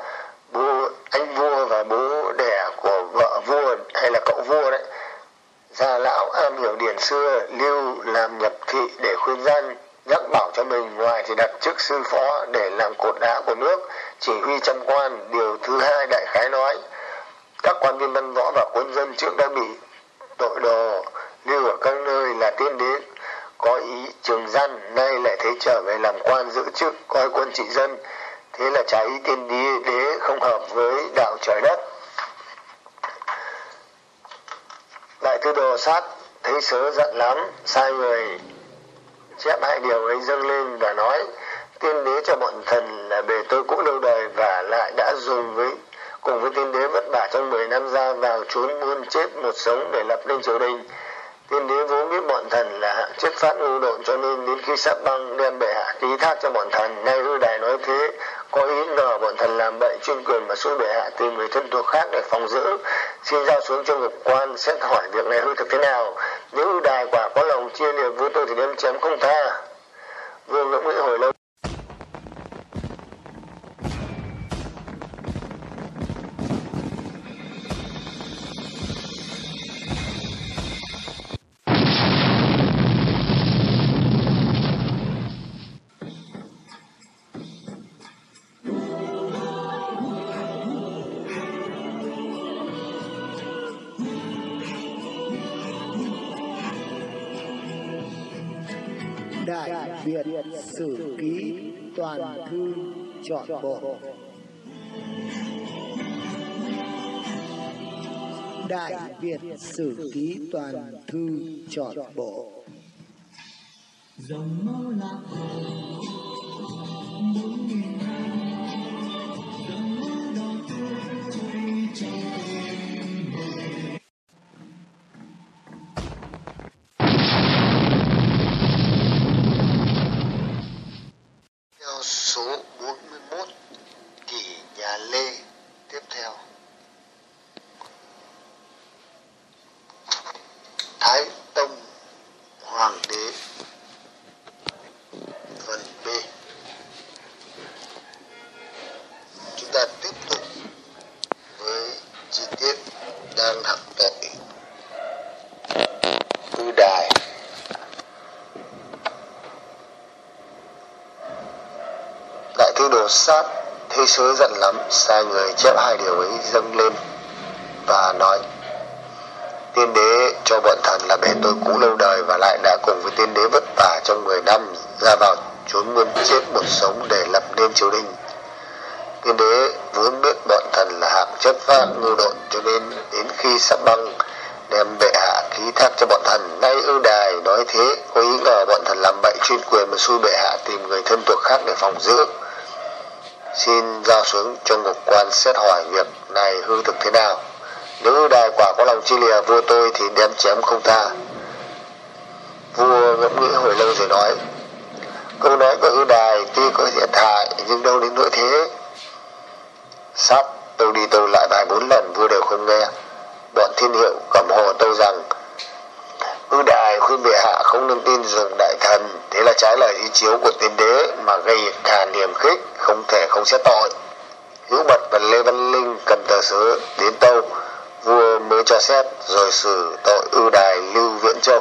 S4: bố, anh vua và bố đẻ của vợ vua hay là cậu vua đấy. Già lão am hiểu điển xưa, lưu làm nhập thị để khuyên dân nhắc bảo cho mình ngoài thì đặt chức sư phó để làm cột đá của nước chỉ huy trăm quan điều thứ hai đại khái nói. Các quan viên văn võ và quân dân trước đã bị tội đồ lưu ở các nơi là tiên đến có ý trường dân nay lại thấy trở về làm quan giữ chức coi quân trị dân. Thế là trái ý tiên đế, đế không hợp với đạo trời đất. Đại tư đồ sát thấy sớ giận lắm sai người chép hai điều ấy dâng lên và nói, tiên đế cho bọn thần là bề tôi cũ lâu đời và lại đã dùng với, cùng với tiên đế vất vả trong 10 năm ra vào trốn muôn chết một sống để lập nên triều đình nên đế vốn biết bọn thần là hạng chất phát ưu độn cho nên đến khi sắp băng đem bệ hạ ký thác cho bọn thần, nay hư đài nói thế, có ý ngờ bọn thần làm bậy chuyên quyền mà xuống bệ hạ tìm người thân thuộc khác để phòng giữ. Xin giao xuống cho ngục quan xét hỏi việc này hư thực thế nào? Nếu hư đài quả có lòng chia liệt với tôi thì đem chém không tha. Vương ngẫm nghĩ hồi lâu
S1: Chọn Bộ Đại Việt Sử Ký Toàn Thư Chọn Bộ
S3: dòng máu lạc bốn nghìn năm dòng máu đỏ tươi trong
S5: đại sát thấy sứ giận lắm, sai người chép hai điều ấy dâng lên và nói, tiên đế cho bọn thần là bề tôi cũ lâu đời và lại đã cùng với tiên đế vất vả trong 10 năm ra vào trốn muôn chết một sống để lập nên triều đình. Tiên đế vốn biết bọn thần là hạng chất phác ngu độn cho nên đến khi sắp băng, đem bệ hạ ký thác cho bọn thần. Nay ưu đài nói thế, có ý ngờ bọn thần làm bậy chuyên quyền mà xui bệ hạ tìm người thân thuộc khác để phòng giữ xin giao xuống cho ngục quan xét hỏi việc này hư thực thế nào. Nếu đài quả có lòng chi lìa, vua tôi thì đem chém không tha. Vua ngẫm nghĩ hồi lâu rồi nói câu nói của ư đài, tuy có thiệt hại, nhưng đâu đến nỗi thế? Sắp tôi đi tôi lại vài bốn lần, vua đều không nghe. Bọn thiên hiệu cầm hộ tôi rằng ư đài khuyên bệ hạ không nên tin dùng đại thần, thế là trái lời ý chiếu của tiên đế mà gây cả niềm khích không thể không xét tội. Hữu bật và lê văn linh cầm tờ sớ đến tâu, vua mới cho xét rồi xử tội ưu đài lưu viễn châu.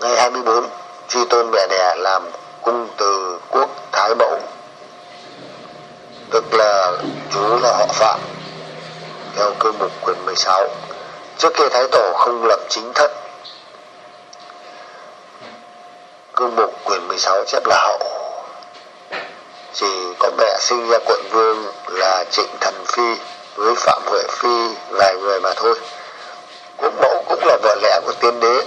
S5: Ngày 24 truy tôn mẹ đẻ làm cung từ quốc thái mẫu tức là chú là họ phạm, theo cương mục quyển 16 trước kia thái tổ không lập chính thất. Cương mục 16 chép là hậu. Chỉ có mẹ sinh ra quận vương là trịnh thần phi với phạm huệ phi, vài người mà thôi. Quốc mẫu cũng là vợ lẽ của tiên đế,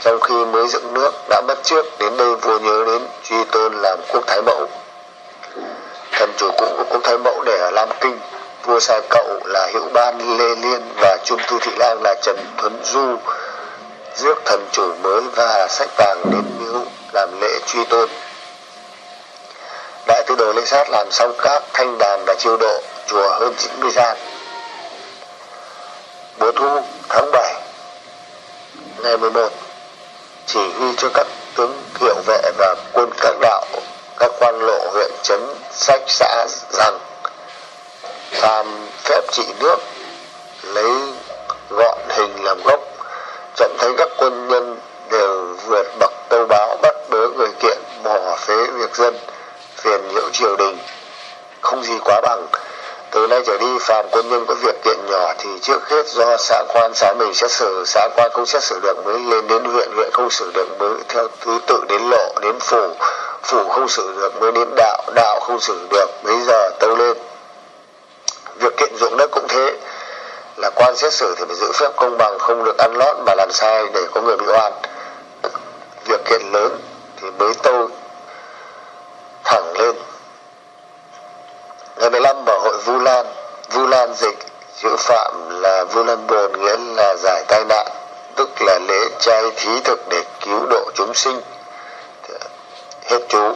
S5: trong khi mới dựng nước đã mất trước, đến đây vua nhớ đến truy tôn làm quốc thái mẫu. Thần chủ cũ của quốc thái mẫu để ở lam kinh,
S4: vua sai cậu là Hữu Ban Lê Liên và Trung Thư Thị Lang là Trần Thuấn Du. Rước thần chủ mới và sách vàng đến làm lễ truy tôn. Đại tư đồ lê sát làm xong các thanh đàn và chiêu độ chùa hơn 90 gian mùa thu tháng 7 ngày 11 chỉ huy cho các tướng hiệu vệ và quân các đạo, các quan lộ huyện trấn sách xã rằng làm phép trị nước, lấy gọn hình làm gốc trận thấy các quân phế dân phiền nhiễu triều đình. Không gì quá bằng. Từ nay trở đi phàm quân nhân có việc kiện nhỏ thì trước hết do xã quan, xã mình xét xử, xã quan không xét xử được mới lên đến huyện huyện không xử được mới theo thứ tự đến lộ, đến phủ phủ không xử được mới đến đạo đạo không xử được bây giờ tâu lên. Việc kiện dụng đất cũng thế, là quan xét xử thì phải giữ phép công bằng, không được ăn lót mà làm sai để có người bị oan. Việc kiện lớn thì mới tâu thẳng lên ngày 15 mở hội Vu Lan Vu Lan dịch chữ phạm là Vu Lan Bồn nghĩa là giải tai nạn tức là lễ trai thí thực để cứu độ chúng sinh. Hết chú.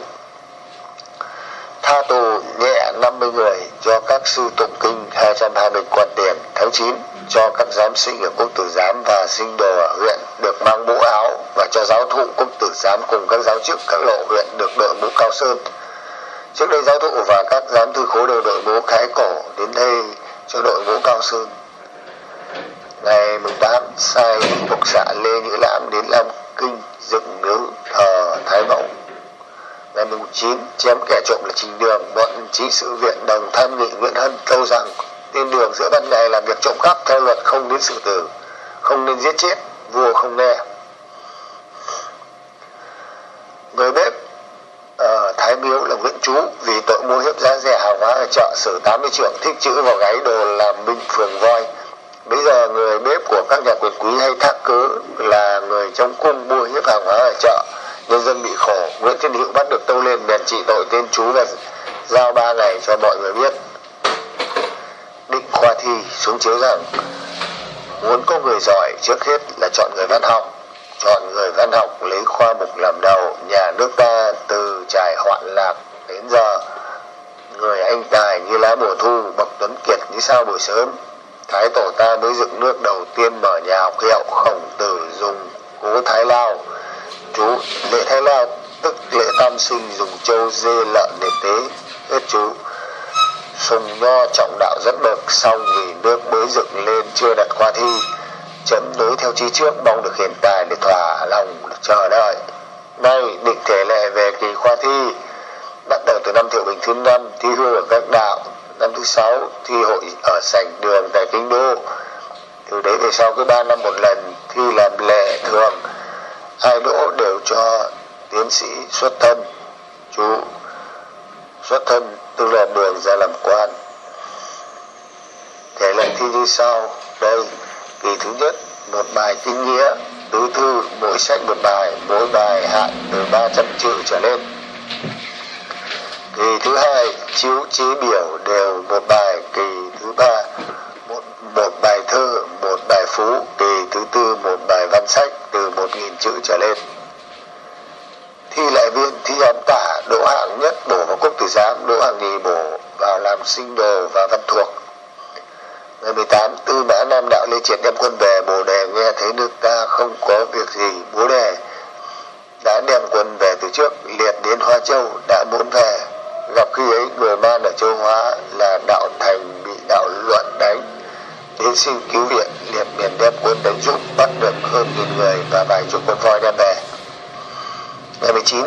S4: Tha tù nhẹ 50 người cho các sư tụng kinh 220 quan tiền. Tháng 9 cho các giám sinh ở quốc tử giám và sinh đồ ở huyện được mang mũ áo và cho giáo thụ quốc tử giám cùng các giáo chức các lộ huyện được đội mũ cao sơn. Trước đây giáo thụ và các giám thư khố đều đội mũ khái cổ đến đây cho đội mũ cao sơn ngày 18 sai thuộc xạ lê nhữ lãm đến lam kinh dựng miếu thờ thái mẫu. Ngày 9 chém kẻ trộm là trình đường, bọn trí sự viện đồng tham nghị nguyễn hân tâu rằng, tên đường giữa ban ngày làm việc trộm cắp, theo luật không đến xử tử, không nên giết chết, vua không nghe. Người bếp ở Thái Miếu là Nguyễn Chú, vì tội mua hiếp giá rẻ hàng hóa ở chợ, xử 80 trưởng, thích chữ vào gáy đồ làm minh phường voi bây giờ người bếp của các nhà quyền quý hay thác cớ là người trong cung mua hiếp hàng hóa ở chợ, nhân dân bị khổ. Nguyễn Thiên Hữu bắt được tâu lên bèn trị tội tên chú và giao ba ngày cho mọi người biết. Định khoa thi xuống chiếu rằng, muốn có người giỏi trước hết là chọn người văn học. Chọn người văn học lấy khoa mục làm đầu, nhà nước ta từ trải hoạn lạc đến giờ. Người anh tài như lá mùa thu, bậc tuấn kiệt như sao buổi sớm thái tổ ta mới dựng nước đầu tiên mở nhà học hiệu khổng tử dùng cố thái lao. Chú lễ thái lao, tức lễ tam sinh dùng châu dê lợn để tế. Hết chú, sùng nho trọng đạo rất bậc xong vì nước mới dựng lên chưa đặt khoa thi. Chấm đối theo chi trước, mong được hiện tài để thỏa lòng chờ đợi. Nay, định thể lệ về kỳ khoa thi, bắt đầu từ năm thiệu bình thứ năm, thi hương ở các đạo năm thứ sáu thi hội ở sảnh đường tại kinh đô. Từ đấy về sau cứ ba năm một lần thi làm lệ thường. Ai đỗ đều cho tiến sĩ xuất thân, chú xuất thân, tức là đường ra làm quan. Thể lệ thi như sau, đây kỳ thứ nhất, một bài kinh nghĩa, tứ thư, mỗi sách một bài, mỗi bài hạn từ 300 chữ trở lên kỳ thứ hai chiếu chí biểu đều một bài kỳ thứ ba một, một bài thơ một bài phú kỳ thứ tư một bài văn sách từ một nghìn chữ trở lên. Thi lại viên thi ám tả đỗ hạng nhất bổ vào quốc tử giám đỗ hạng nhì bổ vào làm sinh đồ và văn thuộc. Ngày 18 tư mã nam đạo lê triệt đem quân về bồ đề nghe thấy nước ta không có việc gì bố đề đã đem quân về từ trước liệt đến hoa châu đã muốn về và khi ấy, người man ở châu hóa là đạo thành bị đạo luận đánh. Đến xin cứu viện liệt miền đem quân đánh giúp, bắt được hơn nghìn người và vài chục con voi đem về. Ngày 19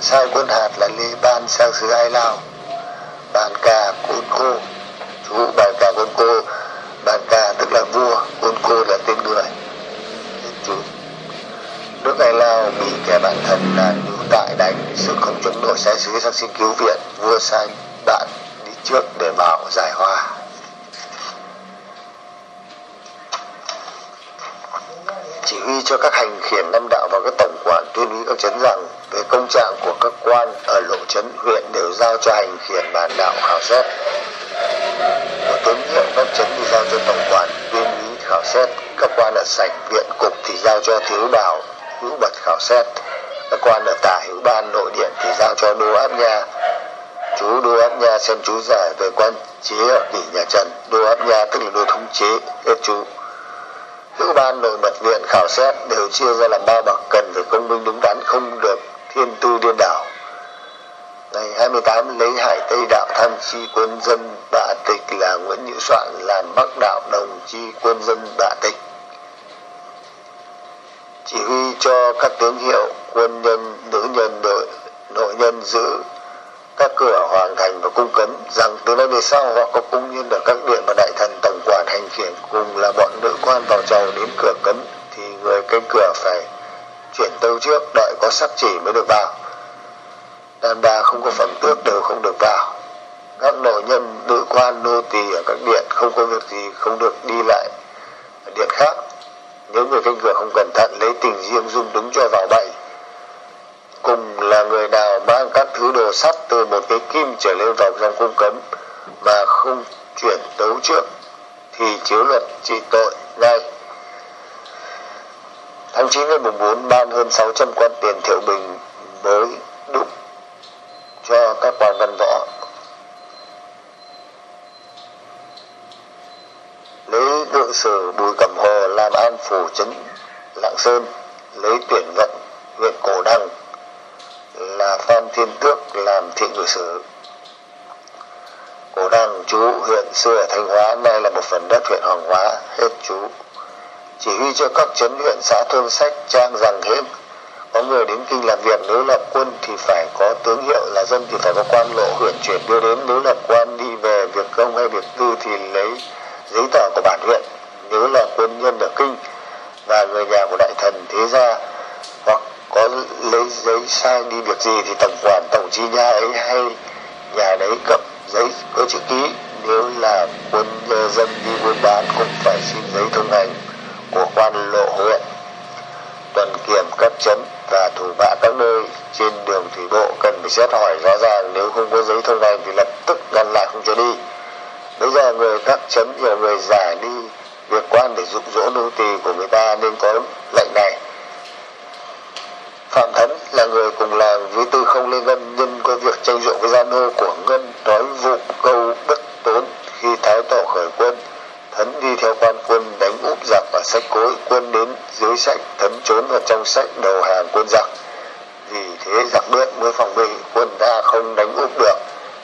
S4: sai quân hạt là lê ban sang xứ ai lao. Bàn cà côn cô, chú bàn cà côn cô. Bàn cà tức là vua, côn cô là tên người. Chú nước này lao bị kẻ bạn thân là lưu Đại đánh sự không chống nổi sai sứ sang xin cứu viện, vua sai bạn đi trước để bảo giải hòa. Chỉ huy cho các hành khiển năm đạo và các tổng quản tuyên ý các chấn rằng về công trạng của các quan ở lộ chấn huyện đều giao cho hành khiển bản đạo khảo xét. Một khảo xét. Các quan ở sảnh viện cục thì giao cho thiếu bảo lũ bật khảo xét. Các quan ở tả hữu ban, nội điện thì giao cho đô áp nha. Chú đô áp nha xem chú giải về quan chế ở nhà trần. Đô áp nha tức là đô thống chế, hết chú. Hữu ban, nội mật viện khảo xét, đều chia ra làm ba bậc, cần phải công minh đúng đắn, không được thiên tư điên đảo. Ngày 28 lấy hải tây đạo tham chi quân dân bạ tịch là nguyễn nhữ soạn, làm bắc đạo đồng chi quân dân bạ tịch chỉ huy cho các tướng hiệu quân nhân, nữ nhân nội nội nhân giữ các cửa hoàng thành và cung cấm rằng từ nay về sau, họ có cung nhân ở các điện và đại thần tổng quản hành khiển cùng là bọn nữ quan vào chầu đến cửa cấm, thì người canh cửa phải chuyển tâu trước, đợi có sắc chỉ mới được vào. Đàn bà không có phẩm tước đều không được vào. Các nội nhân, nữ quan nô tỳ ở các điện, không có việc gì không được đi lại ở điện khác nếu người canh cửa không cẩn thận, lấy tình riêng dung đứng cho vào bậy cùng là người nào mang các thứ đồ sắt từ một cái kim trở lên vào trong cung cấm mà không chuyển tấu trước, thì chiếu luật trị tội ngay. Tháng 9 ngày mùng 4 ban hơn 600 quan tiền thiệu bình mới đúc cho các quan văn võ. Lấy đương sử bùi cẩm hồ làm an phủ chấn lạng sơn lấy tuyển vận huyện cổ đăng là phan thiên tước làm thị ngự sử. Cổ đăng chú huyện xưa ở thanh hóa, nay là một phần đất huyện hoàng hóa, hết chú. Chỉ huy cho các chấn huyện, xã thôn sách, trang rằng hết. Có người đến kinh làm việc, nếu lập quân thì phải có tướng hiệu là dân thì phải có quan lộ huyện chuyển đưa đến. Nếu lập quan đi về việc công hay việc tư thì lấy giấy tờ của bản huyện nếu là quân nhân ở kinh và người nhà của đại thần thế gia, hoặc có lấy giấy sai đi việc gì thì tổng quản, tổng chi nhà ấy hay nhà đấy cấp giấy có chữ ký. Nếu là quân dân đi buôn bán cũng phải xin giấy thông hành của quan lộ huyện, tuần kiểm cấp chấn và thủ vạ các nơi trên đường thủy bộ cần phải xét hỏi rõ ràng. Nếu không có giấy thông hành thì lập tức ngăn lại không cho đi bây giờ người các chấn nhiều người giả đi việc quan để dụ dỗ nô tỳ của người ta nên có lệnh này. Phạm thấn là người cùng làm với tư không lên ngân nhân có việc tranh dụng với gia nô của ngân nói vụ câu bất tốn khi thái tổ khởi quân. Thấn đi theo quan quân đánh úp giặc và sách cối, quân đến dưới sách, thấn trốn vào trong sách đầu hàng quân giặc. Vì thế giặc biết mới phòng bị, quân ta không đánh úp được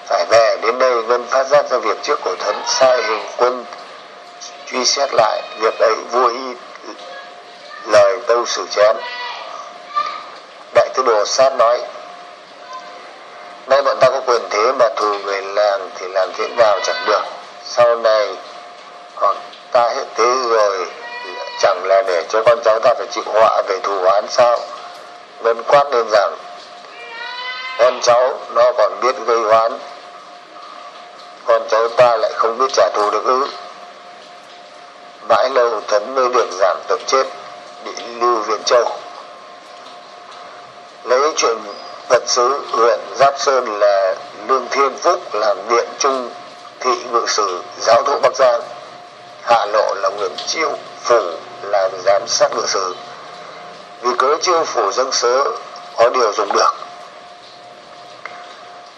S4: phải về đến đây ngân phát giác ra việc trước của thấn sai hình quân, truy xét lại việc ấy, vua y lời tâu xử chém đại tư đồ sát nói, nay bọn ta có quyền thế mà thù người làng thì làm thế nào chẳng được. Sau này hoặc ta hết thế rồi, chẳng là để cho con cháu ta phải chịu họa về thù oán sao? Ngân quát lên rằng, con cháu nó còn biết gây oán con cháu ta lại không biết trả thù được ư? Mãi lâu thấn mới được giảm tội chết, bị lưu viện châu. Lấy chuyện vật sứ huyện giáp sơn là lương thiên phúc làm điện trung thị ngự sử giáo thụ bắc giang, hạ lộ là nguyễn chiêu phủ làm giám sát ngự sử. Vì cớ chiêu phủ dân sớ có điều dùng được.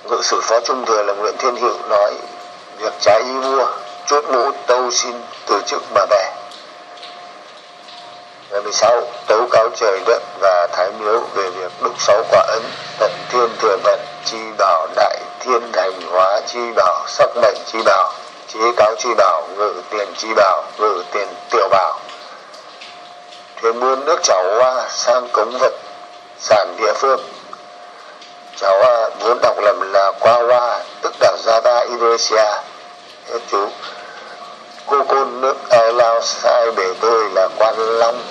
S4: Ngự sử phó trung thừa là nguyễn thiên hữu nói việc trái ý vua, chốt mũ tâu xin từ chức mà về ngày 16 tố cáo trời đất và thái miếu về việc đúc sáu quả ấn tận thiên thừa vận chi bảo đại thiên thành hóa chi bảo, sắc mệnh chi bảo chế cáo chi bảo, ngự tiền chi bảo, ngự tiền tiểu bảo. Thuyền buôn nước chảo hoa sang cống vật sản địa phương cháu hoa muốn đọc lầm là qua hoa, tức đảo Java Indonesia. Hết chú, cô côn nước ở lao sai bể tôi là quan long,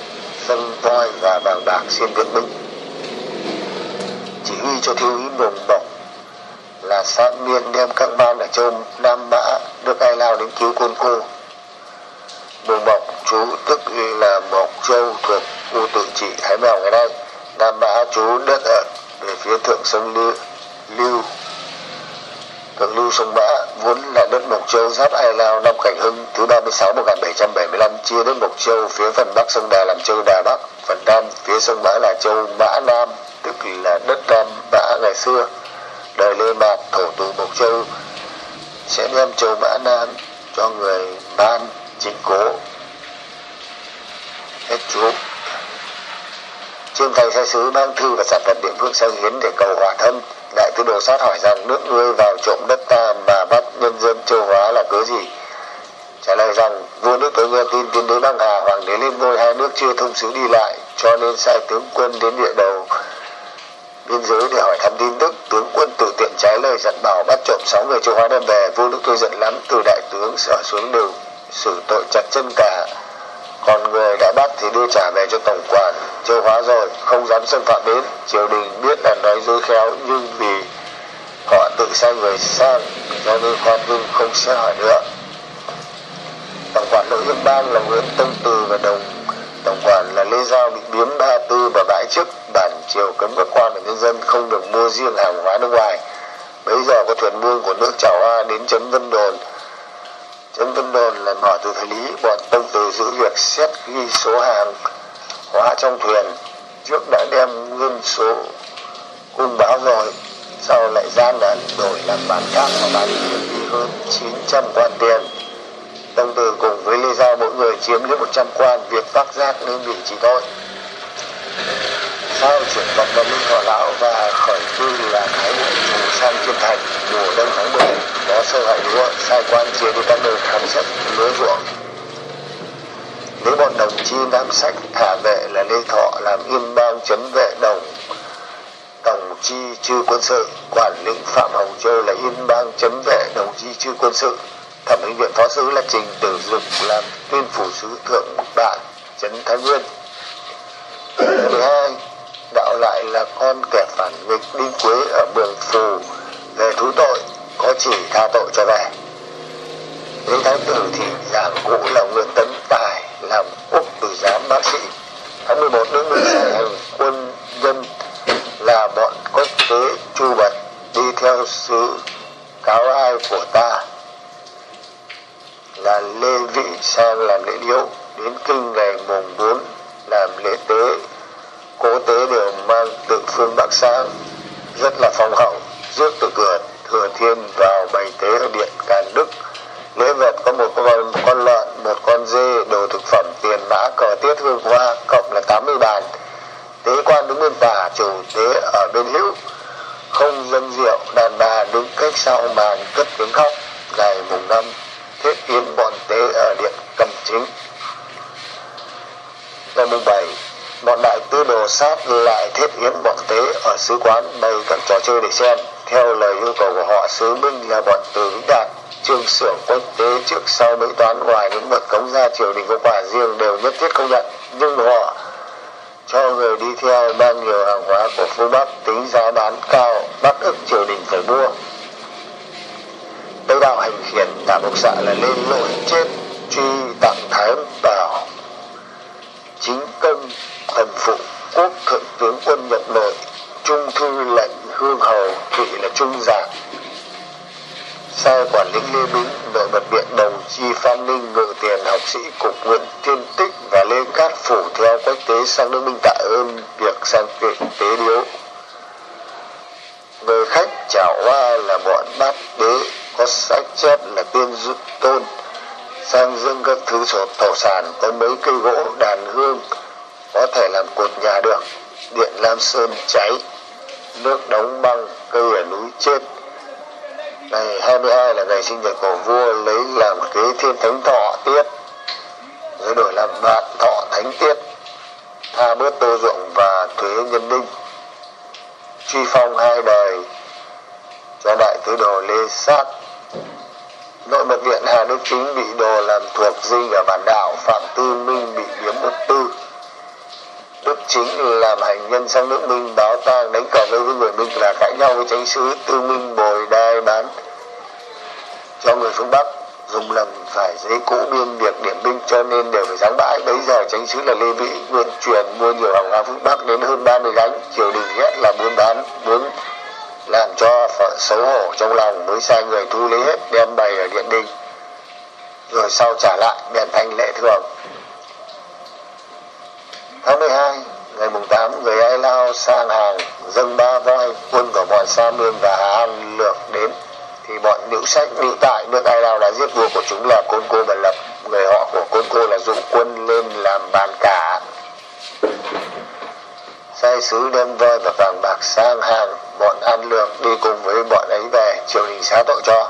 S4: dân voi và vàng bạc xin viện minh. Chỉ huy cho thiếu úy đồng bọc là sát miên đem các ban ở châu nam mã, nước ai lao đến cứu côn cô. Đồng bọc chú tức là mộc châu thuộc khu tự trị thái mèo ngày nay. Nam mã, chú đất ở về phía thượng sông lưu, lưu thượng lưu sông Mã vốn là đất Mộc Châu giáp Ai Lao năm Cảnh Hưng thứ 36 1775 chia đất Mộc Châu phía phần bắc sông Đà làm Châu Đà Bắc, phần nam phía sông Mã là Châu Mã Nam, tức là đất Nam Mã ngày xưa. Đời Lê Mạc thổ từ Mộc Châu sẽ đem Châu Mã Nam cho người ban chính cố. Hết chú. Trương Thành sai sứ mang thư và sản vật địa phương sang hiến để cầu hòa thân, Đại tư đồ sát hỏi rằng nước ngươi vào trộm đất ta mà bắt nhân dân châu Hóa là cớ gì? Trả lời rằng, vua nước tôi nghe tin tiến đến Băng Hà hoàng đế lên ngôi hai nước chưa thông sứ đi lại, cho nên sai tướng quân đến địa đầu. Biên giới để hỏi thăm tin tức, tướng quân tự tiện trái lời dặn bảo bắt trộm sáu người châu Hóa đem về. Vua nước tôi giận lắm, từ đại tướng sở xuống đều xử tội chặt chân cả còn người đã bắt thì đưa trả về cho tổng quản. Tiêu hóa rồi, không dám xâm phạm đến. Triều đình biết là nói dối khéo, nhưng vì họ tự sai người sang cho nên khoan dung không sẽ hỏi nữa. Tổng quản nội dương bang là nguyễn tông từ và đồng, tổng quản là lê giao bị biếm ba tư và bãi chức. Bản triều cấm các quan và nhân dân không được mua riêng hàng hóa nước ngoài. Bây giờ có thuyền buôn của nước chảo hoa đến chấm vân đồn chấm vân đồn là mở từ thời lý bọn tông từ giữ việc xét ghi số hàng hóa trong thuyền trước đã đem nguyên số cung báo rồi sau lại gian là đổi làm bán khác và bán đi hơn 900 quan tiền Tông Từ cùng với Lê Giao mỗi người chiếm đến 100 quan, việc phát giác nên bị chỉ tội. Sau chuyển vật vào Minh Thọ Lão và khởi cư là Thái Bộ sang Kiên Thành mùa đông tháng 10, có sơ hại lúa, sai quan chia đi các nơi khám xét lúa ruộng. Lấy bọn đồng chi nam sách thả vệ là Lê Thọ làm yên bang chấn vệ đồng. Tổng chi chư quân sự quản lĩnh phạm hồng châu là yên bang chấn vệ đồng chi chư quân sự. Thẩm minh viện phó sứ là trình tử dục làm tuyên phủ sứ thượng bạn trấn thái nguyên. Thứ hai đạo lại là con kẻ phản nghịch đinh quế ở mường phù. Về thú tội, có chỉ tha tội cho về lý thái tử thì giảng cũ là nguyễn tấn tài, làm úc từ giám bác sĩ. Tháng 11 nước minh sai hành quân dân là bọn cốt tế chu bật đi theo sứ cáo ai của ta. Là lê vị sang làm lễ điếu, đến kinh ngày mùng 4 làm lễ tế cố tế đều mang tự phương bắc sang rất là phong hậu, rước từ cửa thừa thiên vào bày tế ở điện càn đức. Lễ vật có một con một con lợn, một con dê, đồ thực phẩm, tiền mã, cờ tiết hương hoa, cộng là 80 bàn. Tế quan đứng bên tả chủ tế ở bên hữu. Không dân rượu, đàn bà đứng cách sau màn cất tiếng khóc, ngày mùng năm, thiết yến bọn tế ở điện cầm chính. Ngày mùng bảy bọn đại tư đồ sát lại thiết yến bọn tế ở sứ quán bày các trò chơi để xem. Theo lời yêu cầu của họ, sứ minh là bọn từ đạt, trương xưởng quốc tế trước sau mấy toán ngoài những vật cống ra triều đình có quả riêng đều nhất thiết công nhận. Nhưng họ cho người đi theo mang nhiều hàng hóa của phương Bắc tính giá bán cao, bắt ức triều đình phải mua. Tây đạo hành khiển tả mục xạ là lên lỗi chết, truy tặng thái bảo. Chính công thần phụ quốc thượng tướng quân nhập nội trung thư lệnh hương hầu thụy là trung giảng sai quản lĩnh lê bính nội mật điện đồng chi phan ninh ngự tiền học sĩ cục nguyễn thiên tích và lê cát phủ theo quách tế sang nước minh tạ ơn việc sang tế, tế điếu. Người khách chào hoa là bọn bát đế có sách chép là tiên dụ tôn. Sang dâng các thứ sổ thổ sản có mấy cây gỗ đàn hương có thể làm cột nhà được. Điện lam sơn cháy, nước đóng băng, cây ở núi chết. Ngày 22 là ngày sinh nhật của vua, lấy làm kế thiên thánh thọ tiết rồi đổi làm vạn thọ thánh tiết tha bớt tô ruộng và thuế nhân ninh truy phong hai đời, cho đại tứ đồ lê sát. Nội mật viện hà đức chính bị đồ làm thuộc dinh ở bản đảo phạm tư minh bị biếm bất tư đức chính làm hành nhân sang nước minh báo tang đánh cờ với người minh là cãi nhau với chánh sứ tư minh bồi đai bán cho người phương bắc, dùng lần phải giấy cũ biên việc điểm binh cho nên đều phải giáng bãi. Bấy giờ chánh sứ là lê vĩ nguyên truyền mua nhiều hàng hóa phương bắc đến hơn 30 gánh, triều đình ghét là buôn bán, muốn làm cho xấu hổ trong lòng mới sai người thu lấy hết, đem bày ở điện đình, rồi sau trả lại biện thành lệ thường tháng 12 ngày mùng 8 người Ai Lao sang hàng, dâng ba voi, quân của bọn Sa Mương và Hà An lược đến. Thì bọn nữ sách, nữ tại, nước Ai Lao đã giết vua của chúng là Côn Cô và Lập. Người họ của Côn Cô là dụ quân lên làm bàn cả. Sai sứ đem voi và vàng bạc sang hàng, bọn An Lược đi cùng với bọn ấy về, triều đình xá tội cho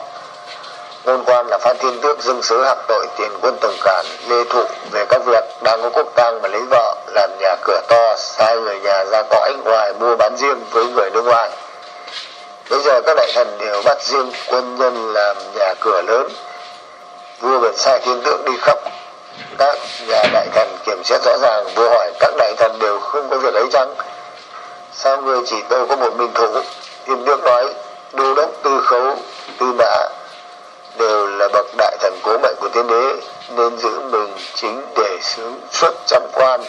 S4: ngôn quan là phan thiên tước dưng sứ hạc tội tiền quân tổng cản lê thụ về các việc, đang có quốc tang mà lấy vợ, làm nhà cửa to, sai người nhà ra cõi ngoài mua bán riêng với người nước ngoài. Bây giờ các đại thần đều bắt riêng quân nhân làm nhà cửa lớn. Vua bèn sai thiên tước đi khắp các nhà đại thần kiểm xét rõ ràng, vua hỏi các đại thần đều không có việc ấy chăng? Sao người chỉ tôi có một mình thủ? Thiên tước nói đô đốc tư khấu tư mã đều là bậc đại thần cố mệnh của tiên đế nên giữ mình chính để sướng xuất trăm quan.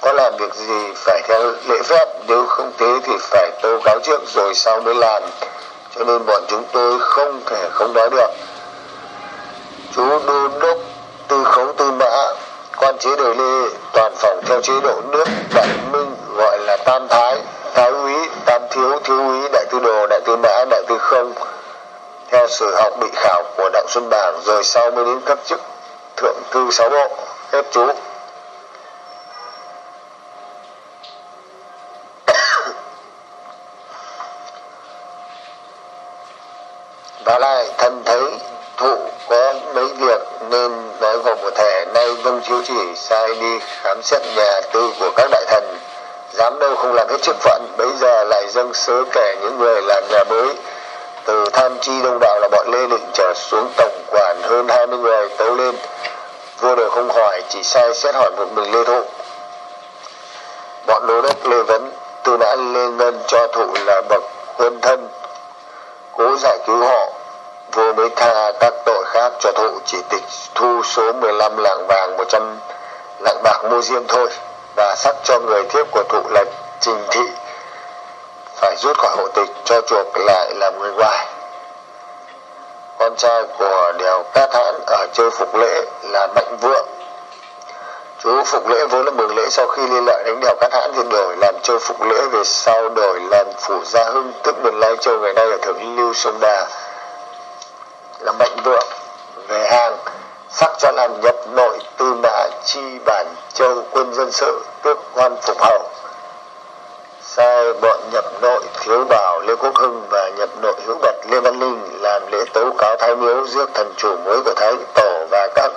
S4: Có làm việc gì phải theo lễ phép, nếu không thế thì phải tố cáo trước rồi sau mới làm. Cho nên bọn chúng tôi không thể không nói được. Chú đô đốc tư khấu tư mã, quan chế đời lê, toàn phòng theo chế độ nước đại minh, gọi là tam thái thái úy, tam thiếu thiếu úy, đại tư đồ, đại tư mã, đại tư không, theo sử học bị khảo của đặng xuân bảng rồi sau mới đến cấp chức thượng thư sáu bộ phép chú. Và lại thân thấy thụ có mấy việc nên nói vào một thể. Nay vâng chiếu chỉ sai đi khám xét nhà tư của các đại thần. Dám đâu không làm hết chức phận bây giờ lại dâng sớ kể những người làm nhà mới từ tham chi đông đạo là bọn lê định trở xuống tổng quản hơn 20 người tấu lên vua đều không hỏi chỉ sai xét hỏi một mình lê thụ. Bọn đô đốc lê vấn, tư đã lê ngân cho thụ là bậc quân thân, cố giải cứu họ. Vua mới tha các tội khác cho thụ chỉ tịch thu số 15 lạng vàng 100 lạng bạc mua riêng thôi. Và sắc cho người thiếp của thụ là trình thị phải rút khỏi hộ tịch cho chuộc lại làm người ngoài con trai của đèo cát hãn ở chơi phục lễ là mạnh vượng. Chú phục lễ vốn là mừng lễ sau khi liên lại đánh đèo cát hãn thì đổi làm chơi phục lễ về sau đổi làm phủ gia hưng, tức miền lai châu, ngày nay ở thượng lưu sông đà. Là mạnh vượng về hàng, sắc cho làm nhập nội tư mã chi bản châu quân dân sự, tước quan phục hầu sai bọn nhập nội thiếu bảo, lê quốc hưng và nhập nội hữu bật lê văn linh làm lễ tấu cáo thái miếu giết thần chủ mới của thái tổ và các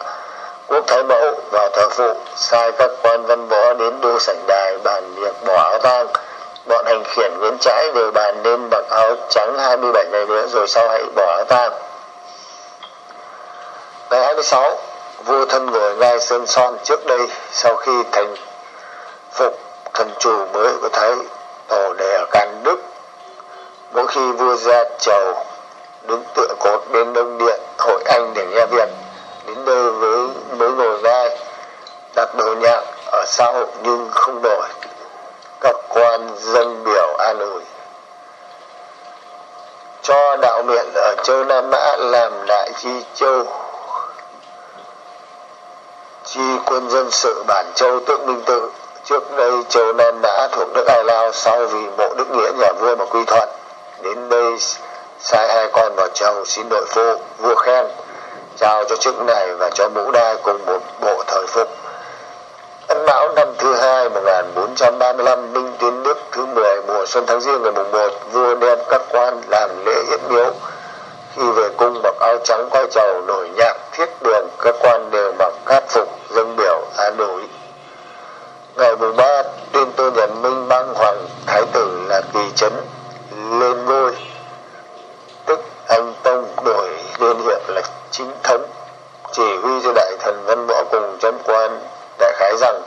S4: quốc thái mẫu vào thờ phụ sai các quan văn võ đến đô sảnh đài bàn việc bỏ áo tang bọn hành khiển nguyễn trãi đều bàn nên mặc áo trắng 27 ngày nữa rồi sau hãy bỏ áo tang ngày 26 vua thân ngồi ngai sơn son trước đây sau khi thành phục thần chủ mới của thái tổ đề ở can đức. Mỗi khi vua ra chầu, đứng tựa cột bên đông điện, hội anh để nghe việc, đến nơi với mới ngồi ngai đặt đồ nhạc ở sau nhưng không đổi. Các quan dân biểu an ủi. Cho đạo miện ở châu nam mã làm đại chi châu. Chi quân dân sự bản châu tự minh tự trước đây châu nam đã thuộc nước ai lao sau vì mộ đức nghĩa nhà vua mà quy thuận. Đến đây, sai hai con vào chầu xin nội phu, vua khen trao cho chức này và cho mũ đai cùng một bộ thời phục. Ân Mão năm thứ hai 1435 Minh Tiến Đức thứ 10 mùa xuân tháng riêng ngày mùng 1 vua đem các quan làm lễ yết miếu. Khi về cung, mặc áo trắng quay chầu nổi nhạc, thiết đường, các quan đều mặc cát phục, dâng biểu, an ủi ngày mùng ba tuyên tôn nhà minh băng hoàng thái tử là kỳ trấn lên ngôi. Tức anh tông đổi liên hiệu là chính thống, chỉ huy cho đại thần văn võ cùng chấm quan, đại khái rằng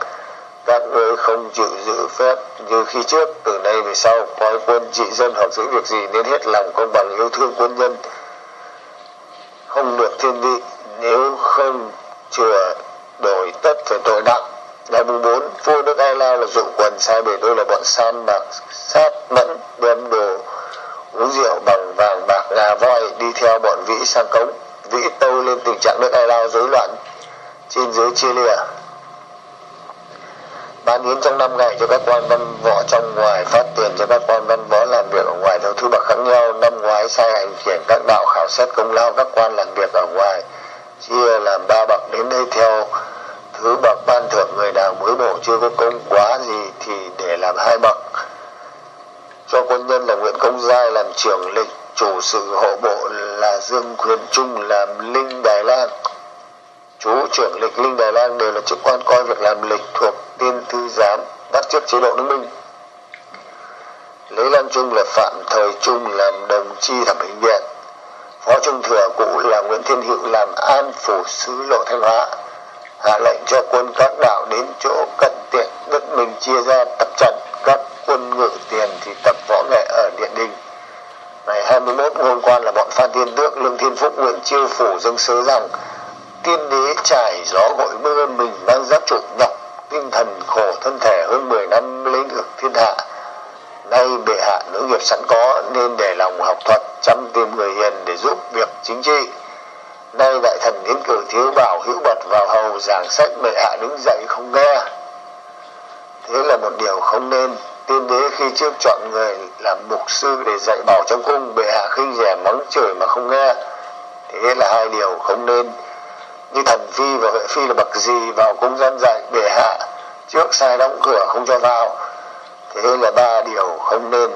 S4: các ngươi không chịu giữ phép như khi trước, từ nay về sau, coi quân trị dân hoặc giữ việc gì nên hết lòng công bằng yêu thương quân nhân. Không được thiên vị, nếu không chừa đổi tất phải tội nặng ngày mùng bốn vua nước ai lao là dụng quần sai bề tôi là bọn san bạc sát mẫn đem đồ uống rượu bằng vàng bạc ngà voi đi theo bọn vĩ sang cống. Vĩ tâu lên tình trạng nước ai lao rối loạn trên dưới chia lìa. Bán yến trong năm ngày cho các quan văn võ trong ngoài, phát tiền cho các quan văn võ làm việc ở ngoài. Theo thứ bậc khác nhau, năm ngoái sai hành khiển các đạo khảo xét công lao các quan làm việc ở ngoài, chia làm ba bậc. Đến đây theo thứ bậc ban thưởng người nào mới bổ chưa có công quá gì thì để làm hai bậc. Cho quân nhân là nguyễn công giai làm trưởng lịch, chủ sự hộ bộ là dương Khuyến trung làm linh đài lan. Chú trưởng lịch linh đài lan đều là chức quan coi việc làm lịch thuộc tiên thư giám, bắt trước chế độ nước minh. Lấy lan trung là phạm thời trung làm đồng chi thẩm hình viện. Phó trung thừa cũ là nguyễn thiên hữu làm an phủ sứ lộ thanh hóa hạ lệnh cho quân các đạo đến chỗ cận tiện, đất mình chia ra tập trận, các quân ngự tiền thì tập võ nghệ ở điện đình. Ngày 21 ngôn quan là bọn phan thiên tước, lương thiên phúc, nguyễn chiêu phủ dâng sớ rằng tiên đế trải gió gọi mưa mình mang giáp trụ nhọc, tinh thần khổ thân thể hơn 10 năm lấy được thiên hạ. Nay bệ hạ nữ nghiệp sẵn có nên để lòng học thuật, chăm tìm người hiền để giúp việc chính trị nay đại thần đến cử thiếu bảo hữu bật vào hầu giảng sách bệ hạ đứng dậy không nghe. Thế là một điều không nên. Tiên đế khi trước chọn người làm mục sư để dạy bảo trong cung, bệ hạ khinh rẻ mắng chửi mà không nghe. Thế là hai điều không nên. Như thần phi và huệ phi là bậc gì vào cung dân dạy, bệ hạ trước sai đóng cửa không cho vào. Thế là ba điều không nên.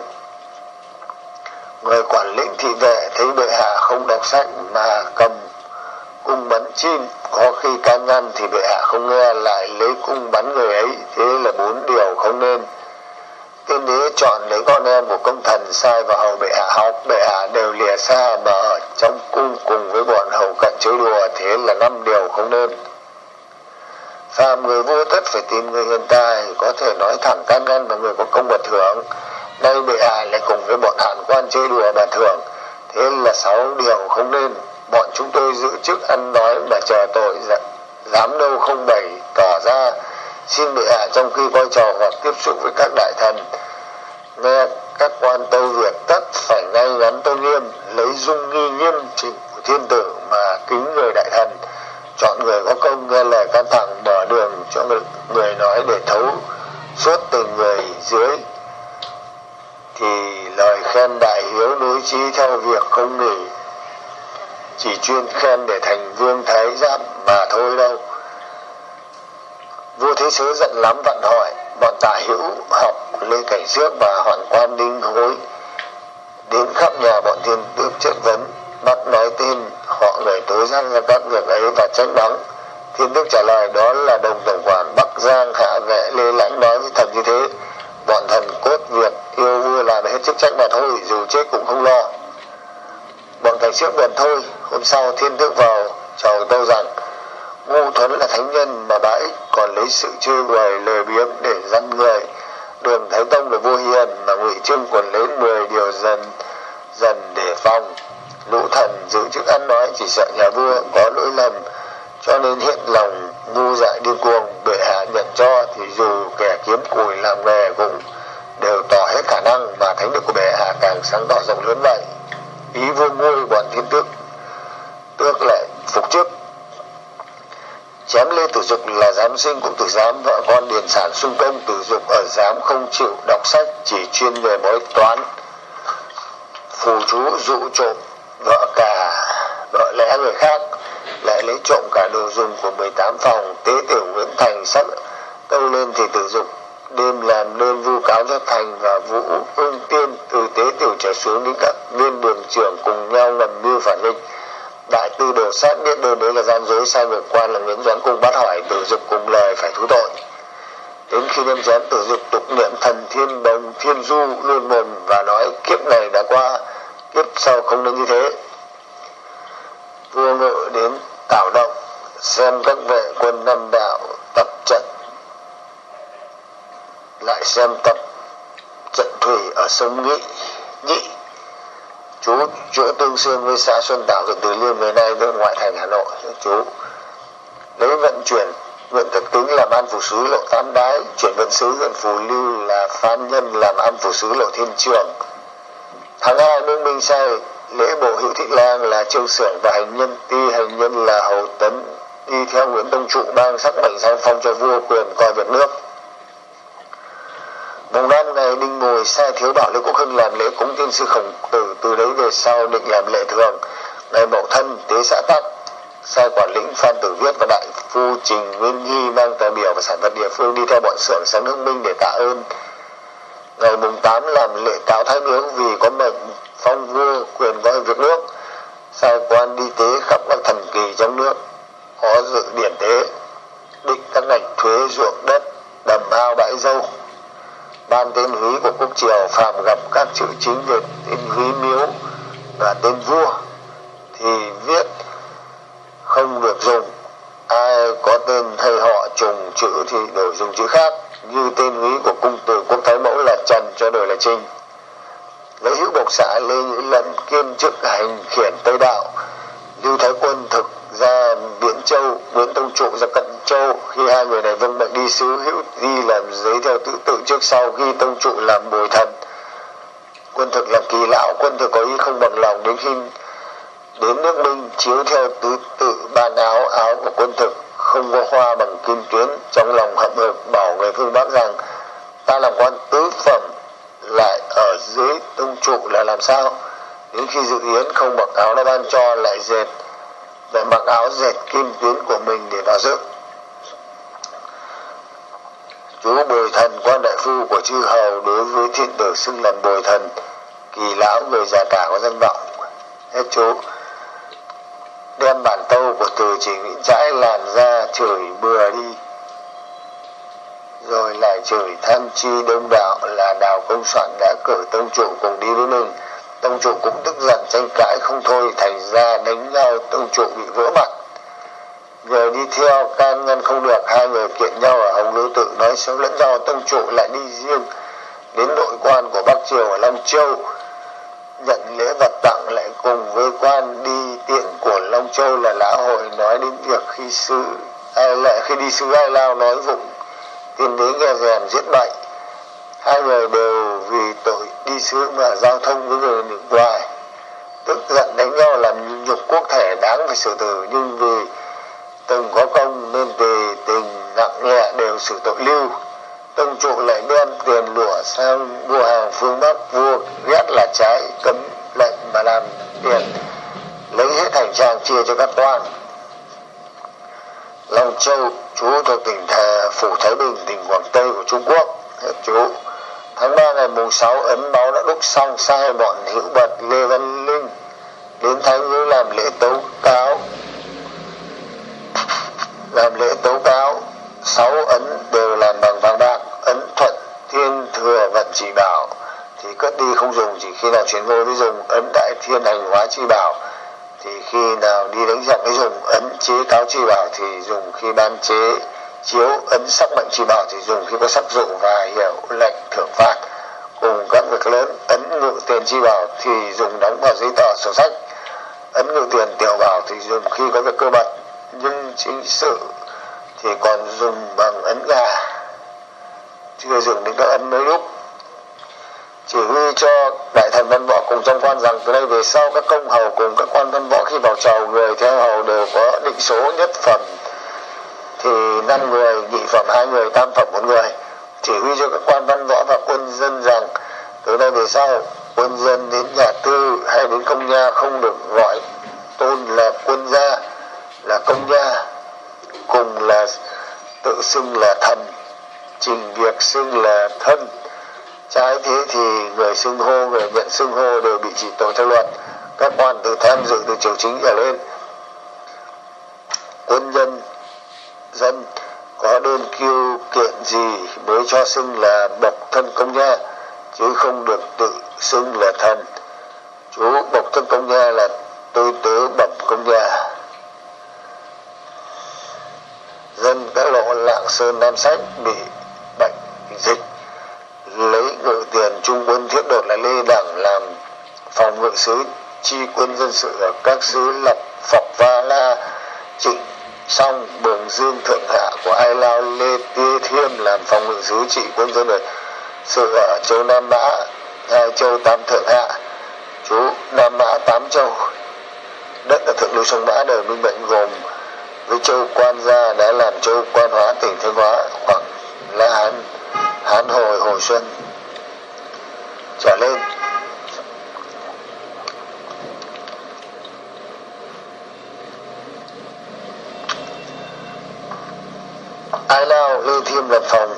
S4: Người quản lĩnh thị vệ thấy bệ hạ không đọc sách mà cầm cung bắn chim. Có khi can ngăn thì bệ hạ không nghe, lại lấy cung bắn người ấy. Thế là bốn điều không nên. Tiên đế chọn lấy con em của công thần sai vào hầu bệ hạ học. Bệ hạ đều lìa xa mà ở trong cung cùng với bọn hầu cận chơi đùa. Thế là năm điều không nên. Phàm người vô tất phải tìm người hiện tại có thể nói thẳng can ngăn và người có công bật thưởng. Nay bệ hạ lại cùng với bọn hạn quan chơi đùa và thưởng. Thế là sáu điều không nên bọn chúng tôi giữ chức ăn nói mà chờ tội dám đâu không bày tỏ ra. Xin bệ hạ trong khi coi trò hoặc tiếp xúc với các đại thần. Nghe các quan tâu việc tất phải ngay ngắn tâu nghiêm lấy dung nghi nghiêm chỉnh của thiên tử mà kính người đại thần. Chọn người có công nghe lời can thẳng mở đường cho người, người nói để thấu suốt từng người dưới. Thì lời khen đại hiếu núi chí theo việc không nghỉ chỉ chuyên khen để thành vương thái giám mà thôi đâu. Vua thế sứ giận lắm vặn hỏi, bọn tả hữu học lê cảnh xước và hoạn quan đinh hối đến khắp nhà bọn thiên tước chất vấn bắt nói tên họ người tố giác ra các việc ấy và trách mắng. Thiên tước trả lời, đó là đồng tổng quản bắc giang hạ vệ lê lãnh nói với thần như thế. Bọn thần cốt việc yêu vua làm hết chức trách mà thôi, dù chết cũng không lo. Bọn cảnh xước bèn thôi hôm sau thiên tước vào chào tâu rằng ngu thuấn là thánh nhân mà bãi còn lấy sự chơi bời lời biếng để dân người. Đường thái tông là vô hiền mà ngụy trương còn lấy 10 điều dần dần để phòng lũ thần giữ chức ăn nói chỉ sợ nhà vua có lỗi lầm, cho nên hiện lòng ngu dại điên cuồng. Bệ hạ nhận cho thì dù kẻ kiếm cùi làm nghề cũng đều tỏ hết khả năng mà thánh đức của bệ hạ càng sáng tỏ rộng lớn vậy ý vua ngôi bọn thiên tước ước lại phục chức. Chém lê tử dục là giám sinh cũng tử giám, vợ con điền sản xung công tử dục ở giám không chịu đọc sách, chỉ chuyên về bói toán. Phù chú dụ trộm vợ cả, vợ lẽ người khác, lại lấy trộm cả đồ dùng của 18 phòng. Tế tiểu nguyễn thành sắp tâu lên thì tử dục đêm làm đơn vu cáo cho thành và vũ ương tiên từ tế tiểu trở xuống đến các viên đường trưởng cùng nhau ngầm mưu phản nghịch đại tư đồ sát biết đơn đấy là gian dối sai ngược quan là nguyễn doãn cung bắt hỏi tử dục cùng lời phải thú tội. Đến khi nhân doãn tử dục tục niệm thần thiên đồng, thiên du luôn mồm và nói, kiếp này đã qua, kiếp sau không được như thế. Vua ngự đến tảo động, xem các vệ quân năm đạo tập trận, lại xem tập trận thủy ở sông nghị nhị chú chỗ tương xương với xã xuân Tạo huyện từ liêm về nay với ngoại thành hà nội. Chú lấy vận chuyển huyện thực tính làm an phủ sứ lộ tam đái, chuyển vận sứ huyện phù lưu là phan nhân làm an phủ sứ lộ thiên trường. Tháng hai nước minh sai, lễ bộ hữu thị lang là trương sưởng và hành nhân ti hành nhân là hầu tấn đi theo nguyễn tông trụ ban sắc mệnh sang phong cho vua quyền coi việc nước mùng năm ngày đinh mùi sai thiếu bảo lê quốc hưng làm lễ cúng tiên sư khổng tử từ đấy về sau định làm lễ thường. Ngày mậu thân, tế xã tắc, sai quản lĩnh phan tử viết và đại phu trình nguyên nhi mang tài biểu và sản vật địa phương đi theo bọn xưởng sang nước minh để tạ ơn. Ngày mùng 8 làm lễ cáo thái nướng vì có mệnh phong vua quyền voi việc nước. Sai quan đi tế khắp các thần kỳ trong nước. Có dự điển tế, định các ngành thuế ruộng đất, đầm ao bãi dâu ban tên húy của quốc triều phàm gặp các chữ chính về tên húy miếu và tên vua, thì viết không được dùng. Ai có tên hay họ trùng chữ thì đổi dùng chữ khác. Như tên húy của cung từ quốc thái mẫu là trần cho đổi là trinh lấy hữu bộc xã lê nhĩ lân kiêm chức hành khiển tây đạo, lưu thái quân thực ra viễn châu, nguyễn tông trụ ra cận châu khi hai người này vâng mệnh đi sứ hữu di làm giấy theo tự tự trước sau khi tông trụ làm bồi thần. Quân thực làm kỳ lão quân thực có ý không bằng lòng đến khi đến nước minh chiếu theo tứ tự ban áo áo của quân thực, không có hoa bằng kim tuyến, trong lòng hậm hực bảo người phương bắc rằng, ta làm quan tứ phẩm lại ở dưới tông trụ là làm sao? Đến khi dự yến không mặc áo đã ban cho lại dệt để mặc áo dệt kim tuyến của mình để vào dự chú bồi thần quan đại phu của chư hầu đối với thiện tử xưng làm bồi thần, kỳ lão người già cả có danh vọng. Hết chú đem bản tâu của từ chỉ nguyễn trãi làm ra, chửi bừa đi. Rồi lại chửi tham chi đông đạo là đào công soạn đã cử tông trụ cùng đi với mình. Tông trụ cũng tức giận tranh cãi không thôi, thành ra đánh nhau, tông trụ bị vỡ mặt người đi theo can ngăn không được, hai người kiện nhau ở hồng lưu tự nói xấu lẫn nhau tông trụ lại đi riêng đến đội quan của bắc triều ở long châu. Nhận lễ vật tặng lại cùng với quan đi tiện của long châu là lã hội nói đến việc khi sư ai lại khi đi sứ ai lao nói vụng tiền đế nghe rèn giết bậy. Hai người đều vì tội đi sứ mà giao thông với người nước ngoài. Tức giận đánh nhau làm nhục quốc thể đáng phải xử tử, nhưng vì từng có công nên tùy tình nặng nhẹ đều xử tội lưu. Tông trụ lại đem tiền lụa sang mua hàng phương bắc, vua ghét là trái, cấm lệnh mà làm tiền, lấy hết thành trang chia cho các quan long châu, chú thuộc tỉnh thà phủ thái bình, tỉnh quảng tây của trung quốc, hết chú. Tháng ba ngày mùng sáu, ấn báo đã đúc xong sai bọn hữu bật, lê văn linh, đến thái ngữ làm lễ tấu cáo làm lễ tấu cáo sáu ấn đều làm bằng vàng bạc, ấn thuận, thiên thừa vận chỉ bảo. Thì cất đi không dùng, chỉ khi nào chuyển ngôi mới dùng, ấn đại thiên hành hóa chi bảo. Thì khi nào đi đánh giặc mới dùng, ấn chế cáo chi bảo thì dùng, khi ban chế, chiếu ấn sắc mệnh chi bảo thì dùng, khi có sắc dụ và hiệu lệnh thưởng phạt. Cùng các việc lớn, ấn ngự tiền chi bảo thì dùng đóng vào giấy tờ sổ sách. Ấn ngự tiền tiểu bảo thì dùng khi có việc cơ mật nhưng chính sự thì còn dùng bằng ấn gà. Chưa dùng đến các ấn mấy lúc. Chỉ huy cho đại thần văn võ cùng trong quan rằng từ đây về sau các công hầu cùng các quan văn võ khi vào chầu người theo hầu đều có định số nhất phẩm. Thì năm người, nhị phẩm, hai người, tam phẩm một người. Chỉ huy cho các quan văn võ và quân dân rằng từ nay về sau quân dân đến nhà tư hay đến công nha không được gọi tôn là quân gia là công gia, cùng là tự xưng là thần, trình việc xưng là thân. Trái thế thì người xưng hô, người nhận xưng hô đều bị chỉ tội theo luật. Các quan từ tham dự từ triều chính trở lên. Quân nhân, dân có đơn kêu kiện gì mới cho xưng là bậc thân công gia, chứ không được tự xưng là thần? Chú bậc thân công gia là tôi tớ bẩm công gia dân các lộ lạng sơn nam sách bị bệnh dịch. Lấy ngự tiền trung quân thiết đột là lê đẳng làm phòng ngự sứ, chi quân dân sự ở các xứ lập phọc, va, la, trịnh, song bường dương, thượng hạ của ai lao, lê tia thiêm làm phòng ngự sứ trị quân dân sự ở châu nam mã, hai châu tam thượng hạ, chú Nam Mã Tám Châu. Đất ở thượng lưu sông Mã đời Minh Mệnh gồm với châu Quan Gia đã làm châu Quan Hóa tỉnh Thanh Hóa, hoặc là Hán Hán Hồi Hồi Xuân. Trở lên. Ai Lao lưu Thiêm, lập phòng,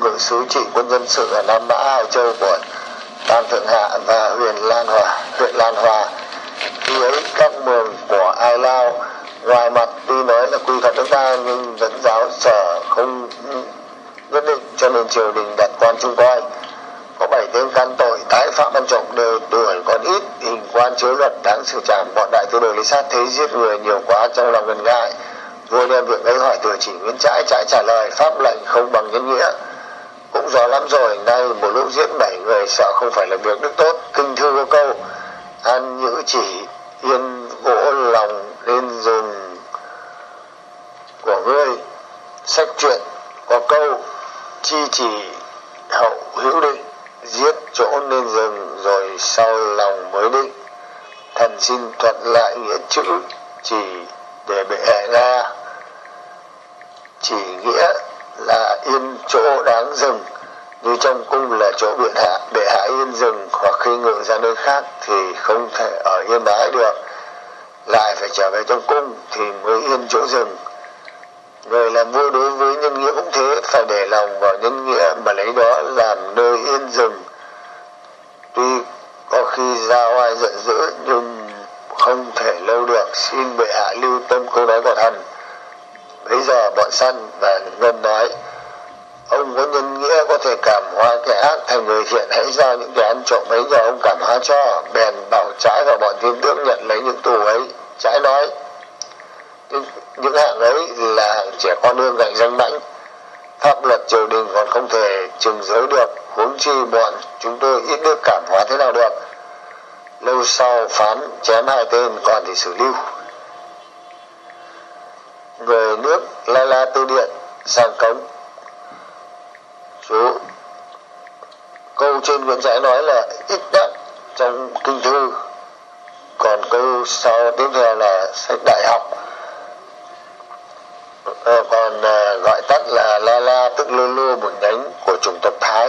S4: ngự sứ trị quân dân sự ở Nam Mã Hải Châu của Tam Thượng Hạ và huyện Lan Hòa, huyện Lan Hòa. Khi ấy, các mường của Ai Lao ngoài mặt tuy nói là quy thuận nước ta nhưng dẫn giáo sở không nhất định, cho nên triều đình đặt quan trung coi có bảy tên can tội tái phạm ăn trộm đều tuổi còn ít, hình quan chiếu luật đáng xử trảm. Bọn đại tư đồ lý sát thấy giết người nhiều quá trong lòng ngần ngại. Vua đem việc ấy hỏi thừa chỉ nguyễn trãi trãi trả lời, pháp lệnh không bằng nhân nghĩa. Cũng rõ lắm rồi, nay một lúc giết bảy người sợ không phải là việc đức tốt. Kinh thư có câu, an nhữ chỉ, yên gỗ lòng nên dùng của ngươi, sách truyện, có câu, chi chỉ, hậu, hữu định, giết chỗ nên dừng rồi sau lòng mới định. Thần xin thuật lại nghĩa chữ, chỉ để bệ hạ nga chỉ nghĩa là yên chỗ đáng dừng, như trong cung là chỗ biện hạ, bệ hạ yên dừng hoặc khi ngự ra nơi khác thì không thể ở yên bái được lại phải trở về trong cung thì mới yên chỗ dừng. Người làm vua đối với nhân nghĩa cũng thế, phải để lòng vào nhân nghĩa mà lấy đó làm nơi yên dừng. Tuy có khi ra oai giận dữ, nhưng không thể lâu được. Xin bệ hạ lưu tâm câu nói của thần. Bây giờ bọn săn và ngân nói ông có nhân nghĩa có thể cảm hóa kẻ ác thành người thiện hãy giao những kẻ ăn trộm ấy cho ông cảm hóa cho. Bèn bảo trái và bọn thiên tướng nhận lấy những tù ấy. Trái nói những, những hạng ấy là hạng trẻ con đương gạnh danh mãnh. Pháp luật triều đình còn không thể trừng giới được. Huống chi bọn chúng tôi ít được cảm hóa thế nào được. Lâu sau phán chém hai tên còn thì xử lưu. Người nước la la tư điện sang cống số câu trên nguyễn giải nói là ít nhất trong kinh thư còn câu sau tiếp theo là sách đại học. À, còn à, gọi tắt là la la tức lô lô một nhánh của chủng tộc thái.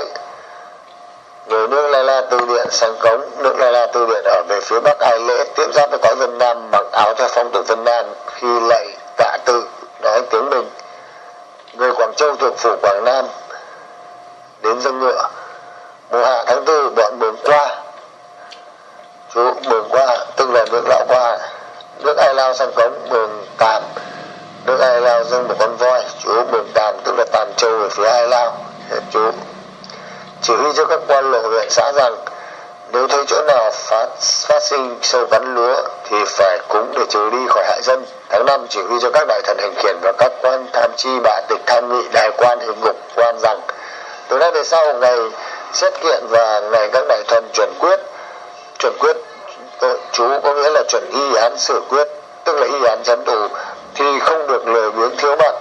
S4: Người nước la la tư điện sang cống nước la la tư điện ở về phía bắc ai lễ tiếp giáp với cõi vân nam mặc áo theo phong tục vân nam khi lạy tạ tự nói tiếng mình. Người quảng châu thuộc phủ quảng nam đến dân ngựa. Mùa hạ tháng tư, bọn mường qua. Chú mường qua, tức là nước lão qua. Nước ai lao sang cống mường tàm. Nước ai lao dâng một con voi. Chú mường tàm, tức là tàm châu ở phía ai lao. Chú chỉ huy cho các quan lộ huyện xã rằng, nếu thấy chỗ nào phát phát sinh sâu bắn lúa, thì phải cúng để trừ đi khỏi hại dân. Tháng năm chỉ huy cho các đại thần hành khiển và các quan tham chi bạ tịch tham nghị đại quan hình ngục quan rằng từ nay về sau ngày xét kiện và ngày các đại thần chuẩn quyết chuẩn quyết chú có nghĩa là chuẩn y án xử quyết, tức là y án chấn tù thì không được lười biếng thiếu mặt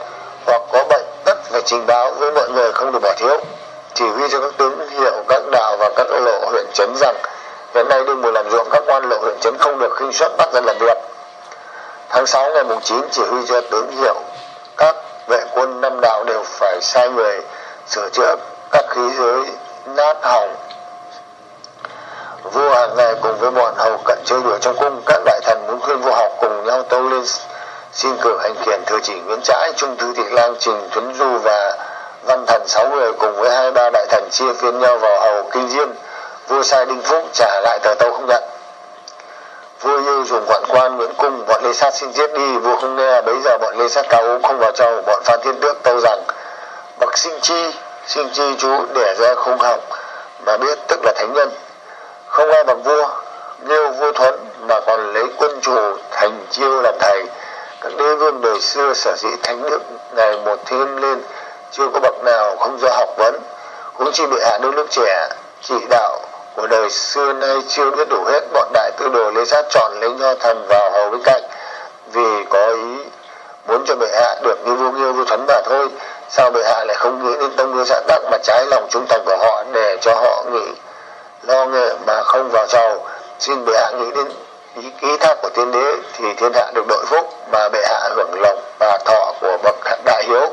S4: hoặc có bệnh tất phải trình báo với mọi người không được bỏ thiếu. Chỉ huy cho các tướng hiệu các đạo và các lộ huyện trấn rằng, hiện nay đương mùa làm ruộng các quan lộ huyện trấn không được khinh suất bắt dân làm việc. Tháng 6 ngày mùng 9 chỉ huy cho tướng hiệu các vệ quân năm đạo đều phải sai người sửa chữa các khí giới nát hỏng vua hàng ngày cùng với bọn hầu cận chơi đùa trong cung, các đại thần muốn khuyên vua học cùng nhau tâu lên, xin cử hành khiển thừa chỉ nguyễn trãi, trung thư thị lang, trình tuấn du và văn thần sáu người cùng với hai ba đại thần chia phiên nhau vào hầu kinh diên. Vua sai đinh phúc trả lại tờ tâu không nhận. Vua yêu dùng quản quan, nguyễn cung, bọn lê sát xin giết đi. Vua không nghe, bấy giờ bọn lê sát cao ốm không vào châu bọn phan thiên tước tâu rằng, bậc sinh chi sinh chi chú đẻ ra không học mà biết tức là thánh nhân. Không ai bằng vua nghiêu vua thuấn mà còn lấy quân chủ thành chiêu làm thầy. Các đế vương đời xưa sở dĩ thánh đức ngày một thêm lên, chưa có bậc nào không do học vấn cũng chỉ bị hạ đôi lúc trẻ, chỉ đạo của đời xưa nay chưa biết đủ hết, bọn đại tư đồ lấy sát chọn lấy nho thần vào hầu bên cạnh. Vì có ý muốn cho bệ hạ được như vua nghiêu vua thuấn mà thôi sao bệ hạ lại không nghĩ đến tông đưa dạ xã tắc mà trái lòng trung thành của họ để cho họ nghĩ lo nghệ mà không vào giàu. Xin bệ hạ nghĩ đến ý ký thác của tiên đế thì thiên hạ được đội phúc mà bệ hạ hưởng lòng và thọ của bậc đại hiếu.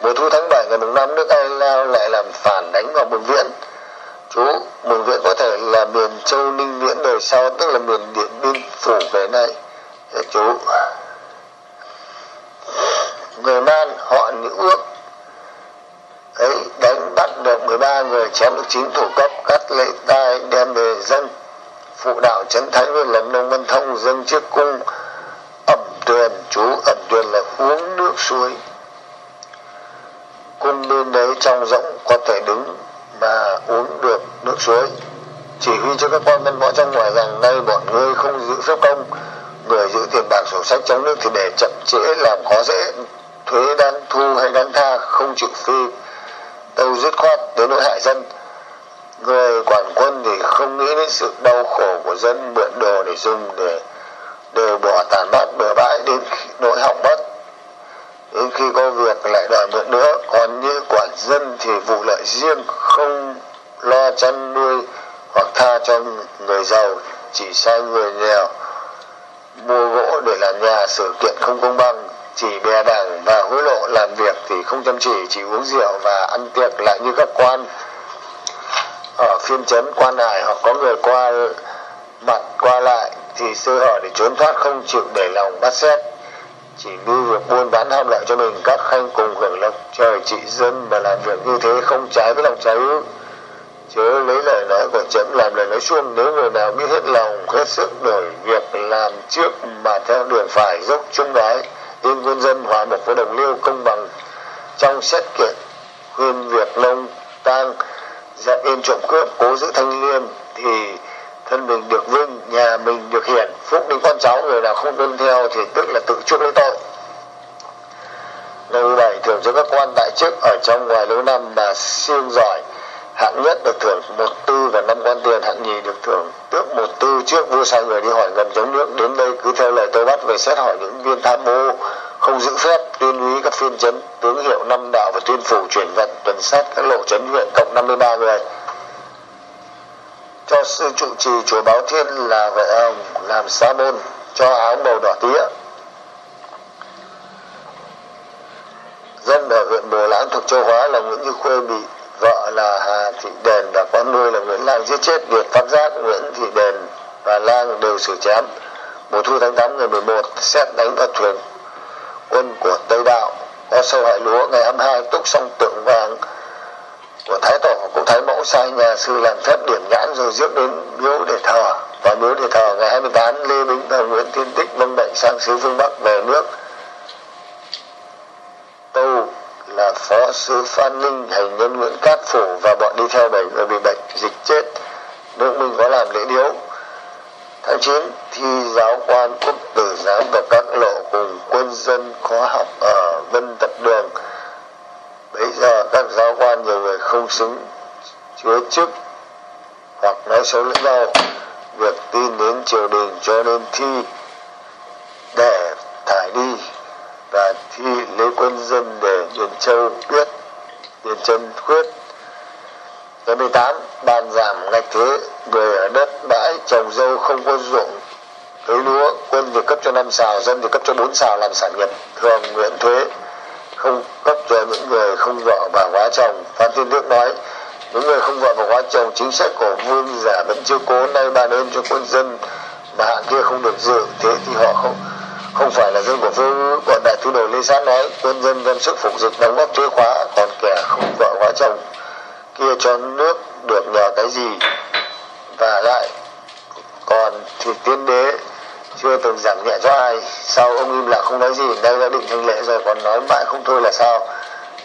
S4: Mùa thu tháng 7 ngày mùng năm, nước Ai Lao lại làm phản đánh vào Mường Viễn. Chú, Mường Viễn có thể là miền Châu Ninh Viễn đời sau, tức là miền Điện Biên Phủ về nay. Chú người Man, họ nữ ước. Ấy, đánh bắt được 13 người chém được chín thủ cấp, cắt lệ tai, đem về dân. Phụ đạo trấn thánh với lần nông văn thông, dâng trước cung, ẩm tuyền, chú ẩm tuyền là uống nước suối. Cung bên đấy trong rộng có thể đứng mà uống được nước suối. Chỉ huy cho các quan văn võ trong ngoài rằng nay bọn ngươi không giữ phép công, người giữ tiền bạc sổ sách trong nước thì để chậm trễ làm khó dễ thuế đang thu hay đang tha không chịu phi. Đâu dứt khoát đến nỗi hại dân. Người quản quân thì không nghĩ đến sự đau khổ của dân mượn đồ để dùng để đều bỏ tàn bát bừa bãi đến nỗi hỏng mất. Đến khi có việc lại đòi mượn nữa, còn như quản dân thì vụ lợi riêng không lo chăn nuôi hoặc tha cho người giàu, chỉ sai người nghèo. Mua gỗ để làm nhà sự kiện không công bằng chỉ bè đảng và hối lộ làm việc thì không chăm chỉ chỉ uống rượu và ăn tiệc lại như các quan. Ở phiên trấn quan hải hoặc có người qua mặt qua lại thì sơ hở để trốn thoát, không chịu để lòng bắt xét. Chỉ mưu việc buôn bán ham lợi cho mình, các khanh cùng hưởng lộc trời trị dân mà làm việc như thế không trái với lòng trái ước. Chớ lấy lời nói của chấm làm lời nói suông, nếu người nào biết hết lòng, hết sức đổi việc làm trước mà theo đường phải dốc trung đái viên quân dân hòa một với đồng liêu công bằng. Trong xét kiện khuyên việc nông tang dẹp yên trộm cướp, cố giữ thanh liêm thì thân mình được vinh, nhà mình được hiển. Phúc đến con cháu người nào không tuân theo thì tức là tự chuốc lấy tội. Ngày 17 thưởng cho các quan đại chức ở trong ngoài lâu năm mà siêng giỏi hạng nhất được thưởng một tư và năm quan tiền. Hạng nhì được thưởng tước một tư trước vua sai người đi hỏi ngầm chống nước. Đến đây cứ theo lời tôi bắt về xét hỏi những viên tham mô không giữ phép, tuyên úy các phiên chấn, tướng hiệu năm đạo và tuyên phủ chuyển vận, tuần sát các lộ chấn huyện cộng 53 người. Cho sư trụ trì chùa báo thiên là vệ ông làm sa môn, cho áo màu đỏ tía. Dân ở huyện bồ lãng thuộc châu hóa là nguyễn như khuê bị vợ là hà thị đền và con nuôi là nguyễn lang giết chết, việt phát giác, nguyễn thị đền và lang đều xử chém. Mùa thu tháng 8 ngày 11 xét đánh vào thuyền quân của tây đạo có sâu hại lúa ngày 22 túc xong tượng vàng của thái tổ, cụ thái mẫu sai nhà sư làm phép điểm nhãn rồi rước đến miếu để thờ. Và miếu để thờ ngày 28 lê bính và nguyễn thiên tích vâng bệnh sang xứ phương bắc về nước. Tâu là phó sứ phan ninh hành nhân nguyễn cát phủ và bọn đi theo bảy người bị bệnh dịch chết. Nước minh có làm lễ điếu. Tháng 9 thi giáo quan quốc tử giám và các lộ cùng quân dân khóa học ở vân tập đường. Bây giờ các giáo quan nhiều người không xứng chứa chức, hoặc nói xấu lẫn nhau. Việc tin đến triều đình cho nên thi, để thải đi và thi lấy quân dân để điền châu quyết điền chân quyết ngày 18 bàn giảm ngạch thuế người ở đất bãi trồng dâu không có ruộng tưới lúa, quân thì cấp cho năm xào, dân thì cấp cho bốn xào làm sản nghiệp, thường miễn thuế, không cấp cho những người không vợ và hóa chồng. Phan thiên đức nói, những người không vợ và hóa chồng, chính sách của vương giả vẫn chưa cố nay ban ơn cho quân dân mà hạng kia không được dự, thế thì họ không không phải là dân của vương bọn đại thư đồ lê sát nói quân dân dân sức phục dịch đóng góp thuế khóa, còn kẻ không vợ hóa chồng. Kia cho nước được nhờ cái gì? Và lại, còn thì tiên đế chưa từng giảng nhẹ cho ai. Sau ông im lặng không nói gì? Nay đã định thành lệ rồi, còn nói mãi không thôi là sao?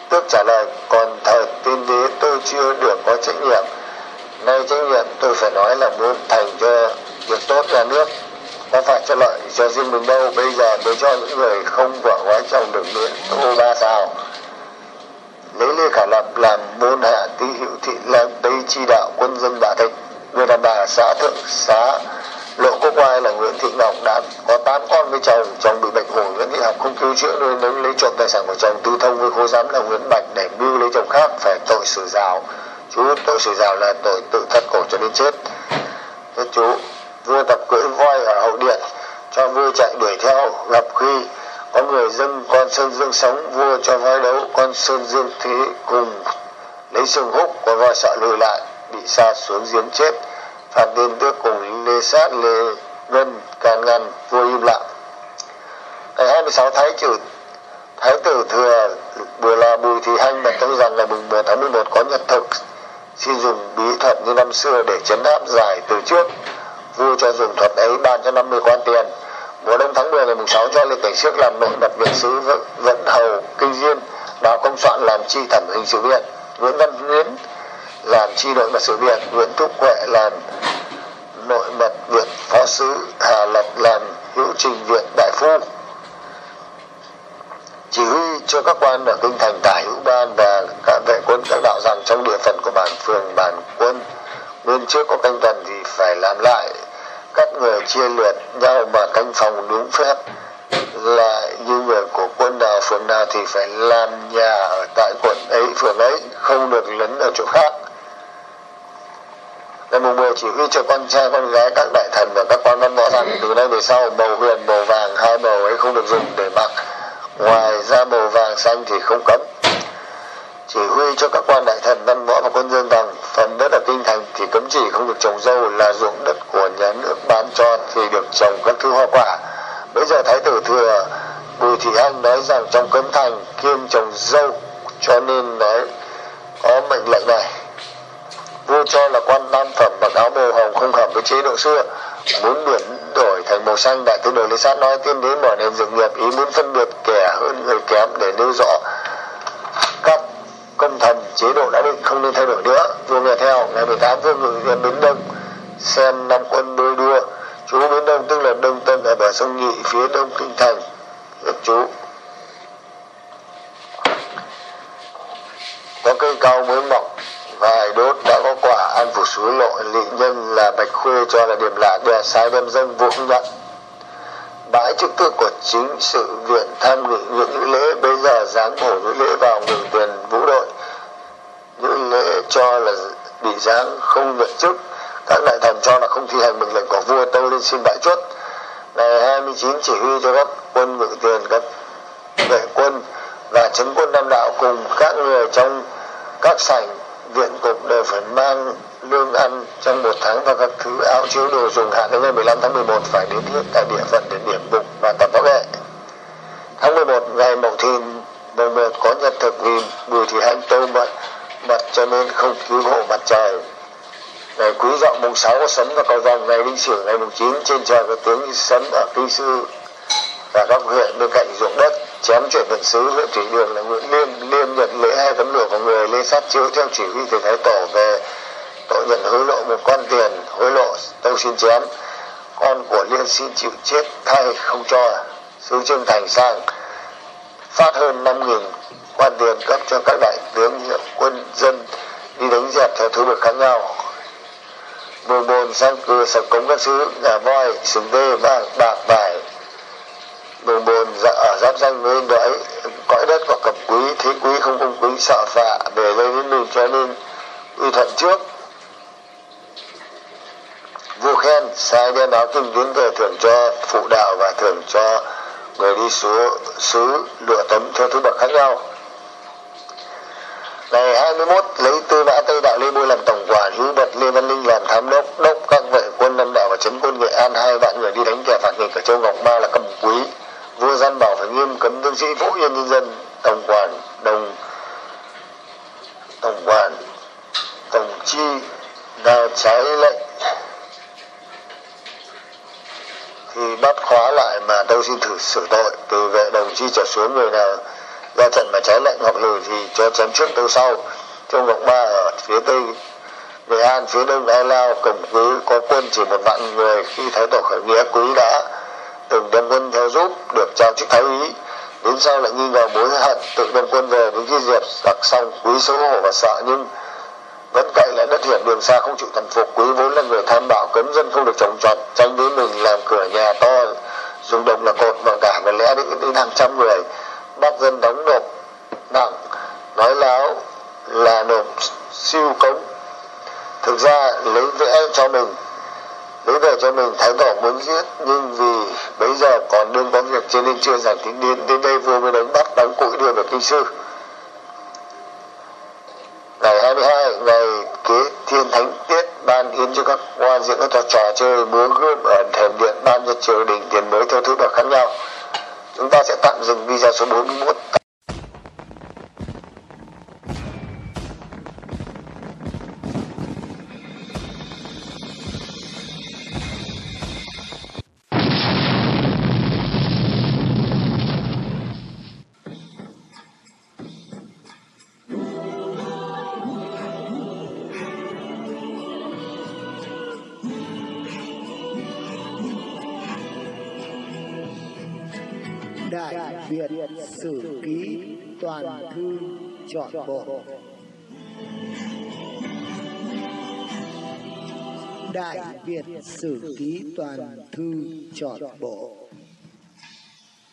S4: Tước trả lời, còn thời tiên đế tôi chưa được có trách nhiệm. Nay trách nhiệm tôi phải nói là muốn thành cho việc tốt nhà nước có phạt cho lợi cho riêng mình đâu. Bây giờ mới cho những người không vợ gói chồng được miễn ô ba sao. Lấy lê khả lập làm môn hạ tí hữu thị làm đây chi đạo quân dân bà thịnh người đàn bà xã thượng xã lộ quốc oai là nguyễn thị ngọc đã có tám con với chồng chồng bị bệnh hồi nguyễn thị học không cứu chữa nên lấy, lấy trộm tài sản của chồng tư thông với khố giám là nguyễn bạch để mưu lấy chồng khác phải tội xử rào chú tội xử rào là tội tự thất cổ cho đến chết. Chú vua tập cưỡi voi ở hậu điện, cho vua chạy đuổi theo. Gặp khi có người dâng con sơn dương sống, vua cho voi đấu con sơn dương thế cùng, lấy sừng húc con voi sợ lùi lại, bị sa xuống giếng chết. Phạt tiên tước cùng lê sát, lê ngân, can ngăn, vua im lặng. Ngày 26 thái tử thái tử thừa vừa là bùi thị hanh bật thông rằng ngày mùng 10 tháng 11 có nhật thực, xin dùng bí thuật như năm xưa để chấn áp giải từ trước vua cho dùng thuật ấy ban cho 50 quan tiền. Mùa đông tháng 10 ngày mùng 6 cho lên cảnh trước làm nội mật viện sứ dẫn hầu kinh diên đào công soạn làm chi thẩm hình sự viện. Nguyễn văn nguyễn làm chi nội mật sự viện. Nguyễn thúc huệ làm nội mật viện phó sứ. Hà lập làm hữu trình viện đại phu. Chỉ huy cho các quan ở kinh thành tả hữu ban và cả vệ quân các đạo rằng trong địa phận của bản phường bản quân. Nguyên trước có canh tuần thì phải làm lại các người chia liệt nhau mà canh phòng đúng phép. Là như người của quân nào phường nào thì phải làm nhà ở tại quận ấy, phường ấy, không được lấn ở chỗ khác. Ngày mùng 10 chỉ huy cho con trai, con gái, các đại thần và các quan văn võ rằng từ nay về sau màu huyền màu vàng, hai màu ấy không được dùng để mặc. Ngoài ra màu vàng xanh thì không cấm chỉ huy cho các quan đại thần văn võ và quân dân rằng phần đất ở kinh thành thì cấm chỉ không được trồng dâu là ruộng đất của nhà nước bán cho thì được trồng các thứ hoa quả. Bây giờ thái tử thừa bùi thị hanh nói rằng trong cấm thành kiêm trồng dâu, cho nên nói có mệnh lệnh này. Vua cho là quan nam phẩm mặc áo màu hồng không hợp với chế độ xưa, muốn biển đổi thành màu xanh. Đại tướng đồ lý sát nói tiên đế mở nền dựng nghiệp, ý muốn phân biệt kẻ hơn người kém để nêu rõ công thần chế độ đã định không nên thay đổi nữa. Vua nghe theo, ngày 18 vua gửi viên đến đông, xem năm quân đôi đua. Chú bến đông tức là đông tân ở bờ sông nhị, phía đông kinh thành. Được chú. Có cây cao mới mọc, vài đốt đã có quả, ăn phủ suối lộ lị nhân là bạch khuê cho là điểm lạ đè sai đem dân vua không nhận. Bãi chức tự của chính sự viện tham nghị những ngữ lễ, bây giờ dáng bổ ngữ lễ vào ngừng quyền vũ đội. Ờ, cho là bị giáng không nhận chức các đại thần cho là không thi hành mệnh lệnh của vua tâu lên xin bãi chuất ngày 29 chỉ huy cho các quân ngự tiền, các vệ quân và chấn quân nam đạo cùng các người trong các sảnh viện cục đều phải mang lương ăn trong một tháng và các thứ áo chiếu đồ dùng hạn đến ngày 15 tháng 11 phải đến hết tại địa phận để điểm bục và tập võ nghệ. Tháng 11 ngày Mậu Thìn, mùng một, có nhật thực vì Bùi Thị Hạnh tô mật mặt cho nên không cứu hộ mặt trời. Ngày Quý Dậu mùng 6 có sấm và cầu rồng ngày Đinh Sửu ngày mùng 9 trên trời có tiếng sấm ở Kinh Sư và các huyện bên cạnh ruộng đất, chém chuyển vận sứ huyện thủy đường là nguyễn liêm liêm nhận lễ hai tấm lửa của người lên sát chiếu theo chỉ huy từ thái tổ về tội nhận hối lộ một quan tiền, hối lộ tâu xin chém con của liên xin chịu chết thay không cho sứ trương thành sang, phát hơn năm nghìn quan tiền cấp cho các đại tướng hiệu quân dân đi đánh dẹp theo thứ bậc khác nhau. Mười bồn sang cửa sập cống các sứ nhà voi, sừng đê vàng bạc vải bồn bồn ở giáp danh với đói cõi đất và cẩm quý, thế quý không công quý sợ phạ để gây đến mình cho nên uy thuận trước. Vua khen, sai đem báo kinh tiến về thưởng cho phụ đạo và thưởng cho người đi số xứ, lựa tấm theo thứ bậc khác nhau ngày 21 lấy tư mã tây đạo lê bôi làm tổng quản, hữu bật lê văn linh làm tham đốc đốc các vệ quân lâm đạo và chấn quân nghệ an, hai vạn người đi đánh kẻ phản nghịch ở châu ngọc ba là cầm quý. Vua gian bảo phải nghiêm cấm tướng sĩ vũ yên nhân dân, tổng quản, đồng, tổng quản, tổng chi đào trái lệnh. Thì bắt khóa lại mà tôi xin thử xử tội, từ vệ đồng chi trở xuống, người nào ra trận mà trái lệnh hoặc lùi thì cho chém trước từ sau. Trong ngọc ba ở phía tây nghệ an phía đông ai lao cùng cứ có quân chỉ một vạn người khi thái tổ khởi nghĩa quý đã từng đem quân theo giúp được trao chức thái úy. Đến sau lại nghi ngờ mối hận tự đem quân về đến khi diệt giặc xong quý xấu hổ và sợ nhưng vẫn cậy lại đất hiểm đường xa không chịu thần phục. Quý vốn là người tham bảo cấm dân không được trồng trọt tranh với mình làm cửa nhà to dùng đồng là cột và cả và lẽ đến, đến hàng trăm người bắt dân đóng nộp nặng, nói láo là nộp siêu cống. Thực ra lấy vẽ cho mình
S1: cho mình thái tổ muốn giết, nhưng vì bây giờ còn đương có việc cho nên chưa giải thích điên đến đây vua mới đánh bắt, đánh cụi đưa về kinh sư. Ngày 22 ngày kế thiên thánh tiết ban yến cho các quan diễn các trò chơi múa gươm ở thềm điện, ban cho triều đình tiền mới theo thứ bậc khác nhau chúng ta sẽ tạm dừng video số 41
S6: Sử Ký Toàn Thư Chọn Bộ.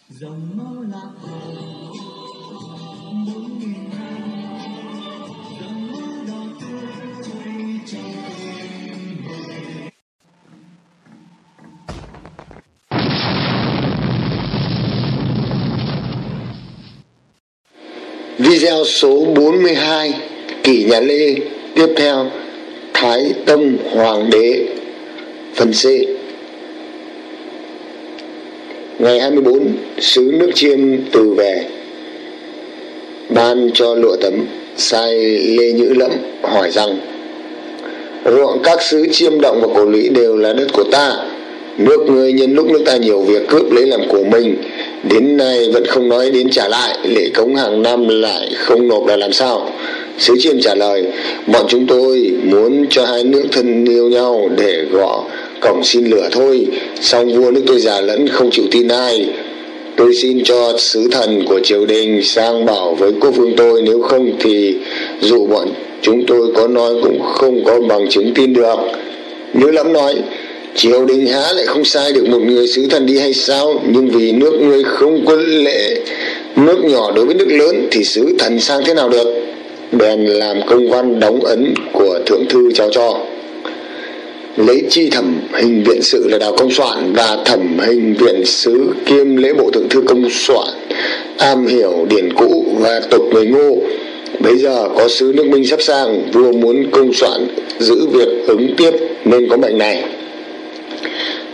S3: Dòng máu lạc bốn nghìn năm dòng máu đỏ tươi trong tim người
S4: Video số 42 Kỷ nhà Lê. Tiếp theo Thái Tông Hoàng đế Phần C. Ngày 24 Sứ nước chiêm từ về. Ban cho lụa tấm, Sai Lê Nhữ Lẫm hỏi rằng, Ruộng các sứ chiêm động và cổ lũy đều là đất của ta. Nước ngươi nhân lúc nước ta nhiều việc cướp lấy làm của mình. Đến nay vẫn không nói đến trả lại. Lệ cống hàng năm lại không nộp là làm sao? Sứ chiêm trả lời, Bọn chúng tôi muốn cho hai nước thân yêu nhau Để gõ cổng xin lửa thôi. Song vua nước tôi già lẫn không chịu tin ai. Tôi xin cho sứ thần của triều đình sang bảo với quốc vương tôi. Nếu không thì dù bọn chúng tôi có nói cũng không có bằng chứng tin được. Nhớ lắm nói, triều đình há lại không sai được một người sứ thần đi hay sao? Nhưng vì nước ngươi không quân lệ, nước nhỏ đối với nước lớn thì sứ thần sang thế nào được? Bèn làm công văn đóng ấn của thượng thư trao cho lấy chi thẩm hình viện sự là đào công soạn và thẩm hình viện sứ kiêm lễ bộ thượng thư công soạn. Am hiểu điển cũ và tục người ngô. Bây giờ có sứ nước minh sắp sang, vua muốn công soạn, giữ việc ứng tiếp nên có mệnh này.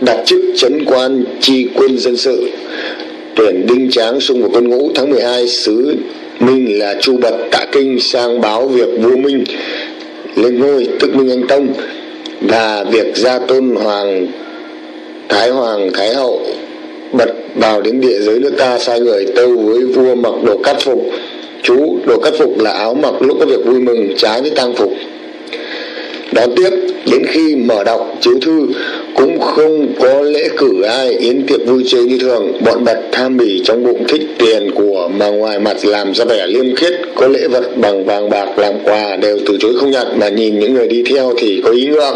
S4: Đặt chức chấn quan tri quân dân sự. Tuyển đinh tráng xung vào quân ngũ tháng 12 sứ minh là chu bật tạ kinh sang báo việc vua minh. Lên ngôi tức minh anh tông và việc gia tôn hoàng, thái hoàng, thái hậu bật vào đến địa giới nước ta, sai người tâu với vua mặc đồ cắt phục. Chú, đồ cắt phục là áo mặc lúc có việc vui mừng, trái với tang phục đón tiếp, đến khi mở đọc chiếu thư, cũng không có lễ cử ai yến tiệc vui chơi như thường. Bọn bật tham bỉ trong bụng thích tiền của mà ngoài mặt làm ra vẻ liêm khiết, có lễ vật bằng vàng bạc làm quà đều từ chối không nhận mà nhìn những người đi theo thì có ý ngược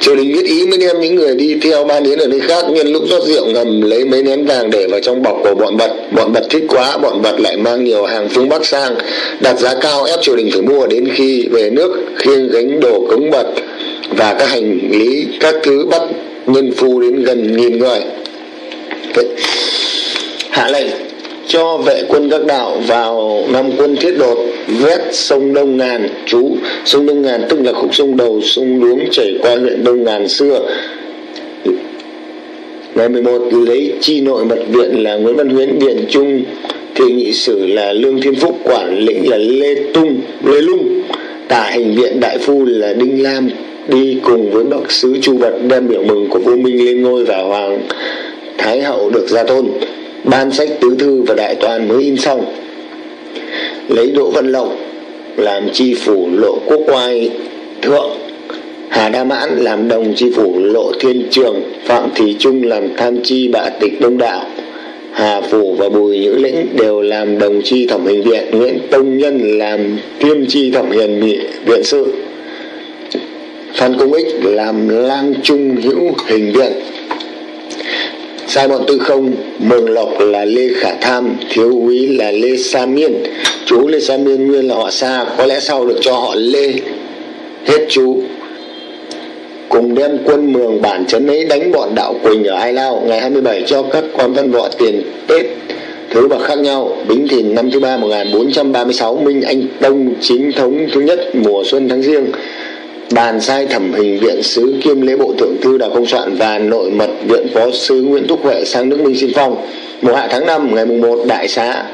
S4: triều đình biết ý mới đem những người đi theo ban đến ở nơi khác, nhân lúc rót rượu ngầm lấy mấy nén vàng để vào trong bọc của bọn vật. bọn vật thích quá, bọn vật lại mang nhiều hàng phương bắc sang, đặt giá cao ép triều đình phải mua. Đến khi về nước, khiêng gánh đồ cống bật và các hành lý, các thứ bắt nhân phu đến gần nghìn người. Hạ lệnh cho vệ quân các đạo vào năm quân thiết đột, vét sông Đông Ngàn chú sông Đông Ngàn, tức là khúc sông đầu, sông Luống chảy qua huyện Đông Ngàn xưa. Ngày 11 lấy chi nội mật viện là Nguyễn Văn Huyến viện Trung thị nghị sử là Lương Thiên Phúc quản lĩnh là Lê Tung, Lê Lung. Tả hình viện đại phu là Đinh Lam, đi cùng với bậc sứ chu vật đem biểu mừng của vua minh lên ngôi và hoàng thái hậu được ra tôn ban sách tứ thư và đại toàn mới in xong. Lấy đỗ văn lộc làm tri phủ lộ quốc oai, thượng, hà đa mãn làm đồng tri phủ lộ thiên trường, phạm thị trung làm tham chi bạ tịch đông đạo hà phủ và bùi nhữ lĩnh đều làm đồng tri thẩm hình viện, nguyễn tông nhân làm tiêm tri thẩm hiền viện sự. Phan công ích làm lang trung hữu hình viện sai bọn tư không, mường lộc là lê khả tham, thiếu úy là lê sa miên. Chú lê sa miên nguyên là họ sa, có lẽ sau được cho họ lê hết chú. Cùng đem quân mường bản chấn ấy đánh bọn đạo Quỳnh ở Ai Lao, ngày 27 cho các quan văn võ tiền Tết. Thứ bậc khác nhau, Bính Thìn năm thứ ba 1436 Minh Anh Tông, chính thống thứ nhất, mùa xuân tháng riêng bàn sai thẩm hình viện sứ kiêm lễ bộ thượng thư đào công soạn và nội mật viện phó sứ nguyễn thúc huệ sang nước minh xin phong. Mùa hạ tháng 5 ngày mùng 1 đại xá.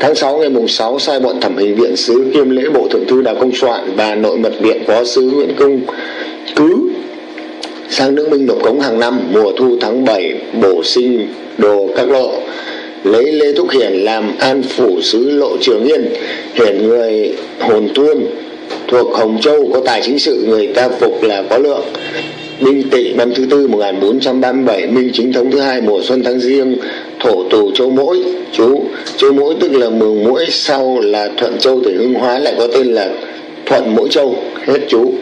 S4: Tháng 6 ngày mùng 6 sai bọn thẩm hình viện sứ kiêm lễ bộ thượng thư đào công soạn và nội mật viện phó sứ nguyễn công cứ sang nước minh nộp cống hàng năm, mùa thu tháng 7 bổ sinh đồ các lộ lấy lê thúc hiển làm an phủ sứ lộ trường yên, hiển người hồn tuôn thuộc Hồng Châu có tài chính sự, người ta phục là có lượng. Minh Tị, năm thứ tư 1437 Minh chính thống thứ hai, mùa xuân tháng riêng thổ tù châu mỗi. Chú, châu mỗi tức là mường mũi, sau là thuận châu tỉnh hưng hóa, lại có tên là thuận mỗi châu. Hết chú.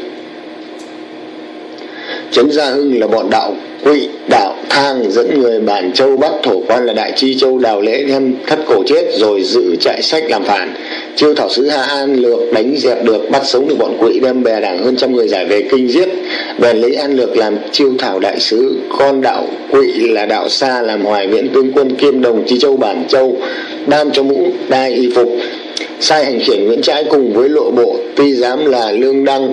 S4: Trấn Gia Hưng là bọn đạo quỵ, đạo thang, dẫn người bản châu bắt thổ quan là đại chi châu đào lễ, đem thất cổ chết rồi dự chạy sách làm phản. Chiêu thảo sứ Hà An lược đánh dẹp được, bắt sống được bọn quỵ, đem bè đảng hơn trăm người giải về kinh giết. Bèn lấy an lược làm chiêu thảo đại sứ, con đạo quỵ là đạo xa làm hoài viễn tướng quân kiêm đồng chi châu bản châu, đam cho mũ, đai y phục sai hành khiển nguyễn trãi cùng với lộ bộ, tuy dám là lương đăng,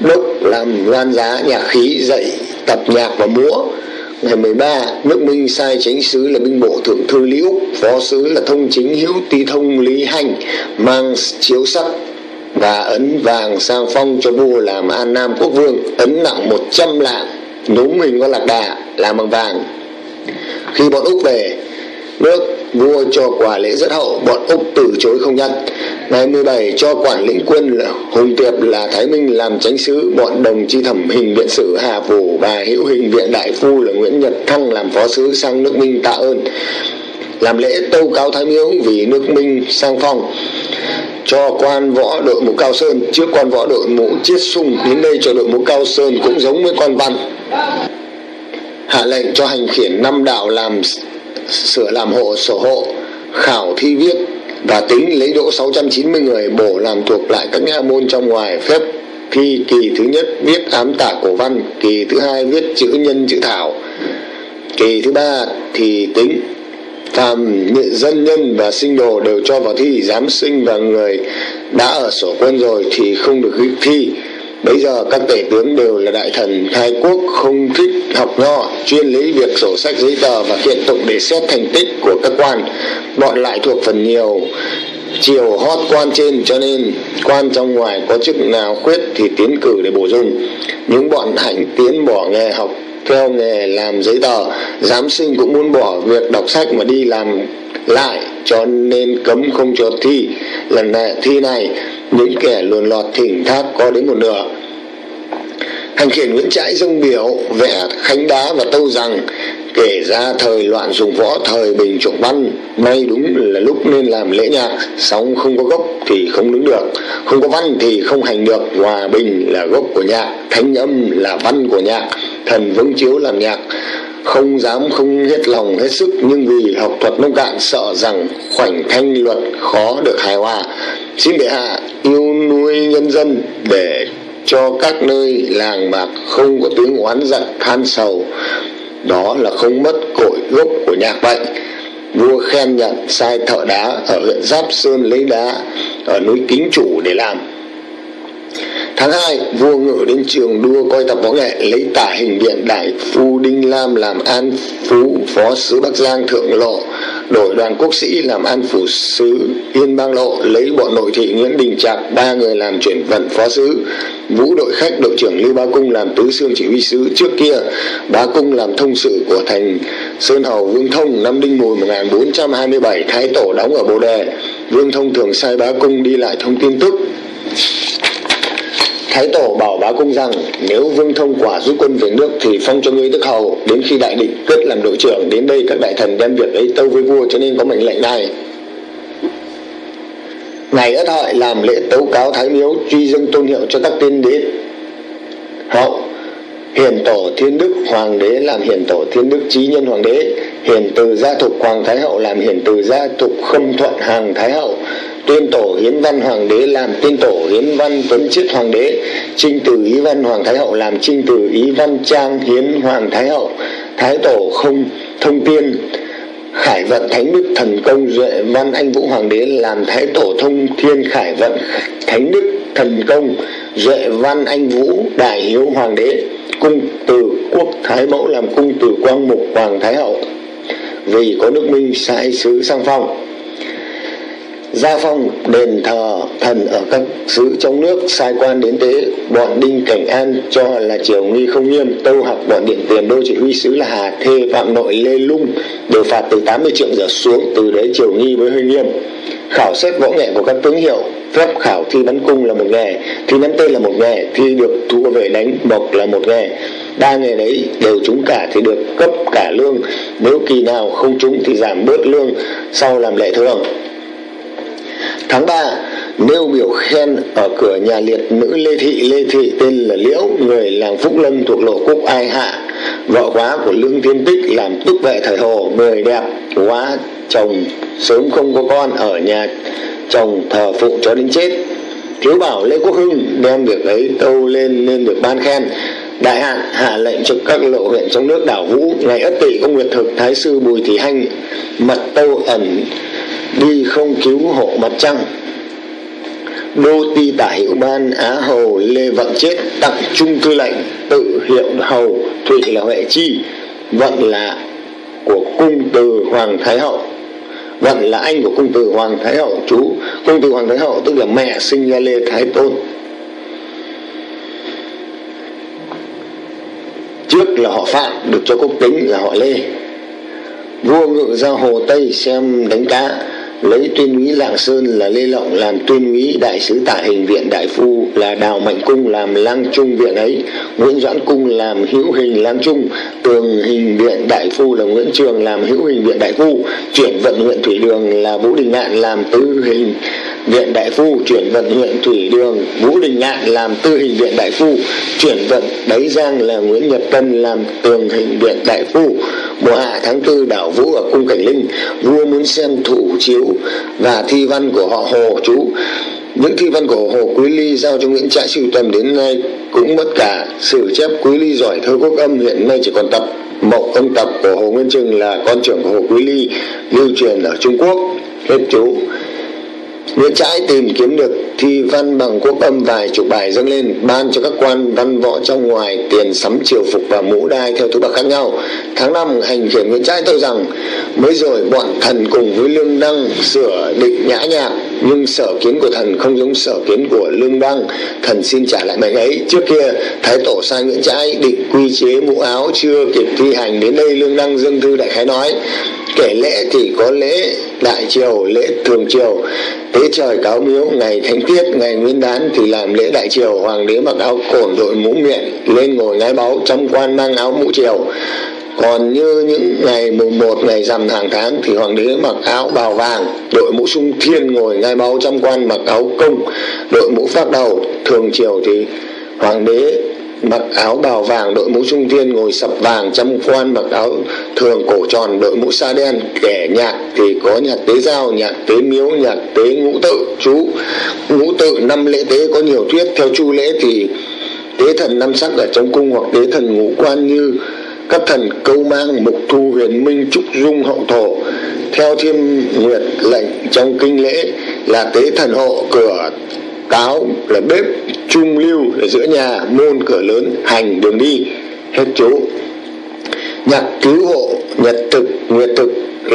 S4: đốc làm loan giá nhạc khí, dạy tập nhạc và múa. Ngày 13 nước Minh sai chánh sứ là binh bộ thượng thư Lý Úc phó sứ là thông chính hữu ti thông Lý Hành mang chiếu sắc và ấn vàng sang phong cho vua làm an nam quốc vương, ấn nặng 100 lạng. Núm hình có lạc đà làm bằng vàng. Khi bọn Úc về nước vua cho quà lễ rất hậu, bọn úc từ chối không nhận. Ngày 17 cho quản lĩnh quân là hùng tiệp là thái minh làm chánh sứ, bọn đồng chi thẩm hình viện sử hà phủ và hữu hình viện đại phu là nguyễn nhật thăng làm phó sứ sang nước minh tạ ơn. Làm lễ tâu cáo thái miếu vì nước minh sang phong. Cho quan võ đội mũ cao sơn, trước quan võ đội mũ chiết sung, đến đây cho đội mũ cao sơn cũng giống với quan văn. Hạ lệnh cho hành khiển năm đạo làm sửa làm hộ, sổ hộ, khảo thi viết và tính lấy đỗ 690 người bổ làm thuộc lại các nha môn trong ngoài phép thi kỳ thứ nhất viết ám tả cổ văn, kỳ thứ hai viết chữ nhân chữ thảo, kỳ thứ ba thì tính phàm dân nhân và sinh đồ đều cho vào thi, giám sinh và người đã ở sổ quân rồi thì không được thi. Bây giờ các tể tướng đều là đại thần khai quốc không thích học nho, chuyên lấy việc sổ sách giấy tờ và kiện tụng để xét thành tích của các quan. Bọn lại thuộc phần nhiều chiều hót quan trên cho nên quan trong ngoài có chức nào khuyết thì tiến cử để bổ sung. Những bọn hành tiến bỏ nghề học theo nghề làm giấy tờ, giám sinh cũng muốn bỏ việc đọc sách mà đi làm lại cho nên cấm không cho thi. Lần này thi này những kẻ luồn lọt thỉnh thác có đến một nửa. Hành khiển nguyễn trãi dâng biểu vẽ khánh đá và tâu rằng, kể ra thời loạn dùng võ, thời bình chuộc văn nay đúng là lúc nên làm lễ nhạc, song không có gốc thì không đứng được, không có văn thì không hành được, hòa bình là gốc của nhạc, thánh âm là văn của nhạc, thần vững chiếu làm nhạc không dám không hết lòng hết sức, nhưng vì học thuật nông cạn, sợ rằng khoảnh thanh luật khó được hài hòa. Xin bệ hạ yêu nuôi nhân dân để cho các nơi làng mạc không có tiếng oán giận than sầu. Đó là không mất cội gốc của nhạc vậy vua khen nhận sai thợ đá ở huyện giáp sơn lấy đá ở núi kính chủ để làm. Tháng 2, vua ngự đến trường đua coi tập võ nghệ lấy tả hình biện đại phu Đinh Lam làm an phú phó sứ Bắc Giang thượng lộ đổi đoàn quốc sĩ làm an phủ sứ Yên Bang Lộ lấy bọn nội thị Nguyễn Đình Trạc ba người làm chuyển vận phó sứ Vũ đội khách đội trưởng Lưu Bá Cung làm tứ xương chỉ huy sứ. Trước kia Bá Cung làm thông sự của thành Sơn Hầu Vương Thông năm Đinh Mùi 1427 Thái Tổ đóng ở Bồ Đề. Vương Thông thường sai Bá Cung đi lại thông tin tức. Thái Tổ bảo bá cung rằng, nếu Vương Thông quả rút quân về nước thì phong cho ngươi đức hầu. Đến khi đại địch quyết làm đội trưởng, đến đây các đại thần đem việc ấy tâu với vua cho nên có mệnh lệnh này. Ngày ất hợi làm lễ tấu cáo thái miếu, truy dâng tôn hiệu cho các tiên đế. Hậu, hiền tổ thiên đức, hoàng đế làm hiền tổ thiên đức trí nhân hoàng đế. Hiền từ gia thục hoàng thái hậu làm hiền từ gia thục khâm thuận hàng thái hậu tuyên tổ hiến văn hoàng đế, làm tuyên tổ hiến văn tuấn chức hoàng đế, trinh từ ý văn hoàng thái hậu, làm trinh từ ý văn trang hiến hoàng thái hậu, thái tổ không thông tiên, khải vận thánh đức thần công duệ văn anh vũ hoàng đế, làm thái tổ thông thiên khải vận thánh đức thần công duệ văn anh vũ đại hiếu hoàng đế, cung từ quốc thái mẫu, làm cung từ quang mục hoàng thái hậu. Vì có nước minh sai sứ sang phong gia phong, đền thờ thần ở các xứ trong nước, sai quan đến tế bọn đinh cảnh an cho là triều nghi không nghiêm, tâu học bọn điện tiền, đô chỉ huy sứ là hà thê, phạm nội, lê lung, đều phạt từ 80 triệu trở xuống, từ đấy triều nghi với hơi nghiêm. Khảo xét võ nghệ của các tướng hiệu, phép khảo thi bắn cung là một nghề, thi bắn tên là một nghề, thi được thu về đánh bộc là một nghề. Ba nghề đấy đều trúng cả thì được cấp cả lương, nếu kỳ nào không trúng thì giảm bớt lương, sau làm lệ thường tháng 3 nêu biểu khen ở cửa nhà liệt nữ lê thị. Lê thị tên là liễu, người làng phúc lâm thuộc lộ cúc ai hạ. Vợ quá của lương thiên tích làm túc vệ thời hồ người đẹp, quá chồng sớm không có con ở nhà chồng thờ phụ cho đến chết. Thiếu bảo lê quốc hưng đem việc ấy tâu lên nên được ban khen. Đại hạn hạ lệnh cho các lộ huyện trong nước đảo vũ, ngày ất tỵ ông nguyệt thực, thái sư bùi thị hanh, mật tâu ẩn đi không cứu hộ mặt trăng đô ti tả hiệu ban á hầu lê vận chết tặng trung tư lệnh tự hiệu hầu thụy là huệ chi. Vận là của cung từ hoàng thái hậu. Vận là anh của cung từ hoàng thái hậu, chú. Cung từ hoàng thái hậu tức là mẹ sinh ra lê thái tôn. Trước là họ phạm, được cho quốc tính là họ lê. Vua ngự ra hồ tây xem đánh cá lấy tuyên úy lạng sơn là lê lộng làm tuyên úy đại sứ tả hình viện đại phu là đào mạnh cung, làm lang trung viện ấy. Nguyễn doãn cung làm hữu hình lang trung. Tường hình viện đại phu là nguyễn trường làm hữu hình viện đại phu. Chuyển vận huyện thủy đường là vũ đình ngạn làm tứ hình viện đại phu chuyển vận huyện thủy đường, vũ đình ngạn làm tư hình viện đại phu, chuyển vận đáy giang là nguyễn nhật tân làm tường hình viện đại phu. Mùa hạ tháng tư, đảo vũ ở cung cảnh linh, vua muốn xem thủ chiếu và thi văn của họ hồ chú. Những thi văn của hồ quý ly giao cho nguyễn trãi sưu tầm đến nay cũng mất cả sử chép quý ly giỏi thơ quốc âm, hiện nay chỉ còn tập mộc ông tập của hồ nguyên trừng là con trưởng của hồ quý ly, lưu truyền ở trung quốc. Hết chú. Nguyễn Trãi tìm kiếm được thi văn bằng quốc âm vài chục bài dâng lên, ban cho các quan văn võ trong ngoài tiền sắm triều phục và mũ đai theo thứ bậc khác nhau. Tháng năm, hành khiển Nguyễn Trãi tâu rằng, mới rồi bọn thần cùng với Lương Đăng sửa định nhã nhạc, nhưng sở kiến của thần không giống sở kiến của Lương Đăng. Thần xin trả lại mệnh ấy. Trước kia, Thái Tổ sai Nguyễn Trãi định quy chế mũ áo chưa kịp thi hành, đến đây Lương Đăng dâng thư đại khái nói kể lễ thì có lễ đại triều, lễ thường triều. Tế trời cáo miếu, ngày thánh tiết, ngày nguyên đán thì làm lễ đại triều. Hoàng đế mặc áo cổn đội mũ miệng, lên ngồi ngái báu, trong quan mang áo mũ triều. Còn như những ngày mùng một, ngày rằm hàng tháng thì hoàng đế mặc áo bào vàng, đội mũ sung thiên ngồi ngai báu trăm quan, mặc áo công, đội mũ phát đầu. Thường triều thì hoàng đế mặc áo bào vàng đội mũ trung thiên ngồi sập vàng trăm quan, mặc áo thường cổ tròn đội mũ sa đen, kẻ nhạc thì có nhạc tế giao nhạc tế miếu, nhạc tế ngũ tự. Chú, ngũ tự năm lễ tế có nhiều thuyết. Theo chu lễ thì tế thần năm sắc ở trong cung hoặc tế thần ngũ quan như các thần câu mang, mục thu, huyền minh, trúc dung, hậu thổ. Theo thiên nguyệt lệnh trong kinh lễ là tế thần hộ, cửa, cáo là bếp trung lưu là giữa nhà, môn cửa lớn, hành, đường đi, hết chú nhạc cứu hộ nhật thực, nguyệt thực,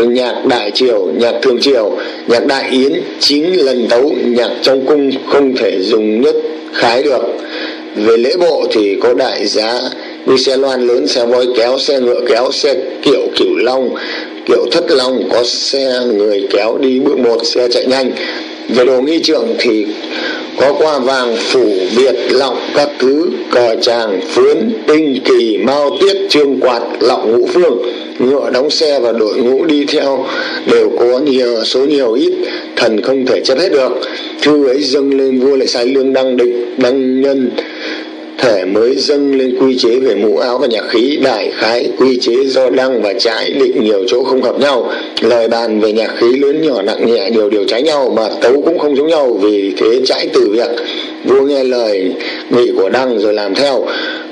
S4: nhạc đại triều, nhạc thường triều, nhạc đại yến, chín lần tấu, nhạc trong cung không thể dùng nhất, khái được. Về lễ bộ thì có đại giá như xe loan lớn, xe voi kéo, xe ngựa kéo, xe kiệu cửu long kiệu thất long có xe người kéo đi bước một, xe chạy nhanh. Về đồ nghi trượng thì có qua vàng phủ biệt, lọng các thứ cờ tràng, phướn, tinh, kỳ, mao tiết, trương quạt, lọng ngũ phương. Ngựa đóng xe và đội ngũ đi theo đều có nhiều, số nhiều ít, thần không thể chấp hết được. Thư ấy dâng lên vua lại sai lương đăng định đăng nhân thể mới dâng lên quy chế về mũ áo và nhạc khí. Đại khái, quy chế do đăng và trái định nhiều chỗ không hợp nhau. Lời bàn về nhạc khí lớn nhỏ nặng nhẹ đều đều trái nhau mà tấu cũng không giống nhau vì thế trái từ việc. Vua nghe lời nghị của đăng rồi làm theo.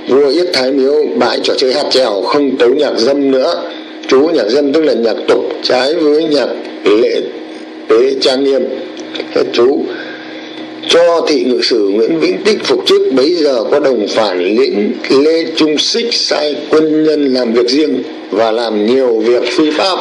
S4: Vua yết thái miếu bãi trò chơi hát trèo không tấu nhạc dâm nữa. Chú nhạc dâm tức là nhạc tục trái với nhạc lễ tế trang nghiêm. Hết chú cho thị ngự sử Nguyễn Vĩnh Tích phục chức, bấy giờ có đồng phản lĩnh Lê Trung Xích sai quân nhân làm việc riêng và làm nhiều việc phi pháp.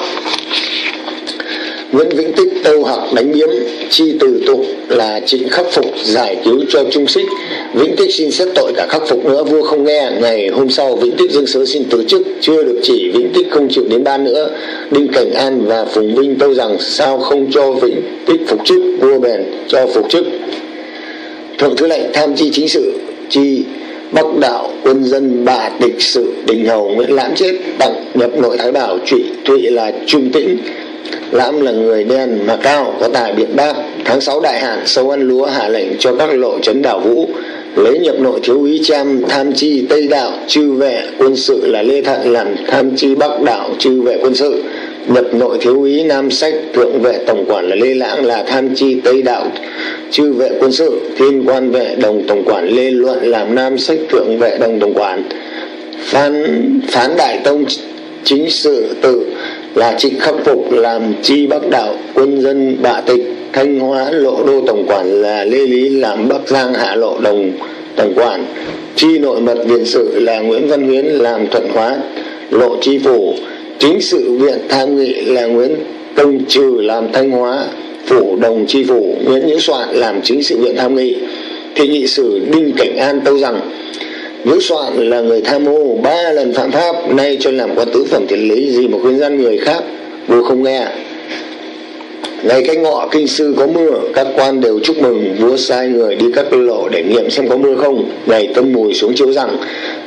S4: Nguyễn Vĩnh Tích tâu học đánh biếm, chi từ tục là trịnh khắc phục giải cứu cho Trung Xích. Vĩnh Tích xin xét tội cả khắc phục nữa, vua không nghe. Ngày hôm sau Vĩnh Tích dương sớ xin từ chức, chưa được chỉ. Vĩnh Tích không chịu đến ban nữa. Đinh Cảnh An và Phùng Vinh tâu rằng, sao không cho Vĩnh Tích phục chức? Vua bèn cho phục chức thượng thư lệnh tham chi chính sự, chi bắc đạo quân dân bà địch sự đình hầu nguyễn lãm chết tặng nhập nội thái bảo trụy thụy là trung tĩnh. Lãm là người đen mà cao, có tài biện bác tháng 6 đại hạn, sâu ăn lúa hạ lệnh cho các lộ trấn đảo vũ. Lấy nhập nội thiếu úy trăm tham chi tây đạo, chư vệ quân sự là lê thận làm tham chi bắc đạo, chư vệ quân sự nhập nội thiếu úy, nam sách, thượng vệ, tổng quản là lê lãng, là tham chi tây đạo, chư vệ quân sự, thiên quan vệ, đồng tổng quản. Lê luận làm nam sách, thượng vệ, đồng tổng quản. Phán phán đại tông chính sự tự là trịnh khắc phục, làm chi bắc đạo, quân dân bạ tịch, thanh hóa, lộ đô tổng quản là lê lý, làm bắc giang, hạ lộ đồng tổng quản. Chi nội mật viện sự là nguyễn văn huyến, làm thuận hóa, lộ chi phủ chính sự viện tham nghị là nguyễn công trừ làm thanh hóa, phủ đồng tri phủ, nguyễn nhữ soạn làm chính sự viện tham nghị. Thì nghị sử đinh cảnh an tâu rằng, Nhữ soạn là người tham ô ba lần phạm pháp, nay cho làm quan tứ phẩm thì lấy gì mà khuyên gian người khác vua không nghe. Ngày cách ngọ kinh sư có mưa, các quan đều chúc mừng, vua sai người đi các lộ để nghiệm xem có mưa không. Ngày tâm mùi xuống chiếu rằng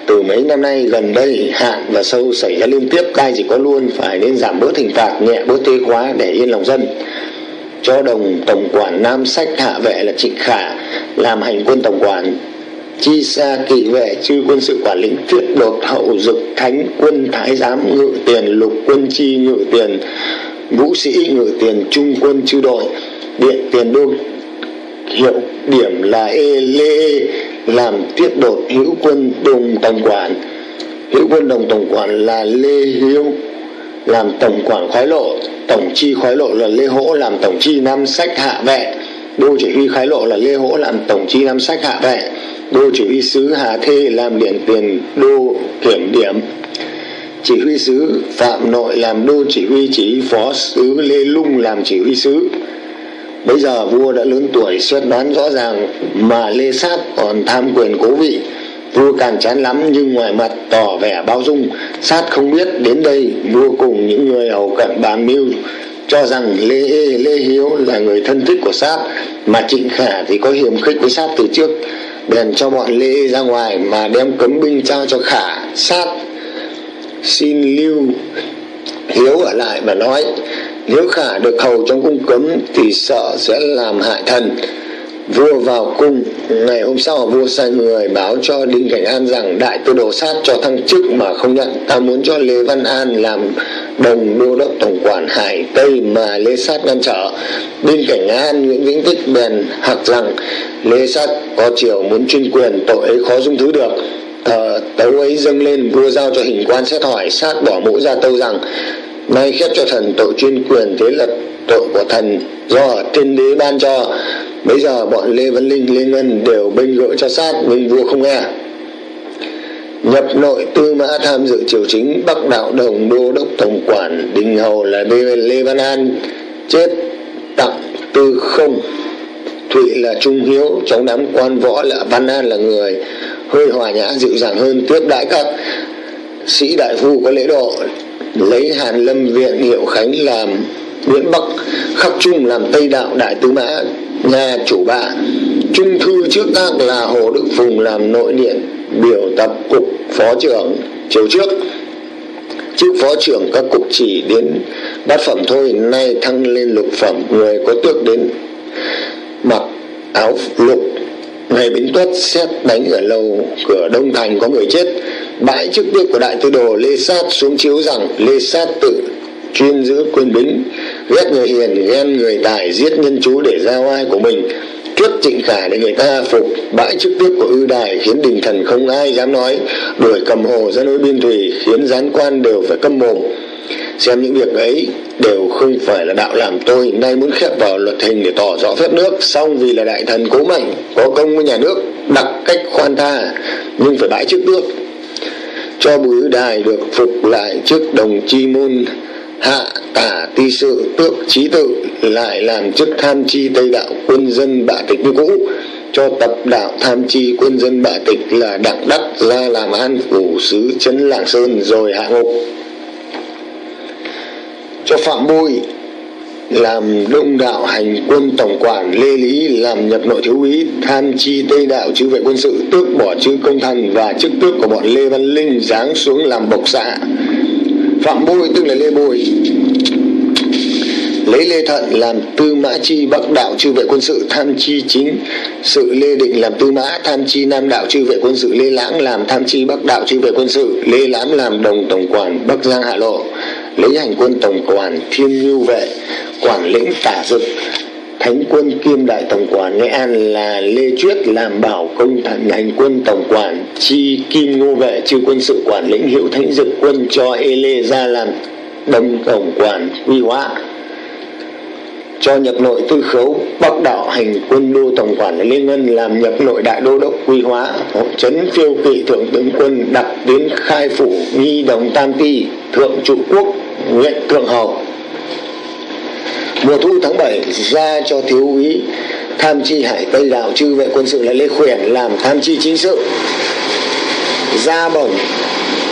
S4: từ mấy năm nay gần đây, hạn và sâu xảy ra liên tiếp cai chỉ có luôn phải nên giảm bớt hình phạt, nhẹ bớt tê quá để yên lòng dân. Cho đồng tổng quản nam sách hạ vệ là trịnh khả, làm hành quân tổng quản. Chi xa kỵ vệ, chư quân sự quản lĩnh tuyệt đột hậu dực thánh, quân thái giám ngự tiền, lục quân chi ngự tiền, vũ sĩ ngự tiền, trung quân chư đội, điện tiền đô, hiệu điểm là ê lê làm tiết đột hữu quân đồng tổng quản. Hữu quân đồng tổng quản là lê hiếu, làm tổng quản khoái lộ. Tổng chi khoái lộ là lê hỗ, làm tổng chi nam sách hạ vệ. Đô chỉ huy khoái lộ là lê hỗ, làm tổng chi nam sách hạ vệ. Đô chỉ huy sứ hà thê làm điện tiền đô kiểm điểm. Chỉ huy sứ phạm nội làm đô chỉ huy chỉ phó sứ lê lung làm chỉ huy sứ bây giờ vua đã lớn tuổi xét đoán rõ ràng mà lê sát còn tham quyền cố vị. Vua càng chán lắm nhưng ngoài mặt tỏ vẻ bao dung. Sát không biết đến đây, vua cùng những người hầu cận bàn mưu cho rằng lê lê hiếu là người thân thích của sát, mà trịnh khả thì có hiềm khích với sát từ trước. Bèn cho bọn lê ra ngoài mà đem cấm binh trao cho khả. Sát xin lưu hiếu ở lại và nói nếu khả được hầu trong cung cấm thì sợ sẽ làm hại thần. Vua vào cung ngày hôm sau vua sai người báo cho đinh cảnh an rằng đại tư đồ sát cho thăng chức mà không nhận. Ta muốn cho lê văn an làm đồng đô đốc tổng quản hải tây mà lê sát ngăn trở. Đinh cảnh an nguyễn vĩnh tích bèn hặc rằng lê sát có chiều muốn chuyên quyền tội ấy khó dung thứ được. Ờ, tấu ấy dâng lên vua giao cho hình quan xét hỏi sát bỏ mũ ra tâu rằng nay khép cho thần tội chuyên quyền thế là tội của thần, do thiên đế ban cho. Bây giờ bọn lê văn linh, lê ngân đều bênh gỡ cho sát nhưng vua không nghe. Nhập nội tư mã tham dự triều chính bắc đạo đồng đô đốc tổng quản đình hầu là lê văn an. Chết tặng tư không. Thụy là trung hiếu trong đám quan võ là văn an là người. Hơi hòa nhã dịu dàng hơn, tiếp đãi các sĩ đại phu có lễ độ lấy hàn lâm viện hiệu khánh làm nguyễn bắc khắc trung làm tây đạo đại tứ mã, nhà chủ bạ. Trung thư trước các là hồ đức phùng làm nội điện biểu tập cục phó trưởng chiều trước. Chức phó trưởng các cục chỉ đến, bát phẩm thôi, nay thăng lên lục phẩm, người có tước đến mặc áo lục ngày bính tuất xét đánh ở lầu cửa đông thành có người chết. Bãi chức tước của đại tư đồ lê sát xuống chiếu rằng lê sát tự chuyên giữ quân bính, ghét người hiền, ghen người tài, giết nhân chú để ra oai của mình. Trước trịnh khả để người ta phục, bãi chức tước của ư đài khiến đình thần không ai dám nói. Đuổi cầm hồ ra nơi biên thùy khiến gián quan đều phải câm mồm xem những việc ấy đều không phải là đạo làm tôi. Nay muốn khép vào luật hình để tỏ rõ phép nước. Song vì là đại thần cố mạnh, có công với nhà nước đặc cách khoan tha, nhưng phải bãi chức tước cho bùi đài được phục lại chức đồng chi môn, hạ tả ti sự, tước trí tự, lại làm chức tham chi tây đạo quân dân bạ tịch như cũ. Cho tập đạo tham chi quân dân bạ tịch là đặng đắc ra làm an phủ sứ trấn lạng sơn, rồi hạ ngục cho phạm bôi làm đông đạo hành quân tổng quản, lê lý, làm nhập nội thiếu úy, tham chi tây đạo chư vệ quân sự, tước bỏ chữ công thần và chức tước của bọn lê văn linh giáng xuống làm bộc xạ phạm bôi tức là lê bôi lấy lê thận làm tư mã chi bắc đạo chư vệ quân sự, tham chi chính sự lê định làm tư mã, tham chi nam đạo chư vệ quân sự lê lãng làm tham chi bắc đạo chư vệ quân sự, lê lãm làm đồng tổng quản bắc giang hạ lộ lấy hành quân tổng quản thiên nhu vệ, quản lĩnh tả dực thánh quân kiêm đại tổng quản nghệ an là lê chuyết làm bảo công thần hành quân tổng quản, chi kim ngô vệ, chư quân sự quản lĩnh hiệu thánh dực quân cho ê lê ra làm đồng tổng quản quy hóa. Cho nhập nội tư khấu, bắc đạo hành quân đô tổng quản lê ngân làm nhập nội đại đô đốc quy hóa, hộ trấn phiêu kỵ thượng tướng quân đặc đến khai phủ nghi đồng tam ti, thượng trụ quốc huyện cường hầu mùa thu tháng 7 ra cho thiếu úy tham chi hải tây đạo chư vệ quân sự là lê khuyển làm tham chi chính sự. Ra bổng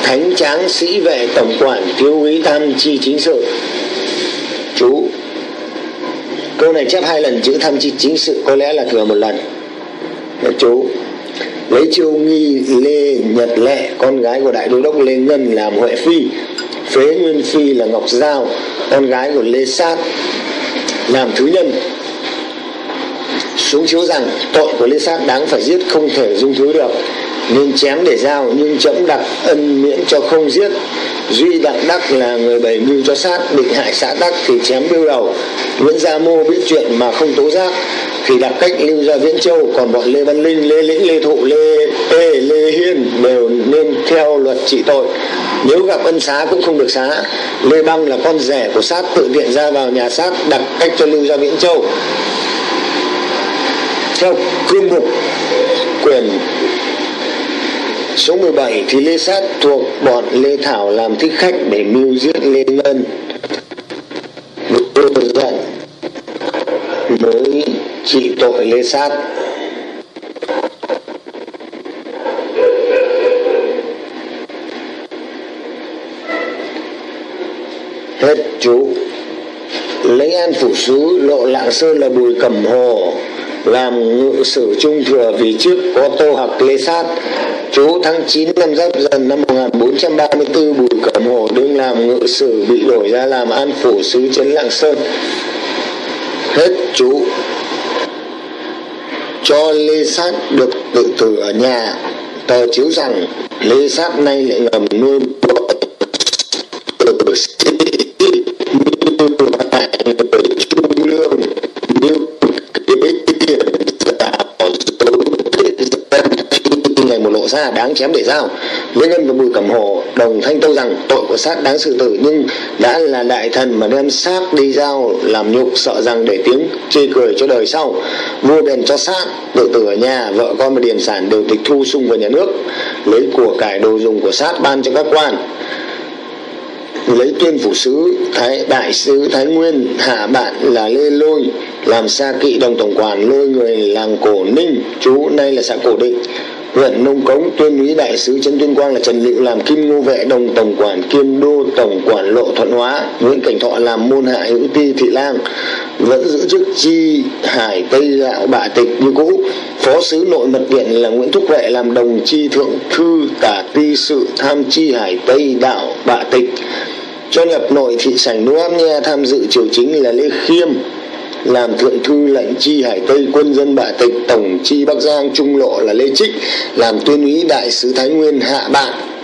S4: thánh tráng sĩ vệ tổng quản thiếu úy tham chi chính sự. Chú, câu này chép hai lần chữ tham chi chính sự, có lẽ là thừa một lần. Chú, lấy chiêu nghi lê nhật lệ, con gái của đại đô đốc lê ngân làm huệ phi phế nguyên phi là ngọc giao, con gái của lê sát, làm thứ nhân. Xuống chiếu rằng tội của lê sát đáng phải giết, không thể dung thứ được nên chém để giao, nhưng chấm đặt ân miễn cho không giết. Duy đặc đắc là người bày mưu cho sát, định hại xã đắc thì chém bưu đầu. Nguyễn gia mô biết chuyện mà không tố giác. Thì đặt cách lưu ra viễn châu, còn bọn lê văn linh, lê lĩnh, lê thụ, lê tê, lê hiên đều nên theo luật trị tội. Nếu gặp ân xá cũng không được xá. Lê băng là con rẻ của sát, tự tiện ra vào nhà sát, đặt cách cho lưu ra viễn châu. Theo cương mục quyền số 17 thì Lê Sát thuộc bọn Lê Thảo làm thích khách để mưu giết Lê Ngân. Vừa giận mới trị tội Lê Sát. Hết chú. Lấy an phủ sứ lộ lạng sơn là bùi cẩm hồ làm ngự sử trung thừa vì trước có tô học lê sát chú tháng 9 năm giáp dần năm 1434 bùi cẩm hồ đương làm ngự sử bị đổi ra làm an phủ sứ trấn lạng sơn. Hết chú. Cho lê sát được tự tử ở nhà, tờ chiếu rằng lê sát nay lại ngầm nuôi tử sĩ ra, đáng chém để giao. Lê nhân và Bùi Cẩm Hồ đồng thanh tâu rằng tội của sát đáng xử tử, nhưng đã là đại thần mà đem sát đi giao làm nhục, sợ rằng để tiếng chê cười cho đời sau. Vua bèn cho sát tự tử ở nhà, vợ con và điền sản đều tịch thu sung vào nhà nước, lấy của cải đồ dùng của sát ban cho các quan. Lấy tuyên phủ sứ, thái, đại sứ thái nguyên, hạ bạn là lê lôi, làm xa kỵ đồng tổng quản, lôi người làng cổ ninh, chú, nay là xã cổ định huyện nông cống, tuyên lý đại sứ, trấn tuyên quang là trần liệu làm kim ngô vệ, đồng tổng quản kiêm đô, tổng quản lộ thuận hóa, nguyễn cảnh thọ làm môn hạ hữu ti thị lang, vẫn giữ chức chi hải tây gạo bạ tịch như cũ. Phó sứ nội mật viện là nguyễn thúc vệ làm đồng chi thượng thư tả ti sự tham chi hải tây đạo bạ tịch. Cho nhập nội thị sảnh đô áp nha tham dự triều chính là lê khiêm làm thượng thư lệnh chi hải tây, quân dân bạ tịch, tổng chi bắc giang, trung lộ là lê trích. Làm tuyên úy đại sứ thái nguyên, hạ bạn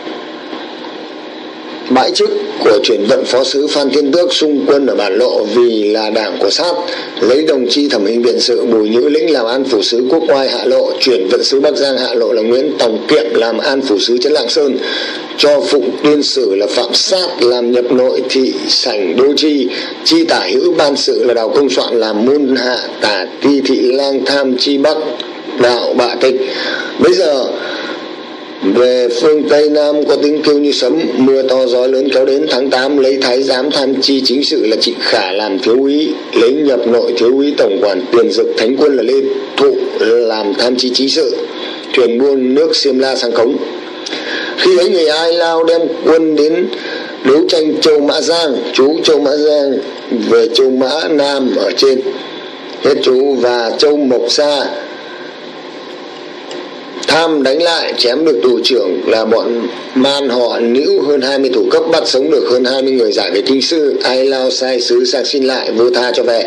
S4: bãi chức của chuyển vận phó sứ phan thiên tước xung quân ở bản lộ vì là đảng của sát lấy đồng chi thẩm hình viện sự bùi nhữ lĩnh làm an phủ sứ quốc oai hạ lộ, chuyển vận sứ bắc giang hạ lộ là nguyễn tòng kiệm làm an phủ sứ trấn lạng sơn, cho phụng tuyên sử là phạm sát làm nhập nội thị sảnh đô chi chi tả hữu ban sự là đào công soạn làm môn hạ tả ti thị lang tham chi bắc đạo bạ tịch. Bây giờ về phương Tây Nam có tiếng kêu như sấm, mưa to gió lớn kéo đến tháng 8 lấy thái giám tham chi chính sự là chị Khả làm thiếu úy, lấy nhập nội thiếu úy tổng quản tiền dực thánh quân là Lê Thụ làm tham chi chính sự, truyền buôn nước Xiêm La sang cống. Khi ấy người Ai Lao đem quân đến đấu tranh Châu Mã Giang, chú Châu Mã Giang về Châu Mã Nam ở trên hết chú và Châu Mộc Sa tham đánh lại, chém được tù trưởng là bọn man họ nữ hơn 20 thủ cấp, bắt sống được hơn 20 người giải về kinh sư. Ai lao sai sứ sang xin lại vô tha cho về.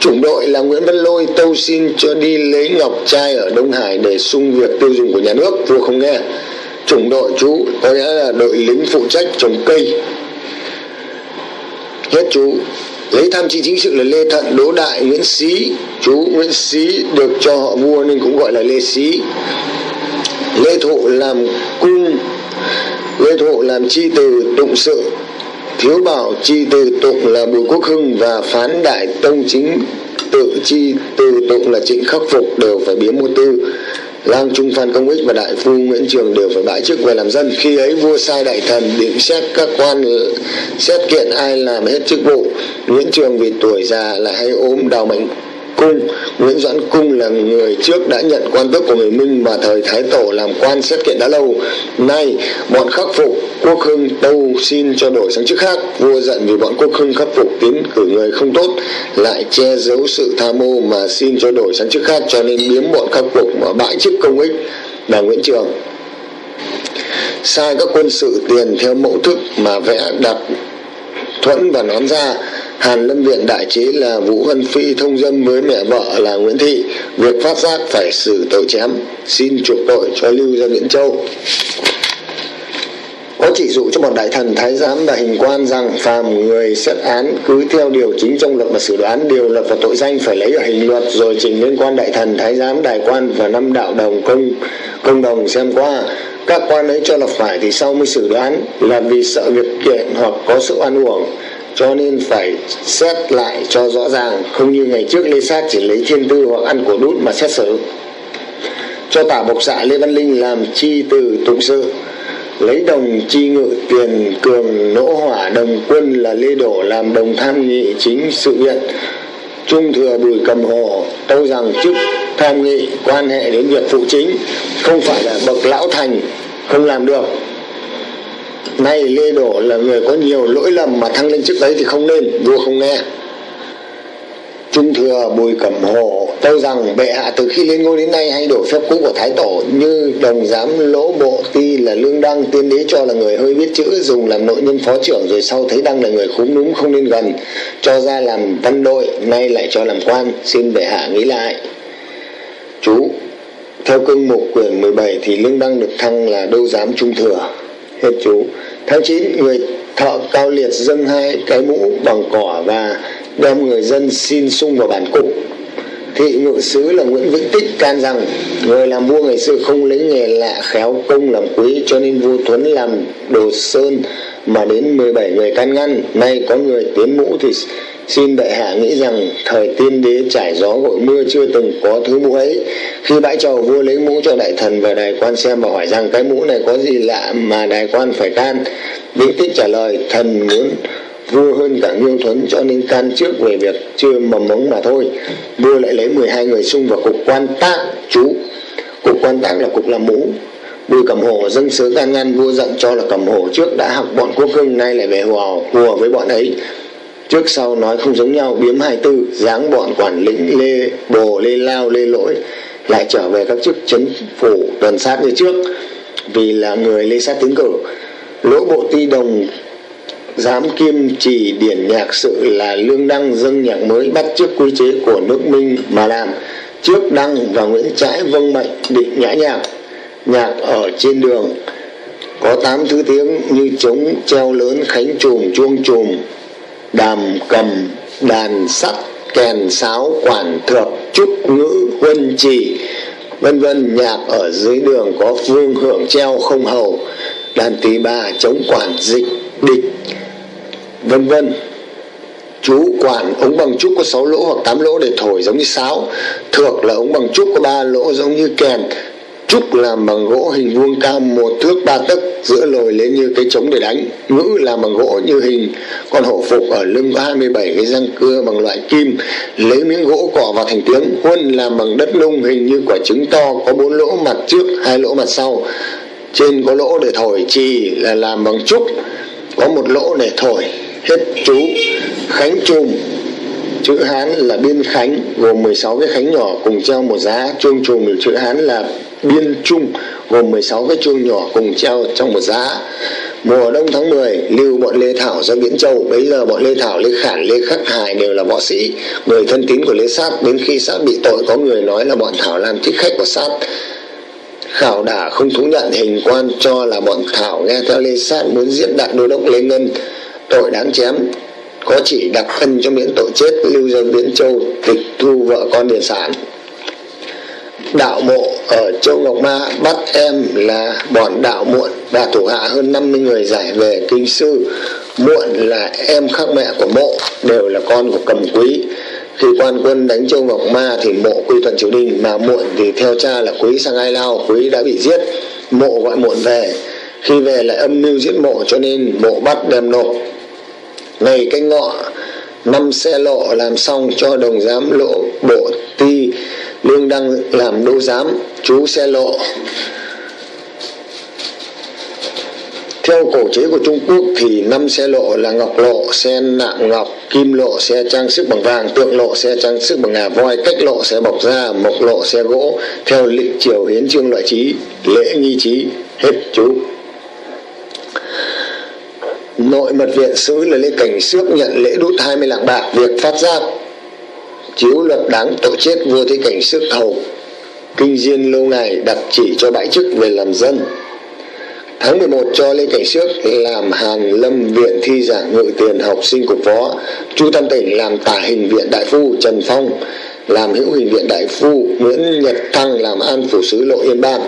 S4: Chủng đội là Nguyễn Văn Lôi, tâu xin cho đi lấy ngọc trai ở Đông Hải để sung việc tiêu dùng của nhà nước. Vua không nghe. Chủng đội chú, có nghĩa là đội lính phụ trách trồng cây. Hết chú lấy tham chi chính sự là lê thận, đỗ đại, nguyễn xí. Chú nguyễn xí được cho họ vua nên cũng gọi là lê xí. Lê thụ làm cung, lê thụ làm chi từ tụng sự. Thiếu bảo chi từ tụng là bùi quốc hưng và phán đại tông chính tự chi từ tụng là trịnh khắc phục đều phải biến môn tư lang trung phan công ích và đại phu nguyễn trường đều phải bãi chức về làm dân khi ấy, vua sai đại thần định xét các quan, xét kiện ai làm hết chức vụ, nguyễn trường vì tuổi già lại hay ốm đau bệnh cung. Nguyễn doãn cung là người trước đã nhận quan tước của người minh mà thời thái tổ làm quan xét kiện đã lâu. Nay, bọn khắc phục quốc hưng tâu xin cho đổi sang chức khác. Vua giận vì bọn quốc hưng khắc phục tiến cử người không tốt, lại che giấu sự tham ô mà xin cho đổi sang chức khác cho nên biếm bọn khắc phục mà bãi chức công ích. Là nguyễn trường. Sai các quân sự tiền theo mẫu thức mà vẽ đặt thuẫn và nón ra. Hàn Lâm Viện đại chế là Vũ Văn Phi thông dâm với mẹ vợ là Nguyễn Thị, việc phát giác phải xử tội chém, xin chuộc tội cho lưu ra Viễn Châu. Có chỉ dụ cho bọn đại thần thái giám và hình quan rằng phàm người xét án cứ theo điều chính trong luật mà xử đoán điều luật và tội danh phải lấy ở hình luật rồi trình lên quan đại thần thái giám đại quan và năm đạo đồng công công đồng xem qua. Các quan ấy cho là phải thì sau mới xử đoán là vì sợ việc kiện hoặc có sự oan uổng cho nên phải xét lại cho rõ ràng, không như ngày trước lê sát chỉ lấy thiên tư hoặc ăn của đút mà xét xử. Cho tả bộc xạ lê văn linh làm chi từ tụng sự lấy đồng chi ngự tiền cường nỗ hỏa đồng quân là lê đổ làm đồng tham nghị chính sự viện. Trung thừa bùi cầm hồ tâu rằng chức tham nghị quan hệ đến việc phụ chính, không phải là bậc lão thành, không làm được nay lê đổ là người có nhiều lỗi lầm mà thăng lên chức ấy thì không nên, vua không nghe. Trung thừa bùi cẩm hồ tâu rằng bệ hạ từ khi lên ngôi đến nay hay đổi phép cũ của thái tổ như đồng giám lỗ bộ ti là lương đăng, tiên đế cho là người hơi biết chữ, dùng làm nội nhân phó trưởng rồi sau thấy đăng là người khúm núm không nên gần, cho ra làm văn đội, nay lại cho làm quan, xin bệ hạ nghĩ lại. Chú, theo cương mục quyển 17 thì lương đăng được thăng là đô giám trung thừa hết chú tháng 9 người thợ cao liệt dâng hai cái mũ bằng cỏ và đem người dân xin sung vào bản cục thị ngự sứ là nguyễn vĩnh tích can rằng, người làm vua ngày xưa không lấy nghề lạ khéo công làm quý cho nên vua thuấn làm đồ sơn mà đến 17 người can ngăn. Nay có người tiến mũ thì xin đại hạ nghĩ rằng thời tiên đế trải gió gội mưa chưa từng có thứ mũ ấy khi bãi trầu vua lấy mũ cho đại thần và đại quan xem và hỏi rằng cái mũ này có gì lạ mà đại quan phải can vĩnh tích trả lời thần muốn vua hơn cả Nghiêu Thuấn cho nên can trước về việc chưa mầm mống mà thôi. Vua lại lấy 12 người xung vào cục quan tác chú. Cục quan tác là cục làm mũ. Bùi Cẩm Hồ dâng sớ can ngăn vua giận cho là Cẩm Hồ trước đã học bọn quốc hưng nay lại về hùa, hùa với bọn ấy. Trước sau nói không giống nhau, biếm hai tư dáng bọn quản lĩnh Lê Bồ, Lê Lao, Lê Lỗi, lại trở về các chức chấn phủ tuần sát như trước. Vì là người Lê Sát tiến cử lỗ bộ ti đồng, giám kim chỉ điển nhạc sự là lương đăng dâng nhạc mới bắt chước quy chế của nước minh mà làm. Trước đăng và nguyễn trãi vâng mệnh định nhã nhạc nhạc ở trên đường. Có tám thứ tiếng như trống, treo lớn, khánh trùm, chuông chùm đàm cầm đàn sắt, kèn sáo, quản thược, trúc ngữ, huân trì. Vân vân nhạc ở dưới đường có phương hưởng treo không hầu. Đàn tỳ bà chống quản dịch, địch. Vân vân, chú quản ống bằng trúc có 6 lỗ hoặc 8 lỗ để thổi giống như sáo. Thược là ống bằng trúc có ba lỗ giống như kèn trúc làm bằng gỗ hình vuông cao một thước ba tấc, giữa lồi lên như cái trống để đánh. Ngữ làm bằng gỗ như hình, con hổ phục ở lưng có 27 cái răng cưa bằng loại kim, lấy miếng gỗ cọ vào thành tiếng. Huân làm bằng đất nung hình như quả trứng to, có bốn lỗ mặt trước, hai lỗ mặt sau. Trên có lỗ để thổi trì là làm bằng trúc, có một lỗ để thổi, hết chú. Khánh trùm, chữ hán là biên khánh, gồm 16 cái khánh nhỏ cùng treo một giá. Chuông trùm, chữ hán là biên trung gồm 16 cái chuông nhỏ cùng treo trong một giá. Mùa đông tháng 10 lưu bọn lê thảo ra viễn châu. Bấy giờ bọn lê thảo, lê khản, lê khắc hải đều là võ sĩ. Người thân tín của lê sát, đến khi sát bị tội, có người nói là bọn thảo làm thích khách của sát. Khảo đả không thú nhận, hình quan cho là bọn thảo nghe theo lê sát muốn giết đại đô đốc lê ngân. Tội đáng chém, có chỉ đặc ân cho miễn tội chết, lưu dân viễn châu tịch thu vợ con điền sản đạo mộ ở châu ngọc ma bắt em là bọn đạo muộn và thủ hạ hơn 50 người giải về kinh sư. Muộn là em khác mẹ của mộ, đều là con của cầm quý. Khi quan quân đánh châu ngọc ma thì mộ quy thuận triều đình, mà muộn thì theo cha là quý sang ai lao, quý đã bị giết. Mộ gọi muộn về. Khi về lại âm mưu giết mộ, cho nên mộ bắt đem nộp. Ngày canh ngọ, năm xe lộ làm xong cho đồng giám lộ bộ ti lương đang làm đô giám chú xe lộ theo cổ chế của Trung Quốc thì năm xe lộ là ngọc lộ, xe nạng ngọc, kim lộ, xe trang sức bằng vàng, tượng lộ, xe trang sức bằng ngà voi, cách lộ, xe bọc da, mộc lộ, xe gỗ, theo lịch triều hiến trương loại trí, lễ nghi trí, hết chú. Nội mật viện sứ là lê cảnh xước nhận lễ đút 20 lạng bạc việc phát giác chiếu luật đáng tội chết vua thế cảnh sức hầu kinh diên lâu ngày đặt chỉ cho bãi chức về làm dân. Tháng 11 cho lê cảnh Sước làm hàn lâm viện thi giảng ngự tiền học sinh cục phó, chu tam tỉnh làm tả hình viện đại phu trần phong, làm hữu hình viện đại phu nguyễn nhật thăng làm an phủ sứ lộ yên ban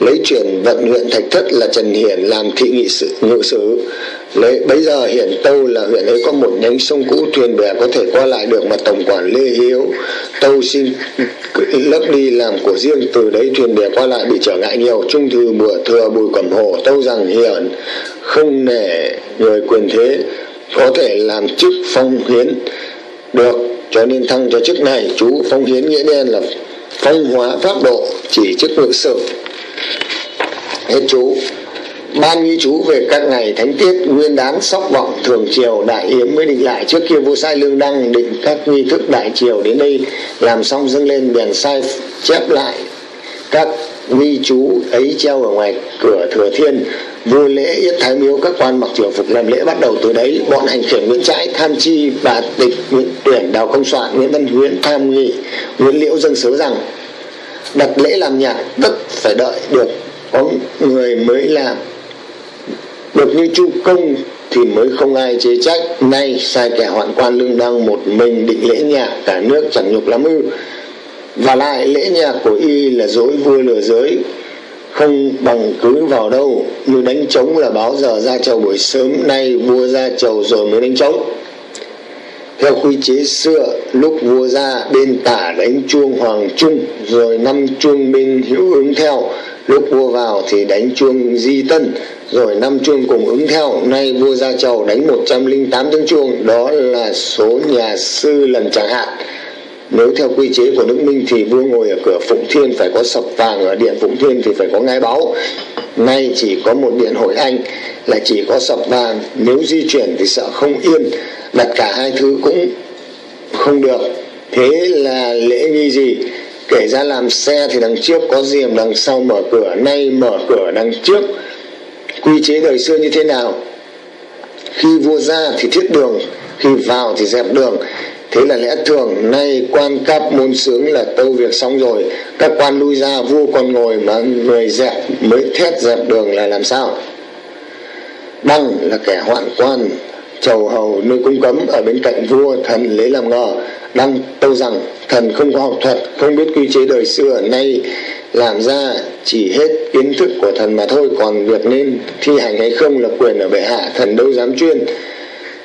S4: lấy chuyển vận huyện thạch thất là trần hiển làm thị nghị sự ngự sử lấy bây giờ hiện tâu là huyện ấy có một nhánh sông cũ thuyền bè có thể qua lại được mà tổng quản lê hiếu, tâu xin lấp đi làm của riêng từ đấy thuyền bè qua lại bị trở ngại nhiều. Trung thư mùa thừa bùi cẩm hồ, tâu rằng hiển không nể người quyền thế, có thể làm chức phong hiến được, cho nên thăng cho chức này. Chú phong hiến nghĩa đen là phong hóa pháp độ, chỉ chức ngự sự. Hết chú ban nghi chú về các ngày thánh tiết, nguyên đán sóc vọng thường triều đại yếm mới định lại. Trước kia vua sai lương đăng định các nghi thức đại triều đến đây, làm xong dâng lên bèn sai chép lại các nghi chú ấy treo ở ngoài cửa thừa thiên. Vua lễ yết thái miếu, các quan mặc triều phục làm lễ bắt đầu từ đấy. Bọn hành khiển nguyễn trãi, tham chi, bà tịch, nguyễn tuyển, đào công soạn, nguyễn văn huyễn tham nghị, nguyễn liễu dâng sớ rằng, đặt lễ làm nhạc, tất phải đợi được có người mới làm được như chu công thì mới không ai chế trách. Nay sai kẻ hoạn quan lương đang một mình định lễ nhạc, cả nước chẳng nhục lắm ư. Và lại lễ nhạc của y là dối vua lừa giới. Không bằng cứ vào đâu như đánh trống là báo giờ ra chầu buổi sớm, nay vua ra chầu rồi mới đánh trống. Theo quy chế xưa, lúc vua ra, bên tả đánh chuông hoàng trung, rồi năm chuông bên hữu ứng theo lúc vua vào thì đánh chuông di tân, rồi năm chuông cùng ứng theo. Nay vua ra chầu đánh 108 tiếng chuông, đó là số nhà sư lần chẳng hạn. Nếu theo quy chế của nước minh thì vua ngồi ở cửa phụng thiên, phải có sập vàng ở điện phụng thiên thì phải có ngai báu. Nay chỉ có một điện hội anh là chỉ có sập vàng. Nếu di chuyển thì sợ không yên, đặt cả hai thứ cũng không được. Thế là lễ nghi gì? Kể ra làm xe thì đằng trước có diềm đằng sau mở cửa, nay mở cửa đằng trước. Quy chế đời xưa như thế nào? Khi vua ra thì thiết đường, khi vào thì dẹp đường. Thế là lẽ thường, nay quan cấp môn sướng là tâu việc xong rồi. Các quan lui ra, vua còn ngồi mà người dẹp mới thét dẹp đường là làm sao? Đăng là kẻ hoạn quan chầu hầu nơi cung cấm ở bên cạnh vua thần lấy làm ngờ đăng tâu rằng thần không có học thuật không biết quy chế đời xưa nay làm ra chỉ hết kiến thức của thần mà thôi còn việc nên thi hành hay không là quyền ở bệ hạ thần đâu dám chuyên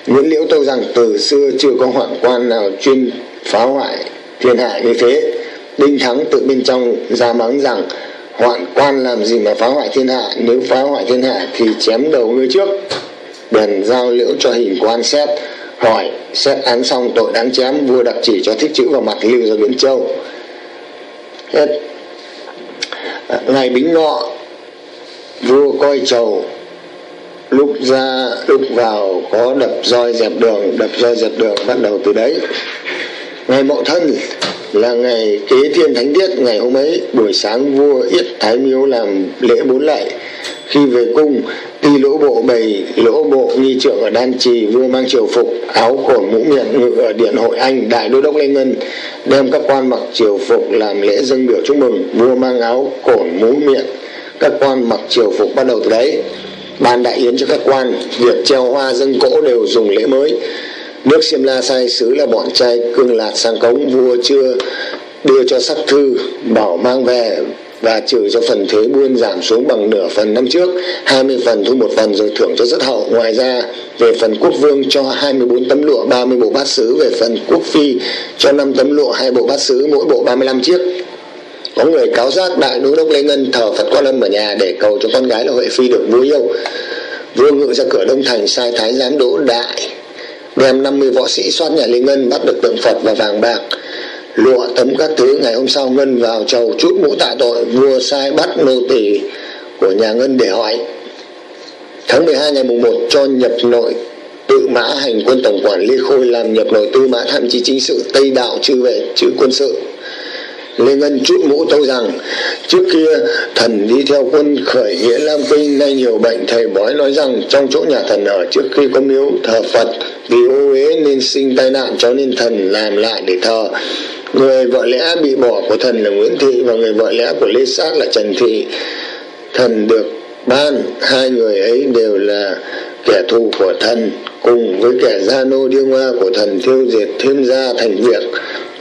S4: Nguyễn Liễu tâu rằng từ xưa chưa có hoạn quan nào chuyên phá hoại thiên hạ như thế. Đinh Thắng tự bên trong ra mắng rằng hoạn quan làm gì mà phá hoại thiên hạ, nếu phá hoại thiên hạ thì chém đầu ngươi trước. Bèn giao liễu cho hình quan xét, hỏi xét án xong tội đáng chém vua đặc chỉ cho thích chữ vào mặt lưu ra Biến Châu. Hết. À, ngày Bính Ngọ vua coi chầu lúc ra lúc vào có đập roi dẹp đường đập roi dẹp đường bắt đầu từ đấy ngày mậu thân là ngày kế thiên thánh tiết ngày hôm ấy buổi sáng vua yết thái miếu làm lễ bốn lạy khi về cung ti lỗ bộ bày, lỗ bộ nghi trưởng ở đan trì, vua mang triều phục, áo của mũ miệng ngự ở điện hội anh, đại đô đốc lê ngân, đem các quan mặc triều phục làm lễ dâng biểu chúc mừng. Vua mang áo cổn mũ miệng, các quan mặc triều phục bắt đầu từ đấy. Ban đại yến cho các quan, việc treo hoa dâng cỗ đều dùng lễ mới. Nước xiêm la sai sứ là bọn trai cương lạt sang cống, vua chưa đưa cho sắc thư, bảo mang về và trừ cho phần thuế buôn giảm xuống bằng nửa phần năm trước 20 phần thu một phần rồi thưởng cho rất hậu. Ngoài ra, về phần quốc vương cho 24 tấm lụa 30 bộ bát sứ. Về phần quốc phi cho 5 tấm lụa, hai bộ bát sứ, mỗi bộ 35 chiếc. Có người cáo giác đại đô đốc lê ngân thờ phật quan âm ở nhà để cầu cho con gái là huệ phi được vua yêu. Vua ngự ra cửa đông thành, sai thái giám đỗ đại đem 50 võ sĩ soát nhà lê ngân bắt được tượng phật và vàng bạc lụa tấm các thứ, ngày hôm sau ngân vào chầu chút mũ tạ tội, vua sai bắt nô tỳ của nhà ngân để hỏi. Tháng 12 ngày mùng 1 cho nhập nội tự mã hành quân tổng quản lê khôi, làm nhập nội tư mã, tham chí chính sự tây đạo, chư vệ chữ quân sự. Lê Ngân chút mũ tâu rằng, trước kia, thần đi theo quân khởi nghĩa Lam Kinh nay nhiều bệnh, thầy bói nói rằng trong chỗ nhà thần ở, trước khi có miếu thờ Phật, vì ô uế nên sinh tai nạn, cho nên thần làm lại để thờ người vợ lẽ bị bỏ của thần là Nguyễn Thị và người vợ lẽ của Lê Sát là Trần Thị. Thần được ban, hai người ấy đều là kẻ thù của thần, cùng với kẻ gia nô điêu hoa của thần thiêu diệt thêm gia thành việc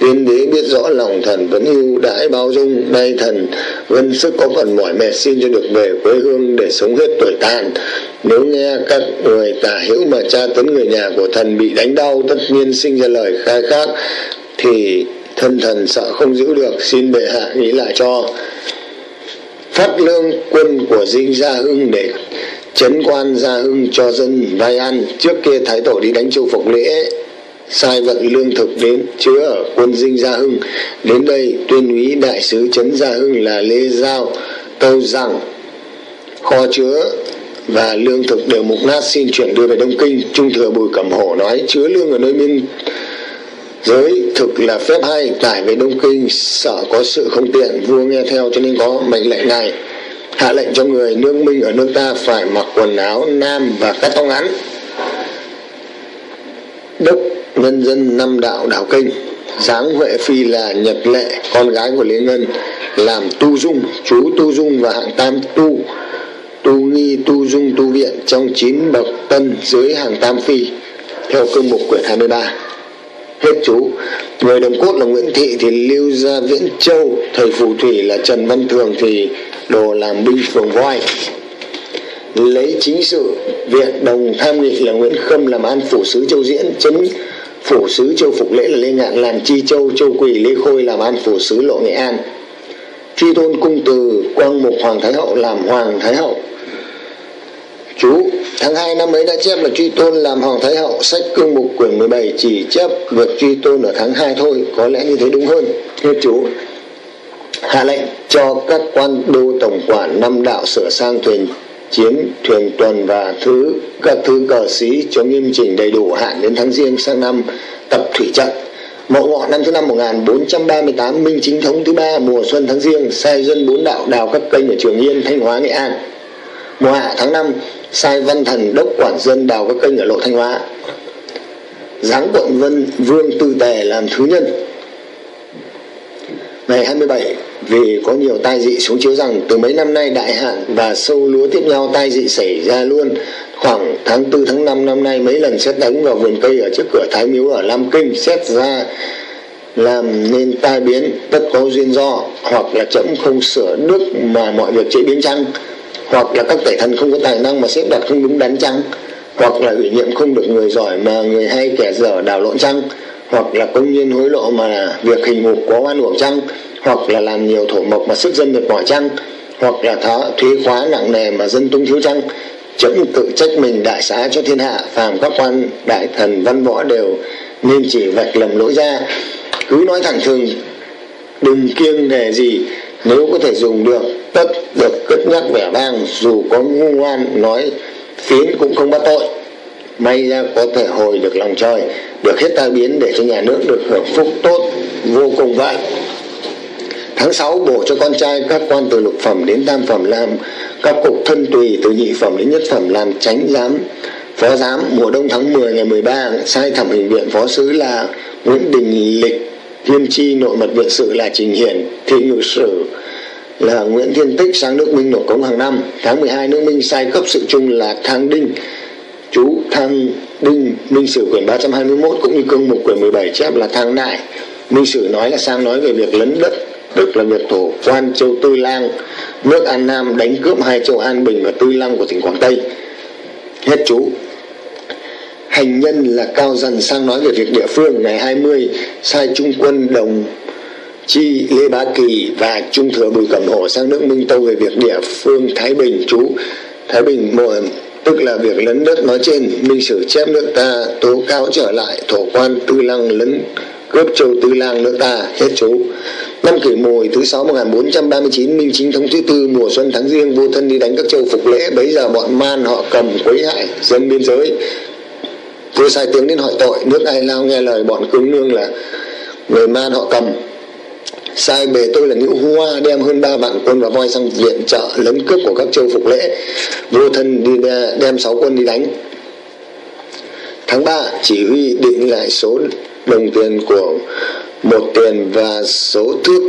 S4: tiên đế biết rõ lòng thần vẫn ưu đãi bao dung, nay thần vân sức có phần mỏi mệt xin cho được về quê hương để sống hết tuổi tàn. Nếu nghe các người tả hữu mà tra tấn người nhà của thần bị đánh đau, tất nhiên sinh ra lời khai khác, thì thân thần sợ không giữ được, xin bệ hạ nghĩ lại cho. Phát lương quân của dinh gia hưng để chấn quan gia hưng cho dân vay ăn trước kia thái tổ đi đánh châu phục lễ, sai vận lương thực đến, chứa ở quân dinh gia hưng. Đến đây, tuyên úy đại sứ trấn gia hưng là lê giao tâu rằng kho chứa và lương thực đều mục nát xin chuyển đưa về đông kinh. Trung thừa bùi cẩm hổ nói, chứa lương ở nơi biên giới thực là phép hay tải về đông kinh sợ có sự không tiện, vua nghe theo cho nên có mệnh lệnh này. Hạ lệnh cho người nước minh ở nước ta phải mặc quần áo nam và cắt tóc ngắn. Đốc nhân dân năm đạo đạo kinh, giáng huệ phi là nhật lệ, con gái của lý ngân, làm tu dung, chú tu dung và hạng tam tu tu nghi, tu dung, tu viện trong chín bậc tân dưới hàng tam phi, theo cương mục quyển 23 hết chú. Người đồng cốt là nguyễn thị thì lưu gia viễn châu. Thầy phù thủy là trần văn thường thì đồ làm binh phường voi. Lấy chính sự viện đồng tham nghị là nguyễn khâm làm an phủ sứ châu diễn, chấn phủ sứ châu phục lễ là lê ngạn, làm chi châu châu quỳ, lê khôi làm an phủ sứ lộ nghệ an. Truy tôn cung từ quang mục hoàng thái hậu làm hoàng thái hậu chú tháng 2 năm ấy đã chép là truy tôn làm hoàng thái hậu sách cương mục quyển 17 chỉ chép việc truy tôn ở tháng 2 thôi có lẽ như thế đúng hơn thưa chú hạ lệnh cho các quan đô tổng quản năm đạo sửa sang thuyền chiến thuyền tuần và thứ các thứ cờ sĩ cho nghiêm chỉnh đầy đủ hạn đến tháng riêng sang năm tập thủy trận Mậu ngọ năm thứ năm 1438 Minh chính thống thứ ba mùa xuân tháng riêng sai dân bốn đạo đào các kênh ở Trường Yên, Thanh Hóa, Nghệ An. Mùa hạ tháng 5
S2: sai văn thần đốc quản dân đào các kênh ở lộ thanh hóa. Giáng quận vân, vương tư tề làm thứ nhân. Ngày 27 vì có nhiều tai dị xuống chiếu rằng từ mấy năm nay đại hạn và sâu lúa tiếp nhau tai dị xảy ra luôn, khoảng tháng 4 tháng 5 năm nay mấy lần xét đánh vào vườn cây ở trước cửa thái miếu ở lam kinh xét ra làm nên tai biến, tất có duyên do hoặc là chậm không sửa đức mà mọi việc chế biến chăng hoặc là các tể thần không có tài năng mà xếp đặt không đúng đắn chăng, hoặc là ủy nhiệm không được người giỏi mà người hay kẻ dở đảo lộn chăng, hoặc là công nhân hối lộ mà việc hình ngục có oan uổng chăng, hoặc là làm nhiều thổ mộc mà sức dân mệt mỏi chăng, hoặc là thá, thuế khóa nặng nề mà dân tung thiếu chăng, chấm tự trách mình đại xá cho thiên hạ, phàm các quan, đại thần, văn võ đều nên chỉ vạch lầm lỗi ra. Cứ nói thẳng thường, đừng kiêng nề gì, nếu có thể dùng được tất được cất nhắc vẻ vang, dù có ngu ngoan nói, phiến cũng không bắt tội. May ra có thể hồi được lòng trời được hết tai biến để cho nhà nước được hưởng phúc tốt, vô cùng vậy tháng 6 bổ cho con trai các quan từ lục phẩm đến tam phẩm làm, các cục thân tùy từ nhị phẩm đến nhất phẩm làm tránh giám. Phó giám, mùa đông tháng 10 ngày 13 sai thẩm hình viện phó sứ là Nguyễn Đình Lịch viên Chi, nội mật viện sự là Trình Hiển, thiên ngự sử là Nguyễn Thiên Tích sang nước Minh nộp cống hàng năm. Tháng 12 nước Minh sai cấp sự chung là Thang Đinh, chú Thang Đinh, Minh Sử quyển 321 cũng như cương mục quyển 17 chép là Thang Nại. Minh Sử nói là sang nói về việc lấn đất, tức là việc thổ quan châu Tư Lang, nước An Nam đánh cướp hai châu An Bình và Tư Lăng của tỉnh Quảng Tây. Hết chú. Hành nhân là cao dần sang nói về việc địa phương ngày 20 sai trung quân đồng chi lê bá kỳ và trung thừa bùi cẩm hổ sang nước minh tâu về việc địa phương thái bình, chú. Thái bình mùa tức là việc lấn đất nói trên. Minh sử chép nước ta, tố cáo trở lại thổ quan tư lăng, lấn cướp châu tư lang nước ta. Hết chú. Năm kỷ mùi thứ sáu 1439 minh chính thống thứ tư mùa xuân tháng riêng vua thân đi đánh các châu phục lễ. Bấy giờ bọn man họ cầm quấy hại dân biên giới. Vua sai tiếng đến hỏi tội. Nước ai lao nghe lời bọn cứng nương là người man họ cầm sai bề tôi là nữ hoa đem hơn ba vạn quân và voi sang viện trợ lấn cướp của các châu phục lễ. Vô thân đi đem sáu quân đi đánh. Tháng ba, chỉ huy định lại số đồng tiền của một tiền và số thước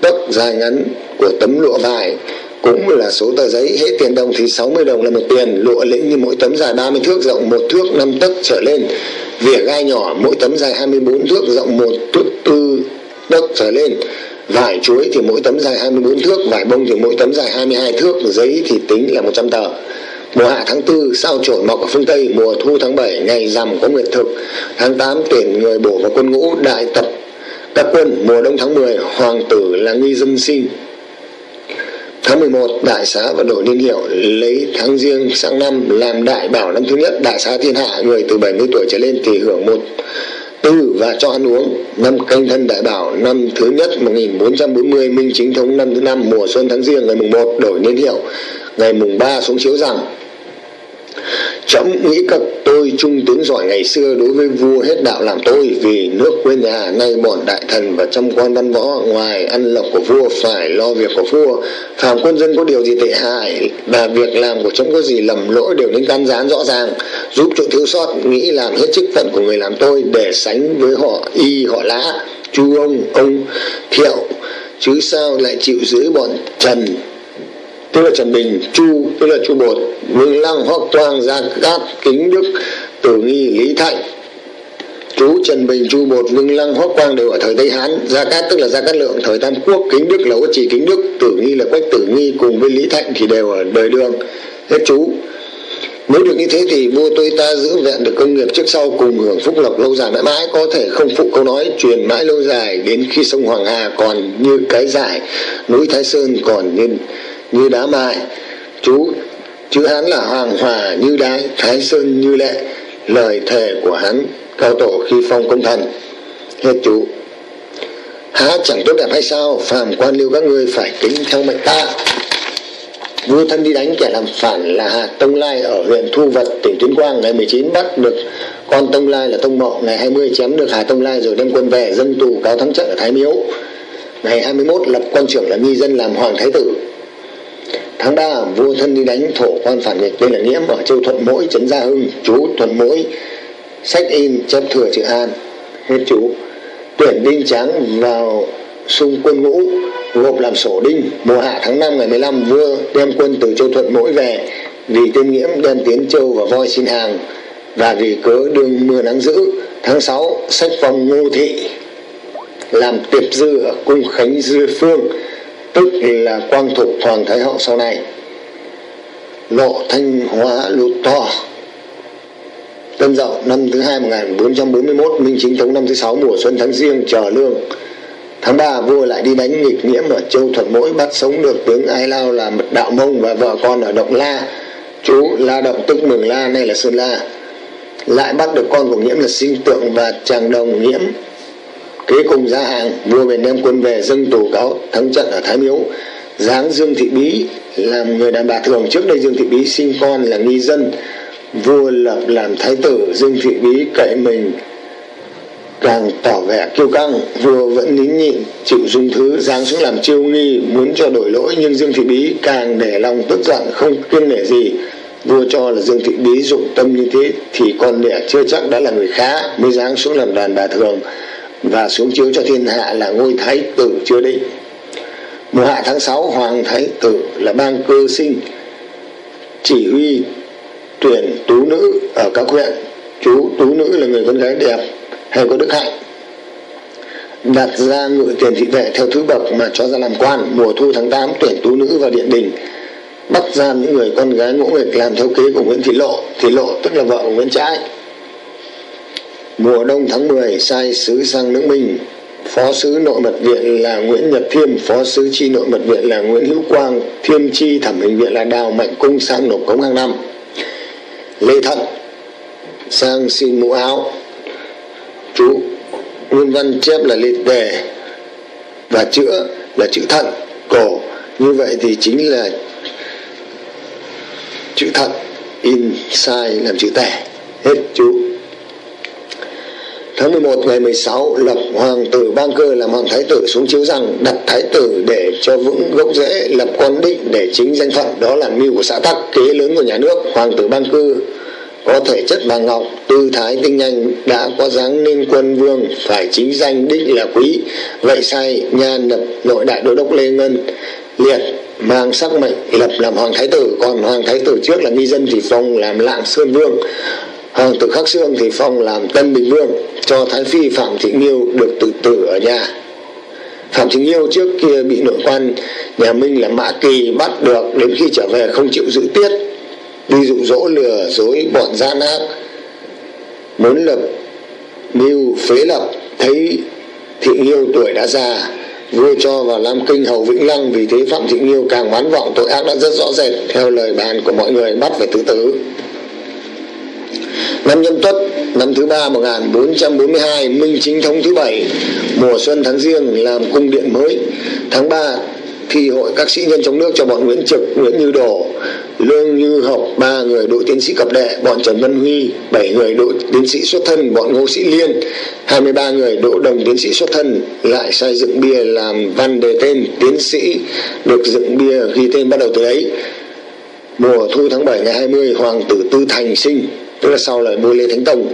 S2: tấc dài ngắn của tấm lụa vải, cũng là số tờ giấy. Hết tiền đồng thì 60 đồng là một tiền. Lụa lĩnh như mỗi tấm dài 30 thước, rộng một thước 5 tấc trở lên. Vỉa gai nhỏ, mỗi tấm dài 24 thước, rộng một thước tư tấc trở lên, vải chuối thì mỗi tấm dài 24 thước, vải bông thì mỗi tấm dài 22 thước, giấy thì tính là 100 tờ. Mùa hạ tháng 4 sao trổi mọc ở phương Tây, mùa thu tháng 7 ngày rằm có nguyệt thực. Tháng 8 tuyển người bổ vào quân ngũ, đại tập các quân. Mùa đông tháng 10 hoàng tử là nghi dân sinh tháng 11 đại xá và đổi niên hiệu lấy tháng riêng, sang năm, làm đại bảo năm thứ nhất, đại xá thiên hạ, người từ 70 tuổi trở lên thì hưởng một tư và cho ăn uống. Năm canh thân đại bảo, năm thứ nhất 1440 minh chính thống, năm thứ năm, mùa xuân tháng riêng, ngày mùng 1 đổi niên hiệu. Ngày mùng 3 xuống chiếu rằng Trẫm nghĩ các tôi trung tướng giỏi ngày xưa đối với vua hết đạo làm tôi, vì nước quê nhà, nay bọn đại thần và trăm quan văn võ, ngoài ăn lộc của vua phải lo việc của vua. Phàm quân dân có điều gì tệ hại và việc làm của trẫm có gì lầm lỗi đều nên can gián rõ ràng, giúp chỗ thiếu sót, nghĩ làm hết chức phận của người làm tôi để sánh với họ, y họ lã, chu ông ông, thiệu. Chứ sao lại chịu dưới bọn trần tức là trần bình, chu tức là chu bột. Vương lăng hoắc toang gia cát kính đức tử nghi lý thạnh. Chú trần bình, chu bột vương lăng hoắc quang đều ở thời tây hán. Gia cát, tức là gia cát lượng, thời tam quốc, kính đức là chỉ kính đức tử nghi là quách tử nghi, cùng với lý thạnh thì đều ở đời đường. Hết chú. Nếu được như thế thì vua tôi ta giữ vẹn được công nghiệp trước sau, cùng hưởng phúc lộc lâu dài mãi mãi. Có thể không phụ câu nói, truyền mãi lâu dài đến khi sông Hoàng Hà còn như cái giải, núi Thái Sơn còn như như đá mài chú, chữ hán là hoàng hòa như đá, thái sơn như lệ, lời thề của hán, cao tổ khi phong công thần. Hết chú. Há chẳng tốt đẹp hay sao? Phàm quan liêu các ngươi phải kính theo mệnh ta. Vua thân đi đánh, kẻ làm phản là hà tông lai ở huyện thu vật, tỉnh tuyên quang, ngày 19 bắt được con tông lai là tông mộ. Ngày 20 chém được hà tông lai rồi đem quân về dân tù cáo thắng trận ở thái miếu. Ngày 21 lập quan trưởng là nghi dân làm hoàng thái tử tháng ba, vua thân đi đánh thổ quan phản nghịch tên là Nghiễm ở châu Thuận Mỗi trấn Gia Hưng, chú Thuận Mỗi, sách in, chép thừa chữ An. Hết chú. Tuyển đinh tráng vào xung quân ngũ, gộp làm sổ đinh. Mùa hạ tháng 5 ngày 15 vua đem quân từ châu Thuận Mỗi về. Vì tên Nghiễm đem tiến châu và voi xin hàng, và vì cớ đương mưa nắng dữ, tháng 6 sách phong ngô thị làm tiệp dư ở cung khánh dư phương tức là quang thục hoàng thái hậu sau này. Lộ thanh hóa lụt to. Tân Dậu, năm thứ hai 1441 Minh Chính Thống, năm thứ sáu, mùa xuân tháng riêng, chờ lương. Tháng 3 vua lại đi đánh nghịch nhiễm ở Châu Thuận Mỗi, bắt sống được tướng Ai Lao là đạo mông và vợ con ở Động La. Chú La Động tức Mường La, nay là Sơn La. Lại bắt được con của nhiễm là sinh tượng và chàng đồng nhiễm kế cùng ra hàng, vua bèn đem quân về dâng tố cáo thắng trận ở thái miếu. Giáng dương thị bí làm người đàn bà thường. Trước đây dương thị bí sinh con là nghi dân. Vua lập làm thái tử, dương thị bí cậy mình càng tỏ vẻ kiêu căng. Vua vẫn nín nhịn, chịu dung thứ, giáng xuống làm chiêu nghi, muốn cho đổi lỗi. Nhưng dương thị bí càng để lòng tức giận, không kiêng nể gì. Vua cho là dương thị bí dụng tâm như thế, thì con đẻ chưa chắc đã là người khá, mới giáng xuống làm đàn bà thường và xuống chiếu cho thiên hạ là ngôi thái tử chưa định mùa hạ tháng 6 hoàng thái tử là bang cơ sinh, chỉ huy tuyển tú nữ ở các huyện. Chú tú nữ là người con gái đẹp, hay có đức hạnh. Đặt ra ngự tiền thị vệ theo thứ bậc mà cho ra làm quan. Mùa thu tháng 8 tuyển tú nữ vào điện đình, bắt giam những người con gái ngỗ nghịch làm theo kế của Nguyễn Thị Lộ. Thị Lộ tức là vợ của Nguyễn Trãi mùa đông tháng 10 sai sứ sang nước Minh. Phó sứ nội mật viện là Nguyễn Nhật Thiêm, phó sứ chi nội mật viện là Nguyễn Hữu Quang, thiêm chi thẩm hình viện là Đào Mạnh Cung sang nộp cống hàng năm. Lê Thận sang xin mũ áo. Chú nguyên văn chép là liệt đề và chữa là chữ thận, cổ. Như vậy thì chính là chữ thận in sai làm chữ tẻ hết chú tháng 11 ngày 16 lập hoàng tử bang cơ làm hoàng thái tử xuống chiếu rằng đặt thái tử để cho vững gốc rễ, lập quan định để chính danh phận. Đó là mưu của xã tắc, kế lớn của nhà nước. Hoàng tử bang cơ có thể chất vàng ngọc, tư thái tinh nhanh, đã có dáng nên quân vương, phải chính danh đích là quý. Vậy sai nha lập nội đại đô đốc lê ngân liệt mang sắc mệnh lập làm hoàng thái tử. Còn hoàng thái tử trước là nghi dân thì phong làm lạng sơn vương. Vâng, hoàng tử khắc xương thì phong làm tân bình vương cho thái phi, phạm thị nghiêu được tự tử ở nhà. Phạm thị nghiêu trước kia bị nội quan nhà minh là mã kỳ bắt được, đến khi trở về không chịu giữ tiết, đi dụ dỗ lừa dối bọn gian ác muốn lập mưu phế lập, thấy thị nghiêu tuổi đã già, vua cho vào Lam Kinh hầu Vĩnh Lăng, vì thế Phạm Thị Nghiêu càng oán vọng, tội ác đã rất rõ rệt, theo lời bàn của mọi người, bắt phải tự tử năm nhâm tuất năm thứ ba 1442 minh chính thống thứ bảy mùa xuân tháng riêng làm cung điện mới tháng 3 thi hội các sĩ nhân trong nước cho bọn Nguyễn Trực, Nguyễn Như Đổ, Lương Như Học, ba người đội tiến sĩ cập đệ, bọn Trần Văn Huy, bảy người đội tiến sĩ xuất thân, bọn Ngô Sĩ Liên, 23 người đội đồng tiến sĩ xuất thân, lại sai dựng bia làm văn đề tên tiến sĩ, được dựng bia ghi tên bắt đầu từ ấy. Mùa thu tháng 7 ngày 20, Hoàng tử Tư Thành sinh, tức là sau lại vua Lê Thánh Tông.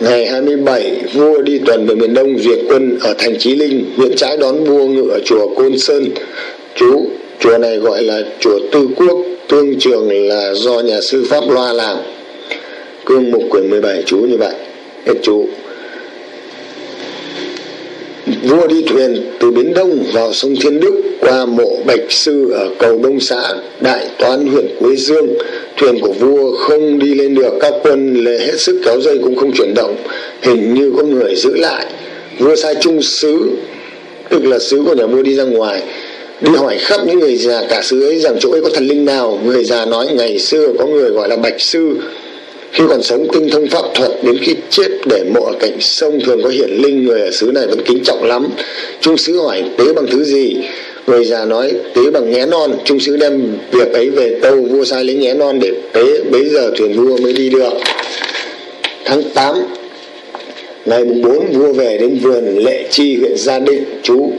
S2: Ngày 27, vua đi tuần về miền Đông duyệt quân ở thành Chí Linh, Nguyễn Trái đón vua ngự ở chùa Côn Sơn, chú chùa này gọi là chùa Tư Quốc tương trường là do nhà sư Pháp Loa làm. Cương mục quyển 17 chú như vậy. Hết chú vua đi thuyền từ bến đông vào sông Thiên Đức qua mộ Bạch Sư ở cầu Đông xã, Đại Toán, huyện Quế Dương. Thuyền của vua không đi lên được, các quân lệ hết sức kéo dây cũng không chuyển động, hình như có người giữ lại. Vua sai trung sứ, tức là sứ của nhà vua đi ra ngoài, đi hỏi khắp những người già, cả xứ ấy rằng chỗ ấy có thần linh nào? Người già nói, ngày xưa có người gọi là bạch sư khi còn sống, tinh thông pháp thuật, đến khi chết để mộ ở cạnh sông thường có hiển linh, người ở xứ này vẫn kính trọng lắm. Trung sứ hỏi, tế bằng thứ gì? Người già nói, tế bằng nghé non. Trung sứ đem việc ấy về tâu, vua sai lấy nghé non để tế, bấy giờ thuyền vua mới đi được. Tháng 8 ngày mùng 4 vua về đến vườn lệ chi, huyện gia định, chú.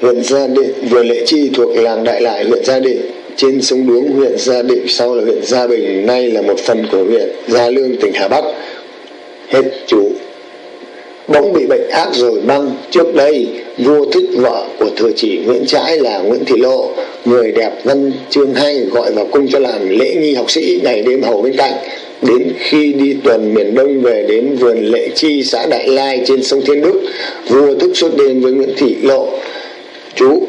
S2: Huyện gia định, vườn lệ chi thuộc làng đại lại huyện gia định trên sông Đuống, huyện Gia Định, sau là huyện Gia Bình, nay là một phần của huyện Gia Lương, tỉnh Hà Bắc. Hết chủ bỗng bị bệnh ác rồi, băng. Trước đây, vua thích vợ của thừa chỉ nguyễn trãi là nguyễn thị lộ. Người đẹp văn chương hay gọi vào cung cho làm lễ nghi học sĩ ngày đêm hầu bên cạnh. Đến khi đi tuần miền đông về đến vườn lệ chi xã đại lai trên sông thiên đức, vua thức suốt đêm với nguyễn thị lộ. Chú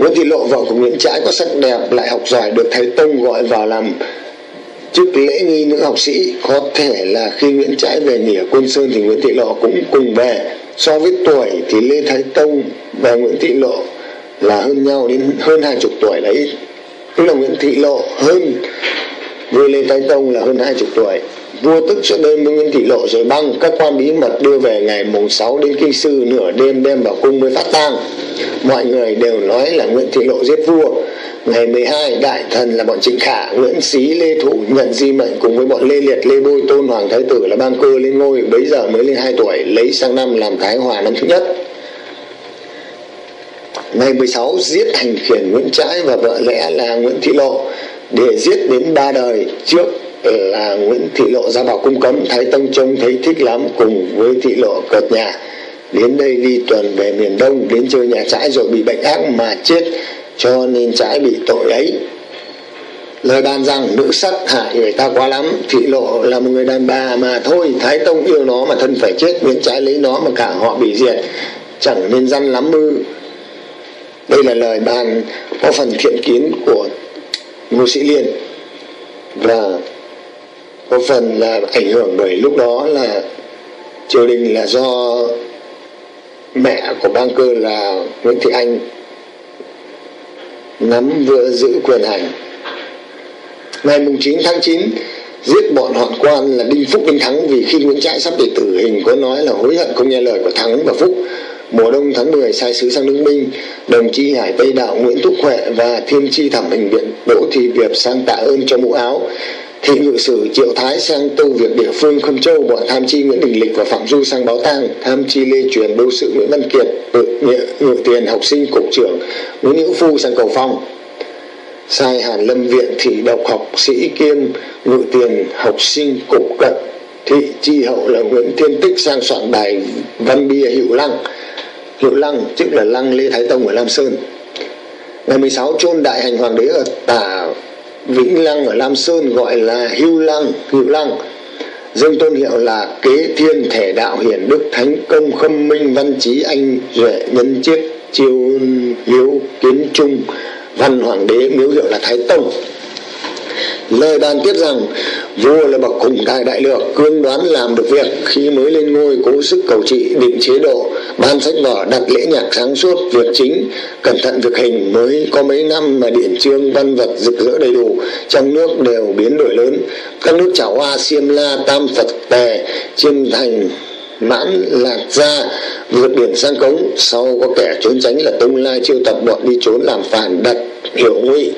S2: nguyễn thị lộ vợ của nguyễn trãi có sắc đẹp, lại học giỏi, được thầy tông gọi vào làm chức lễ nghi nữ học sĩ. Có thể là khi nguyễn trãi về nghỉ ở côn sơn thì nguyễn thị lộ cũng cùng về so với tuổi thì lê thái tông và nguyễn thị lộ là hơn nhau đến hơn hai chục tuổi đấy. Tức là nguyễn thị lộ hơn với lê thái tông là hơn hai chục tuổi vua tức cho đêm với nguyễn thị lộ rồi băng. Các quan bí mật đưa về ngày mùng 6 đến kinh sư, nửa đêm đem vào cung mới phát tang. Mọi người đều nói là nguyễn thị lộ giết vua. Ngày 12 đại thần là bọn trịnh khả, nguyễn xí, lê thụ, nhận di mệnh cùng với bọn lê liệt, lê bôi, tôn hoàng, thái tử là ban cơ lên ngôi. Bấy giờ mới lên hai tuổi, lấy sang năm làm thái hòa năm thứ nhất. Ngày 16 giết hành khiển nguyễn trãi và vợ lẽ là nguyễn thị lộ. Để giết đến ba đời trước là nguyễn thị lộ ra vào cung cấm. Thái tông trông thấy thích lắm, cùng với thị lộ cợt nhà, đến đây đi tuần về miền đông, đến chơi nhà trãi rồi bị bệnh ác mà chết, cho nên trãi bị tội ấy. Lời bàn rằng, nữ sắc hại người ta quá lắm. Thị lộ là một người đàn bà mà thôi, thái tông yêu nó mà thân phải chết nguyễn trái lấy nó mà cả họ bị diệt. Chẳng nên răn lắm ư. Đây là lời bàn có phần thiện kiến của ngô sĩ liên. Và có phần là ảnh hưởng bởi lúc đó là triều đình là do mẹ của bang cơ là nguyễn thị anh nắm vừa giữ quyền hành. Ngày mùng 9 tháng 9 giết bọn hoạn quan là đinh phúc đinh thắng vì khi nguyễn trãi sắp bị tử hình có nói là hối hận không nghe lời của thắng và phúc. Mùa đông tháng 10 sai sứ sang nước minh, đồng chí hải tây đạo nguyễn thúc huệ và thiên tri thẩm hình viện đỗ thị việt sang tạ ơn cho mũ áo thì ngự sử triệu thái sang tâu việc địa phương khâm châu, bọn tham chi nguyễn đình lịch và phạm du sang báo tang tham chi lê truyền đô sự nguyễn văn kiệt tự ngự tiền, học sinh, cục trưởng, nguyễn hữu phu sang cầu phong. Sai hàn, lâm viện, thị độc, học sĩ kiêm, ngự tiền, học sinh, cục cận, thị chi hậu là nguyễn thiên tích sang soạn bài văn bia hữu lăng. Hữu lăng tức là lăng lê thái tông ở lam sơn. Ngày 16 chôn đại hành hoàng đế ở tả vĩnh lăng ở lam sơn gọi là hưu lăng hữu lăng. Dương tôn hiệu là kế thiên thể đạo hiển đức thánh công khâm minh văn trí anh duệ nhân chiết chiêu hiếu kiến trung. Văn hoàng đế miếu hiệu là thái tông lời bàn tiết rằng, vua là bậc hùng tài đại lược, cương đoán làm được việc, khi mới lên ngôi cố sức cầu trị, định chế độ, ban sách vở, đặt lễ nhạc sáng suốt, việc chính, cẩn thận việc hình, mới có mấy năm mà điển trương văn vật rực rỡ đầy đủ, trong nước đều biến đổi lớn. Các nước chảo hoa xiêm la, tam phật tề chiêm thành, mãn, lạc gia vượt biển sang cống. Sau có kẻ trốn tránh là tông lai chiêu tập, bọn đi trốn làm phản, đặt hiểu ngụy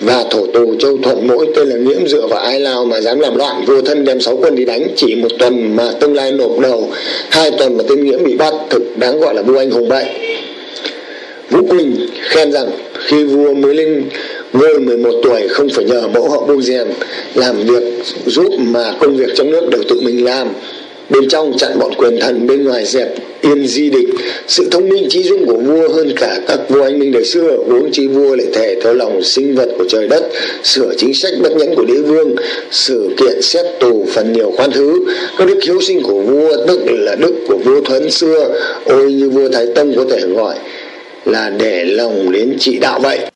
S2: và thổ tù châu thuận mỗi tên là nghiễm dựa vào ai lao mà dám làm loạn, vua thân đem sáu quân đi đánh, chỉ một tuần mà tương lai nộp đầu, hai tuần mà tên nghiễm bị bắt, thực đáng gọi là vua anh hùng vậy. Vũ quỳnh khen rằng, khi vua mới lên ngôi 11 tuổi, không phải nhờ mẫu họ bông rèn làm việc giúp mà công việc trong nước đều tự mình làm bên trong chặn bọn quyền thần bên ngoài dẹp, yên di địch sự thông minh trí dũng của vua hơn cả các vua anh minh đời xưa uống chi vua lại thể theo lòng sinh vật của trời đất, sửa chính sách bất nhẫn của đế vương, sự kiện xét tù phần nhiều khoan thứ. Các đức hiếu sinh của vua, tức là đức của vua thuấn xưa, ôi như vua thái tông có thể gọi là để lòng đến trị đạo vậy.